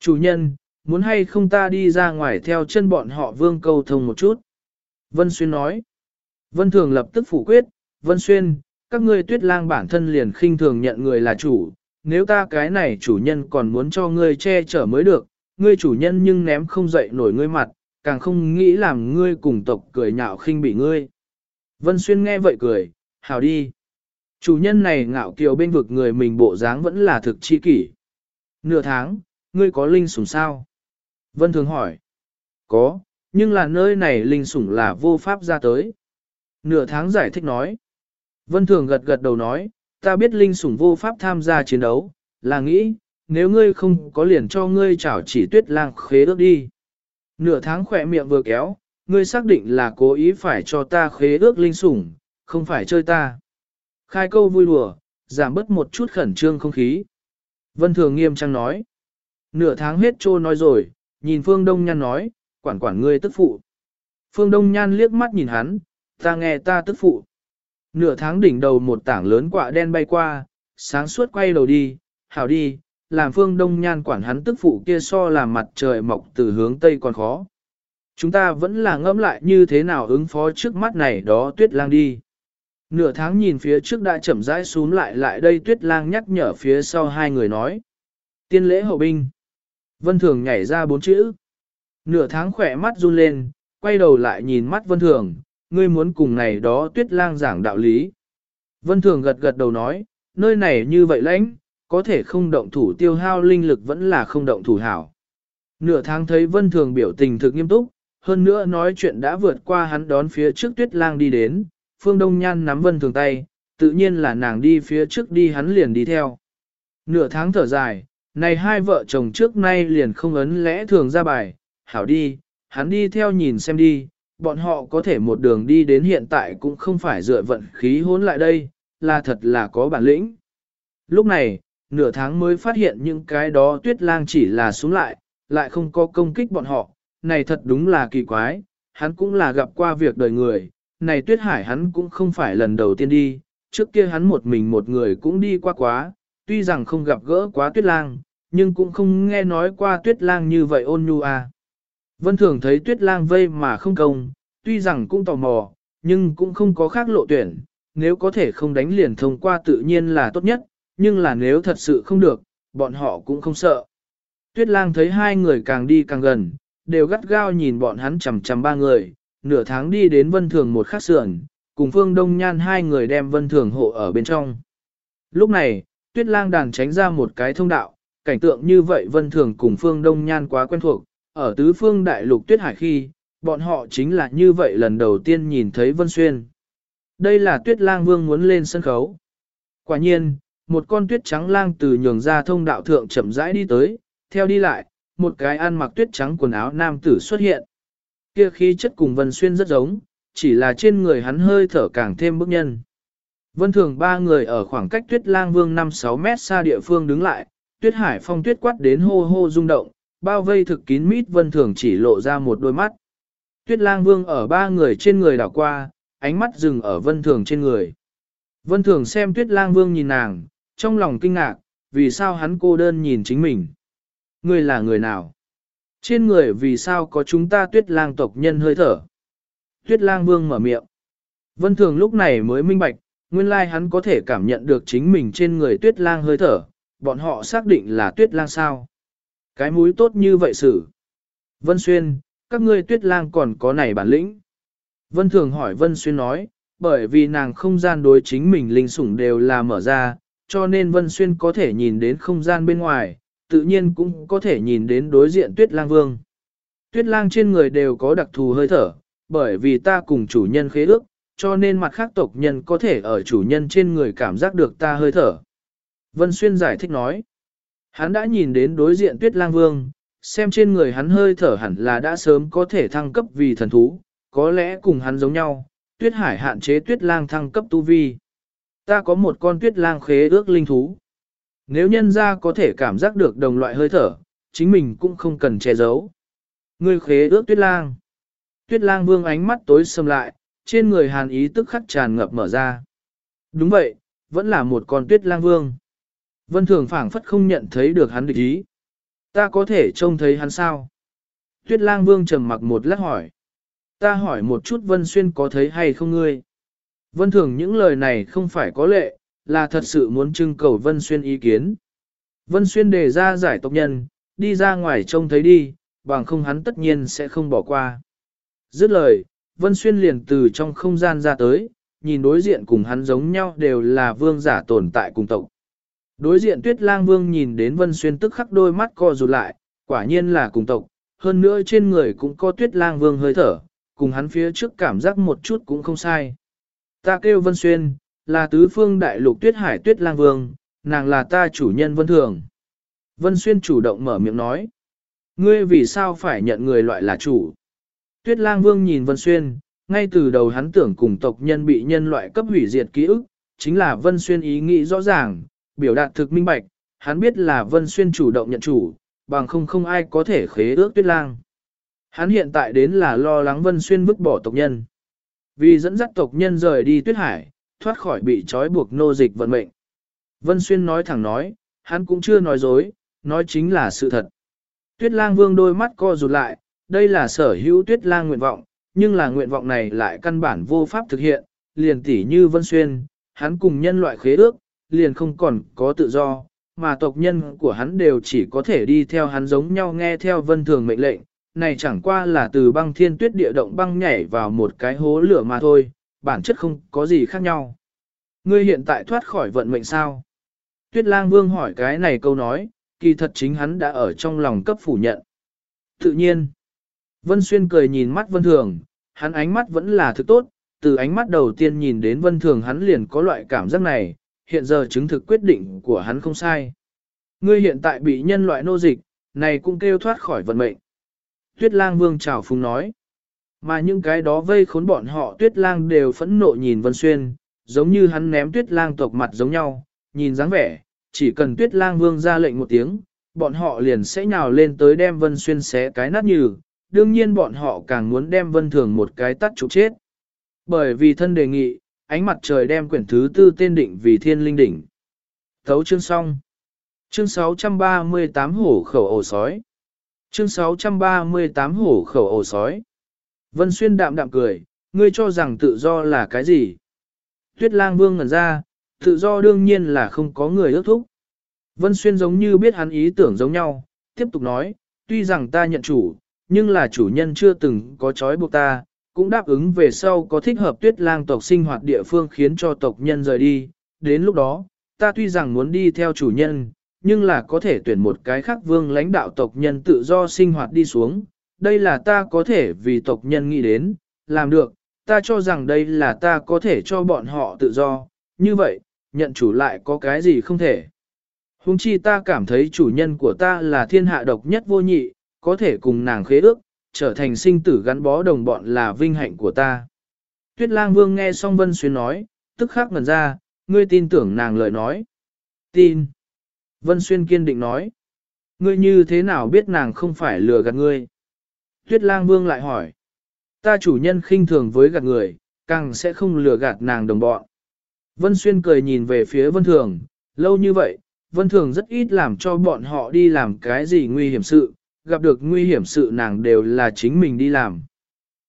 Chủ nhân, muốn hay không ta đi ra ngoài theo chân bọn họ vương câu thông một chút. Vân Xuyên nói. Vân Thường lập tức phủ quyết, Vân Xuyên, các ngươi tuyết lang bản thân liền khinh thường nhận người là chủ, nếu ta cái này chủ nhân còn muốn cho ngươi che chở mới được, ngươi chủ nhân nhưng ném không dậy nổi ngươi mặt, càng không nghĩ làm ngươi cùng tộc cười nhạo khinh bị ngươi. Vân Xuyên nghe vậy cười, hào đi. Chủ nhân này ngạo kiều bên vực người mình bộ dáng vẫn là thực chi kỷ. Nửa tháng, ngươi có linh sủng sao? Vân Thường hỏi. Có, nhưng là nơi này linh sủng là vô pháp ra tới. Nửa tháng giải thích nói. Vân Thường gật gật đầu nói, ta biết linh sủng vô pháp tham gia chiến đấu, là nghĩ, nếu ngươi không có liền cho ngươi chảo chỉ tuyết lang khế ước đi. Nửa tháng khỏe miệng vừa kéo, ngươi xác định là cố ý phải cho ta khế ước linh sủng, không phải chơi ta. Khai câu vui lùa, giảm bớt một chút khẩn trương không khí. Vân Thường nghiêm trang nói. Nửa tháng hết trô nói rồi, nhìn Phương Đông Nhan nói, quản quản ngươi tức phụ. Phương Đông Nhan liếc mắt nhìn hắn, ta nghe ta tức phụ. Nửa tháng đỉnh đầu một tảng lớn quạ đen bay qua, sáng suốt quay đầu đi, hảo đi, làm Phương Đông Nhan quản hắn tức phụ kia so làm mặt trời mọc từ hướng Tây còn khó. Chúng ta vẫn là ngẫm lại như thế nào ứng phó trước mắt này đó tuyết lang đi. Nửa tháng nhìn phía trước đã chậm rãi xuống lại lại đây tuyết lang nhắc nhở phía sau hai người nói. Tiên lễ hậu binh. Vân Thường nhảy ra bốn chữ. Nửa tháng khỏe mắt run lên, quay đầu lại nhìn mắt Vân Thường, ngươi muốn cùng này đó tuyết lang giảng đạo lý. Vân Thường gật gật đầu nói, nơi này như vậy lãnh, có thể không động thủ tiêu hao linh lực vẫn là không động thủ hảo. Nửa tháng thấy Vân Thường biểu tình thực nghiêm túc, hơn nữa nói chuyện đã vượt qua hắn đón phía trước tuyết lang đi đến, Phương Đông Nhan nắm Vân Thường tay, tự nhiên là nàng đi phía trước đi hắn liền đi theo. Nửa tháng thở dài, này hai vợ chồng trước nay liền không ấn lẽ thường ra bài, hảo đi, hắn đi theo nhìn xem đi, bọn họ có thể một đường đi đến hiện tại cũng không phải dựa vận khí hỗn lại đây, là thật là có bản lĩnh. Lúc này, nửa tháng mới phát hiện những cái đó tuyết lang chỉ là xuống lại, lại không có công kích bọn họ, này thật đúng là kỳ quái, hắn cũng là gặp qua việc đời người, này tuyết hải hắn cũng không phải lần đầu tiên đi, trước kia hắn một mình một người cũng đi qua quá, tuy rằng không gặp gỡ quá tuyết lang, nhưng cũng không nghe nói qua tuyết lang như vậy ôn nhu à. Vân thường thấy tuyết lang vây mà không công, tuy rằng cũng tò mò, nhưng cũng không có khác lộ tuyển, nếu có thể không đánh liền thông qua tự nhiên là tốt nhất, nhưng là nếu thật sự không được, bọn họ cũng không sợ. Tuyết lang thấy hai người càng đi càng gần, đều gắt gao nhìn bọn hắn chằm chằm ba người, nửa tháng đi đến vân thường một khắc sườn, cùng phương đông nhan hai người đem vân thường hộ ở bên trong. Lúc này, tuyết lang đàn tránh ra một cái thông đạo, cảnh tượng như vậy vân thường cùng phương đông nhan quá quen thuộc, ở tứ phương đại lục tuyết hải khi, bọn họ chính là như vậy lần đầu tiên nhìn thấy vân xuyên. Đây là tuyết lang vương muốn lên sân khấu. Quả nhiên, một con tuyết trắng lang từ nhường ra thông đạo thượng chậm rãi đi tới, theo đi lại, một cái ăn mặc tuyết trắng quần áo nam tử xuất hiện. Kia khí chất cùng Vân Xuyên rất giống, chỉ là trên người hắn hơi thở càng thêm bức nhân. Vân thường ba người ở khoảng cách tuyết lang vương 5-6 mét xa địa phương đứng lại, tuyết hải phong tuyết quát đến hô hô rung động, bao vây thực kín mít vân thường chỉ lộ ra một đôi mắt. Tuyết lang vương ở ba người trên người đảo qua, ánh mắt dừng ở vân thường trên người. Vân thường xem tuyết lang vương nhìn nàng, trong lòng kinh ngạc, vì sao hắn cô đơn nhìn chính mình. Người là người nào? Trên người vì sao có chúng ta tuyết lang tộc nhân hơi thở? Tuyết lang vương mở miệng. Vân thường lúc này mới minh bạch, nguyên lai hắn có thể cảm nhận được chính mình trên người tuyết lang hơi thở, bọn họ xác định là tuyết lang sao. Cái mũi tốt như vậy xử. Vân Xuyên, các ngươi tuyết lang còn có này bản lĩnh. Vân Thường hỏi Vân Xuyên nói, bởi vì nàng không gian đối chính mình linh sủng đều là mở ra, cho nên Vân Xuyên có thể nhìn đến không gian bên ngoài, tự nhiên cũng có thể nhìn đến đối diện tuyết lang vương. Tuyết lang trên người đều có đặc thù hơi thở, bởi vì ta cùng chủ nhân khế ước, cho nên mặt khác tộc nhân có thể ở chủ nhân trên người cảm giác được ta hơi thở. Vân Xuyên giải thích nói, hắn đã nhìn đến đối diện tuyết lang vương, xem trên người hắn hơi thở hẳn là đã sớm có thể thăng cấp vì thần thú, có lẽ cùng hắn giống nhau, tuyết hải hạn chế tuyết lang thăng cấp tu vi. Ta có một con tuyết lang khế ước linh thú. Nếu nhân ra có thể cảm giác được đồng loại hơi thở, chính mình cũng không cần che giấu. Ngươi khế ước tuyết lang. Tuyết lang vương ánh mắt tối sầm lại, trên người hàn ý tức khắc tràn ngập mở ra. Đúng vậy, vẫn là một con tuyết lang vương. Vân thường phảng phất không nhận thấy được hắn địch ý. Ta có thể trông thấy hắn sao? Tuyết lang vương trầm mặc một lát hỏi. Ta hỏi một chút Vân Xuyên có thấy hay không ngươi? Vân thường những lời này không phải có lệ, là thật sự muốn trưng cầu Vân Xuyên ý kiến. Vân Xuyên đề ra giải tộc nhân, đi ra ngoài trông thấy đi, bằng không hắn tất nhiên sẽ không bỏ qua. Dứt lời, Vân Xuyên liền từ trong không gian ra tới, nhìn đối diện cùng hắn giống nhau đều là vương giả tồn tại cùng tộc. Đối diện tuyết lang vương nhìn đến Vân Xuyên tức khắc đôi mắt co rụt lại, quả nhiên là cùng tộc, hơn nữa trên người cũng có tuyết lang vương hơi thở, cùng hắn phía trước cảm giác một chút cũng không sai. Ta kêu Vân Xuyên, là tứ phương đại lục tuyết hải tuyết lang vương, nàng là ta chủ nhân Vân Thường. Vân Xuyên chủ động mở miệng nói. Ngươi vì sao phải nhận người loại là chủ? Tuyết lang vương nhìn Vân Xuyên, ngay từ đầu hắn tưởng cùng tộc nhân bị nhân loại cấp hủy diệt ký ức, chính là Vân Xuyên ý nghĩ rõ ràng, biểu đạt thực minh bạch, hắn biết là Vân Xuyên chủ động nhận chủ, bằng không không ai có thể khế ước Tuyết lang. Hắn hiện tại đến là lo lắng Vân Xuyên vứt bỏ tộc nhân. Vì dẫn dắt tộc nhân rời đi Tuyết Hải, thoát khỏi bị trói buộc nô dịch vận mệnh. Vân Xuyên nói thẳng nói, hắn cũng chưa nói dối, nói chính là sự thật. Tuyết lang vương đôi mắt co rụt lại, đây là sở hữu tuyết lang nguyện vọng, nhưng là nguyện vọng này lại căn bản vô pháp thực hiện, liền tỉ như Vân Xuyên, hắn cùng nhân loại khế ước, liền không còn có tự do, mà tộc nhân của hắn đều chỉ có thể đi theo hắn giống nhau nghe theo vân thường mệnh lệnh, này chẳng qua là từ băng thiên tuyết địa động băng nhảy vào một cái hố lửa mà thôi, bản chất không có gì khác nhau. Ngươi hiện tại thoát khỏi vận mệnh sao? Tuyết lang vương hỏi cái này câu nói, kỳ thật chính hắn đã ở trong lòng cấp phủ nhận. Tự nhiên, Vân Xuyên cười nhìn mắt Vân Thường, hắn ánh mắt vẫn là thứ tốt, từ ánh mắt đầu tiên nhìn đến Vân Thường hắn liền có loại cảm giác này, hiện giờ chứng thực quyết định của hắn không sai. Ngươi hiện tại bị nhân loại nô dịch, này cũng kêu thoát khỏi vận mệnh. Tuyết lang vương chào phùng nói. Mà những cái đó vây khốn bọn họ tuyết lang đều phẫn nộ nhìn Vân Xuyên, giống như hắn ném tuyết lang tộc mặt giống nhau, nhìn dáng vẻ, chỉ cần tuyết lang vương ra lệnh một tiếng, bọn họ liền sẽ nhào lên tới đem Vân Xuyên xé cái nát như, đương nhiên bọn họ càng muốn đem vân thường một cái tắt trục chết. Bởi vì thân đề nghị, ánh mặt trời đem quyển thứ tư tên định vì thiên linh đỉnh. Thấu chương xong. Chương 638 hổ khẩu ổ sói. Chương 638 hổ khẩu ổ sói. Vân Xuyên đạm đạm cười, ngươi cho rằng tự do là cái gì? Tuyết lang vương ngẩn ra, tự do đương nhiên là không có người ước thúc. Vân Xuyên giống như biết hắn ý tưởng giống nhau, tiếp tục nói, tuy rằng ta nhận chủ, nhưng là chủ nhân chưa từng có chói buộc ta, cũng đáp ứng về sau có thích hợp tuyết lang tộc sinh hoạt địa phương khiến cho tộc nhân rời đi. Đến lúc đó, ta tuy rằng muốn đi theo chủ nhân, nhưng là có thể tuyển một cái khác vương lãnh đạo tộc nhân tự do sinh hoạt đi xuống. Đây là ta có thể vì tộc nhân nghĩ đến, làm được, ta cho rằng đây là ta có thể cho bọn họ tự do, như vậy, nhận chủ lại có cái gì không thể. Hùng chi ta cảm thấy chủ nhân của ta là thiên hạ độc nhất vô nhị, có thể cùng nàng khế ước, trở thành sinh tử gắn bó đồng bọn là vinh hạnh của ta. Tuyết lang vương nghe xong Vân Xuyên nói, tức khắc ngần ra, ngươi tin tưởng nàng lời nói. Tin. Vân Xuyên kiên định nói. Ngươi như thế nào biết nàng không phải lừa gạt ngươi? Tuyết lang vương lại hỏi. Ta chủ nhân khinh thường với gạt người, càng sẽ không lừa gạt nàng đồng bọn. Vân Xuyên cười nhìn về phía Vân Thường, lâu như vậy, Vân Thường rất ít làm cho bọn họ đi làm cái gì nguy hiểm sự, gặp được nguy hiểm sự nàng đều là chính mình đi làm.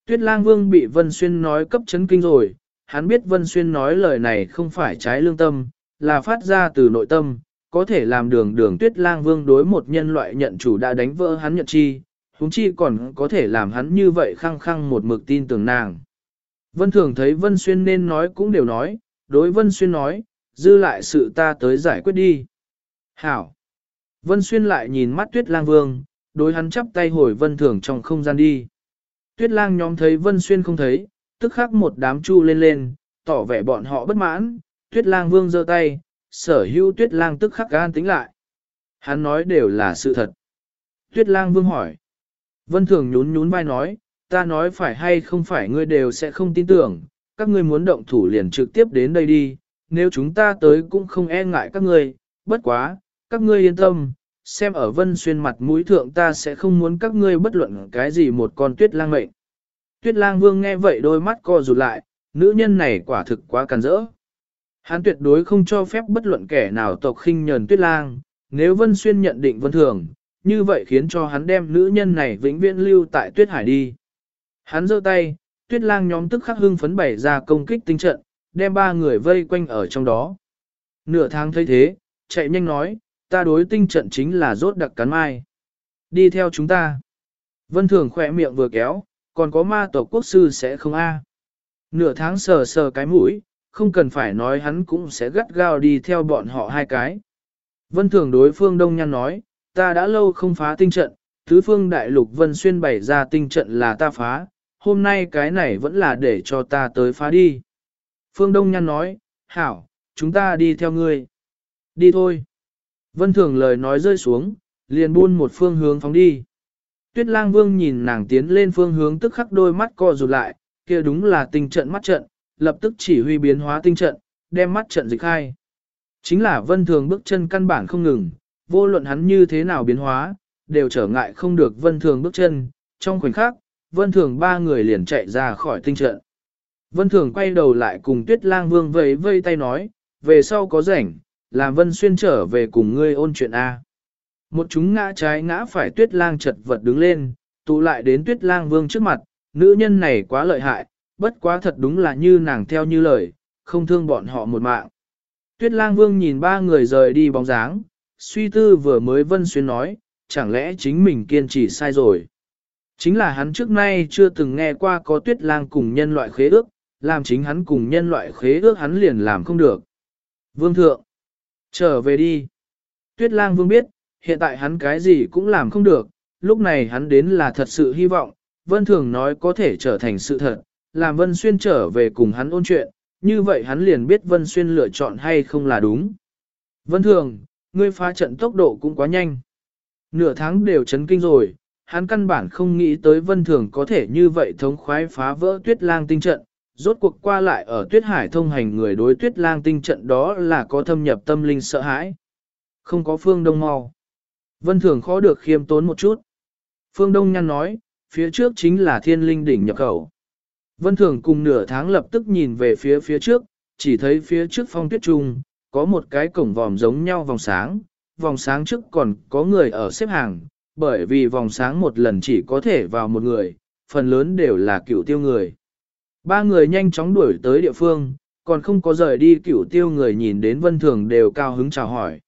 Tuyết lang vương bị Vân Xuyên nói cấp chấn kinh rồi, hắn biết Vân Xuyên nói lời này không phải trái lương tâm, là phát ra từ nội tâm, có thể làm đường đường Tuyết lang vương đối một nhân loại nhận chủ đã đánh vỡ hắn nhận chi, huống chi còn có thể làm hắn như vậy khăng khăng một mực tin tưởng nàng. Vân Thường thấy Vân Xuyên nên nói cũng đều nói, đối Vân Xuyên nói, dư lại sự ta tới giải quyết đi. Hảo! Vân Xuyên lại nhìn mắt Tuyết lang vương, đối hắn chắp tay hồi vân thường trong không gian đi. Tuyết lang nhóm thấy vân xuyên không thấy, tức khắc một đám chu lên lên, tỏ vẻ bọn họ bất mãn, tuyết lang vương giơ tay, sở hữu tuyết lang tức khắc gan tính lại. Hắn nói đều là sự thật. Tuyết lang vương hỏi. Vân thường nhún nhún vai nói, ta nói phải hay không phải ngươi đều sẽ không tin tưởng, các ngươi muốn động thủ liền trực tiếp đến đây đi, nếu chúng ta tới cũng không e ngại các ngươi, bất quá, các ngươi yên tâm, xem ở vân xuyên mặt mũi thượng ta sẽ không muốn các ngươi bất luận cái gì một con tuyết lang mệnh. Tuyết lang vương nghe vậy đôi mắt co rụt lại, nữ nhân này quả thực quá càn rỡ. Hắn tuyệt đối không cho phép bất luận kẻ nào tộc khinh nhờn tuyết lang, nếu vân xuyên nhận định vân thường, như vậy khiến cho hắn đem nữ nhân này vĩnh viễn lưu tại tuyết hải đi. Hắn giơ tay, tuyết lang nhóm tức khắc hưng phấn bày ra công kích tinh trận, đem ba người vây quanh ở trong đó. Nửa tháng thấy thế, chạy nhanh nói, ta đối tinh trận chính là rốt đặc cắn mai. Đi theo chúng ta. Vân Thường khỏe miệng vừa kéo, còn có ma tổ quốc sư sẽ không a. Nửa tháng sờ sờ cái mũi, không cần phải nói hắn cũng sẽ gắt gao đi theo bọn họ hai cái. Vân Thường đối phương Đông Nhan nói, ta đã lâu không phá tinh trận, tứ phương đại lục Vân Xuyên bày ra tinh trận là ta phá, hôm nay cái này vẫn là để cho ta tới phá đi. Phương Đông Nhan nói, hảo, chúng ta đi theo ngươi. Đi thôi. Vân Thường lời nói rơi xuống, liền buôn một phương hướng phóng đi. Tuyết lang vương nhìn nàng tiến lên phương hướng tức khắc đôi mắt co rụt lại, kia đúng là tinh trận mắt trận, lập tức chỉ huy biến hóa tinh trận, đem mắt trận dịch khai. Chính là vân thường bước chân căn bản không ngừng, vô luận hắn như thế nào biến hóa, đều trở ngại không được vân thường bước chân, trong khoảnh khắc, vân thường ba người liền chạy ra khỏi tinh trận. Vân thường quay đầu lại cùng tuyết lang vương vẫy vây tay nói, về sau có rảnh, làm Vân Xuyên trở về cùng ngươi ôn chuyện A. Một chúng ngã trái ngã phải tuyết lang chật vật đứng lên, tụ lại đến tuyết lang vương trước mặt, nữ nhân này quá lợi hại, bất quá thật đúng là như nàng theo như lời, không thương bọn họ một mạng. Tuyết lang vương nhìn ba người rời đi bóng dáng, suy tư vừa mới Vân Xuyên nói, chẳng lẽ chính mình kiên trì sai rồi. Chính là hắn trước nay chưa từng nghe qua có tuyết lang cùng nhân loại khế ước, làm chính hắn cùng nhân loại khế ước hắn liền làm không được. Vương thượng, Trở về đi. Tuyết lang vương biết, hiện tại hắn cái gì cũng làm không được, lúc này hắn đến là thật sự hy vọng, Vân Thường nói có thể trở thành sự thật, làm Vân Xuyên trở về cùng hắn ôn chuyện, như vậy hắn liền biết Vân Xuyên lựa chọn hay không là đúng. Vân Thường, ngươi phá trận tốc độ cũng quá nhanh. Nửa tháng đều chấn kinh rồi, hắn căn bản không nghĩ tới Vân Thường có thể như vậy thống khoái phá vỡ tuyết lang tinh trận, rốt cuộc qua lại ở tuyết hải thông hành người đối tuyết lang tinh trận đó là có thâm nhập tâm linh sợ hãi. Không có phương đông mau. Vân thường khó được khiêm tốn một chút. Phương Đông nhăn nói, phía trước chính là thiên linh đỉnh nhập khẩu. Vân Thường cùng nửa tháng lập tức nhìn về phía phía trước, chỉ thấy phía trước phong tuyết trung, có một cái cổng vòm giống nhau vòng sáng, vòng sáng trước còn có người ở xếp hàng, bởi vì vòng sáng một lần chỉ có thể vào một người, phần lớn đều là cựu tiêu người. Ba người nhanh chóng đuổi tới địa phương, còn không có rời đi cửu tiêu người nhìn đến Vân Thường đều cao hứng chào hỏi.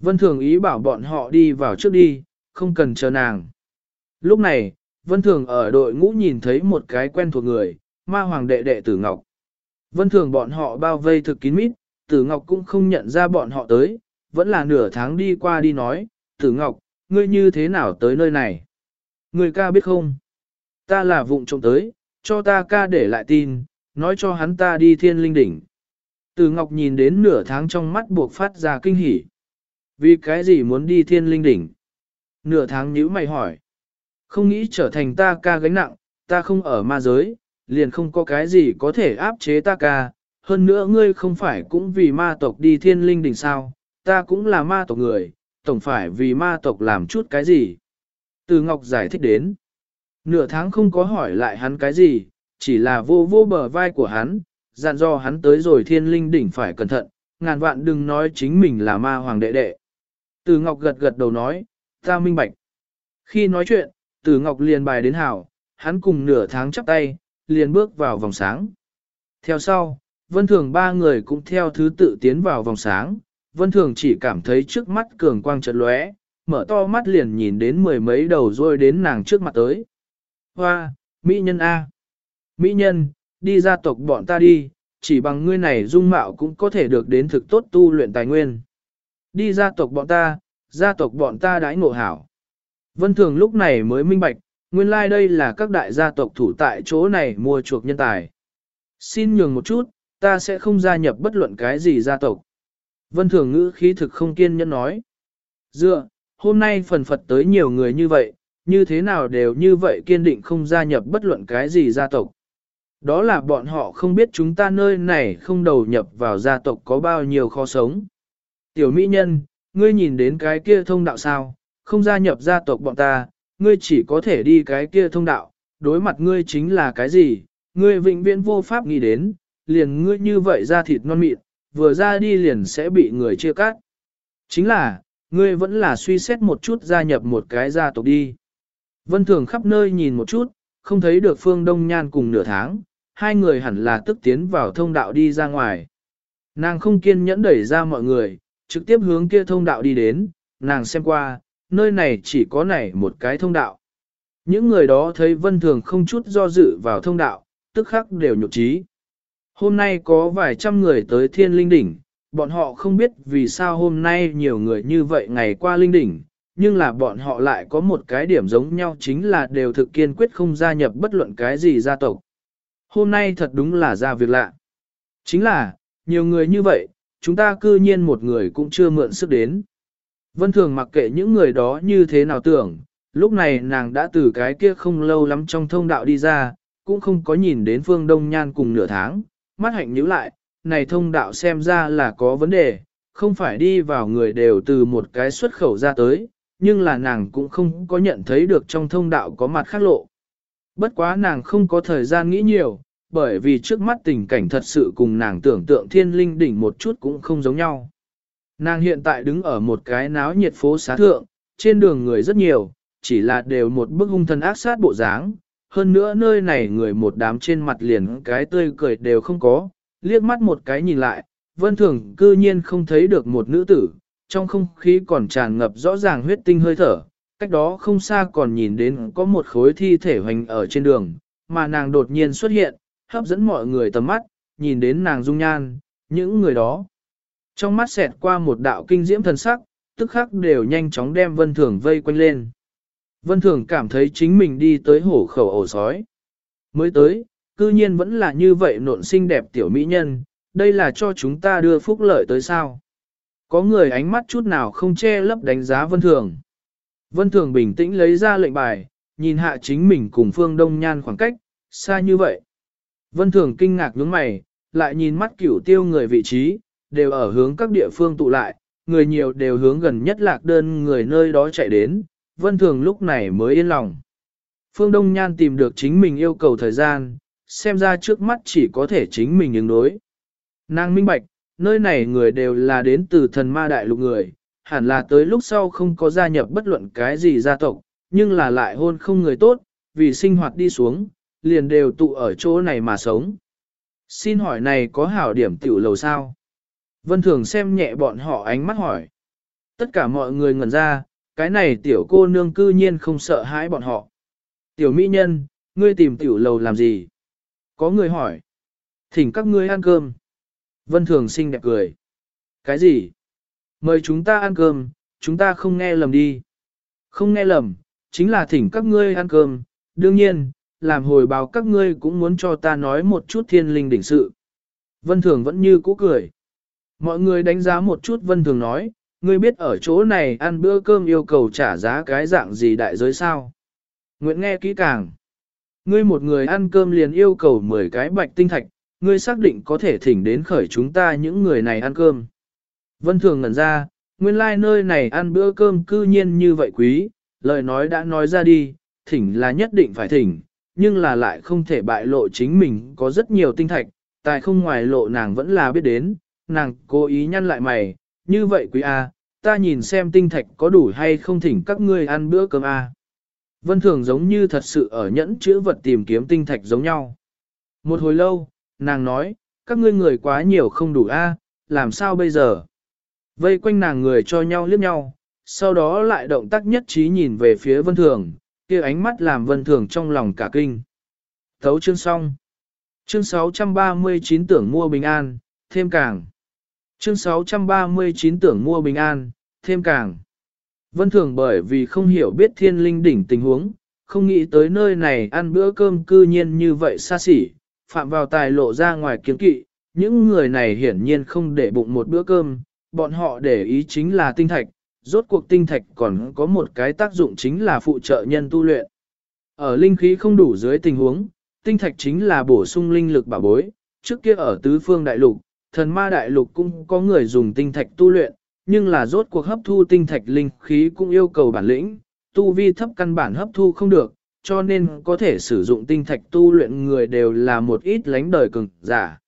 Vân Thường ý bảo bọn họ đi vào trước đi, không cần chờ nàng. Lúc này, Vân Thường ở đội ngũ nhìn thấy một cái quen thuộc người, ma hoàng đệ đệ Tử Ngọc. Vân Thường bọn họ bao vây thực kín mít, Tử Ngọc cũng không nhận ra bọn họ tới, vẫn là nửa tháng đi qua đi nói, Tử Ngọc, ngươi như thế nào tới nơi này? Người ca biết không? Ta là vụng trộm tới, cho ta ca để lại tin, nói cho hắn ta đi thiên linh đỉnh. Từ Ngọc nhìn đến nửa tháng trong mắt buộc phát ra kinh hỉ. Vì cái gì muốn đi thiên linh đỉnh? Nửa tháng nhữ mày hỏi. Không nghĩ trở thành ta ca gánh nặng, ta không ở ma giới, liền không có cái gì có thể áp chế ta ca. Hơn nữa ngươi không phải cũng vì ma tộc đi thiên linh đỉnh sao, ta cũng là ma tộc người, tổng phải vì ma tộc làm chút cái gì. Từ Ngọc giải thích đến. Nửa tháng không có hỏi lại hắn cái gì, chỉ là vô vô bờ vai của hắn, dặn dò hắn tới rồi thiên linh đỉnh phải cẩn thận, ngàn vạn đừng nói chính mình là ma hoàng đệ đệ. Từ Ngọc gật gật đầu nói, ta minh bạch. Khi nói chuyện, Từ Ngọc liền bài đến hảo, hắn cùng nửa tháng chắp tay, liền bước vào vòng sáng. Theo sau, Vân Thường ba người cũng theo thứ tự tiến vào vòng sáng, Vân Thường chỉ cảm thấy trước mắt cường quang chợt lóe, mở to mắt liền nhìn đến mười mấy đầu rôi đến nàng trước mặt tới. Hoa, Mỹ nhân A. Mỹ nhân, đi gia tộc bọn ta đi, chỉ bằng ngươi này dung mạo cũng có thể được đến thực tốt tu luyện tài nguyên. Đi gia tộc bọn ta, gia tộc bọn ta đãi ngộ hảo. Vân Thường lúc này mới minh bạch, nguyên lai like đây là các đại gia tộc thủ tại chỗ này mua chuộc nhân tài. Xin nhường một chút, ta sẽ không gia nhập bất luận cái gì gia tộc. Vân Thường ngữ khí thực không kiên nhẫn nói. Dựa, hôm nay phần Phật tới nhiều người như vậy, như thế nào đều như vậy kiên định không gia nhập bất luận cái gì gia tộc. Đó là bọn họ không biết chúng ta nơi này không đầu nhập vào gia tộc có bao nhiêu khó sống. Tiểu mỹ nhân, ngươi nhìn đến cái kia thông đạo sao, không gia nhập gia tộc bọn ta, ngươi chỉ có thể đi cái kia thông đạo, đối mặt ngươi chính là cái gì, ngươi vĩnh viễn vô pháp nghĩ đến, liền ngươi như vậy ra thịt non mịn, vừa ra đi liền sẽ bị người chia cắt. Chính là, ngươi vẫn là suy xét một chút gia nhập một cái gia tộc đi. Vân Thường khắp nơi nhìn một chút, không thấy được Phương Đông Nhan cùng nửa tháng, hai người hẳn là tức tiến vào thông đạo đi ra ngoài. Nàng không kiên nhẫn đẩy ra mọi người, trực tiếp hướng kia thông đạo đi đến, nàng xem qua, nơi này chỉ có này một cái thông đạo. Những người đó thấy Vân Thường không chút do dự vào thông đạo, tức khắc đều nhục trí. Hôm nay có vài trăm người tới thiên linh đỉnh, bọn họ không biết vì sao hôm nay nhiều người như vậy ngày qua linh đỉnh, nhưng là bọn họ lại có một cái điểm giống nhau chính là đều thực kiên quyết không gia nhập bất luận cái gì gia tộc. Hôm nay thật đúng là ra việc lạ. Chính là, nhiều người như vậy, chúng ta cư nhiên một người cũng chưa mượn sức đến. Vân Thường mặc kệ những người đó như thế nào tưởng, lúc này nàng đã từ cái kia không lâu lắm trong thông đạo đi ra, cũng không có nhìn đến Phương Đông Nhan cùng nửa tháng, mắt hạnh nhíu lại, này thông đạo xem ra là có vấn đề, không phải đi vào người đều từ một cái xuất khẩu ra tới, nhưng là nàng cũng không có nhận thấy được trong thông đạo có mặt khác lộ. Bất quá nàng không có thời gian nghĩ nhiều, bởi vì trước mắt tình cảnh thật sự cùng nàng tưởng tượng thiên linh đỉnh một chút cũng không giống nhau. Nàng hiện tại đứng ở một cái náo nhiệt phố xá thượng, trên đường người rất nhiều, chỉ là đều một bức hung thần ác sát bộ dáng. Hơn nữa nơi này người một đám trên mặt liền cái tươi cười đều không có, liếc mắt một cái nhìn lại, vân thường cư nhiên không thấy được một nữ tử, trong không khí còn tràn ngập rõ ràng huyết tinh hơi thở, cách đó không xa còn nhìn đến có một khối thi thể hoành ở trên đường, mà nàng đột nhiên xuất hiện, hấp dẫn mọi người tầm mắt, nhìn đến nàng dung nhan, những người đó. Trong mắt xẹt qua một đạo kinh diễm thần sắc, tức khắc đều nhanh chóng đem vân thường vây quanh lên. Vân thường cảm thấy chính mình đi tới hổ khẩu ổ sói. Mới tới, cư nhiên vẫn là như vậy nộn xinh đẹp tiểu mỹ nhân, đây là cho chúng ta đưa phúc lợi tới sao. Có người ánh mắt chút nào không che lấp đánh giá vân thường. Vân thường bình tĩnh lấy ra lệnh bài, nhìn hạ chính mình cùng phương đông nhan khoảng cách, xa như vậy. Vân thường kinh ngạc nhướng mày, lại nhìn mắt cửu tiêu người vị trí, đều ở hướng các địa phương tụ lại, người nhiều đều hướng gần nhất lạc đơn người nơi đó chạy đến, vân thường lúc này mới yên lòng. Phương Đông Nhan tìm được chính mình yêu cầu thời gian, xem ra trước mắt chỉ có thể chính mình ứng đối. Nàng minh bạch, nơi này người đều là đến từ thần ma đại lục người, hẳn là tới lúc sau không có gia nhập bất luận cái gì gia tộc, nhưng là lại hôn không người tốt, vì sinh hoạt đi xuống, liền đều tụ ở chỗ này mà sống. Xin hỏi này có hảo điểm tiểu lầu sao? Vân Thường xem nhẹ bọn họ ánh mắt hỏi. Tất cả mọi người ngẩn ra, cái này tiểu cô nương cư nhiên không sợ hãi bọn họ. Tiểu mỹ nhân, ngươi tìm tiểu lầu làm gì? Có người hỏi. Thỉnh các ngươi ăn cơm. Vân Thường xinh đẹp cười. Cái gì? Mời chúng ta ăn cơm, chúng ta không nghe lầm đi. Không nghe lầm, chính là thỉnh các ngươi ăn cơm. Đương nhiên, làm hồi báo các ngươi cũng muốn cho ta nói một chút thiên linh đỉnh sự. Vân Thường vẫn như cũ cười. Mọi người đánh giá một chút Vân Thường nói, ngươi biết ở chỗ này ăn bữa cơm yêu cầu trả giá cái dạng gì đại giới sao? Nguyện nghe kỹ càng. Ngươi một người ăn cơm liền yêu cầu 10 cái bạch tinh thạch, ngươi xác định có thể thỉnh đến khởi chúng ta những người này ăn cơm. Vân Thường ngẩn ra, nguyên lai like nơi này ăn bữa cơm cư nhiên như vậy quý, lời nói đã nói ra đi, thỉnh là nhất định phải thỉnh, nhưng là lại không thể bại lộ chính mình có rất nhiều tinh thạch, tài không ngoài lộ nàng vẫn là biết đến, nàng cố ý nhăn lại mày, như vậy quý A, ta nhìn xem tinh thạch có đủ hay không thỉnh các ngươi ăn bữa cơm A. Vân Thường giống như thật sự ở nhẫn chữ vật tìm kiếm tinh thạch giống nhau. Một hồi lâu, nàng nói, các ngươi người quá nhiều không đủ A, làm sao bây giờ? Vây quanh nàng người cho nhau liếc nhau, sau đó lại động tác nhất trí nhìn về phía Vân Thường, kia ánh mắt làm Vân Thường trong lòng cả kinh. Thấu chương xong. Chương 639 tưởng mua bình an, thêm càng. Chương 639 tưởng mua bình an, thêm càng. Vân Thường bởi vì không hiểu biết thiên linh đỉnh tình huống, không nghĩ tới nơi này ăn bữa cơm cư nhiên như vậy xa xỉ, phạm vào tài lộ ra ngoài kiến kỵ, những người này hiển nhiên không để bụng một bữa cơm, bọn họ để ý chính là tinh thạch, rốt cuộc tinh thạch còn có một cái tác dụng chính là phụ trợ nhân tu luyện. Ở linh khí không đủ dưới tình huống, tinh thạch chính là bổ sung linh lực bảo bối, trước kia ở tứ phương đại lục, thần ma đại lục cũng có người dùng tinh thạch tu luyện, nhưng là rốt cuộc hấp thu tinh thạch linh khí cũng yêu cầu bản lĩnh, tu vi thấp căn bản hấp thu không được, cho nên có thể sử dụng tinh thạch tu luyện người đều là một ít lánh đời cường giả.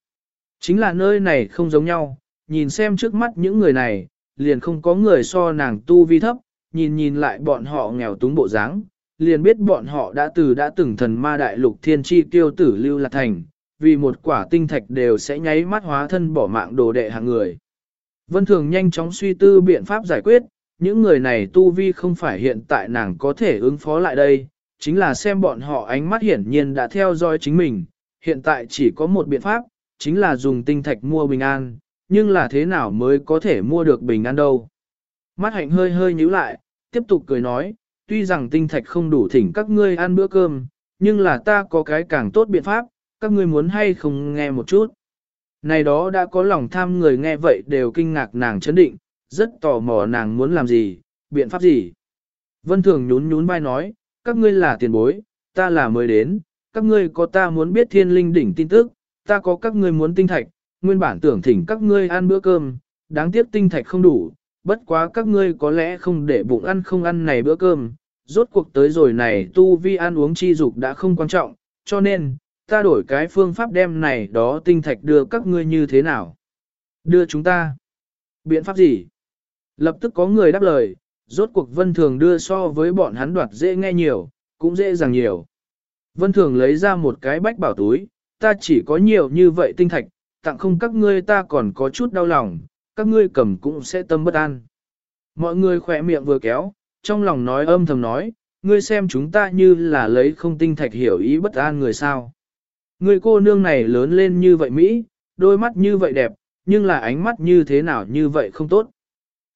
Chính là nơi này không giống nhau, nhìn xem trước mắt những người này, liền không có người so nàng tu vi thấp, nhìn nhìn lại bọn họ nghèo túng bộ dáng, liền biết bọn họ đã từ đã từng thần ma đại lục thiên chi tiêu tử lưu lạc thành, vì một quả tinh thạch đều sẽ nháy mắt hóa thân bỏ mạng đồ đệ hạng người. Vân Thường nhanh chóng suy tư biện pháp giải quyết, những người này tu vi không phải hiện tại nàng có thể ứng phó lại đây, chính là xem bọn họ ánh mắt hiển nhiên đã theo dõi chính mình, hiện tại chỉ có một biện pháp, chính là dùng tinh thạch mua bình an, nhưng là thế nào mới có thể mua được bình an đâu. Mắt hạnh hơi hơi nhíu lại, tiếp tục cười nói, tuy rằng tinh thạch không đủ thỉnh các ngươi ăn bữa cơm, nhưng là ta có cái càng tốt biện pháp, các ngươi muốn hay không nghe một chút. Này đó đã có lòng tham người nghe vậy đều kinh ngạc nàng chấn định, rất tò mò nàng muốn làm gì, biện pháp gì. Vân Thường nhún nhún vai nói, các ngươi là tiền bối, ta là mới đến, các ngươi có ta muốn biết thiên linh đỉnh tin tức, ta có các ngươi muốn tinh thạch, nguyên bản tưởng thỉnh các ngươi ăn bữa cơm, đáng tiếc tinh thạch không đủ, bất quá các ngươi có lẽ không để bụng ăn không ăn này bữa cơm, rốt cuộc tới rồi này tu vi ăn uống chi dục đã không quan trọng, cho nên, ta đổi cái phương pháp đem này đó tinh thạch đưa các ngươi như thế nào? Đưa chúng ta. Biện pháp gì? Lập tức có người đáp lời, rốt cuộc vân thường đưa so với bọn hắn đoạt dễ nghe nhiều, cũng dễ dàng nhiều. Vân thường lấy ra một cái bách bảo túi, ta chỉ có nhiều như vậy tinh thạch, tặng không các ngươi ta còn có chút đau lòng, các ngươi cầm cũng sẽ tâm bất an. Mọi người khỏe miệng vừa kéo, trong lòng nói âm thầm nói, ngươi xem chúng ta như là lấy không tinh thạch hiểu ý bất an người sao. Người cô nương này lớn lên như vậy Mỹ, đôi mắt như vậy đẹp, nhưng là ánh mắt như thế nào như vậy không tốt.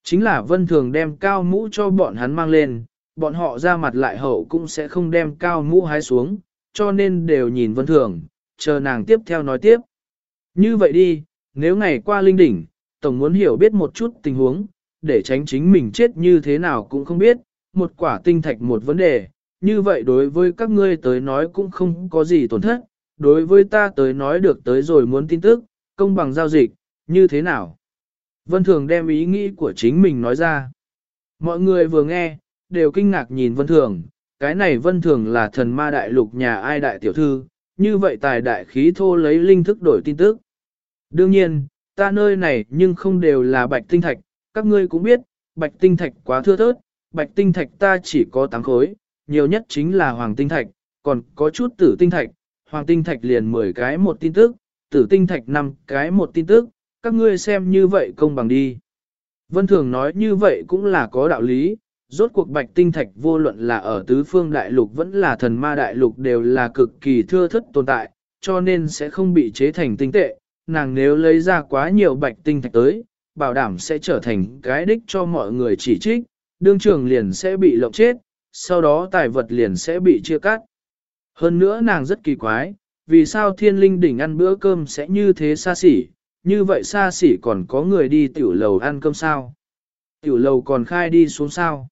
Chính là vân thường đem cao mũ cho bọn hắn mang lên, bọn họ ra mặt lại hậu cũng sẽ không đem cao mũ hái xuống, cho nên đều nhìn vân thường, chờ nàng tiếp theo nói tiếp. Như vậy đi, nếu ngày qua linh đỉnh, Tổng muốn hiểu biết một chút tình huống, để tránh chính mình chết như thế nào cũng không biết, một quả tinh thạch một vấn đề, như vậy đối với các ngươi tới nói cũng không có gì tổn thất, đối với ta tới nói được tới rồi muốn tin tức, công bằng giao dịch, như thế nào? Vân Thường đem ý nghĩ của chính mình nói ra. Mọi người vừa nghe, đều kinh ngạc nhìn Vân Thường, cái này vân thường là thần ma đại lục nhà ai đại tiểu thư, như vậy tài đại khí thô lấy linh thức đổi tin tức. Đương nhiên, ta nơi này nhưng không đều là bạch tinh thạch, các ngươi cũng biết, bạch tinh thạch quá thưa thớt, bạch tinh thạch ta chỉ có 8 khối, nhiều nhất chính là hoàng tinh thạch, còn có chút tử tinh thạch, hoàng tinh thạch liền 10 cái một tin tức, tử tinh thạch 5 cái một tin tức, các ngươi xem như vậy công bằng đi. Vân Thường nói như vậy cũng là có đạo lý, rốt cuộc bạch tinh thạch vô luận là ở tứ phương đại lục vẫn là thần ma đại lục đều là cực kỳ thưa thất tồn tại, cho nên sẽ không bị chế thành tinh tệ, nàng nếu lấy ra quá nhiều bạch tinh thạch tới, bảo đảm sẽ trở thành cái đích cho mọi người chỉ trích, đương trường liền sẽ bị lộng chết, sau đó tài vật liền sẽ bị chia cắt. Hơn nữa nàng rất kỳ quái, vì sao thiên linh đỉnh ăn bữa cơm sẽ như thế xa xỉ, như vậy xa xỉ còn có người đi tiểu lầu ăn cơm sao? Tiểu lầu còn khai đi xuống sao?